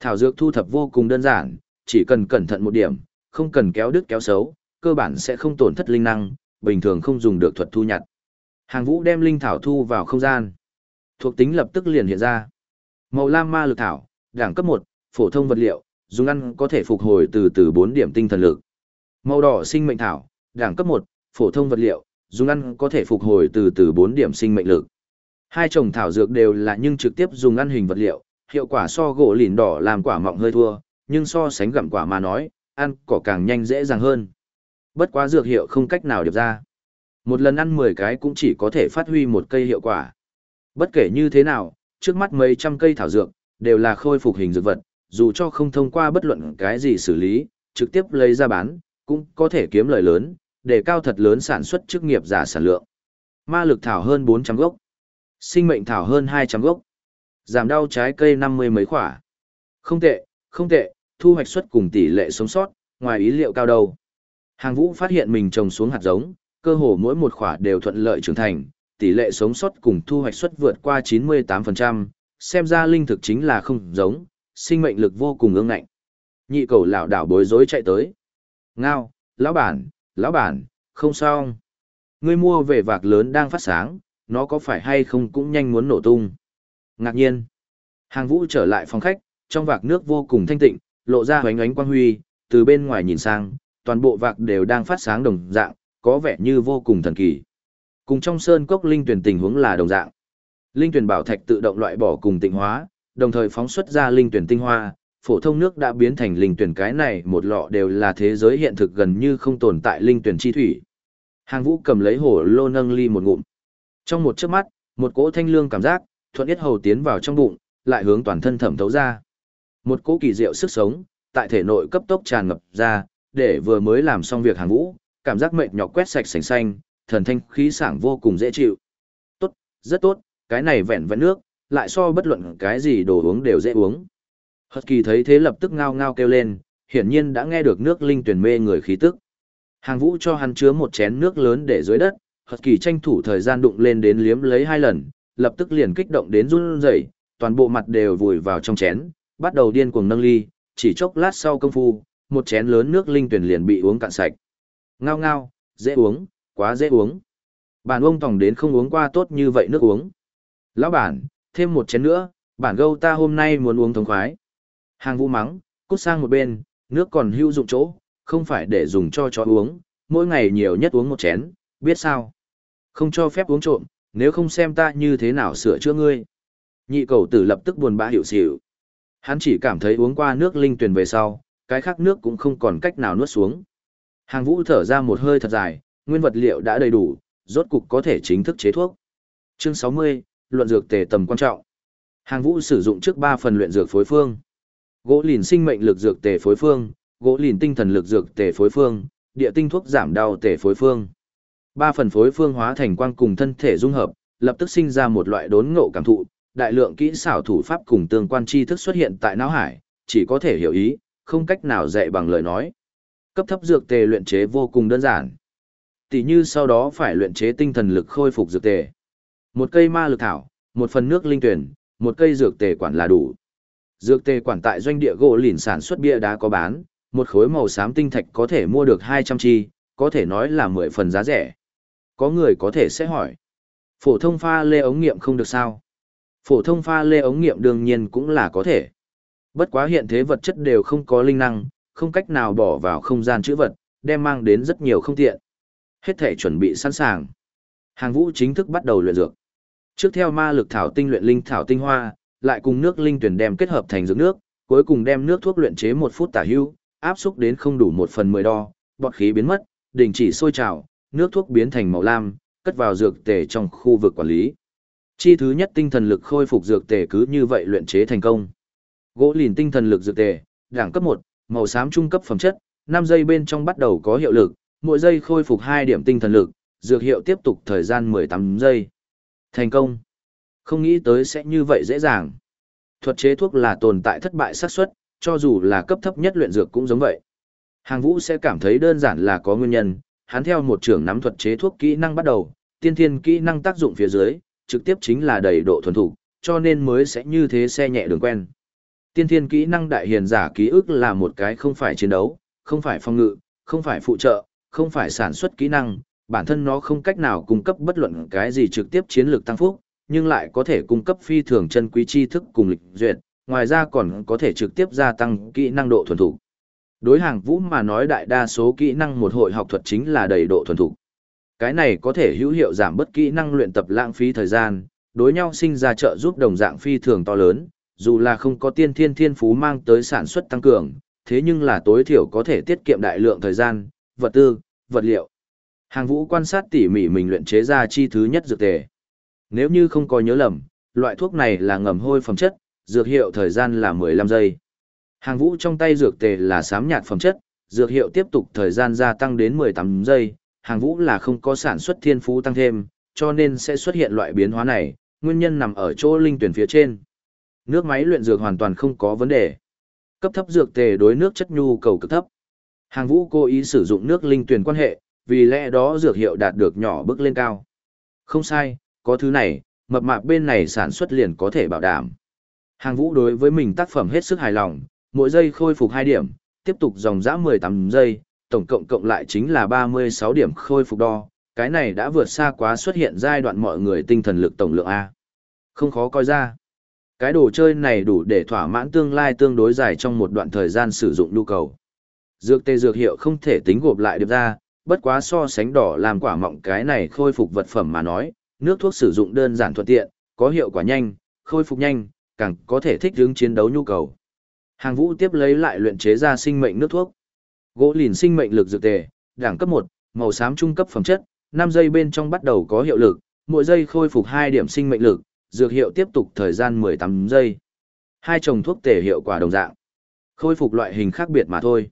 Thảo dược thu thập vô cùng đơn giản, chỉ cần cẩn thận một điểm, không cần kéo đứt kéo xấu, cơ bản sẽ không tổn thất linh năng, bình thường không dùng được thuật thu nhặt. Hàng vũ đem linh thảo thu vào không gian. Thuộc tính lập tức liền hiện ra. Màu lam ma lực thảo, đẳng cấp 1, phổ thông vật liệu, dùng ăn có thể phục hồi từ từ 4 điểm tinh thần lực. Màu đỏ sinh mệnh thảo, đẳng cấp 1, phổ thông vật liệu, dùng ăn có thể phục hồi từ từ 4 điểm sinh mệnh lực. Hai trồng thảo dược đều là nhưng trực tiếp dùng ăn hình vật liệu, hiệu quả so gỗ lìn đỏ làm quả mọng hơi thua, nhưng so sánh gặm quả mà nói, ăn cỏ càng nhanh dễ dàng hơn. Bất quá dược hiệu không cách nào điệp ra. Một lần ăn 10 cái cũng chỉ có thể phát huy một cây hiệu quả. Bất kể như thế nào, trước mắt mấy trăm cây thảo dược, đều là khôi phục hình dược vật, dù cho không thông qua bất luận cái gì xử lý, trực tiếp lấy ra bán, cũng có thể kiếm lợi lớn, để cao thật lớn sản xuất chức nghiệp giả sản lượng. Ma lực thảo hơn 400 gốc, sinh mệnh thảo hơn 200 gốc, giảm đau trái cây 50 mấy khỏa. Không tệ, không tệ, thu hoạch suất cùng tỷ lệ sống sót, ngoài ý liệu cao đâu. Hàng vũ phát hiện mình trồng xuống hạt giống, cơ hồ mỗi một khỏa đều thuận lợi trưởng thành, tỷ lệ sống sót cùng thu hoạch suất vượt qua 98%, xem ra linh thực chính là không giống, sinh mệnh lực vô cùng ương ngạnh. Nhị cầu lão đảo bối rối chạy tới. Ngao, lão bản, lão bản, không sao. Ngươi mua về vạc lớn đang phát sáng, nó có phải hay không cũng nhanh muốn nổ tung. Ngạc nhiên. Hàng vũ trở lại phòng khách, trong vạc nước vô cùng thanh tịnh, lộ ra hoánh ánh quang huy, từ bên ngoài nhìn sang, toàn bộ vạc đều đang phát sáng đồng dạng, có vẻ như vô cùng thần kỳ. Cùng trong sơn cốc linh tuyển tình huống là đồng dạng. Linh tuyển bảo thạch tự động loại bỏ cùng tịnh hóa, đồng thời phóng xuất ra linh tuyển tinh hoa, phổ thông nước đã biến thành linh tuyển cái này một lọ đều là thế giới hiện thực gần như không tồn tại linh tuyển chi thủy. Hàng Vũ cầm lấy hổ lô nâng ly một ngụm. Trong một chớp mắt, một cỗ thanh lương cảm giác, thuận yết hầu tiến vào trong bụng, lại hướng toàn thân thẩm thấu ra. Một cỗ kỳ diệu sức sống, tại thể nội cấp tốc tràn ngập ra, để vừa mới làm xong việc Hàng Vũ, cảm giác mệt nhọc quét sạch sành xanh, thần thanh khí sảng vô cùng dễ chịu. Tốt, rất tốt, cái này vẹn vẹn nước, lại so bất luận cái gì đồ uống đều dễ uống. Hật kỳ thấy thế lập tức ngao ngao kêu lên, hiển nhiên đã nghe được nước linh tuyển mê người khí tức. Hàng vũ cho hắn chứa một chén nước lớn để dưới đất, Hật kỳ tranh thủ thời gian đụng lên đến liếm lấy hai lần, lập tức liền kích động đến run rẩy, toàn bộ mặt đều vùi vào trong chén, bắt đầu điên cuồng nâng ly, chỉ chốc lát sau công phu, một chén lớn nước linh tuyển liền bị uống cạn sạch. Ngao ngao, dễ uống, quá dễ uống. Bản ông tòng đến không uống qua tốt như vậy nước uống. Lão bản, thêm một chén nữa, bản gâu ta hôm nay muốn uống thống khoái. Hàng vũ mắng, cút sang một bên, nước còn hữu dụng chỗ, không phải để dùng cho chó uống, mỗi ngày nhiều nhất uống một chén, biết sao? Không cho phép uống trộm, nếu không xem ta như thế nào sửa chữa ngươi. Nhị cầu tử lập tức buồn bã hiểu xỉu. Hắn chỉ cảm thấy uống qua nước linh tuyền về sau, cái khác nước cũng không còn cách nào nuốt xuống. Hàng vũ thở ra một hơi thật dài, nguyên vật liệu đã đầy đủ, rốt cục có thể chính thức chế thuốc. Chương 60, luận dược tề tầm quan trọng. Hàng vũ sử dụng trước 3 phần luyện dược phối phương. Gỗ lìn sinh mệnh lực dược tề phối phương, gỗ lìn tinh thần lực dược tề phối phương, địa tinh thuốc giảm đau tề phối phương. Ba phần phối phương hóa thành quang cùng thân thể dung hợp, lập tức sinh ra một loại đốn ngộ cảm thụ, đại lượng kỹ xảo thủ pháp cùng tương quan tri thức xuất hiện tại não hải, chỉ có thể hiểu ý, không cách nào dạy bằng lời nói. Cấp thấp dược tề luyện chế vô cùng đơn giản. Tỷ như sau đó phải luyện chế tinh thần lực khôi phục dược tề. Một cây ma lực thảo, một phần nước linh tuyển, một cây dược tề quản là đủ. Dược tề quản tại doanh địa gỗ lìn sản xuất bia đá có bán, một khối màu xám tinh thạch có thể mua được 200 chi, có thể nói là 10 phần giá rẻ. Có người có thể sẽ hỏi, phổ thông pha lê ống nghiệm không được sao? Phổ thông pha lê ống nghiệm đương nhiên cũng là có thể. Bất quá hiện thế vật chất đều không có linh năng, không cách nào bỏ vào không gian chữ vật, đem mang đến rất nhiều không tiện. Hết thể chuẩn bị sẵn sàng. Hàng vũ chính thức bắt đầu luyện dược. Trước theo ma lực thảo tinh luyện linh thảo tinh hoa, lại cùng nước linh tuyển đem kết hợp thành dược nước, cuối cùng đem nước thuốc luyện chế một phút tả hưu, áp xúc đến không đủ một phần mười đo, bọt khí biến mất, đình chỉ sôi trào, nước thuốc biến thành màu lam, cất vào dược tề trong khu vực quản lý. Chi thứ nhất tinh thần lực khôi phục dược tề cứ như vậy luyện chế thành công. Gỗ lìn tinh thần lực dược tề, đẳng cấp 1, màu xám trung cấp phẩm chất, 5 giây bên trong bắt đầu có hiệu lực, mỗi giây khôi phục 2 điểm tinh thần lực, dược hiệu tiếp tục thời gian 18 giây. Thành công. Không nghĩ tới sẽ như vậy dễ dàng. Thuật chế thuốc là tồn tại thất bại xác suất, cho dù là cấp thấp nhất luyện dược cũng giống vậy. Hàng Vũ sẽ cảm thấy đơn giản là có nguyên nhân, hắn theo một trưởng nắm thuật chế thuốc kỹ năng bắt đầu, tiên thiên kỹ năng tác dụng phía dưới, trực tiếp chính là đầy độ thuần thủ, cho nên mới sẽ như thế xe nhẹ đường quen. Tiên thiên kỹ năng đại hiền giả ký ức là một cái không phải chiến đấu, không phải phòng ngự, không phải phụ trợ, không phải sản xuất kỹ năng, bản thân nó không cách nào cung cấp bất luận cái gì trực tiếp chiến lược tăng phúc, nhưng lại có thể cung cấp phi thường chân quý tri thức cùng lịch duyệt, ngoài ra còn có thể trực tiếp gia tăng kỹ năng độ thuần thủ. Đối hàng vũ mà nói đại đa số kỹ năng một hội học thuật chính là đầy độ thuần thủ. Cái này có thể hữu hiệu giảm bất kỹ năng luyện tập lãng phí thời gian, đối nhau sinh ra trợ giúp đồng dạng phi thường to lớn, dù là không có tiên thiên thiên phú mang tới sản xuất tăng cường, thế nhưng là tối thiểu có thể tiết kiệm đại lượng thời gian, vật tư, vật liệu. Hàng vũ quan sát tỉ mỉ mình luyện chế ra chi thứ nhất dược tề. Nếu như không có nhớ lầm, loại thuốc này là ngầm hôi phẩm chất, dược hiệu thời gian là 15 giây. Hàng vũ trong tay dược tề là sám nhạt phẩm chất, dược hiệu tiếp tục thời gian gia tăng đến 18 giây, hàng vũ là không có sản xuất thiên phú tăng thêm, cho nên sẽ xuất hiện loại biến hóa này, nguyên nhân nằm ở chỗ linh tuyển phía trên. Nước máy luyện dược hoàn toàn không có vấn đề. Cấp thấp dược tề đối nước chất nhu cầu cực thấp. Hàng vũ cố ý sử dụng nước linh tuyển quan hệ, vì lẽ đó dược hiệu đạt được nhỏ bước lên cao. Không sai, có thứ này, mập mạp bên này sản xuất liền có thể bảo đảm. Hàng vũ đối với mình tác phẩm hết sức hài lòng, mỗi giây khôi phục 2 điểm, tiếp tục dòng dã 18 giây, tổng cộng cộng lại chính là 36 điểm khôi phục đo, cái này đã vượt xa quá xuất hiện giai đoạn mọi người tinh thần lực tổng lượng A. Không khó coi ra. Cái đồ chơi này đủ để thỏa mãn tương lai tương đối dài trong một đoạn thời gian sử dụng nhu cầu. Dược tê dược hiệu không thể tính gộp lại được ra, bất quá so sánh đỏ làm quả mọng cái này khôi phục vật phẩm mà nói, nước thuốc sử dụng đơn giản thuận tiện, có hiệu quả nhanh, khôi phục nhanh, càng có thể thích ứng chiến đấu nhu cầu. Hàng vũ tiếp lấy lại luyện chế ra sinh mệnh nước thuốc. Gỗ lìn sinh mệnh lực dược tề, đẳng cấp 1, màu xám trung cấp phẩm chất, 5 giây bên trong bắt đầu có hiệu lực, mỗi giây khôi phục 2 điểm sinh mệnh lực, dược hiệu tiếp tục thời gian 18 giây. Hai chồng thuốc tề hiệu quả đồng dạng. Khôi phục loại hình khác biệt mà thôi.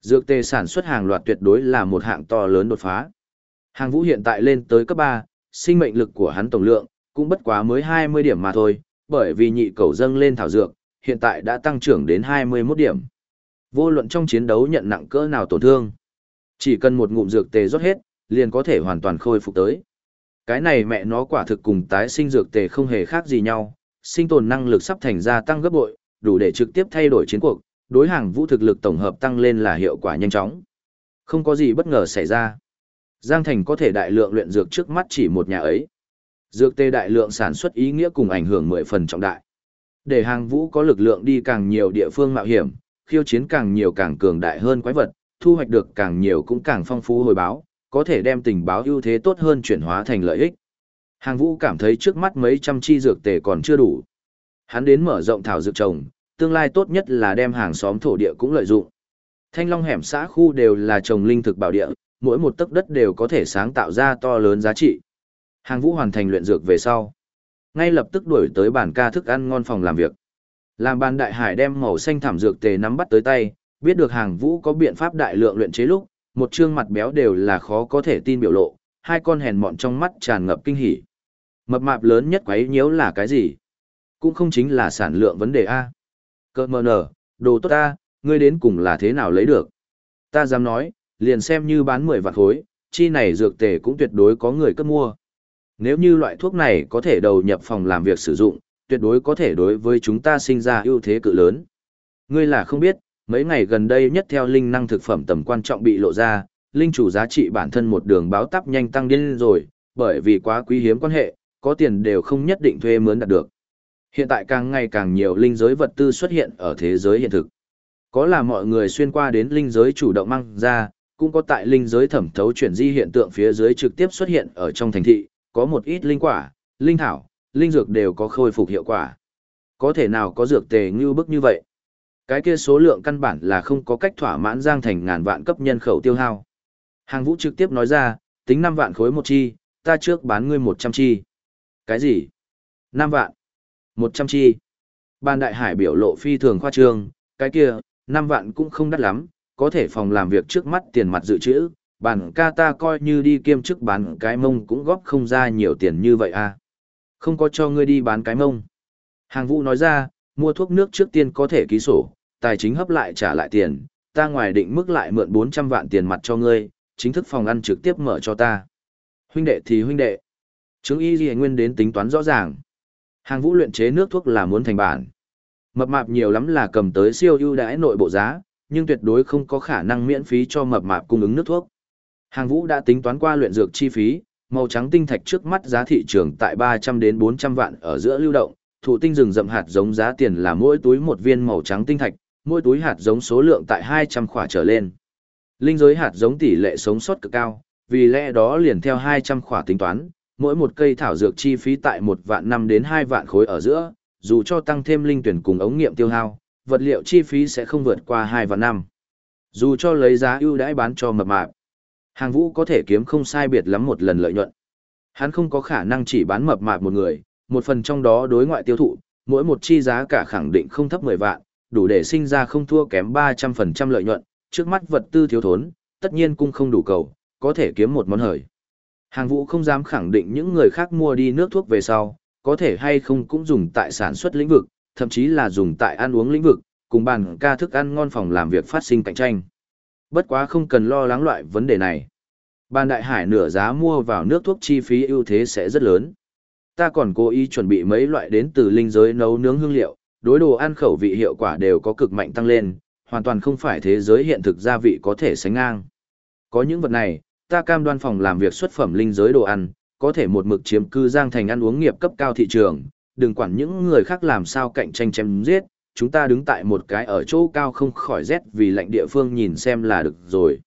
Dược tề sản xuất hàng loạt tuyệt đối là một hạng to lớn đột phá. Hàng vũ hiện tại lên tới cấp 3, sinh mệnh lực của hắn tổng lượng, cũng bất quá mới 20 điểm mà thôi, bởi vì nhị cầu dâng lên thảo dược, hiện tại đã tăng trưởng đến 21 điểm. Vô luận trong chiến đấu nhận nặng cỡ nào tổn thương. Chỉ cần một ngụm dược tề rót hết, liền có thể hoàn toàn khôi phục tới. Cái này mẹ nó quả thực cùng tái sinh dược tề không hề khác gì nhau, sinh tồn năng lực sắp thành ra tăng gấp bội, đủ để trực tiếp thay đổi chiến cuộc, đối hàng vũ thực lực tổng hợp tăng lên là hiệu quả nhanh chóng. Không có gì bất ngờ xảy ra. Giang Thành có thể đại lượng luyện dược trước mắt chỉ một nhà ấy. Dược tê đại lượng sản xuất ý nghĩa cùng ảnh hưởng mười phần trọng đại. Để hàng vũ có lực lượng đi càng nhiều địa phương mạo hiểm, khiêu chiến càng nhiều càng cường đại hơn quái vật, thu hoạch được càng nhiều cũng càng phong phú hồi báo, có thể đem tình báo ưu thế tốt hơn chuyển hóa thành lợi ích. Hàng vũ cảm thấy trước mắt mấy trăm chi dược tề còn chưa đủ. Hắn đến mở rộng thảo dược trồng, tương lai tốt nhất là đem hàng xóm thổ địa cũng lợi dụng. Thanh Long hẻm xã khu đều là trồng linh thực bảo địa, mỗi một tấc đất đều có thể sáng tạo ra to lớn giá trị. Hàng Vũ hoàn thành luyện dược về sau, ngay lập tức đuổi tới bàn ca thức ăn ngon phòng làm việc. Làm bàn đại hải đem màu xanh thảm dược tề nắm bắt tới tay, biết được Hàng Vũ có biện pháp đại lượng luyện chế lúc, một trương mặt béo đều là khó có thể tin biểu lộ, hai con hèn mọn trong mắt tràn ngập kinh hỉ. Mập mạp lớn nhất quấy nhiễu là cái gì? Cũng không chính là sản lượng vấn đề A. Cơ mờ nở, đồ tốt ta, ngươi đến cùng là thế nào lấy được? Ta dám nói, liền xem như bán 10 vạn khối, chi này dược tề cũng tuyệt đối có người cất mua. Nếu như loại thuốc này có thể đầu nhập phòng làm việc sử dụng, tuyệt đối có thể đối với chúng ta sinh ra ưu thế cự lớn. Ngươi là không biết, mấy ngày gần đây nhất theo linh năng thực phẩm tầm quan trọng bị lộ ra, linh chủ giá trị bản thân một đường báo tắp nhanh tăng điên rồi, bởi vì quá quý hiếm quan hệ, có tiền đều không nhất định thuê mướn đạt được. Hiện tại càng ngày càng nhiều linh giới vật tư xuất hiện ở thế giới hiện thực. Có là mọi người xuyên qua đến linh giới chủ động mang ra, cũng có tại linh giới thẩm thấu chuyển di hiện tượng phía dưới trực tiếp xuất hiện ở trong thành thị, có một ít linh quả, linh thảo, linh dược đều có khôi phục hiệu quả. Có thể nào có dược tề như bức như vậy? Cái kia số lượng căn bản là không có cách thỏa mãn giang thành ngàn vạn cấp nhân khẩu tiêu hao. Hàng vũ trực tiếp nói ra, tính 5 vạn khối một chi, ta trước bán ngươi 100 chi. Cái gì? 5 vạn? 100 chi. Ban đại hải biểu lộ phi thường khoa trương, cái kia, năm vạn cũng không đắt lắm, có thể phòng làm việc trước mắt tiền mặt dự trữ, bản ca ta coi như đi kiêm chức bán cái mông cũng góp không ra nhiều tiền như vậy à. Không có cho ngươi đi bán cái mông. Hàng vũ nói ra, mua thuốc nước trước tiên có thể ký sổ, tài chính hấp lại trả lại tiền, ta ngoài định mức lại mượn 400 vạn tiền mặt cho ngươi, chính thức phòng ăn trực tiếp mở cho ta. Huynh đệ thì huynh đệ. Chứng y gì nguyên đến tính toán rõ ràng. Hàng vũ luyện chế nước thuốc là muốn thành bản. Mập mạp nhiều lắm là cầm tới siêu ưu đãi nội bộ giá, nhưng tuyệt đối không có khả năng miễn phí cho mập mạp cung ứng nước thuốc. Hàng vũ đã tính toán qua luyện dược chi phí, màu trắng tinh thạch trước mắt giá thị trường tại 300 đến 400 vạn ở giữa lưu động, thụ tinh rừng rậm hạt giống giá tiền là mỗi túi một viên màu trắng tinh thạch, mỗi túi hạt giống số lượng tại 200 khỏa trở lên. Linh giới hạt giống tỷ lệ sống sót cực cao, vì lẽ đó liền theo 200 khỏa tính toán, mỗi một cây thảo dược chi phí tại một vạn năm đến hai vạn khối ở giữa, dù cho tăng thêm linh tuyển cùng ống nghiệm tiêu hao, vật liệu chi phí sẽ không vượt qua hai vạn năm. Dù cho lấy giá ưu đãi bán cho mập mạp, hàng vũ có thể kiếm không sai biệt lắm một lần lợi nhuận. Hắn không có khả năng chỉ bán mập mạp một người, một phần trong đó đối ngoại tiêu thụ, mỗi một chi giá cả khẳng định không thấp 10 vạn, đủ để sinh ra không thua kém 300% lợi nhuận, trước mắt vật tư thiếu thốn, tất nhiên cung không đủ cầu, có thể kiếm một món hời. Hàng vũ không dám khẳng định những người khác mua đi nước thuốc về sau, có thể hay không cũng dùng tại sản xuất lĩnh vực, thậm chí là dùng tại ăn uống lĩnh vực, cùng bàn ca thức ăn ngon phòng làm việc phát sinh cạnh tranh. Bất quá không cần lo lắng loại vấn đề này. Ban đại hải nửa giá mua vào nước thuốc chi phí ưu thế sẽ rất lớn. Ta còn cố ý chuẩn bị mấy loại đến từ linh giới nấu nướng hương liệu, đối đồ ăn khẩu vị hiệu quả đều có cực mạnh tăng lên, hoàn toàn không phải thế giới hiện thực gia vị có thể sánh ngang. Có những vật này, ta cam đoan phòng làm việc xuất phẩm linh giới đồ ăn, có thể một mực chiếm cư giang thành ăn uống nghiệp cấp cao thị trường, đừng quản những người khác làm sao cạnh tranh chém giết, chúng ta đứng tại một cái ở chỗ cao không khỏi rét vì lạnh địa phương nhìn xem là được rồi.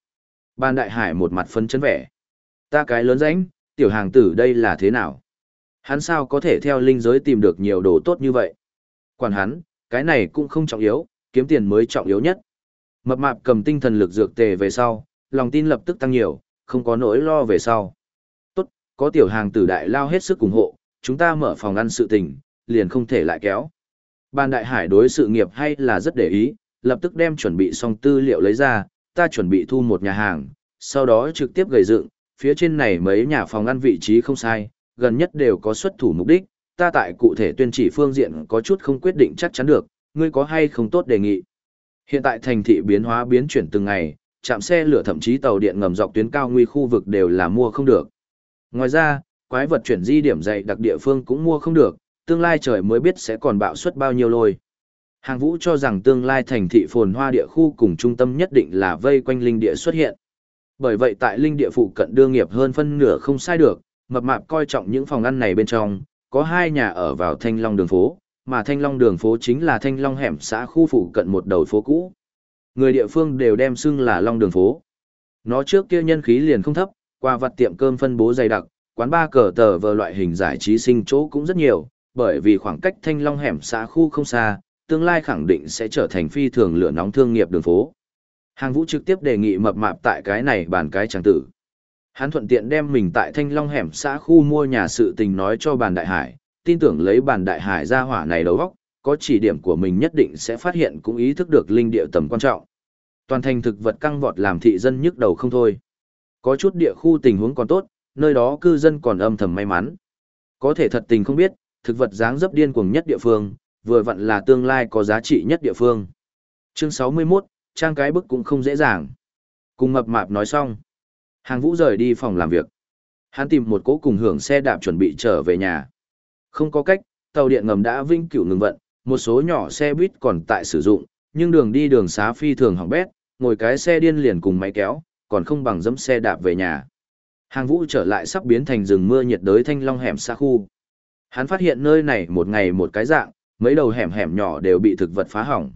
Ban đại hải một mặt phân chấn vẻ. Ta cái lớn ránh, tiểu hàng tử đây là thế nào? Hắn sao có thể theo linh giới tìm được nhiều đồ tốt như vậy? Quản hắn, cái này cũng không trọng yếu, kiếm tiền mới trọng yếu nhất. Mập mạp cầm tinh thần lực dược tề về sau, lòng tin lập tức tăng nhiều, không có nỗi lo về sau. Tốt, có tiểu hàng tử đại lao hết sức ủng hộ, chúng ta mở phòng ăn sự tình, liền không thể lại kéo. Ban đại hải đối sự nghiệp hay là rất để ý, lập tức đem chuẩn bị xong tư liệu lấy ra, ta chuẩn bị thu một nhà hàng, sau đó trực tiếp gầy dựng, phía trên này mấy nhà phòng ăn vị trí không sai, gần nhất đều có xuất thủ mục đích, ta tại cụ thể tuyên chỉ phương diện có chút không quyết định chắc chắn được, ngươi có hay không tốt đề nghị. Hiện tại thành thị biến hóa biến chuyển từng ngày, chạm xe lửa thậm chí tàu điện ngầm dọc tuyến cao nguy khu vực đều là mua không được. Ngoài ra, quái vật chuyển di điểm dạy đặc địa phương cũng mua không được, tương lai trời mới biết sẽ còn bạo suất bao nhiêu lôi. Hàng vũ cho rằng tương lai thành thị phồn hoa địa khu cùng trung tâm nhất định là vây quanh linh địa xuất hiện. Bởi vậy tại linh địa phụ cận đương nghiệp hơn phân nửa không sai được, mập mạp coi trọng những phòng ăn này bên trong, có hai nhà ở vào Thanh Long đường phố, mà Thanh Long đường phố chính là Thanh Long hẻm xã khu phụ cận một đầu phố cũ. Người địa phương đều đem xưng là Long đường phố. Nó trước kia nhân khí liền không thấp, qua vặt tiệm cơm phân bố dày đặc, quán ba cờ tờ vờ loại hình giải trí sinh chỗ cũng rất nhiều, bởi vì khoảng cách Thanh Long hẻm xã khu không xa, tương lai khẳng định sẽ trở thành phi thường lửa nóng thương nghiệp đường phố. Hàng Vũ trực tiếp đề nghị mập mạp tại cái này bàn cái tràng tử. Hắn thuận tiện đem mình tại Thanh Long hẻm xã khu mua nhà sự tình nói cho bàn đại hải, tin tưởng lấy bàn đại hải ra hỏa này đầu góc, có chỉ điểm của mình nhất định sẽ phát hiện cũng ý thức được linh địa tầm quan trọng. Toàn thành thực vật căng vọt làm thị dân nhức đầu không thôi. Có chút địa khu tình huống còn tốt, nơi đó cư dân còn âm thầm may mắn. Có thể thật tình không biết, thực vật dáng dấp điên cuồng nhất địa phương, vừa vặn là tương lai có giá trị nhất địa phương. Chương 61, trang cái bức cũng không dễ dàng. Cùng mập mạp nói xong. Hàng vũ rời đi phòng làm việc. Hắn tìm một cố cùng hưởng xe đạp chuẩn bị trở về nhà. Không có cách, tàu điện ngầm đã vinh cửu ngừng vận, một số nhỏ xe buýt còn tại sử dụng, nhưng đường đi đường xá phi thường hỏng bét, ngồi cái xe điên liền cùng máy kéo, còn không bằng dẫm xe đạp về nhà. Hàng vũ trở lại sắp biến thành rừng mưa nhiệt đới thanh long hẻm xa khu. Hắn phát hiện nơi này một ngày một cái dạng, mấy đầu hẻm hẻm nhỏ đều bị thực vật phá hỏng.